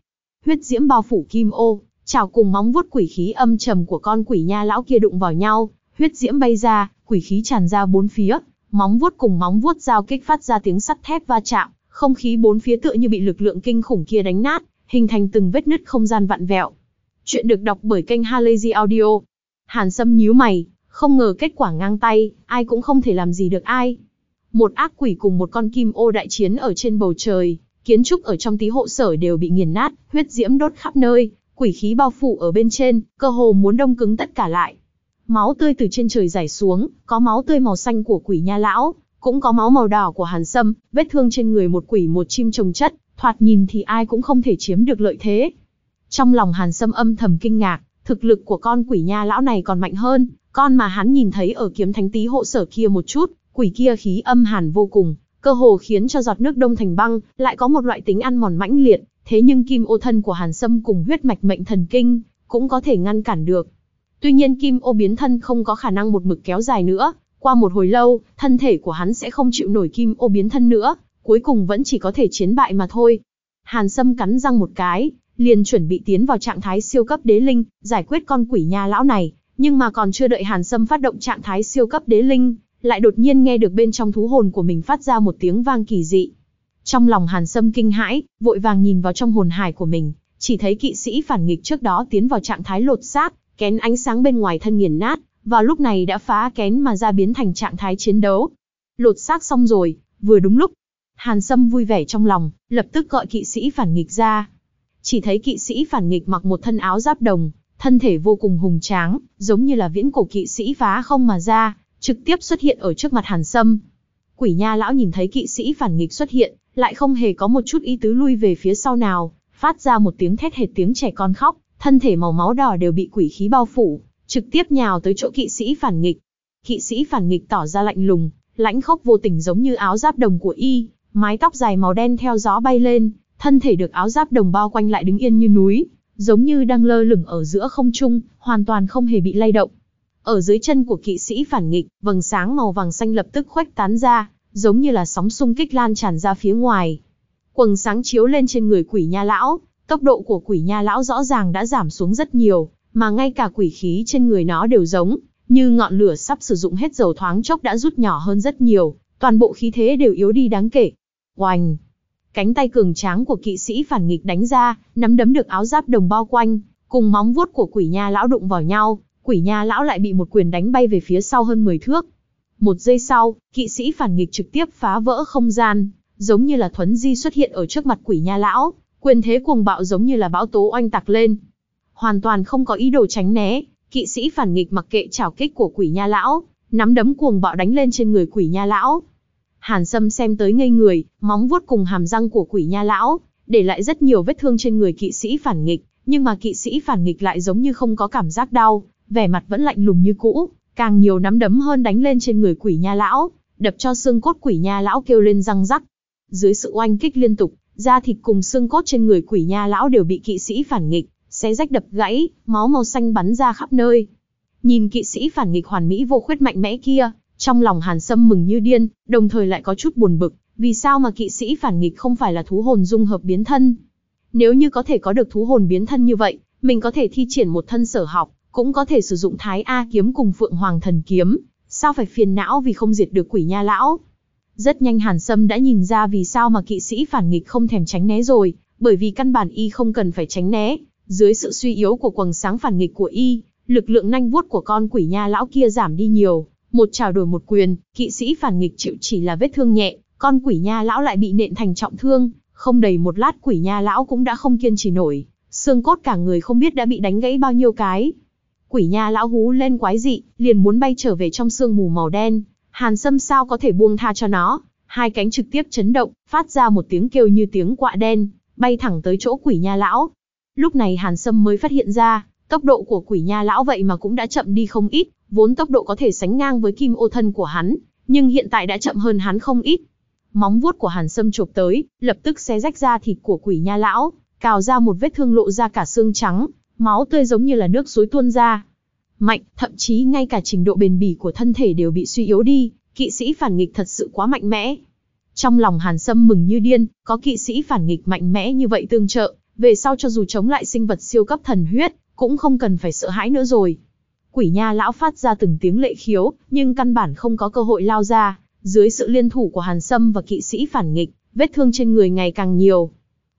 Huyết diễm bao phủ kim ô, chảo cùng móng vuốt quỷ khí âm trầm của con quỷ nha lão kia đụng vào nhau, huyết diễm bay ra, quỷ khí tràn ra bốn phía, móng vuốt cùng móng vuốt giao kích phát ra tiếng sắt thép va chạm, không khí bốn phía tựa như bị lực lượng kinh khủng kia đánh nát, hình thành từng vết nứt không gian vặn vẹo. Chuyện được đọc bởi kênh Halazy Audio. Hàn Sâm nhíu mày, không ngờ kết quả ngang tay, ai cũng không thể làm gì được ai. Một ác quỷ cùng một con kim ô đại chiến ở trên bầu trời, kiến trúc ở trong tí hộ sở đều bị nghiền nát, huyết diễm đốt khắp nơi, quỷ khí bao phủ ở bên trên, cơ hồ muốn đông cứng tất cả lại. Máu tươi từ trên trời rải xuống, có máu tươi màu xanh của quỷ nha lão, cũng có máu màu đỏ của hàn sâm, vết thương trên người một quỷ một chim trồng chất, thoạt nhìn thì ai cũng không thể chiếm được lợi thế. Trong lòng hàn sâm âm thầm kinh ngạc, thực lực của con quỷ nha lão này còn mạnh hơn, con mà hắn nhìn thấy ở kiếm thánh tí hộ sở kia một chút, quỷ kia khí âm hàn vô cùng, cơ hồ khiến cho giọt nước đông thành băng, lại có một loại tính ăn mòn mãnh liệt, thế nhưng kim ô thân của hàn sâm cùng huyết mạch mệnh thần kinh, cũng có thể ngăn cản được. Tuy nhiên kim ô biến thân không có khả năng một mực kéo dài nữa, qua một hồi lâu, thân thể của hắn sẽ không chịu nổi kim ô biến thân nữa, cuối cùng vẫn chỉ có thể chiến bại mà thôi. Hàn Sâm cắn răng một cái, liền chuẩn bị tiến vào trạng thái siêu cấp đế linh, giải quyết con quỷ nha lão này, nhưng mà còn chưa đợi Hàn Sâm phát động trạng thái siêu cấp đế linh, lại đột nhiên nghe được bên trong thú hồn của mình phát ra một tiếng vang kỳ dị. Trong lòng Hàn Sâm kinh hãi, vội vàng nhìn vào trong hồn hải của mình, chỉ thấy kỵ sĩ phản nghịch trước đó tiến vào trạng thái lột xác, kén ánh sáng bên ngoài thân nghiền nát, vào lúc này đã phá kén mà ra biến thành trạng thái chiến đấu. Lột xác xong rồi, vừa đúng lúc. Hàn Sâm vui vẻ trong lòng, lập tức gọi kỵ sĩ phản nghịch ra. Chỉ thấy kỵ sĩ phản nghịch mặc một thân áo giáp đồng, thân thể vô cùng hùng tráng, giống như là viễn cổ kỵ sĩ phá không mà ra, trực tiếp xuất hiện ở trước mặt Hàn Sâm. Quỷ nha lão nhìn thấy kỵ sĩ phản nghịch xuất hiện, lại không hề có một chút ý tứ lui về phía sau nào, phát ra một tiếng thét hệt tiếng trẻ con khóc, thân thể màu máu đỏ đều bị quỷ khí bao phủ, trực tiếp nhào tới chỗ kỵ sĩ phản nghịch. Kỵ sĩ phản nghịch tỏ ra lạnh lùng, lãnh khốc vô tình giống như áo giáp đồng của y, mái tóc dài màu đen theo gió bay lên, thân thể được áo giáp đồng bao quanh lại đứng yên như núi, giống như đang lơ lửng ở giữa không trung, hoàn toàn không hề bị lay động. Ở dưới chân của kỵ sĩ phản nghịch, vầng sáng màu vàng xanh lập tức khuếch tán ra, giống như là sóng xung kích lan tràn ra phía ngoài. Quầng sáng chiếu lên trên người quỷ nha lão, tốc độ của quỷ nha lão rõ ràng đã giảm xuống rất nhiều, mà ngay cả quỷ khí trên người nó đều giống, như ngọn lửa sắp sử dụng hết dầu thoáng chốc đã rút nhỏ hơn rất nhiều, toàn bộ khí thế đều yếu đi đáng kể. Oanh! Cánh tay cường tráng của kỵ sĩ phản nghịch đánh ra, nắm đấm được áo giáp đồng bao quanh, cùng móng vuốt của quỷ nha lão đụng vào nhau, quỷ nha lão lại bị một quyền đánh bay về phía sau hơn 10 thước. Một giây sau, kỵ sĩ phản nghịch trực tiếp phá vỡ không gian, giống như là thuấn di xuất hiện ở trước mặt quỷ nha lão, quyền thế cuồng bạo giống như là bão tố oanh tạc lên. Hoàn toàn không có ý đồ tránh né, kỵ sĩ phản nghịch mặc kệ trảo kích của quỷ nha lão, nắm đấm cuồng bạo đánh lên trên người quỷ nha lão. Hàn Sâm xem tới ngây người, móng vuốt cùng hàm răng của quỷ nha lão, để lại rất nhiều vết thương trên người kỵ sĩ phản nghịch, nhưng mà kỵ sĩ phản nghịch lại giống như không có cảm giác đau, vẻ mặt vẫn lạnh lùng như cũ, càng nhiều nắm đấm hơn đánh lên trên người quỷ nha lão, đập cho xương cốt quỷ nha lão kêu lên răng rắc. Dưới sự oanh kích liên tục, da thịt cùng xương cốt trên người quỷ nha lão đều bị kỵ sĩ phản nghịch, xé rách đập gãy, máu màu xanh bắn ra khắp nơi. Nhìn kỵ sĩ phản nghịch hoàn mỹ vô khuyết mạnh mẽ kia, trong lòng Hàn Sâm mừng như điên, đồng thời lại có chút buồn bực, vì sao mà kỵ sĩ phản nghịch không phải là thú hồn dung hợp biến thân? Nếu như có thể có được thú hồn biến thân như vậy, mình có thể thi triển một thân sở học, cũng có thể sử dụng Thái A kiếm cùng Phượng Hoàng thần kiếm, sao phải phiền não vì không diệt được quỷ nha lão? Rất nhanh Hàn Sâm đã nhìn ra vì sao mà kỵ sĩ phản nghịch không thèm tránh né rồi, bởi vì căn bản y không cần phải tránh né, dưới sự suy yếu của quầng sáng phản nghịch của y, lực lượng nhanh vuốt của con quỷ nha lão kia giảm đi nhiều, một trào đổi một quyền, kỵ sĩ phản nghịch chịu chỉ là vết thương nhẹ, con quỷ nha lão lại bị nện thành trọng thương, không đầy một lát quỷ nha lão cũng đã không kiên trì nổi, xương cốt cả người không biết đã bị đánh gãy bao nhiêu cái. Quỷ nha lão hú lên quái dị, liền muốn bay trở về trong sương mù màu đen, Hàn Sâm sao có thể buông tha cho nó, hai cánh trực tiếp chấn động, phát ra một tiếng kêu như tiếng quạ đen, bay thẳng tới chỗ quỷ nha lão. Lúc này Hàn Sâm mới phát hiện ra, tốc độ của quỷ nha lão vậy mà cũng đã chậm đi không ít, vốn tốc độ có thể sánh ngang với kim ô thân của hắn, nhưng hiện tại đã chậm hơn hắn không ít. Móng vuốt của Hàn Sâm chộp tới, lập tức xé rách ra thịt của quỷ nha lão, cào ra một vết thương lộ ra cả xương trắng, máu tươi giống như là nước suối tuôn ra. Mạnh, thậm chí ngay cả trình độ bền bỉ của thân thể đều bị suy yếu đi, kỵ sĩ phản nghịch thật sự quá mạnh mẽ. Trong lòng Hàn Sâm mừng như điên, có kỵ sĩ phản nghịch mạnh mẽ như vậy tương trợ, về sau cho dù chống lại sinh vật siêu cấp thần huyết, cũng không cần phải sợ hãi nữa rồi. Quỷ nha lão phát ra từng tiếng lệ khiếu, nhưng căn bản không có cơ hội lao ra, dưới sự liên thủ của Hàn Sâm và kỵ sĩ phản nghịch, vết thương trên người ngày càng nhiều.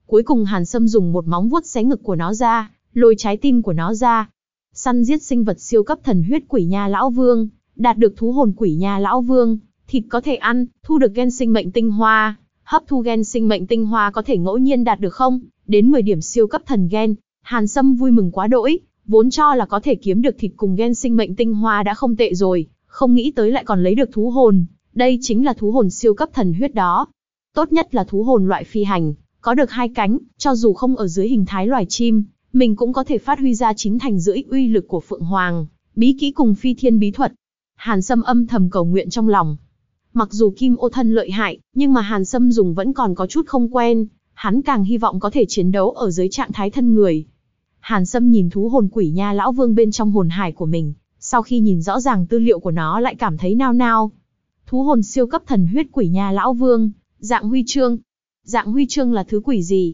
Cuối cùng Hàn Sâm dùng một móng vuốt xé ngực của nó ra, lôi trái tim của nó ra. Săn giết sinh vật siêu cấp thần huyết quỷ nha lão vương, đạt được thú hồn quỷ nha lão vương, thịt có thể ăn, thu được gen sinh mệnh tinh hoa, hấp thu gen sinh mệnh tinh hoa có thể ngẫu nhiên đạt được không? Đến 10 điểm siêu cấp thần gen, Hàn Sâm vui mừng quá đỗi, vốn cho là có thể kiếm được thịt cùng gen sinh mệnh tinh hoa đã không tệ rồi, không nghĩ tới lại còn lấy được thú hồn, đây chính là thú hồn siêu cấp thần huyết đó. Tốt nhất là thú hồn loại phi hành, có được hai cánh, cho dù không ở dưới hình thái loài chim, mình cũng có thể phát huy ra chín thành rưỡi uy lực của Phượng Hoàng, bí kỹ cùng phi thiên bí thuật. Hàn Sâm âm thầm cầu nguyện trong lòng. Mặc dù kim ô thân lợi hại, nhưng mà Hàn Sâm dùng vẫn còn có chút không quen, hắn càng hy vọng có thể chiến đấu ở dưới trạng thái thân người. Hàn Sâm nhìn thú hồn quỷ nha lão vương bên trong hồn hải của mình, sau khi nhìn rõ ràng tư liệu của nó lại cảm thấy nao nao. Thú hồn siêu cấp thần huyết quỷ nha lão vương, dạng huy chương. Dạng huy chương là thứ quỷ gì?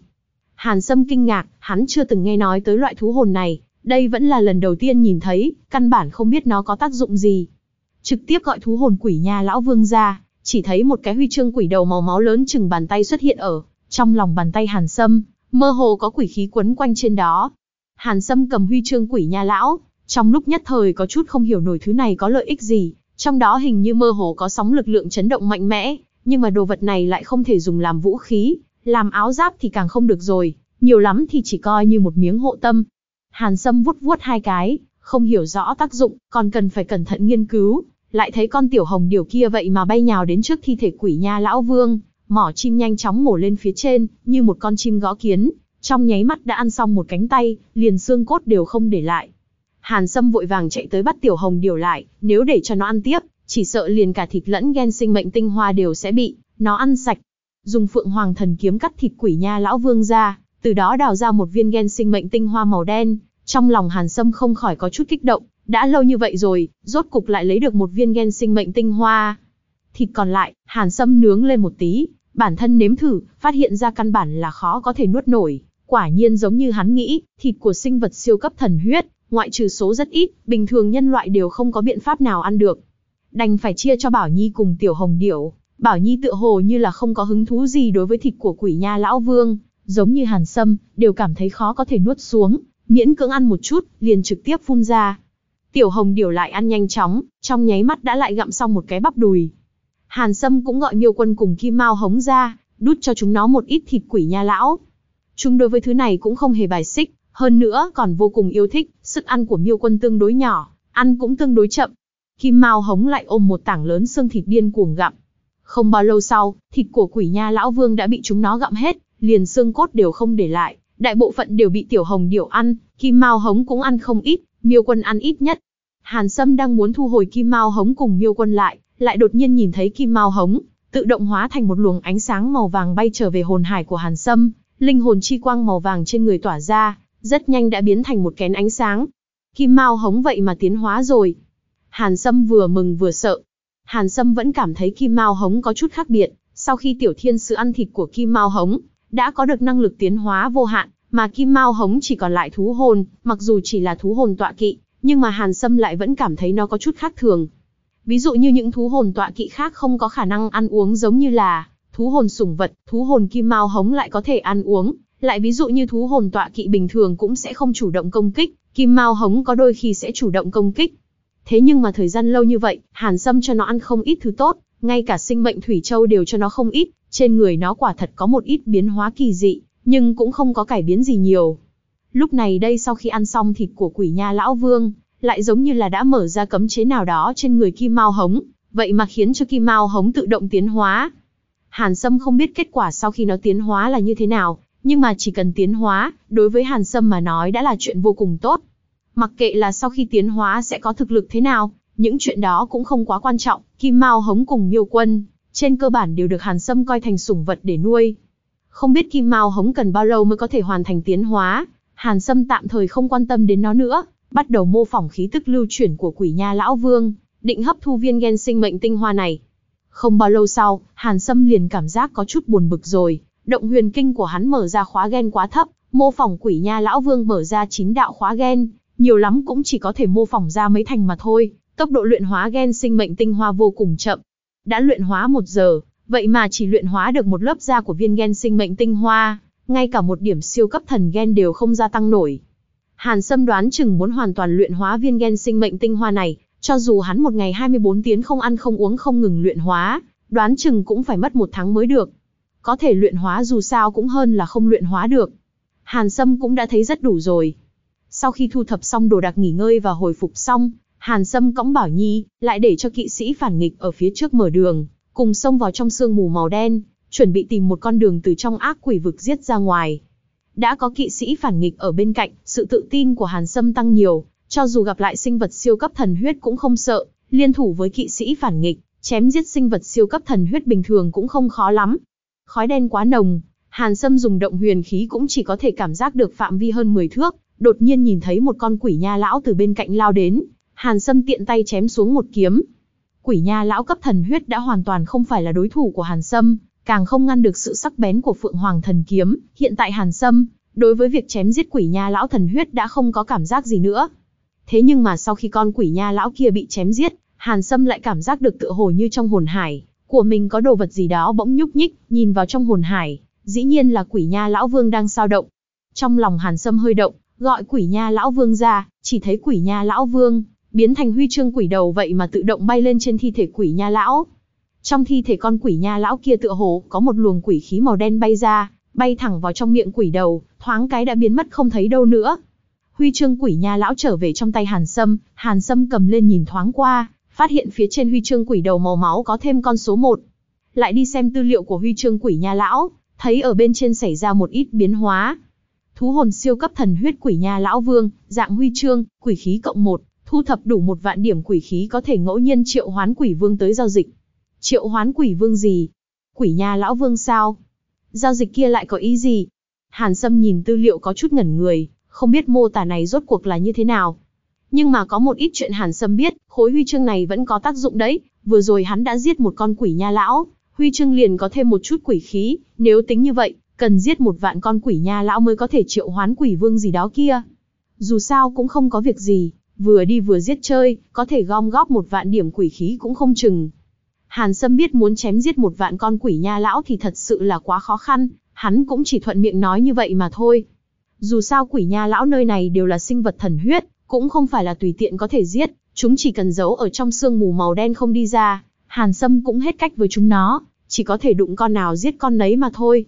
Hàn Sâm kinh ngạc, hắn chưa từng nghe nói tới loại thú hồn này, đây vẫn là lần đầu tiên nhìn thấy, căn bản không biết nó có tác dụng gì. Trực tiếp gọi thú hồn quỷ nha lão vương ra, chỉ thấy một cái huy chương quỷ đầu màu máu lớn chừng bàn tay xuất hiện ở trong lòng bàn tay Hàn Sâm, mơ hồ có quỷ khí quấn quanh trên đó. Hàn Sâm cầm huy chương quỷ nha lão, trong lúc nhất thời có chút không hiểu nổi thứ này có lợi ích gì, trong đó hình như mơ hồ có sóng lực lượng chấn động mạnh mẽ, nhưng mà đồ vật này lại không thể dùng làm vũ khí, làm áo giáp thì càng không được rồi, nhiều lắm thì chỉ coi như một miếng hộ tâm. Hàn Sâm vuốt vuốt hai cái, không hiểu rõ tác dụng, còn cần phải cẩn thận nghiên cứu, lại thấy con tiểu hồng điều kia vậy mà bay nhào đến trước thi thể quỷ nha lão vương, mỏ chim nhanh chóng mổ lên phía trên, như một con chim gõ kiến, trong nháy mắt đã ăn xong một cánh tay, liền xương cốt đều không để lại. Hàn Sâm vội vàng chạy tới bắt tiểu hồng điều lại, nếu để cho nó ăn tiếp, chỉ sợ liền cả thịt lẫn gen sinh mệnh tinh hoa đều sẽ bị nó ăn sạch. Dùng Phượng Hoàng thần kiếm cắt thịt quỷ nha lão vương ra, từ đó đào ra một viên gen sinh mệnh tinh hoa màu đen, trong lòng Hàn Sâm không khỏi có chút kích động, đã lâu như vậy rồi, rốt cục lại lấy được một viên gen sinh mệnh tinh hoa. Thịt còn lại, Hàn Sâm nướng lên một tí, bản thân nếm thử, phát hiện ra căn bản là khó có thể nuốt nổi. Quả nhiên giống như hắn nghĩ, thịt của sinh vật siêu cấp thần huyết, ngoại trừ số rất ít, bình thường nhân loại đều không có biện pháp nào ăn được. Đành phải chia cho Bảo Nhi cùng Tiểu Hồng Điểu. Bảo Nhi tựa hồ như là không có hứng thú gì đối với thịt của quỷ nha lão vương, giống như Hàn Sâm, đều cảm thấy khó có thể nuốt xuống, miễn cưỡng ăn một chút, liền trực tiếp phun ra. Tiểu Hồng điều lại ăn nhanh chóng, trong nháy mắt đã lại gặm xong một cái bắp đùi. Hàn Sâm cũng gọi Miêu Quân cùng Kim Mao hống ra, đút cho chúng nó một ít thịt quỷ nha lão. Chúng đối với thứ này cũng không hề bài xích, hơn nữa còn vô cùng yêu thích, sức ăn của Miêu Quân tương đối nhỏ, ăn cũng tương đối chậm. Kim Mao hống lại ôm một tảng lớn xương thịt điên cuồng gặm. Không bao lâu sau, thịt của quỷ nha lão vương đã bị chúng nó gặm hết, liền xương cốt đều không để lại, đại bộ phận đều bị tiểu hồng điểu ăn, Kim Mao hống cũng ăn không ít, Miêu Quân ăn ít nhất. Hàn Sâm đang muốn thu hồi Kim Mao hống cùng Miêu Quân lại, lại đột nhiên nhìn thấy kim mao hống, tự động hóa thành một luồng ánh sáng màu vàng bay trở về hồn hải của Hàn Sâm, linh hồn chi quang màu vàng trên người tỏa ra, rất nhanh đã biến thành một kén ánh sáng. Kim mao hống vậy mà tiến hóa rồi. Hàn Sâm vừa mừng vừa sợ. Hàn Sâm vẫn cảm thấy kim mao hống có chút khác biệt, sau khi tiểu thiên sứ ăn thịt của kim mao hống, đã có được năng lực tiến hóa vô hạn, mà kim mao hống chỉ còn lại thú hồn, mặc dù chỉ là thú hồn tọa kỵ, nhưng mà Hàn Sâm lại vẫn cảm thấy nó có chút khác thường. Ví dụ như những thú hồn tọa kỵ khác không có khả năng ăn uống giống như là thú hồn sủng vật, thú hồn kim mao hống lại có thể ăn uống, lại ví dụ như thú hồn tọa kỵ bình thường cũng sẽ không chủ động công kích, kim mao hống có đôi khi sẽ chủ động công kích. Thế nhưng mà thời gian lâu như vậy, Hàn Sâm cho nó ăn không ít thứ tốt, ngay cả sinh mệnh thủy châu đều cho nó không ít, trên người nó quả thật có một ít biến hóa kỳ dị, nhưng cũng không có cải biến gì nhiều. Lúc này đây sau khi ăn xong thịt của quỷ nha lão vương, lại giống như là đã mở ra cấm chế nào đó trên người Kim Mao Hống, vậy mà khiến cho Kim Mao Hống tự động tiến hóa. Hàn Sâm không biết kết quả sau khi nó tiến hóa là như thế nào, nhưng mà chỉ cần tiến hóa, đối với Hàn Sâm mà nói đã là chuyện vô cùng tốt. Mặc kệ là sau khi tiến hóa sẽ có thực lực thế nào, những chuyện đó cũng không quá quan trọng, Kim Mao Hống cùng Miêu Quân, trên cơ bản đều được Hàn Sâm coi thành sủng vật để nuôi. Không biết Kim Mao Hống cần bao lâu mới có thể hoàn thành tiến hóa, Hàn Sâm tạm thời không quan tâm đến nó nữa, bắt đầu mô phỏng khí tức lưu chuyển của quỷ nha lão vương, định hấp thu viên gen sinh mệnh tinh hoa này. Không bao lâu sau, Hàn Sâm liền cảm giác có chút buồn bực rồi, động huyền kinh của hắn mở ra khóa gen quá thấp, mô phỏng quỷ nha lão vương mở ra chín đạo khóa gen, nhiều lắm cũng chỉ có thể mô phỏng ra mấy thành mà thôi, tốc độ luyện hóa gen sinh mệnh tinh hoa vô cùng chậm. Đã luyện hóa một giờ, vậy mà chỉ luyện hóa được một lớp da của viên gen sinh mệnh tinh hoa, ngay cả một điểm siêu cấp thần gen đều không gia tăng nổi. Hàn Sâm đoán chừng muốn hoàn toàn luyện hóa viên gen sinh mệnh tinh hoa này, cho dù hắn một ngày 24 tiếng không ăn không uống không ngừng luyện hóa, đoán chừng cũng phải mất một tháng mới được. Có thể luyện hóa dù sao cũng hơn là không luyện hóa được. Hàn Sâm cũng đã thấy rất đủ rồi. Sau khi thu thập xong đồ đạc nghỉ ngơi và hồi phục xong, Hàn Sâm cõng Bảo Nhi, lại để cho kỵ sĩ phản nghịch ở phía trước mở đường, cùng xông vào trong sương mù màu đen, chuẩn bị tìm một con đường từ trong ác quỷ vực giết ra ngoài. Đã có kỵ sĩ phản nghịch ở bên cạnh, sự tự tin của Hàn Sâm tăng nhiều, cho dù gặp lại sinh vật siêu cấp thần huyết cũng không sợ, liên thủ với kỵ sĩ phản nghịch, chém giết sinh vật siêu cấp thần huyết bình thường cũng không khó lắm. Khói đen quá nồng, Hàn Sâm dùng động huyền khí cũng chỉ có thể cảm giác được phạm vi hơn 10 thước, đột nhiên nhìn thấy một con quỷ nha lão từ bên cạnh lao đến, Hàn Sâm tiện tay chém xuống một kiếm. Quỷ nha lão cấp thần huyết đã hoàn toàn không phải là đối thủ của Hàn Sâm, càng không ngăn được sự sắc bén của Phượng Hoàng thần kiếm, hiện tại Hàn Sâm, đối với việc chém giết quỷ nha lão thần huyết đã không có cảm giác gì nữa. Thế nhưng mà sau khi con quỷ nha lão kia bị chém giết, Hàn Sâm lại cảm giác được tựa hồ như trong hồn hải của mình có đồ vật gì đó bỗng nhúc nhích, nhìn vào trong hồn hải, dĩ nhiên là quỷ nha lão vương đang sao động. Trong lòng Hàn Sâm hơi động, gọi quỷ nha lão vương ra, chỉ thấy quỷ nha lão vương biến thành huy chương quỷ đầu vậy mà tự động bay lên trên thi thể quỷ nha lão. Trong thi thể con quỷ nha lão kia tựa hồ có một luồng quỷ khí màu đen bay ra, bay thẳng vào trong miệng quỷ đầu, thoáng cái đã biến mất không thấy đâu nữa. Huy chương quỷ nha lão trở về trong tay Hàn Sâm, Hàn Sâm cầm lên nhìn thoáng qua, phát hiện phía trên huy chương quỷ đầu màu máu có thêm con số 1. Lại đi xem tư liệu của huy chương quỷ nha lão, thấy ở bên trên xảy ra một ít biến hóa. Thú hồn siêu cấp thần huyết quỷ nha lão vương, dạng huy chương, quỷ khí cộng 1, thu thập đủ một vạn điểm quỷ khí có thể ngẫu nhiên triệu hoán quỷ vương tới giao dịch. Triệu hoán quỷ vương gì? Quỷ nha lão vương sao? Giao dịch kia lại có ý gì? Hàn Sâm nhìn tư liệu có chút ngẩn người, không biết mô tả này rốt cuộc là như thế nào. Nhưng mà có một ít chuyện Hàn Sâm biết, khối huy chương này vẫn có tác dụng đấy, vừa rồi hắn đã giết một con quỷ nha lão, huy chương liền có thêm một chút quỷ khí, nếu tính như vậy, cần giết một vạn con quỷ nha lão mới có thể triệu hoán quỷ vương gì đó kia. Dù sao cũng không có việc gì, vừa đi vừa giết chơi, có thể gom góp một vạn điểm quỷ khí cũng không chừng. Hàn Sâm biết muốn chém giết một vạn con quỷ nha lão thì thật sự là quá khó khăn, hắn cũng chỉ thuận miệng nói như vậy mà thôi. Dù sao quỷ nha lão nơi này đều là sinh vật thần huyết, cũng không phải là tùy tiện có thể giết, chúng chỉ cần giấu ở trong sương mù màu đen không đi ra, Hàn Sâm cũng hết cách với chúng nó, chỉ có thể đụng con nào giết con nấy mà thôi.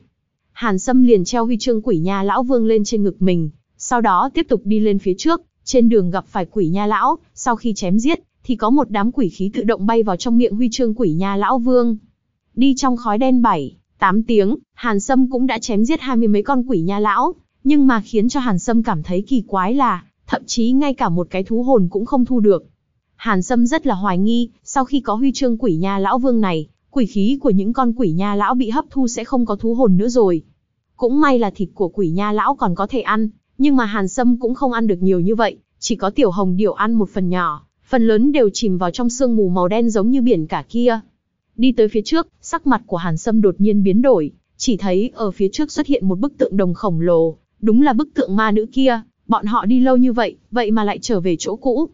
Hàn Sâm liền treo huy chương quỷ nha lão vương lên trên ngực mình, sau đó tiếp tục đi lên phía trước, trên đường gặp phải quỷ nha lão, sau khi chém giết, thì có một đám quỷ khí tự động bay vào trong miệng huy chương quỷ nha lão vương. Đi trong khói đen bảy, tám tiếng, Hàn Sâm cũng đã chém giết hai mươi mấy con quỷ nha lão, nhưng mà khiến cho Hàn Sâm cảm thấy kỳ quái là, thậm chí ngay cả một cái thú hồn cũng không thu được. Hàn Sâm rất là hoài nghi, sau khi có huy chương quỷ nha lão vương này, quỷ khí của những con quỷ nha lão bị hấp thu sẽ không có thú hồn nữa rồi. Cũng may là thịt của quỷ nha lão còn có thể ăn, nhưng mà Hàn Sâm cũng không ăn được nhiều như vậy, chỉ có tiểu hồng điểu ăn một phần nhỏ, phần lớn đều chìm vào trong sương mù màu đen giống như biển cả kia. Đi tới phía trước, sắc mặt của Hàn Sâm đột nhiên biến đổi, chỉ thấy ở phía trước xuất hiện một bức tượng đồng khổng lồ, đúng là bức tượng ma nữ kia, bọn họ đi lâu như vậy, vậy mà lại trở về chỗ cũ.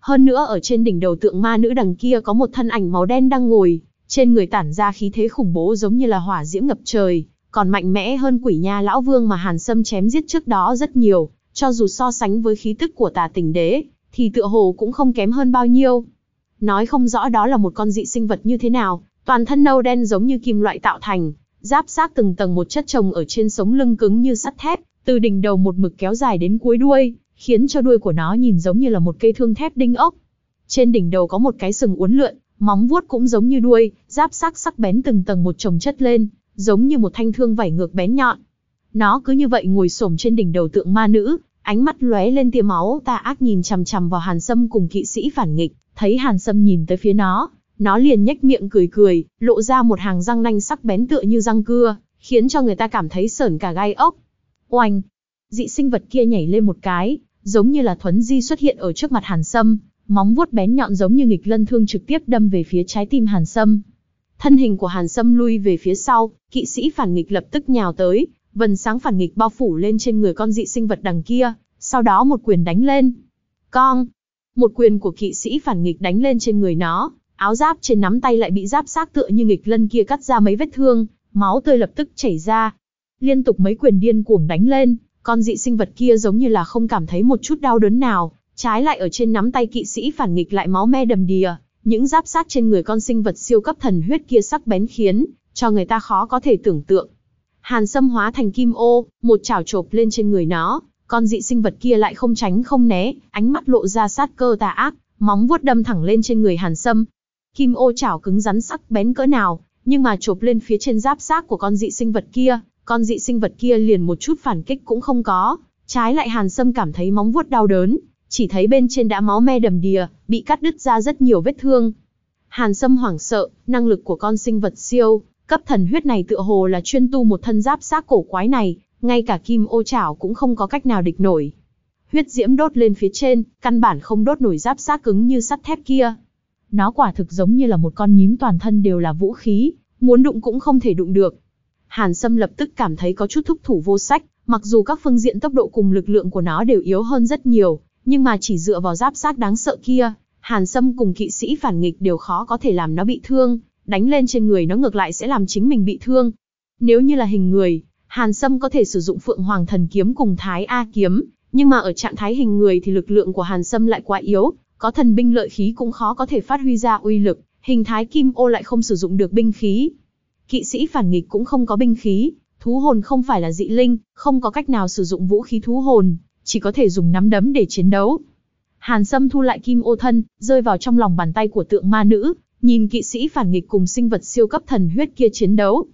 Hơn nữa ở trên đỉnh đầu tượng ma nữ đằng kia có một thân ảnh màu đen đang ngồi, trên người tản ra khí thế khủng bố giống như là hỏa diễm ngập trời, còn mạnh mẽ hơn quỷ nha lão vương mà Hàn Sâm chém giết trước đó rất nhiều, cho dù so sánh với khí tức của tà tình đế, thì tựa hồ cũng không kém hơn bao nhiêu. Nói không rõ đó là một con dị sinh vật như thế nào, Toàn thân nâu đen giống như kim loại tạo thành, giáp xác từng tầng một chất chồng ở trên sống lưng cứng như sắt thép, từ đỉnh đầu một mực kéo dài đến cuối đuôi, khiến cho đuôi của nó nhìn giống như là một cây thương thép đinh ốc. Trên đỉnh đầu có một cái sừng uốn lượn, móng vuốt cũng giống như đuôi, giáp sắc sắc bén từng tầng một chồng chất lên, giống như một thanh thương vảy ngược bén nhọn. Nó cứ như vậy ngồi xổm trên đỉnh đầu tượng ma nữ, ánh mắt lóe lên tia máu tà ác nhìn chằm chằm vào Hàn Sâm cùng kỵ sĩ phản nghịch, thấy Hàn Sâm nhìn tới phía nó, nó liền nhếch miệng cười cười, lộ ra một hàng răng nanh sắc bén tựa như răng cưa, khiến cho người ta cảm thấy sởn cả gai ốc. Oanh! Dị sinh vật kia nhảy lên một cái, giống như là thuấn di xuất hiện ở trước mặt Hàn Sâm, móng vuốt bén nhọn giống như nghịch lân thương trực tiếp đâm về phía trái tim Hàn Sâm. Thân hình của Hàn Sâm lui về phía sau, kỵ sĩ phản nghịch lập tức nhào tới, vần sáng phản nghịch bao phủ lên trên người con dị sinh vật đằng kia, sau đó một quyền đánh lên. Con! Một quyền của kỵ sĩ phản nghịch đánh lên trên người nó, áo giáp trên nắm tay lại bị giáp xác tựa như nghịch lân kia cắt ra mấy vết thương, máu tươi lập tức chảy ra. Liên tục mấy quyền điên cuồng đánh lên, con dị sinh vật kia giống như là không cảm thấy một chút đau đớn nào, trái lại ở trên nắm tay kỵ sĩ phản nghịch lại máu me đầm đìa, những giáp sát trên người con sinh vật siêu cấp thần huyết kia sắc bén khiến cho người ta khó có thể tưởng tượng. Hàn Sâm hóa thành kim ô, một chảo chộp lên trên người nó, con dị sinh vật kia lại không tránh không né, ánh mắt lộ ra sát cơ tà ác, móng vuốt đâm thẳng lên trên người Hàn Sâm. Kim ô chảo cứng rắn sắc bén cỡ nào, nhưng mà chộp lên phía trên giáp xác của con dị sinh vật kia, con dị sinh vật kia liền một chút phản kích cũng không có, trái lại Hàn Sâm cảm thấy móng vuốt đau đớn, chỉ thấy bên trên đã máu me đầm đìa, bị cắt đứt ra rất nhiều vết thương. Hàn Sâm hoảng sợ, năng lực của con sinh vật siêu, cấp thần huyết này tựa hồ là chuyên tu một thân giáp xác cổ quái này, ngay cả kim ô chảo cũng không có cách nào địch nổi. Huyết diễm đốt lên phía trên, căn bản không đốt nổi giáp xác cứng như sắt thép kia. Nó quả thực giống như là một con nhím toàn thân đều là vũ khí, muốn đụng cũng không thể đụng được. Hàn Sâm lập tức cảm thấy có chút thúc thủ vô sách, mặc dù các phương diện tốc độ cùng lực lượng của nó đều yếu hơn rất nhiều, nhưng mà chỉ dựa vào giáp sát đáng sợ kia, Hàn Sâm cùng kỵ sĩ phản nghịch đều khó có thể làm nó bị thương, đánh lên trên người nó ngược lại sẽ làm chính mình bị thương. Nếu như là hình người, Hàn Sâm có thể sử dụng Phượng Hoàng Thần Kiếm cùng Thái A Kiếm, nhưng mà ở trạng thái hình người thì lực lượng của Hàn Sâm lại quá yếu, có thần binh lợi khí cũng khó có thể phát huy ra uy lực, hình thái kim ô lại không sử dụng được binh khí. Kỵ sĩ phản nghịch cũng không có binh khí, thú hồn không phải là dị linh, không có cách nào sử dụng vũ khí thú hồn, chỉ có thể dùng nắm đấm để chiến đấu. Hàn Sâm thu lại kim ô thân, rơi vào trong lòng bàn tay của tượng ma nữ, nhìn kỵ sĩ phản nghịch cùng sinh vật siêu cấp thần huyết kia chiến đấu.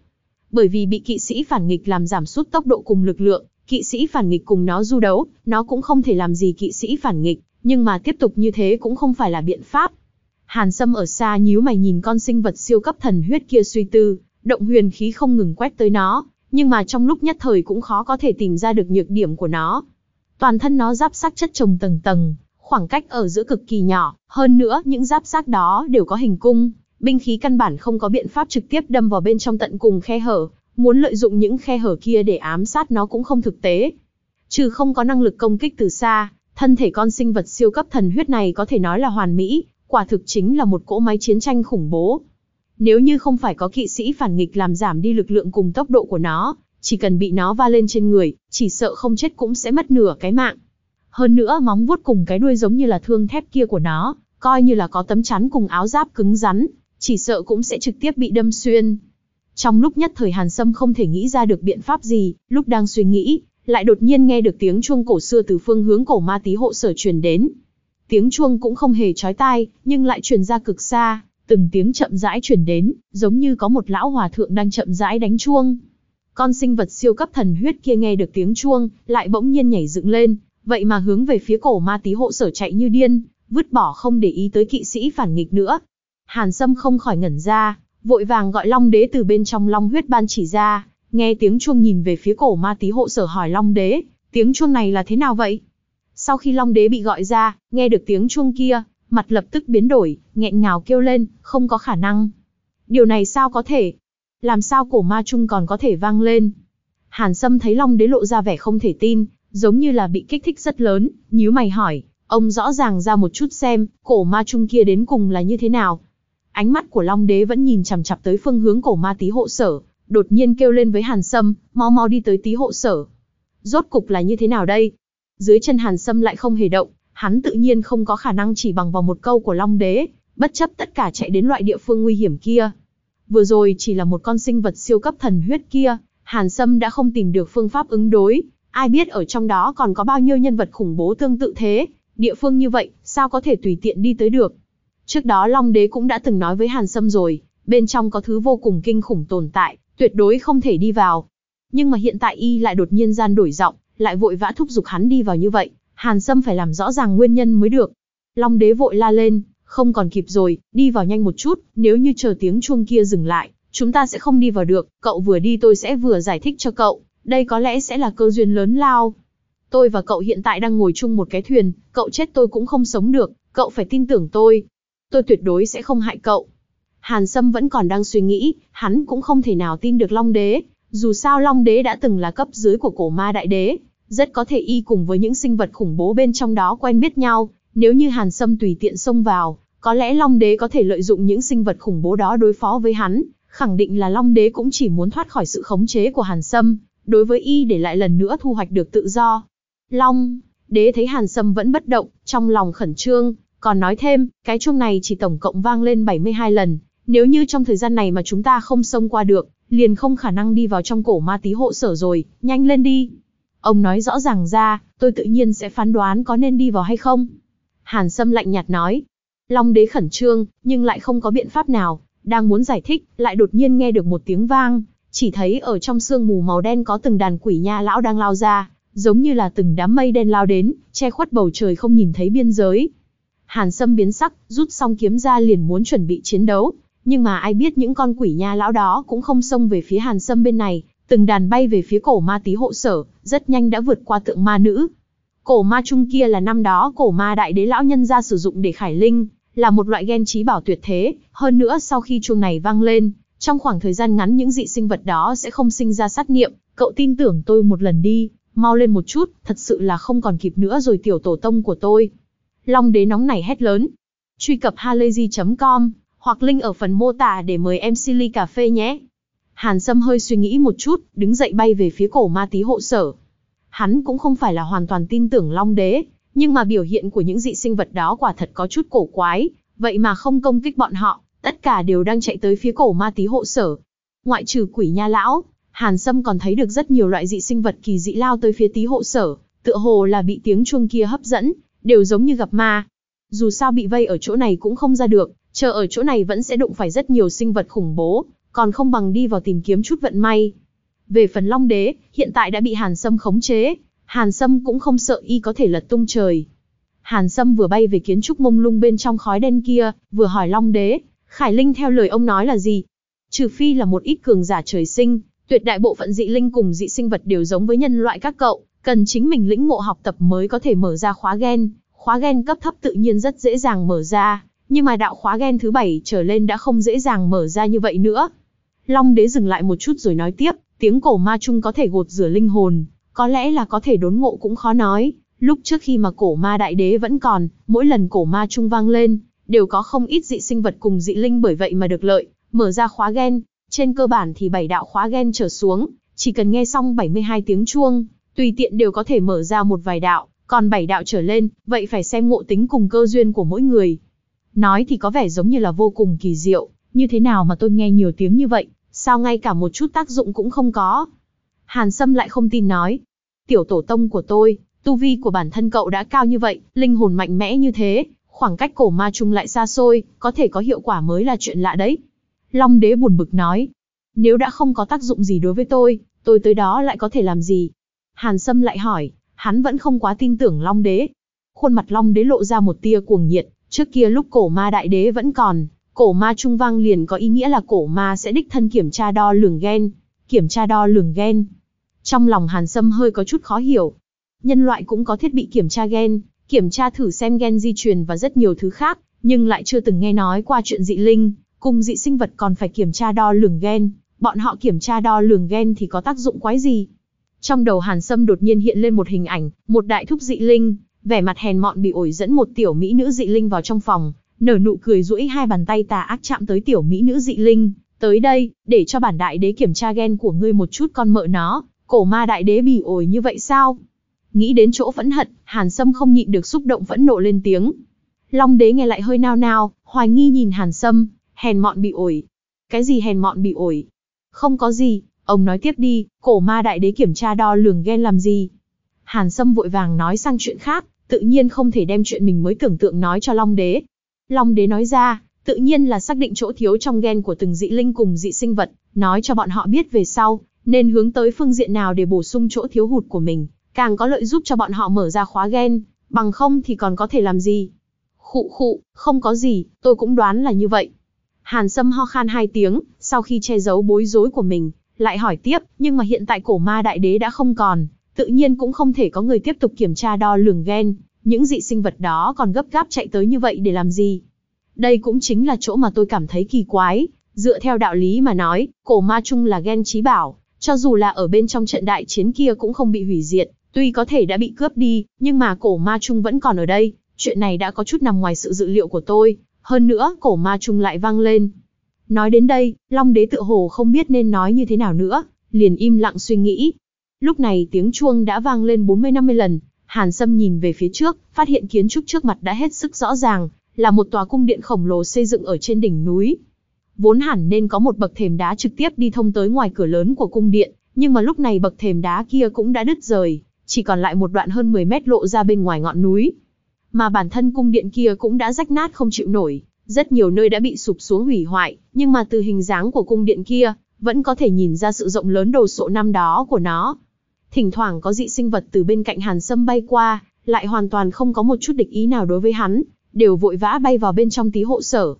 Bởi vì bị kỵ sĩ phản nghịch làm giảm sút tốc độ cùng lực lượng, kỵ sĩ phản nghịch cùng nó du đấu, nó cũng không thể làm gì kỵ sĩ phản nghịch, nhưng mà tiếp tục như thế cũng không phải là biện pháp. Hàn Sâm ở xa nhíu mày nhìn con sinh vật siêu cấp thần huyết kia suy tư, động huyền khí không ngừng quét tới nó, nhưng mà trong lúc nhất thời cũng khó có thể tìm ra được nhược điểm của nó. Toàn thân nó giáp sắc chất chồng tầng tầng, khoảng cách ở giữa cực kỳ nhỏ, hơn nữa những giáp xác đó đều có hình cung, binh khí căn bản không có biện pháp trực tiếp đâm vào bên trong tận cùng khe hở, muốn lợi dụng những khe hở kia để ám sát nó cũng không thực tế. Trừ không có năng lực công kích từ xa, thân thể con sinh vật siêu cấp thần huyết này có thể nói là hoàn mỹ, quả thực chính là một cỗ máy chiến tranh khủng bố. Nếu như không phải có kỵ sĩ phản nghịch làm giảm đi lực lượng cùng tốc độ của nó, chỉ cần bị nó va lên trên người, chỉ sợ không chết cũng sẽ mất nửa cái mạng. Hơn nữa móng vuốt cùng cái đuôi giống như là thương thép kia của nó, coi như là có tấm chắn cùng áo giáp cứng rắn, chỉ sợ cũng sẽ trực tiếp bị đâm xuyên. Trong lúc nhất thời Hàn Sâm không thể nghĩ ra được biện pháp gì, lúc đang suy nghĩ, lại đột nhiên nghe được tiếng chuông cổ xưa từ phương hướng cổ ma tí hộ sở truyền đến. Tiếng chuông cũng không hề chói tai, nhưng lại truyền ra cực xa, từng tiếng chậm rãi truyền đến, giống như có một lão hòa thượng đang chậm rãi đánh chuông. Con sinh vật siêu cấp thần huyết kia nghe được tiếng chuông, lại bỗng nhiên nhảy dựng lên, vậy mà hướng về phía cổ ma tí hộ sở chạy như điên, vứt bỏ không để ý tới kỵ sĩ phản nghịch nữa. Hàn Sâm không khỏi ngẩn ra, vội vàng gọi Long Đế từ bên trong Long huyết ban chỉ ra, nghe tiếng chuông nhìn về phía cổ ma tí hộ sở hỏi Long Đế, tiếng chuông này là thế nào vậy? Sau khi Long Đế bị gọi ra, nghe được tiếng chuông kia, mặt lập tức biến đổi, nghẹn ngào kêu lên, không có khả năng. Điều này sao có thể? Làm sao cổ ma chung còn có thể vang lên? Hàn Sâm thấy Long Đế lộ ra vẻ không thể tin, giống như là bị kích thích rất lớn, nhíu mày hỏi, ông rõ ràng ra một chút xem, cổ ma chung kia đến cùng là như thế nào. Ánh mắt của Long Đế vẫn nhìn chằm chằm tới phương hướng cổ ma tí hộ sở, đột nhiên kêu lên với Hàn Sâm, mau mau đi tới tí hộ sở. Rốt cục là như thế nào đây? Dưới chân Hàn Sâm lại không hề động, hắn tự nhiên không có khả năng chỉ bằng vào một câu của Long Đế, bất chấp tất cả chạy đến loại địa phương nguy hiểm kia vừa rồi chỉ là một con sinh vật siêu cấp thần huyết kia, Hàn Sâm đã không tìm được phương pháp ứng đối, ai biết ở trong đó còn có bao nhiêu nhân vật khủng bố tương tự thế, địa phương như vậy, sao có thể tùy tiện đi tới được. Trước đó Long Đế cũng đã từng nói với Hàn Sâm rồi, bên trong có thứ vô cùng kinh khủng tồn tại, tuyệt đối không thể đi vào. Nhưng mà hiện tại y lại đột nhiên gian đổi giọng, lại vội vã thúc giục hắn đi vào như vậy, Hàn Sâm phải làm rõ ràng nguyên nhân mới được. Long Đế vội la lên, không còn kịp rồi, đi vào nhanh một chút, nếu như chờ tiếng chuông kia dừng lại, chúng ta sẽ không đi vào được, cậu vừa đi tôi sẽ vừa giải thích cho cậu, đây có lẽ sẽ là cơ duyên lớn lao. Tôi và cậu hiện tại đang ngồi chung một cái thuyền, cậu chết tôi cũng không sống được, cậu phải tin tưởng tôi. Tôi tuyệt đối sẽ không hại cậu. Hàn Sâm vẫn còn đang suy nghĩ, hắn cũng không thể nào tin được Long Đế, dù sao Long Đế đã từng là cấp dưới của cổ ma đại đế, rất có thể y cùng với những sinh vật khủng bố bên trong đó quen biết nhau, nếu như Hàn Sâm tùy tiện xông vào, có lẽ Long Đế có thể lợi dụng những sinh vật khủng bố đó đối phó với hắn, khẳng định là Long Đế cũng chỉ muốn thoát khỏi sự khống chế của Hàn Sâm, đối với y để lại lần nữa thu hoạch được tự do. Long, Đế thấy Hàn Sâm vẫn bất động, trong lòng khẩn trương, còn nói thêm, cái chuông này chỉ tổng cộng vang lên 72 lần, nếu như trong thời gian này mà chúng ta không xông qua được, liền không khả năng đi vào trong cổ ma tí hộ sở rồi, nhanh lên đi. Ông nói rõ ràng ra, tôi tự nhiên sẽ phán đoán có nên đi vào hay không. Hàn Sâm lạnh nhạt nói. Long đế khẩn trương, nhưng lại không có biện pháp nào, đang muốn giải thích, lại đột nhiên nghe được một tiếng vang, chỉ thấy ở trong sương mù màu đen có từng đàn quỷ nha lão đang lao ra, giống như là từng đám mây đen lao đến, che khuất bầu trời không nhìn thấy biên giới. Hàn Sâm biến sắc, rút xong kiếm ra liền muốn chuẩn bị chiến đấu, nhưng mà ai biết những con quỷ nha lão đó cũng không xông về phía Hàn Sâm bên này, từng đàn bay về phía cổ ma tí hộ sở, rất nhanh đã vượt qua tượng ma nữ. Cổ ma trung kia là năm đó cổ ma đại đế lão nhân ra sử dụng để khải linh, là một loại gen trí bảo tuyệt thế, hơn nữa sau khi chuông này vang lên, trong khoảng thời gian ngắn những dị sinh vật đó sẽ không sinh ra sát niệm, cậu tin tưởng tôi một lần đi, mau lên một chút, thật sự là không còn kịp nữa rồi tiểu tổ tông của tôi. Long đế nóng này hét lớn. Truy cập halayzi.com hoặc link ở phần mô tả để mời em Silly cà phê nhé. Hàn Sâm hơi suy nghĩ một chút, đứng dậy bay về phía cổ ma tí hộ sở. Hắn cũng không phải là hoàn toàn tin tưởng Long Đế, nhưng mà biểu hiện của những dị sinh vật đó quả thật có chút cổ quái, vậy mà không công kích bọn họ, tất cả đều đang chạy tới phía cổ ma tí hộ sở. Ngoại trừ quỷ nha lão, Hàn Sâm còn thấy được rất nhiều loại dị sinh vật kỳ dị lao tới phía tí hộ sở, tựa hồ là bị tiếng chuông kia hấp dẫn, đều giống như gặp ma. Dù sao bị vây ở chỗ này cũng không ra được, chờ ở chỗ này vẫn sẽ đụng phải rất nhiều sinh vật khủng bố, còn không bằng đi vào tìm kiếm chút vận may. Về phần Long Đế, hiện tại đã bị Hàn Sâm khống chế, Hàn Sâm cũng không sợ y có thể lật tung trời. Hàn Sâm vừa bay về kiến trúc mông lung bên trong khói đen kia, vừa hỏi Long Đế, Khải Linh theo lời ông nói là gì? Trừ phi là một ít cường giả trời sinh, tuyệt đại bộ phận dị linh cùng dị sinh vật đều giống với nhân loại các cậu, cần chính mình lĩnh ngộ học tập mới có thể mở ra khóa gen, khóa gen cấp thấp tự nhiên rất dễ dàng mở ra, nhưng mà đạo khóa gen thứ bảy trở lên đã không dễ dàng mở ra như vậy nữa. Long đế dừng lại một chút rồi nói tiếp, tiếng cổ ma chung có thể gột rửa linh hồn, có lẽ là có thể đốn ngộ cũng khó nói. Lúc trước khi mà cổ ma đại đế vẫn còn, mỗi lần cổ ma chung vang lên, đều có không ít dị sinh vật cùng dị linh bởi vậy mà được lợi, mở ra khóa gen. Trên cơ bản thì bảy đạo khóa gen trở xuống, chỉ cần nghe xong 72 tiếng chuông, tùy tiện đều có thể mở ra một vài đạo, còn bảy đạo trở lên, vậy phải xem ngộ tính cùng cơ duyên của mỗi người. Nói thì có vẻ giống như là vô cùng kỳ diệu, như thế nào mà tôi nghe nhiều tiếng như vậy, sao ngay cả một chút tác dụng cũng không có. Hàn Sâm lại không tin nói. Tiểu tổ tông của tôi, tu vi của bản thân cậu đã cao như vậy, linh hồn mạnh mẽ như thế, khoảng cách cổ ma chung lại xa xôi, có thể có hiệu quả mới là chuyện lạ đấy. Long đế buồn bực nói. Nếu đã không có tác dụng gì đối với tôi, tôi tới đó lại có thể làm gì? Hàn Sâm lại hỏi, hắn vẫn không quá tin tưởng Long đế. Khuôn mặt Long đế lộ ra một tia cuồng nhiệt, Trước kia lúc cổ ma đại đế vẫn còn, cổ ma trung vang liền có ý nghĩa là cổ ma sẽ đích thân kiểm tra đo lường gen, kiểm tra đo lường gen. Trong lòng Hàn Sâm hơi có chút khó hiểu. Nhân loại cũng có thiết bị kiểm tra gen, kiểm tra thử xem gen di truyền và rất nhiều thứ khác, nhưng lại chưa từng nghe nói qua chuyện dị linh, cùng dị sinh vật còn phải kiểm tra đo lường gen, bọn họ kiểm tra đo lường gen thì có tác dụng quái gì? Trong đầu Hàn Sâm đột nhiên hiện lên một hình ảnh, một đại thúc dị linh, vẻ mặt hèn mọn bị ổi dẫn một tiểu mỹ nữ dị linh vào trong phòng, nở nụ cười duỗi hai bàn tay tà ác chạm tới tiểu mỹ nữ dị linh, tới đây, để cho bản đại đế kiểm tra gen của ngươi một chút con mợ nó, cổ ma đại đế bị ổi như vậy sao? Nghĩ đến chỗ phẫn hận, Hàn Sâm không nhịn được xúc động phẫn nộ lên tiếng. Long đế nghe lại hơi nao nao, hoài nghi nhìn Hàn Sâm, hèn mọn bị ổi. Cái gì hèn mọn bị ổi? Không có gì, ông nói tiếp đi, cổ ma đại đế kiểm tra đo lường ghen làm gì? Hàn Sâm vội vàng nói sang chuyện khác, tự nhiên không thể đem chuyện mình mới tưởng tượng nói cho Long đế. Long đế nói ra, tự nhiên là xác định chỗ thiếu trong gen của từng dị linh cùng dị sinh vật, nói cho bọn họ biết về sau, nên hướng tới phương diện nào để bổ sung chỗ thiếu hụt của mình, càng có lợi giúp cho bọn họ mở ra khóa gen, bằng không thì còn có thể làm gì. Khụ khụ, không có gì, tôi cũng đoán là như vậy. Hàn Sâm ho khan hai tiếng, sau khi che giấu bối rối của mình, lại hỏi tiếp, nhưng mà hiện tại cổ ma đại đế đã không còn, tự nhiên cũng không thể có người tiếp tục kiểm tra đo lường gen, những dị sinh vật đó còn gấp gáp chạy tới như vậy để làm gì? Đây cũng chính là chỗ mà tôi cảm thấy kỳ quái, dựa theo đạo lý mà nói, cổ ma chung là gen trí bảo, cho dù là ở bên trong trận đại chiến kia cũng không bị hủy diệt, tuy có thể đã bị cướp đi, nhưng mà cổ ma chung vẫn còn ở đây, chuyện này đã có chút nằm ngoài sự dự liệu của tôi, hơn nữa cổ ma chung lại vang lên. Nói đến đây, Long đế tự hồ không biết nên nói như thế nào nữa, liền im lặng suy nghĩ. Lúc này tiếng chuông đã vang lên 40-50 lần, Hàn Sâm nhìn về phía trước, phát hiện kiến trúc trước mặt đã hết sức rõ ràng, là một tòa cung điện khổng lồ xây dựng ở trên đỉnh núi. Vốn hẳn nên có một bậc thềm đá trực tiếp đi thông tới ngoài cửa lớn của cung điện, nhưng mà lúc này bậc thềm đá kia cũng đã đứt rời, chỉ còn lại một đoạn hơn 10 mét lộ ra bên ngoài ngọn núi. Mà bản thân cung điện kia cũng đã rách nát không chịu nổi, rất nhiều nơi đã bị sụp xuống hủy hoại, nhưng mà từ hình dáng của cung điện kia, vẫn có thể nhìn ra sự rộng lớn đồ sộ năm đó của nó. Thỉnh thoảng có dị sinh vật từ bên cạnh Hàn Sâm bay qua, lại hoàn toàn không có một chút địch ý nào đối với hắn, đều vội vã bay vào bên trong tí hộ sở.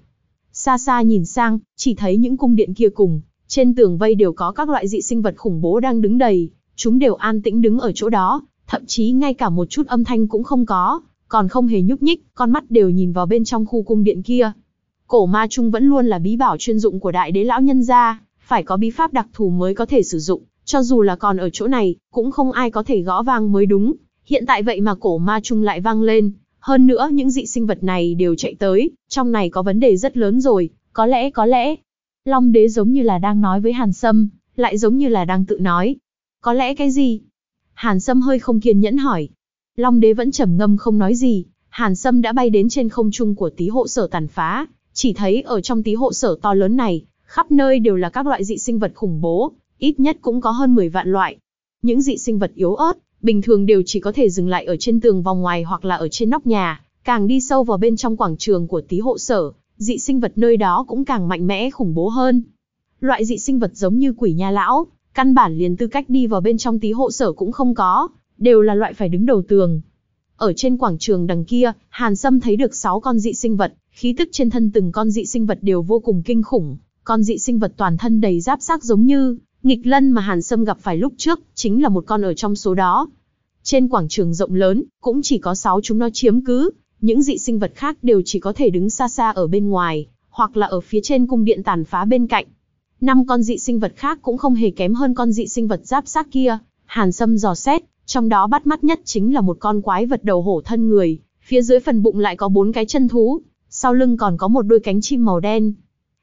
Xa xa nhìn sang, chỉ thấy những cung điện kia cùng, trên tường vây đều có các loại dị sinh vật khủng bố đang đứng đầy, chúng đều an tĩnh đứng ở chỗ đó, thậm chí ngay cả một chút âm thanh cũng không có, còn không hề nhúc nhích, con mắt đều nhìn vào bên trong khu cung điện kia. Cổ ma trung vẫn luôn là bí bảo chuyên dụng của đại đế lão nhân gia, phải có bí pháp đặc thù mới có thể sử dụng, cho dù là còn ở chỗ này, cũng không ai có thể gõ vang mới đúng. Hiện tại vậy mà cổ ma trung lại vang lên, hơn nữa những dị sinh vật này đều chạy tới, trong này có vấn đề rất lớn rồi, có lẽ có lẽ. Long đế giống như là đang nói với Hàn Sâm, lại giống như là đang tự nói. Có lẽ cái gì? Hàn Sâm hơi không kiên nhẫn hỏi. Long đế vẫn trầm ngâm không nói gì, Hàn Sâm đã bay đến trên không trung của tí hộ sở tàn phá, chỉ thấy ở trong tí hộ sở to lớn này, khắp nơi đều là các loại dị sinh vật khủng bố, ít nhất cũng có hơn 10 vạn loại. Những dị sinh vật yếu ớt, bình thường đều chỉ có thể dừng lại ở trên tường vòng ngoài hoặc là ở trên nóc nhà, càng đi sâu vào bên trong quảng trường của tí hộ sở, dị sinh vật nơi đó cũng càng mạnh mẽ khủng bố hơn. Loại dị sinh vật giống như quỷ nha lão, căn bản liền tư cách đi vào bên trong tí hộ sở cũng không có, đều là loại phải đứng đầu tường. Ở trên quảng trường đằng kia, Hàn Sâm thấy được 6 con dị sinh vật, khí tức trên thân từng con dị sinh vật đều vô cùng kinh khủng, con dị sinh vật toàn thân đầy giáp xác giống như nghịch lân mà Hàn Sâm gặp phải lúc trước, chính là một con ở trong số đó. Trên quảng trường rộng lớn, cũng chỉ có 6 chúng nó chiếm cứ, những dị sinh vật khác đều chỉ có thể đứng xa xa ở bên ngoài, hoặc là ở phía trên cung điện tàn phá bên cạnh. Năm con dị sinh vật khác cũng không hề kém hơn con dị sinh vật giáp xác kia, Hàn Sâm dò xét, trong đó bắt mắt nhất chính là một con quái vật đầu hổ thân người, phía dưới phần bụng lại có bốn cái chân thú, sau lưng còn có một đôi cánh chim màu đen.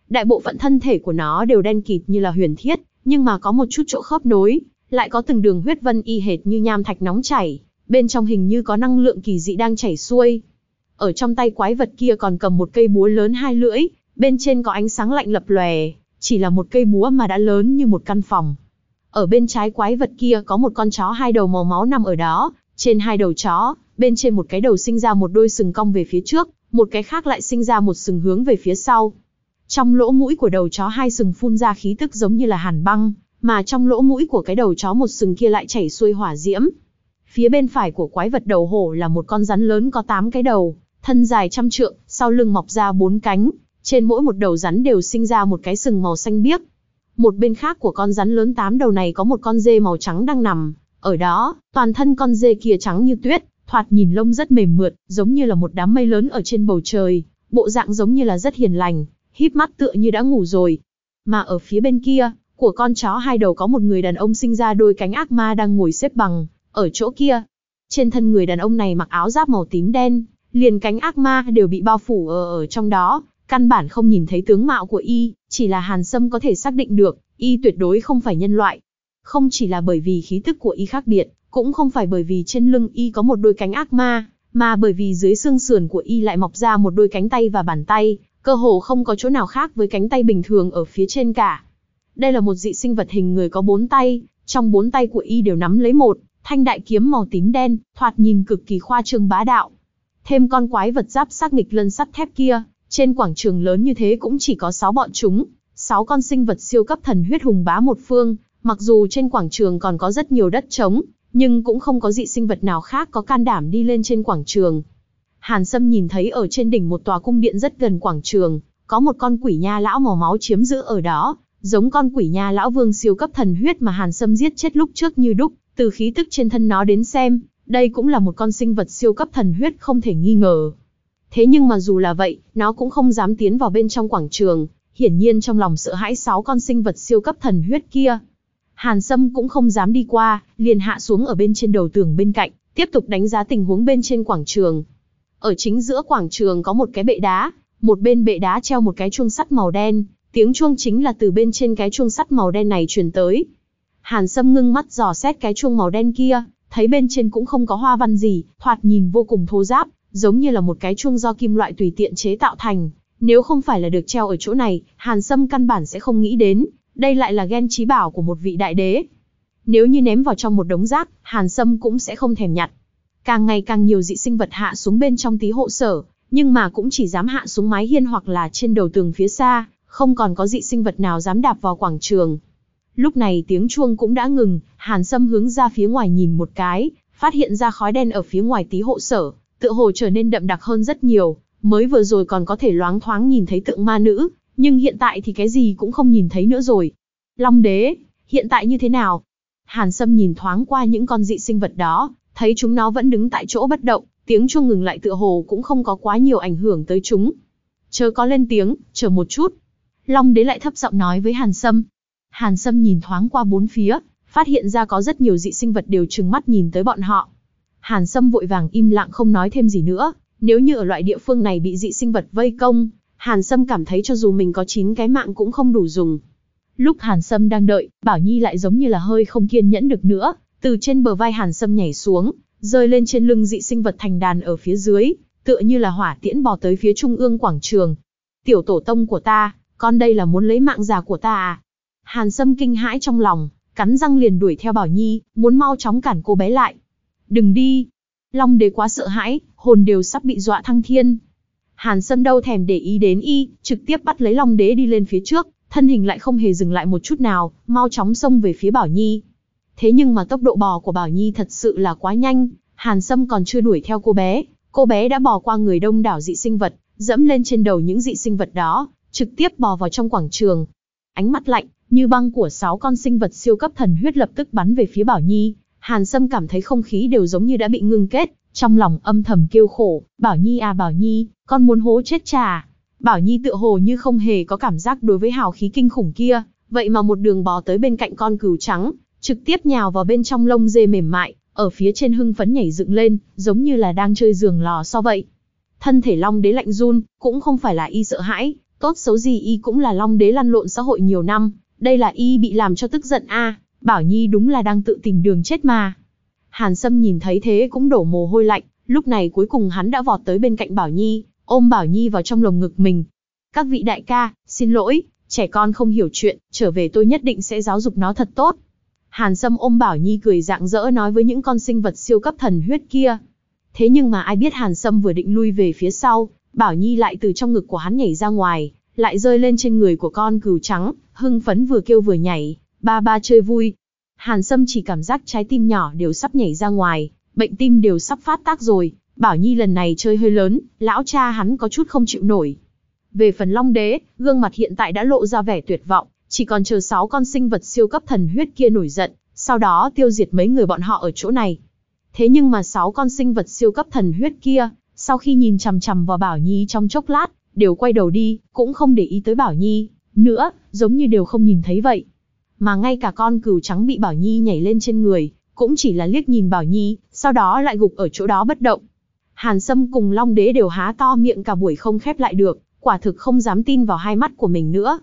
Đại bộ phận thân thể của nó đều đen kịt như là huyền thiết, nhưng mà có một chút chỗ khớp nối, lại có từng đường huyết vân y hệt như nham thạch nóng chảy, bên trong hình như có năng lượng kỳ dị đang chảy xuôi. Ở trong tay quái vật kia còn cầm một cây búa lớn hai lưỡi, bên trên có ánh sáng lạnh lập lòe, chỉ là một cây búa mà đã lớn như một căn phòng. Ở bên trái quái vật kia có một con chó hai đầu màu máu nằm ở đó, trên hai đầu chó, bên trên một cái đầu sinh ra một đôi sừng cong về phía trước, một cái khác lại sinh ra một sừng hướng về phía sau. Trong lỗ mũi của đầu chó hai sừng phun ra khí tức giống như là hàn băng, mà trong lỗ mũi của cái đầu chó một sừng kia lại chảy xuôi hỏa diễm. Phía bên phải của quái vật đầu hổ là một con rắn lớn có 8 cái đầu, thân dài trăm trượng, sau lưng mọc ra bốn cánh, trên mỗi một đầu rắn đều sinh ra một cái sừng màu xanh biếc. Một bên khác của con rắn lớn tám đầu này có một con dê màu trắng đang nằm, ở đó, toàn thân con dê kia trắng như tuyết, thoạt nhìn lông rất mềm mượt, giống như là một đám mây lớn ở trên bầu trời, bộ dạng giống như là rất hiền lành, híp mắt tựa như đã ngủ rồi. Mà ở phía bên kia, của con chó hai đầu có một người đàn ông sinh ra đôi cánh ác ma đang ngồi xếp bằng, ở chỗ kia. Trên thân người đàn ông này mặc áo giáp màu tím đen, liền cánh ác ma đều bị bao phủ ở ở trong đó, căn bản không nhìn thấy tướng mạo của y, chỉ là Hàn Sâm có thể xác định được, y tuyệt đối không phải nhân loại. Không chỉ là bởi vì khí tức của y khác biệt, cũng không phải bởi vì trên lưng y có một đôi cánh ác ma, mà bởi vì dưới xương sườn của y lại mọc ra một đôi cánh tay và bàn tay, cơ hồ không có chỗ nào khác với cánh tay bình thường ở phía trên cả. Đây là một dị sinh vật hình người có bốn tay, trong bốn tay của y đều nắm lấy một thanh đại kiếm màu tím đen, thoạt nhìn cực kỳ khoa trương bá đạo. Thêm con quái vật giáp xác nghịch lân sắt thép kia, trên quảng trường lớn như thế cũng chỉ có 6 bọn chúng, 6 con sinh vật siêu cấp thần huyết hùng bá một phương, mặc dù trên quảng trường còn có rất nhiều đất trống, nhưng cũng không có dị sinh vật nào khác có can đảm đi lên trên quảng trường. Hàn Sâm nhìn thấy ở trên đỉnh một tòa cung điện rất gần quảng trường, có một con quỷ nha lão màu máu chiếm giữ ở đó, giống con quỷ nha lão vương siêu cấp thần huyết mà Hàn Sâm giết chết lúc trước như đúc, từ khí tức trên thân nó đến xem, đây cũng là một con sinh vật siêu cấp thần huyết không thể nghi ngờ. Thế nhưng mà dù là vậy, nó cũng không dám tiến vào bên trong quảng trường, hiển nhiên trong lòng sợ hãi sáu con sinh vật siêu cấp thần huyết kia. Hàn Sâm cũng không dám đi qua, liền hạ xuống ở bên trên đầu tường bên cạnh, tiếp tục đánh giá tình huống bên trên quảng trường. Ở chính giữa quảng trường có một cái bệ đá, một bên bệ đá treo một cái chuông sắt màu đen, tiếng chuông chính là từ bên trên cái chuông sắt màu đen này truyền tới. Hàn Sâm ngưng mắt dò xét cái chuông màu đen kia, thấy bên trên cũng không có hoa văn gì, thoạt nhìn vô cùng thô ráp, giống như là một cái chuông do kim loại tùy tiện chế tạo thành. Nếu không phải là được treo ở chỗ này, Hàn Sâm căn bản sẽ không nghĩ đến, đây lại là ghen trí bảo của một vị đại đế. Nếu như ném vào trong một đống rác, Hàn Sâm cũng sẽ không thèm nhặt. Càng ngày càng nhiều dị sinh vật hạ xuống bên trong tí hộ sở, nhưng mà cũng chỉ dám hạ xuống mái hiên hoặc là trên đầu tường phía xa, không còn có dị sinh vật nào dám đạp vào quảng trường. Lúc này tiếng chuông cũng đã ngừng, Hàn Sâm hướng ra phía ngoài nhìn một cái, phát hiện ra khói đen ở phía ngoài tí hộ sở, tựa hồ trở nên đậm đặc hơn rất nhiều, mới vừa rồi còn có thể loáng thoáng nhìn thấy tượng ma nữ, nhưng hiện tại thì cái gì cũng không nhìn thấy nữa rồi. Long đế, hiện tại như thế nào? Hàn Sâm nhìn thoáng qua những con dị sinh vật đó, thấy chúng nó vẫn đứng tại chỗ bất động, tiếng chuông ngừng lại tựa hồ cũng không có quá nhiều ảnh hưởng tới chúng. Chờ có lên tiếng, chờ một chút. Long đế lại thấp giọng nói với Hàn Sâm. Hàn Sâm nhìn thoáng qua bốn phía, phát hiện ra có rất nhiều dị sinh vật đều trừng mắt nhìn tới bọn họ. Hàn Sâm vội vàng im lặng không nói thêm gì nữa, nếu như ở loại địa phương này bị dị sinh vật vây công, Hàn Sâm cảm thấy cho dù mình có 9 cái mạng cũng không đủ dùng. Lúc Hàn Sâm đang đợi, Bảo Nhi lại giống như là hơi không kiên nhẫn được nữa, từ trên bờ vai Hàn Sâm nhảy xuống, rơi lên trên lưng dị sinh vật thành đàn ở phía dưới, tựa như là hỏa tiễn bò tới phía trung ương quảng trường. Tiểu tổ tông của ta, con đây là muốn lấy mạng già của ta à? Hàn Sâm kinh hãi trong lòng, cắn răng liền đuổi theo Bảo Nhi, muốn mau chóng cản cô bé lại. Đừng đi. Long đế quá sợ hãi, hồn đều sắp bị dọa thăng thiên. Hàn Sâm đâu thèm để ý đến y, trực tiếp bắt lấy Long đế đi lên phía trước, thân hình lại không hề dừng lại một chút nào, mau chóng xông về phía Bảo Nhi. Thế nhưng mà tốc độ bò của Bảo Nhi thật sự là quá nhanh, Hàn Sâm còn chưa đuổi theo cô bé, cô bé đã bò qua người đông đảo dị sinh vật, dẫm lên trên đầu những dị sinh vật đó, trực tiếp bò vào trong quảng trường. Ánh mắt lạnh, như băng của sáu con sinh vật siêu cấp thần huyết lập tức bắn về phía Bảo Nhi. Hàn Sâm cảm thấy không khí đều giống như đã bị ngưng kết, trong lòng âm thầm kêu khổ, Bảo Nhi à Bảo Nhi, con muốn hố chết trà. Bảo Nhi tựa hồ như không hề có cảm giác đối với hào khí kinh khủng kia, vậy mà một đường bò tới bên cạnh con cừu trắng, trực tiếp nhào vào bên trong lông dê mềm mại, ở phía trên hưng phấn nhảy dựng lên, giống như là đang chơi giường lò so vậy. Thân thể Long Đế lạnh run, cũng không phải là y sợ hãi, tốt xấu gì y cũng là Long Đế lăn lộn xã hội nhiều năm, đây là y bị làm cho tức giận a, Bảo Nhi đúng là đang tự tìm đường chết mà. Hàn Sâm nhìn thấy thế cũng đổ mồ hôi lạnh, lúc này cuối cùng hắn đã vọt tới bên cạnh Bảo Nhi, ôm Bảo Nhi vào trong lồng ngực mình. Các vị đại ca, xin lỗi, trẻ con không hiểu chuyện, trở về tôi nhất định sẽ giáo dục nó thật tốt. Hàn Sâm ôm Bảo Nhi cười rạng rỡ nói với những con sinh vật siêu cấp thần huyết kia. Thế nhưng mà ai biết Hàn Sâm vừa định lui về phía sau, Bảo Nhi lại từ trong ngực của hắn nhảy ra ngoài, lại rơi lên trên người của con cừu trắng, hưng phấn vừa kêu vừa nhảy, ba ba chơi vui. Hàn Sâm chỉ cảm giác trái tim nhỏ đều sắp nhảy ra ngoài, bệnh tim đều sắp phát tác rồi, Bảo Nhi lần này chơi hơi lớn, lão cha hắn có chút không chịu nổi. Về phần Long Đế, gương mặt hiện tại đã lộ ra vẻ tuyệt vọng, chỉ còn chờ sáu con sinh vật siêu cấp thần huyết kia nổi giận, sau đó tiêu diệt mấy người bọn họ ở chỗ này. Thế nhưng mà sáu con sinh vật siêu cấp thần huyết kia, sau khi nhìn chằm chằm vào Bảo Nhi trong chốc lát, đều quay đầu đi, cũng không để ý tới Bảo Nhi, nữa, giống như đều không nhìn thấy vậy. Mà ngay cả con cừu trắng bị Bảo Nhi nhảy lên trên người, cũng chỉ là liếc nhìn Bảo Nhi, sau đó lại gục ở chỗ đó bất động. Hàn Sâm cùng Long Đế đều há to miệng cả buổi không khép lại được, quả thực không dám tin vào hai mắt của mình nữa.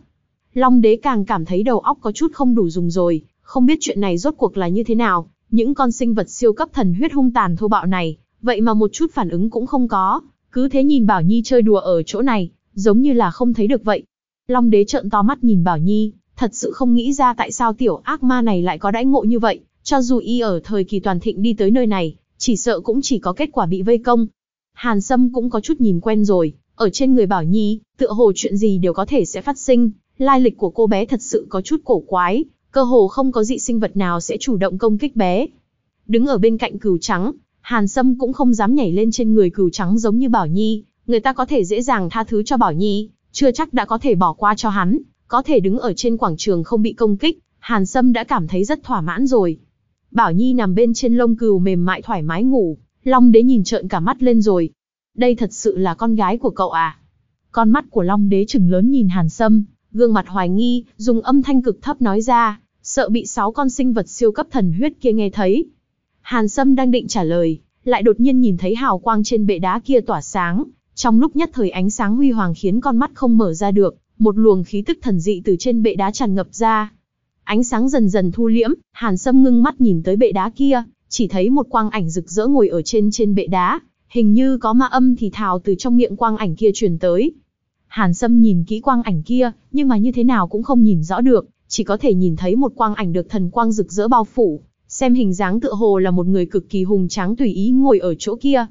Long Đế càng cảm thấy đầu óc có chút không đủ dùng rồi, không biết chuyện này rốt cuộc là như thế nào, những con sinh vật siêu cấp thần huyết hung tàn thô bạo này, vậy mà một chút phản ứng cũng không có, cứ thế nhìn Bảo Nhi chơi đùa ở chỗ này, giống như là không thấy được vậy. Long đế trợn to mắt nhìn Bảo Nhi, thật sự không nghĩ ra tại sao tiểu ác ma này lại có đãi ngộ như vậy, cho dù y ở thời kỳ toàn thịnh đi tới nơi này, chỉ sợ cũng chỉ có kết quả bị vây công. Hàn Sâm cũng có chút nhìn quen rồi, ở trên người Bảo Nhi, tựa hồ chuyện gì đều có thể sẽ phát sinh, lai lịch của cô bé thật sự có chút cổ quái, cơ hồ không có dị sinh vật nào sẽ chủ động công kích bé. Đứng ở bên cạnh cừu trắng, Hàn Sâm cũng không dám nhảy lên trên người cừu trắng giống như Bảo Nhi, người ta có thể dễ dàng tha thứ cho Bảo Nhi, chưa chắc đã có thể bỏ qua cho hắn, có thể đứng ở trên quảng trường không bị công kích, Hàn Sâm đã cảm thấy rất thỏa mãn rồi. Bảo Nhi nằm bên trên lông cừu mềm mại thoải mái ngủ, Long Đế nhìn trợn cả mắt lên rồi. Đây thật sự là con gái của cậu à? Con mắt của Long Đế trừng lớn nhìn Hàn Sâm, gương mặt hoài nghi, dùng âm thanh cực thấp nói ra, sợ bị sáu con sinh vật siêu cấp thần huyết kia nghe thấy. Hàn Sâm đang định trả lời, lại đột nhiên nhìn thấy hào quang trên bệ đá kia tỏa sáng, trong lúc nhất thời ánh sáng huy hoàng khiến con mắt không mở ra được, một luồng khí tức thần dị từ trên bệ đá tràn ngập ra. Ánh sáng dần dần thu liễm, Hàn Sâm ngưng mắt nhìn tới bệ đá kia, chỉ thấy một quang ảnh rực rỡ ngồi ở trên trên bệ đá, hình như có ma âm thì thào từ trong miệng quang ảnh kia truyền tới. Hàn Sâm nhìn kỹ quang ảnh kia, nhưng mà như thế nào cũng không nhìn rõ được, chỉ có thể nhìn thấy một quang ảnh được thần quang rực rỡ bao phủ, xem hình dáng tựa hồ là một người cực kỳ hùng tráng tùy ý ngồi ở chỗ kia.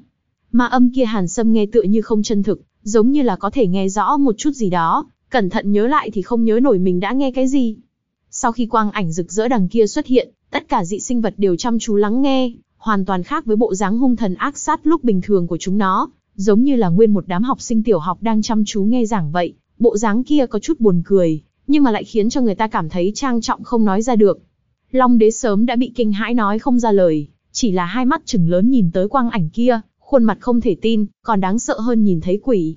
Ma âm kia Hàn Sâm nghe tựa như không chân thực, giống như là có thể nghe rõ một chút gì đó, cẩn thận nhớ lại thì không nhớ nổi mình đã nghe cái gì. Sau khi quang ảnh rực rỡ đằng kia xuất hiện, tất cả dị sinh vật đều chăm chú lắng nghe, hoàn toàn khác với bộ dáng hung thần ác sát lúc bình thường của chúng nó, giống như là nguyên một đám học sinh tiểu học đang chăm chú nghe giảng vậy, bộ dáng kia có chút buồn cười, nhưng mà lại khiến cho người ta cảm thấy trang trọng không nói ra được. Long đế sớm đã bị kinh hãi nói không ra lời, chỉ là hai mắt chừng lớn nhìn tới quang ảnh kia, khuôn mặt không thể tin, còn đáng sợ hơn nhìn thấy quỷ.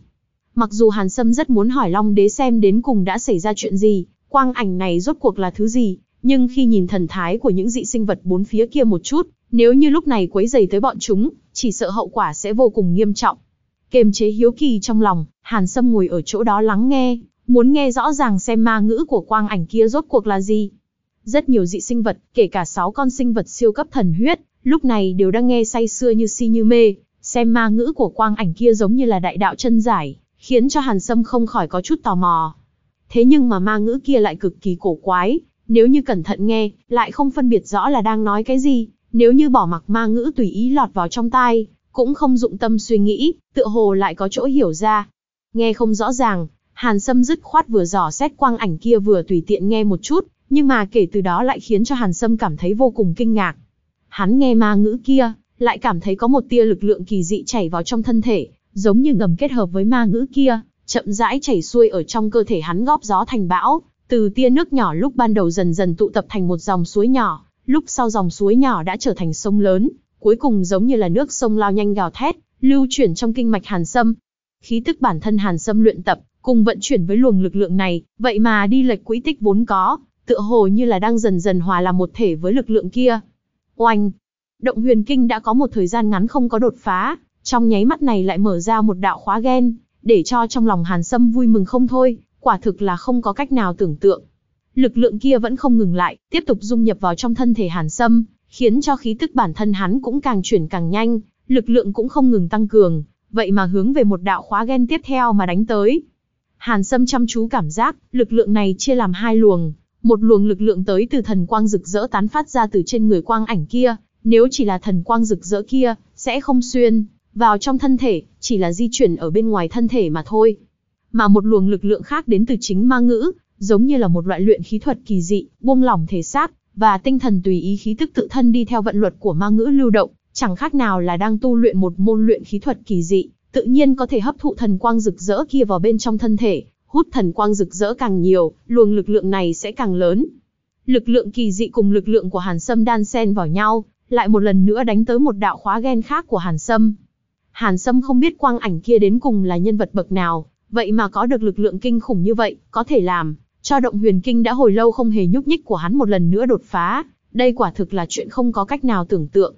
Mặc dù Hàn Sâm rất muốn hỏi Long đế xem đến cùng đã xảy ra chuyện gì, quang ảnh này rốt cuộc là thứ gì, nhưng khi nhìn thần thái của những dị sinh vật bốn phía kia một chút, nếu như lúc này quấy giày tới bọn chúng, chỉ sợ hậu quả sẽ vô cùng nghiêm trọng. Kềm chế hiếu kỳ trong lòng, Hàn Sâm ngồi ở chỗ đó lắng nghe, muốn nghe rõ ràng xem ma ngữ của quang ảnh kia rốt cuộc là gì. Rất nhiều dị sinh vật, kể cả sáu con sinh vật siêu cấp thần huyết, lúc này đều đang nghe say sưa như si như mê, xem ma ngữ của quang ảnh kia giống như là đại đạo chân giải, khiến cho Hàn Sâm không khỏi có chút tò mò. Thế nhưng mà ma ngữ kia lại cực kỳ cổ quái, nếu như cẩn thận nghe, lại không phân biệt rõ là đang nói cái gì, nếu như bỏ mặc ma ngữ tùy ý lọt vào trong tai, cũng không dụng tâm suy nghĩ, tựa hồ lại có chỗ hiểu ra. Nghe không rõ ràng, Hàn Sâm dứt khoát vừa dò xét quang ảnh kia vừa tùy tiện nghe một chút, nhưng mà kể từ đó lại khiến cho Hàn Sâm cảm thấy vô cùng kinh ngạc. Hắn nghe ma ngữ kia, lại cảm thấy có một tia lực lượng kỳ dị chảy vào trong thân thể, giống như ngầm kết hợp với ma ngữ kia, chậm rãi chảy xuôi ở trong cơ thể hắn góp gió thành bão, từ tia nước nhỏ lúc ban đầu dần dần tụ tập thành một dòng suối nhỏ, lúc sau dòng suối nhỏ đã trở thành sông lớn, cuối cùng giống như là nước sông lao nhanh gào thét, lưu chuyển trong kinh mạch Hàn Sâm. Khí tức bản thân Hàn Sâm luyện tập, cùng vận chuyển với luồng lực lượng này, vậy mà đi lệch quỹ tích vốn có, tựa hồ như là đang dần dần hòa làm một thể với lực lượng kia. Oanh! Động huyền kinh đã có một thời gian ngắn không có đột phá, trong nháy mắt này lại mở ra một đạo khóa gen, để cho trong lòng Hàn Sâm vui mừng không thôi, quả thực là không có cách nào tưởng tượng. Lực lượng kia vẫn không ngừng lại, tiếp tục dung nhập vào trong thân thể Hàn Sâm, khiến cho khí tức bản thân hắn cũng càng chuyển càng nhanh, lực lượng cũng không ngừng tăng cường, vậy mà hướng về một đạo khóa gen tiếp theo mà đánh tới. Hàn Sâm chăm chú cảm giác, lực lượng này chia làm hai luồng, một luồng lực lượng tới từ thần quang rực rỡ tán phát ra từ trên người quang ảnh kia, nếu chỉ là thần quang rực rỡ kia, sẽ không xuyên vào trong thân thể, chỉ là di chuyển ở bên ngoài thân thể mà thôi. Mà một luồng lực lượng khác đến từ chính ma ngữ, giống như là một loại luyện khí thuật kỳ dị, buông lỏng thể xác và tinh thần tùy ý khí tức tự thân đi theo vận luật của ma ngữ lưu động, chẳng khác nào là đang tu luyện một môn luyện khí thuật kỳ dị, tự nhiên có thể hấp thụ thần quang rực rỡ kia vào bên trong thân thể, hút thần quang rực rỡ càng nhiều, luồng lực lượng này sẽ càng lớn. Lực lượng kỳ dị cùng lực lượng của Hàn Sâm đan xen vào nhau, lại một lần nữa đánh tới một đạo khóa gen khác của Hàn Sâm. Hàn Sâm không biết quang ảnh kia đến cùng là nhân vật bậc nào, vậy mà có được lực lượng kinh khủng như vậy, có thể làm cho động huyền kinh đã hồi lâu không hề nhúc nhích của hắn một lần nữa đột phá, đây quả thực là chuyện không có cách nào tưởng tượng.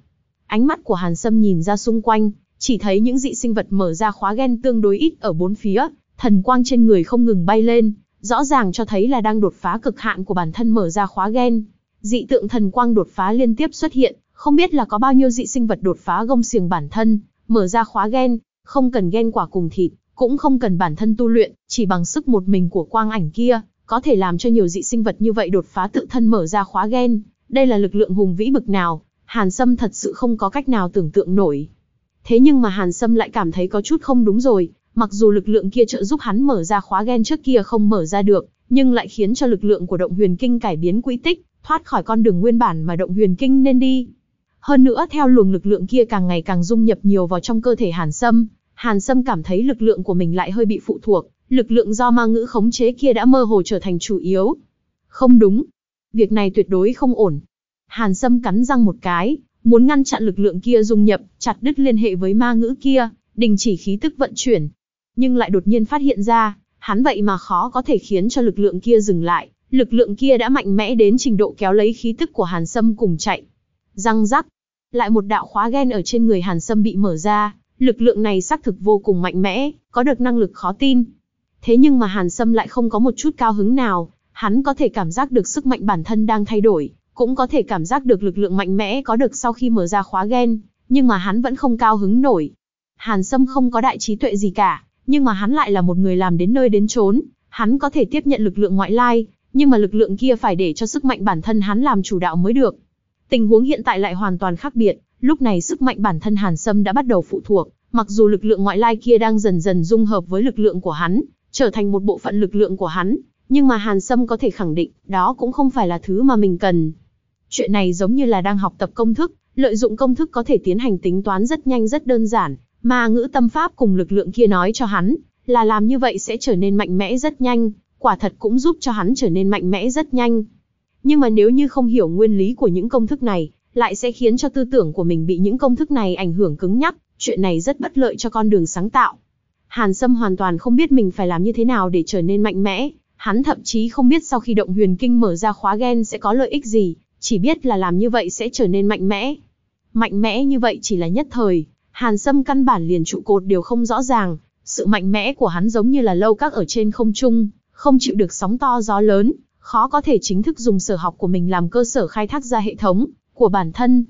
Ánh mắt của Hàn Sâm nhìn ra xung quanh, chỉ thấy những dị sinh vật mở ra khóa gen tương đối ít ở bốn phía, thần quang trên người không ngừng bay lên, rõ ràng cho thấy là đang đột phá cực hạn của bản thân mở ra khóa gen. Dị tượng thần quang đột phá liên tiếp xuất hiện, không biết là có bao nhiêu dị sinh vật đột phá gông xiềng bản thân, mở ra khóa gen, không cần gen quả cùng thịt, cũng không cần bản thân tu luyện, chỉ bằng sức một mình của quang ảnh kia, có thể làm cho nhiều dị sinh vật như vậy đột phá tự thân mở ra khóa gen. Đây là lực lượng hùng vĩ bực nào, Hàn Sâm thật sự không có cách nào tưởng tượng nổi. Thế nhưng mà Hàn Sâm lại cảm thấy có chút không đúng rồi, mặc dù lực lượng kia trợ giúp hắn mở ra khóa gen trước kia không mở ra được, nhưng lại khiến cho lực lượng của động huyền kinh cải biến quỹ tích, thoát khỏi con đường nguyên bản mà động huyền kinh nên đi. Hơn nữa theo luồng lực lượng kia càng ngày càng dung nhập nhiều vào trong cơ thể Hàn Sâm, Hàn Sâm cảm thấy lực lượng của mình lại hơi bị phụ thuộc, lực lượng do ma ngữ khống chế kia đã mơ hồ trở thành chủ yếu. Không đúng. Việc này tuyệt đối không ổn. Hàn Sâm cắn răng một cái, muốn ngăn chặn lực lượng kia dung nhập, chặt đứt liên hệ với ma ngữ kia, đình chỉ khí tức vận chuyển. Nhưng lại đột nhiên phát hiện ra, hắn vậy mà khó có thể khiến cho lực lượng kia dừng lại, lực lượng kia đã mạnh mẽ đến trình độ kéo lấy khí tức của Hàn Sâm cùng chạy. Răng rắc, lại một đạo khóa gen ở trên người Hàn Sâm bị mở ra, lực lượng này xác thực vô cùng mạnh mẽ, có được năng lực khó tin. Thế nhưng mà Hàn Sâm lại không có một chút cao hứng nào, hắn có thể cảm giác được sức mạnh bản thân đang thay đổi, cũng có thể cảm giác được lực lượng mạnh mẽ có được sau khi mở ra khóa gen, nhưng mà hắn vẫn không cao hứng nổi. Hàn Sâm không có đại trí tuệ gì cả, nhưng mà hắn lại là một người làm đến nơi đến chốn, hắn có thể tiếp nhận lực lượng ngoại lai, nhưng mà lực lượng kia phải để cho sức mạnh bản thân hắn làm chủ đạo mới được. Tình huống hiện tại lại hoàn toàn khác biệt, lúc này sức mạnh bản thân Hàn Sâm đã bắt đầu phụ thuộc, mặc dù lực lượng ngoại lai kia đang dần dần dung hợp với lực lượng của hắn, trở thành một bộ phận lực lượng của hắn, nhưng mà Hàn Sâm có thể khẳng định, đó cũng không phải là thứ mà mình cần. Chuyện này giống như là đang học tập công thức, lợi dụng công thức có thể tiến hành tính toán rất nhanh rất đơn giản, mà ngữ tâm pháp cùng lực lượng kia nói cho hắn, là làm như vậy sẽ trở nên mạnh mẽ rất nhanh, quả thật cũng giúp cho hắn trở nên mạnh mẽ rất nhanh. Nhưng mà nếu như không hiểu nguyên lý của những công thức này, lại sẽ khiến cho tư tưởng của mình bị những công thức này ảnh hưởng cứng nhắc, chuyện này rất bất lợi cho con đường sáng tạo. Hàn Sâm hoàn toàn không biết mình phải làm như thế nào để trở nên mạnh mẽ, hắn thậm chí không biết sau khi động huyền kinh mở ra khóa gen sẽ có lợi ích gì, chỉ biết là làm như vậy sẽ trở nên mạnh mẽ. Mạnh mẽ như vậy chỉ là nhất thời, Hàn Sâm căn bản liền trụ cột đều không rõ ràng, sự mạnh mẽ của hắn giống như là lâu các ở trên không trung, không chịu được sóng to gió lớn, khó có thể chính thức dùng sở học của mình làm cơ sở khai thác ra hệ thống của bản thân.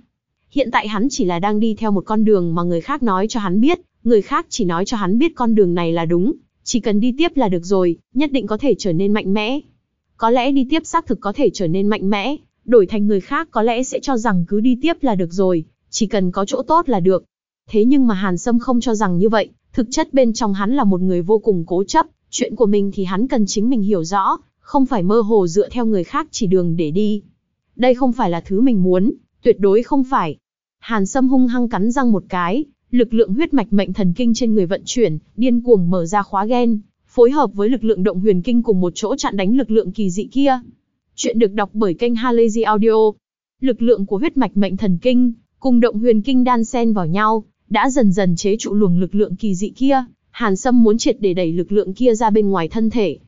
Hiện tại hắn chỉ là đang đi theo một con đường mà người khác nói cho hắn biết, người khác chỉ nói cho hắn biết con đường này là đúng, chỉ cần đi tiếp là được rồi, nhất định có thể trở nên mạnh mẽ. Có lẽ đi tiếp xác thực có thể trở nên mạnh mẽ, đổi thành người khác có lẽ sẽ cho rằng cứ đi tiếp là được rồi, chỉ cần có chỗ tốt là được. Thế nhưng mà Hàn Sâm không cho rằng như vậy, thực chất bên trong hắn là một người vô cùng cố chấp, chuyện của mình thì hắn cần chính mình hiểu rõ, không phải mơ hồ dựa theo người khác chỉ đường để đi. Đây không phải là thứ mình muốn, tuyệt đối không phải. Hàn Sâm hung hăng cắn răng một cái, lực lượng huyết mạch mệnh thần kinh trên người vận chuyển, điên cuồng mở ra khóa gen, phối hợp với lực lượng động huyền kinh cùng một chỗ chặn đánh lực lượng kỳ dị kia. Chuyện được đọc bởi kênh Halazy Audio. Lực lượng của huyết mạch mệnh thần kinh cùng động huyền kinh đan xen vào nhau, đã dần dần chế trụ luồng lực lượng kỳ dị kia. Hàn Sâm muốn triệt để đẩy lực lượng kia ra bên ngoài thân thể.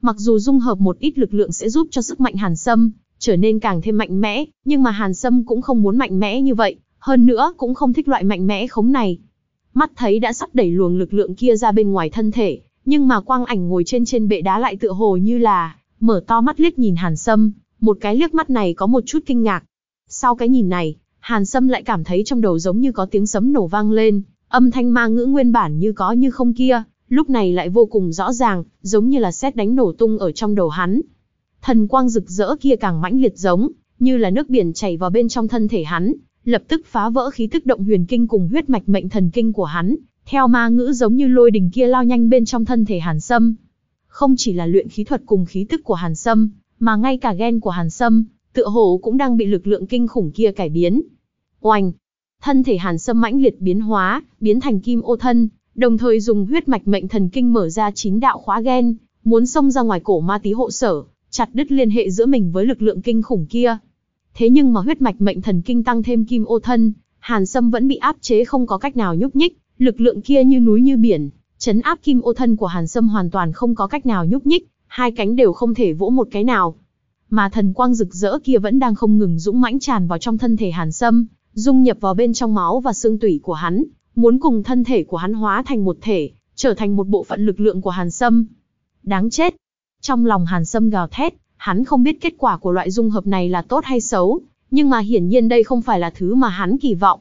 Mặc dù dung hợp một ít lực lượng sẽ giúp cho sức mạnh Hàn Sâm trở nên càng thêm mạnh mẽ, nhưng mà Hàn Sâm cũng không muốn mạnh mẽ như vậy, hơn nữa cũng không thích loại mạnh mẽ khống này. Mắt thấy đã sắp đẩy luồng lực lượng kia ra bên ngoài thân thể, nhưng mà quang ảnh ngồi trên trên bệ đá lại tựa hồ như là mở to mắt liếc nhìn Hàn Sâm, một cái liếc mắt này có một chút kinh ngạc. Sau cái nhìn này, Hàn Sâm lại cảm thấy trong đầu giống như có tiếng sấm nổ vang lên, âm thanh ma ngữ nguyên bản như có như không kia, lúc này lại vô cùng rõ ràng, giống như là sét đánh nổ tung ở trong đầu hắn. Thần quang rực rỡ kia càng mãnh liệt giống, như là nước biển chảy vào bên trong thân thể hắn, lập tức phá vỡ khí tức động huyền kinh cùng huyết mạch mệnh thần kinh của hắn, theo ma ngữ giống như lôi đình kia lao nhanh bên trong thân thể Hàn Sâm. Không chỉ là luyện khí thuật cùng khí tức của Hàn Sâm, mà ngay cả gen của Hàn Sâm, tựa hồ cũng đang bị lực lượng kinh khủng kia cải biến. Oanh! Thân thể Hàn Sâm mãnh liệt biến hóa, biến thành kim ô thân, đồng thời dùng huyết mạch mệnh thần kinh mở ra chín đạo khóa gen, muốn xông ra ngoài cổ ma tí hộ sở, chặt đứt liên hệ giữa mình với lực lượng kinh khủng kia. Thế nhưng mà huyết mạch mệnh thần kinh tăng thêm kim ô thân, Hàn Sâm vẫn bị áp chế không có cách nào nhúc nhích, lực lượng kia như núi như biển, chấn áp kim ô thân của Hàn Sâm hoàn toàn không có cách nào nhúc nhích, hai cánh đều không thể vỗ một cái nào. Mà thần quang rực rỡ kia vẫn đang không ngừng dũng mãnh tràn vào trong thân thể Hàn Sâm, dung nhập vào bên trong máu và xương tủy của hắn, muốn cùng thân thể của hắn hóa thành một thể, trở thành một bộ phận lực lượng của Hàn Sâm. Đáng chết! Trong lòng Hàn Sâm gào thét, hắn không biết kết quả của loại dung hợp này là tốt hay xấu, nhưng mà hiển nhiên đây không phải là thứ mà hắn kỳ vọng.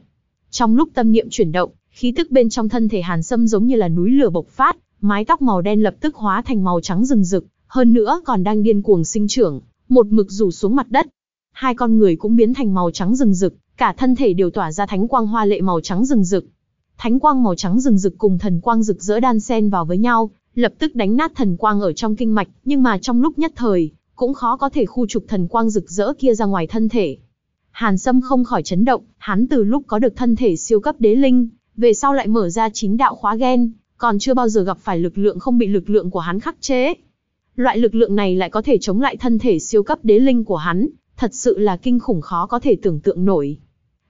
Trong lúc tâm niệm chuyển động, khí tức bên trong thân thể Hàn Sâm giống như là núi lửa bộc phát, mái tóc màu đen lập tức hóa thành màu trắng rừng rực, hơn nữa còn đang điên cuồng sinh trưởng, một mực rủ xuống mặt đất. Hai con người cũng biến thành màu trắng rừng rực, cả thân thể đều tỏa ra thánh quang hoa lệ màu trắng rừng rực. Thánh quang màu trắng rừng rực cùng thần quang rực rỡ đan xen vào với nhau, lập tức đánh nát thần quang ở trong kinh mạch, nhưng mà trong lúc nhất thời, cũng khó có thể khu trục thần quang rực rỡ kia ra ngoài thân thể. Hàn Sâm không khỏi chấn động, hắn từ lúc có được thân thể siêu cấp đế linh, về sau lại mở ra chín đạo khóa gen, còn chưa bao giờ gặp phải lực lượng không bị lực lượng của hắn khắc chế. Loại lực lượng này lại có thể chống lại thân thể siêu cấp đế linh của hắn, thật sự là kinh khủng khó có thể tưởng tượng nổi.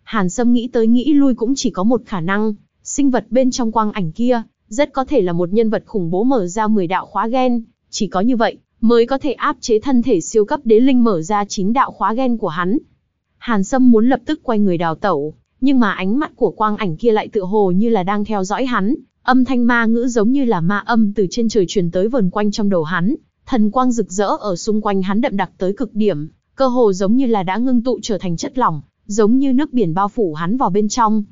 Hàn Sâm nghĩ tới nghĩ lui cũng chỉ có một khả năng, sinh vật bên trong quang ảnh kia, rất có thể là một nhân vật khủng bố mở ra 10 đạo khóa gen, chỉ có như vậy, mới có thể áp chế thân thể siêu cấp đế linh mở ra chín đạo khóa gen của hắn. Hàn Sâm muốn lập tức quay người đào tẩu, nhưng mà ánh mắt của quang ảnh kia lại tựa hồ như là đang theo dõi hắn, âm thanh ma ngữ giống như là ma âm từ trên trời truyền tới vần quanh trong đầu hắn, thần quang rực rỡ ở xung quanh hắn đậm đặc tới cực điểm, cơ hồ giống như là đã ngưng tụ trở thành chất lỏng, giống như nước biển bao phủ hắn vào bên trong.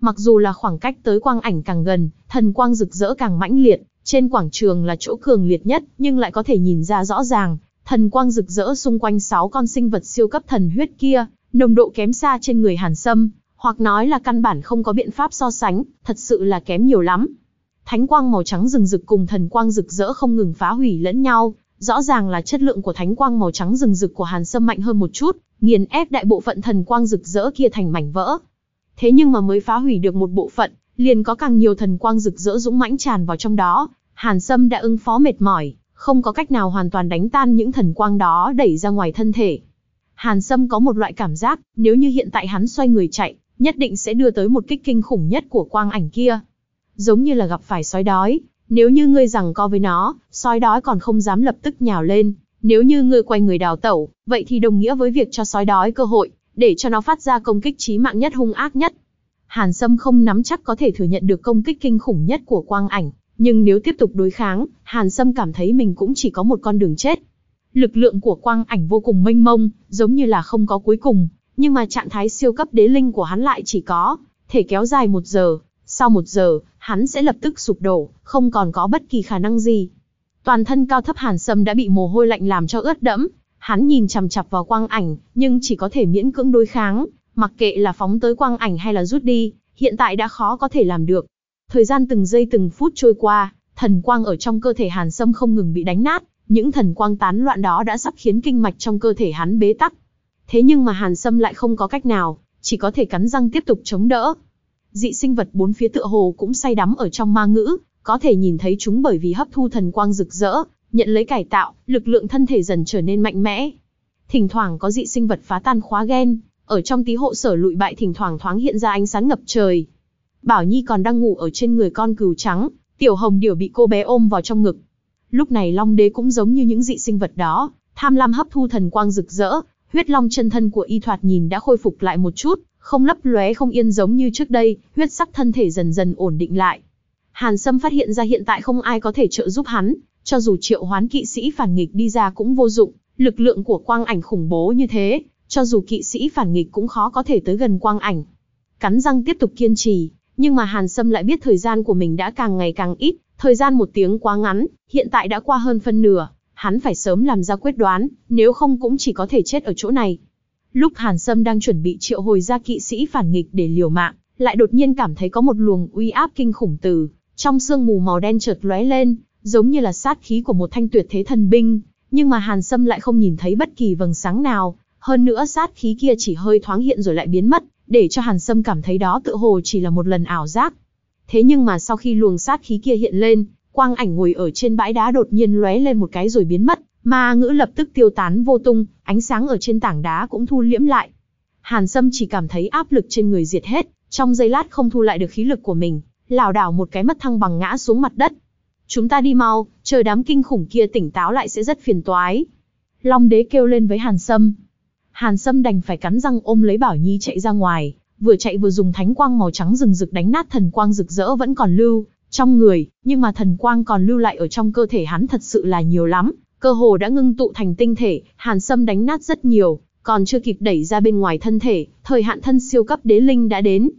Mặc dù là khoảng cách tới quang ảnh càng gần, thần quang rực rỡ càng mãnh liệt, trên quảng trường là chỗ cường liệt nhất, nhưng lại có thể nhìn ra rõ ràng, thần quang rực rỡ xung quanh sáu con sinh vật siêu cấp thần huyết kia, nồng độ kém xa trên người Hàn Sâm, hoặc nói là căn bản không có biện pháp so sánh, thật sự là kém nhiều lắm. Thánh quang màu trắng rừng rực cùng thần quang rực rỡ không ngừng phá hủy lẫn nhau, rõ ràng là chất lượng của thánh quang màu trắng rừng rực của Hàn Sâm mạnh hơn một chút, nghiền ép đại bộ phận thần quang rực rỡ kia thành mảnh vỡ. Thế nhưng mà mới phá hủy được một bộ phận, liền có càng nhiều thần quang rực rỡ dũng mãnh tràn vào trong đó, Hàn Sâm đã ứng phó mệt mỏi, không có cách nào hoàn toàn đánh tan những thần quang đó đẩy ra ngoài thân thể. Hàn Sâm có một loại cảm giác, nếu như hiện tại hắn xoay người chạy, nhất định sẽ đưa tới một kích kinh khủng nhất của quang ảnh kia. Giống như là gặp phải sói đói, nếu như ngươi rằng co với nó, sói đói còn không dám lập tức nhào lên, nếu như ngươi quay người đào tẩu, vậy thì đồng nghĩa với việc cho sói đói cơ hội, để cho nó phát ra công kích chí mạng nhất hung ác nhất. Hàn Sâm không nắm chắc có thể thừa nhận được công kích kinh khủng nhất của quang ảnh, nhưng nếu tiếp tục đối kháng, Hàn Sâm cảm thấy mình cũng chỉ có một con đường chết. Lực lượng của quang ảnh vô cùng mênh mông, giống như là không có cuối cùng, nhưng mà trạng thái siêu cấp đế linh của hắn lại chỉ có thể kéo dài một giờ, sau một giờ, hắn sẽ lập tức sụp đổ, không còn có bất kỳ khả năng gì. Toàn thân cao thấp Hàn Sâm đã bị mồ hôi lạnh làm cho ướt đẫm, hắn nhìn chằm chằm vào quang ảnh, nhưng chỉ có thể miễn cưỡng đối kháng, mặc kệ là phóng tới quang ảnh hay là rút đi, hiện tại đã khó có thể làm được. Thời gian từng giây từng phút trôi qua, thần quang ở trong cơ thể Hàn Sâm không ngừng bị đánh nát, những thần quang tán loạn đó đã sắp khiến kinh mạch trong cơ thể hắn bế tắc. Thế nhưng mà Hàn Sâm lại không có cách nào, chỉ có thể cắn răng tiếp tục chống đỡ. Dị sinh vật bốn phía tựa hồ cũng say đắm ở trong ma ngữ, có thể nhìn thấy chúng bởi vì hấp thu thần quang rực rỡ, nhận lấy cải tạo, lực lượng thân thể dần trở nên mạnh mẽ. Thỉnh thoảng có dị sinh vật phá tan khóa gen, ở trong tí hộ sở lụi bại thỉnh thoảng thoáng hiện ra ánh sáng ngập trời. Bảo Nhi còn đang ngủ ở trên người con cừu trắng, tiểu hồng điểu bị cô bé ôm vào trong ngực. Lúc này Long Đế cũng giống như những dị sinh vật đó, tham lam hấp thu thần quang rực rỡ, huyết long chân thân của y thoạt nhìn đã khôi phục lại một chút, không lấp lóe không yên giống như trước đây, huyết sắc thân thể dần dần ổn định lại. Hàn Sâm phát hiện ra hiện tại không ai có thể trợ giúp hắn, cho dù triệu hoán kỵ sĩ phản nghịch đi ra cũng vô dụng, lực lượng của quang ảnh khủng bố như thế, cho dù kỵ sĩ phản nghịch cũng khó có thể tới gần quang ảnh. Cắn răng tiếp tục kiên trì, nhưng mà Hàn Sâm lại biết thời gian của mình đã càng ngày càng ít, thời gian một tiếng quá ngắn, hiện tại đã qua hơn phân nửa, hắn phải sớm làm ra quyết đoán, nếu không cũng chỉ có thể chết ở chỗ này. Lúc Hàn Sâm đang chuẩn bị triệu hồi ra kỵ sĩ phản nghịch để liều mạng, lại đột nhiên cảm thấy có một luồng uy áp kinh khủng từ trong sương mù màu đen chợt lóe lên, giống như là sát khí của một thanh tuyệt thế thần binh, nhưng mà Hàn Sâm lại không nhìn thấy bất kỳ vầng sáng nào, hơn nữa sát khí kia chỉ hơi thoáng hiện rồi lại biến mất, để cho Hàn Sâm cảm thấy đó tự hồ chỉ là một lần ảo giác. Thế nhưng mà sau khi luồng sát khí kia hiện lên, quang ảnh ngồi ở trên bãi đá đột nhiên lóe lên một cái rồi biến mất, ma ngữ lập tức tiêu tán vô tung, ánh sáng ở trên tảng đá cũng thu liễm lại. Hàn Sâm chỉ cảm thấy áp lực trên người diệt hết, trong giây lát không thu lại được khí lực của mình, lảo đảo một cái mất thăng bằng ngã xuống mặt đất. Chúng ta đi mau, chờ đám kinh khủng kia tỉnh táo lại sẽ rất phiền toái. Long đế kêu lên với Hàn Sâm. Hàn Sâm đành phải cắn răng ôm lấy Bảo Nhi chạy ra ngoài, vừa chạy vừa dùng thánh quang màu trắng rừng rực đánh nát thần quang rực rỡ vẫn còn lưu trong người, nhưng mà thần quang còn lưu lại ở trong cơ thể hắn thật sự là nhiều lắm, cơ hồ đã ngưng tụ thành tinh thể, Hàn Sâm đánh nát rất nhiều, còn chưa kịp đẩy ra bên ngoài thân thể, thời hạn thân siêu cấp đế linh đã đến.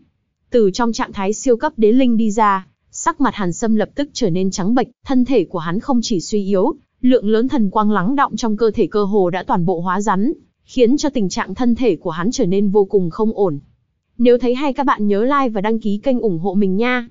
Từ trong trạng thái siêu cấp đế linh đi ra, Sắc mặt Hàn Sâm lập tức trở nên trắng bệch, thân thể của hắn không chỉ suy yếu, lượng lớn thần quang lắng đọng trong cơ thể cơ hồ đã toàn bộ hóa rắn, khiến cho tình trạng thân thể của hắn trở nên vô cùng không ổn. Nếu thấy hay các bạn nhớ like và đăng ký kênh ủng hộ mình nha.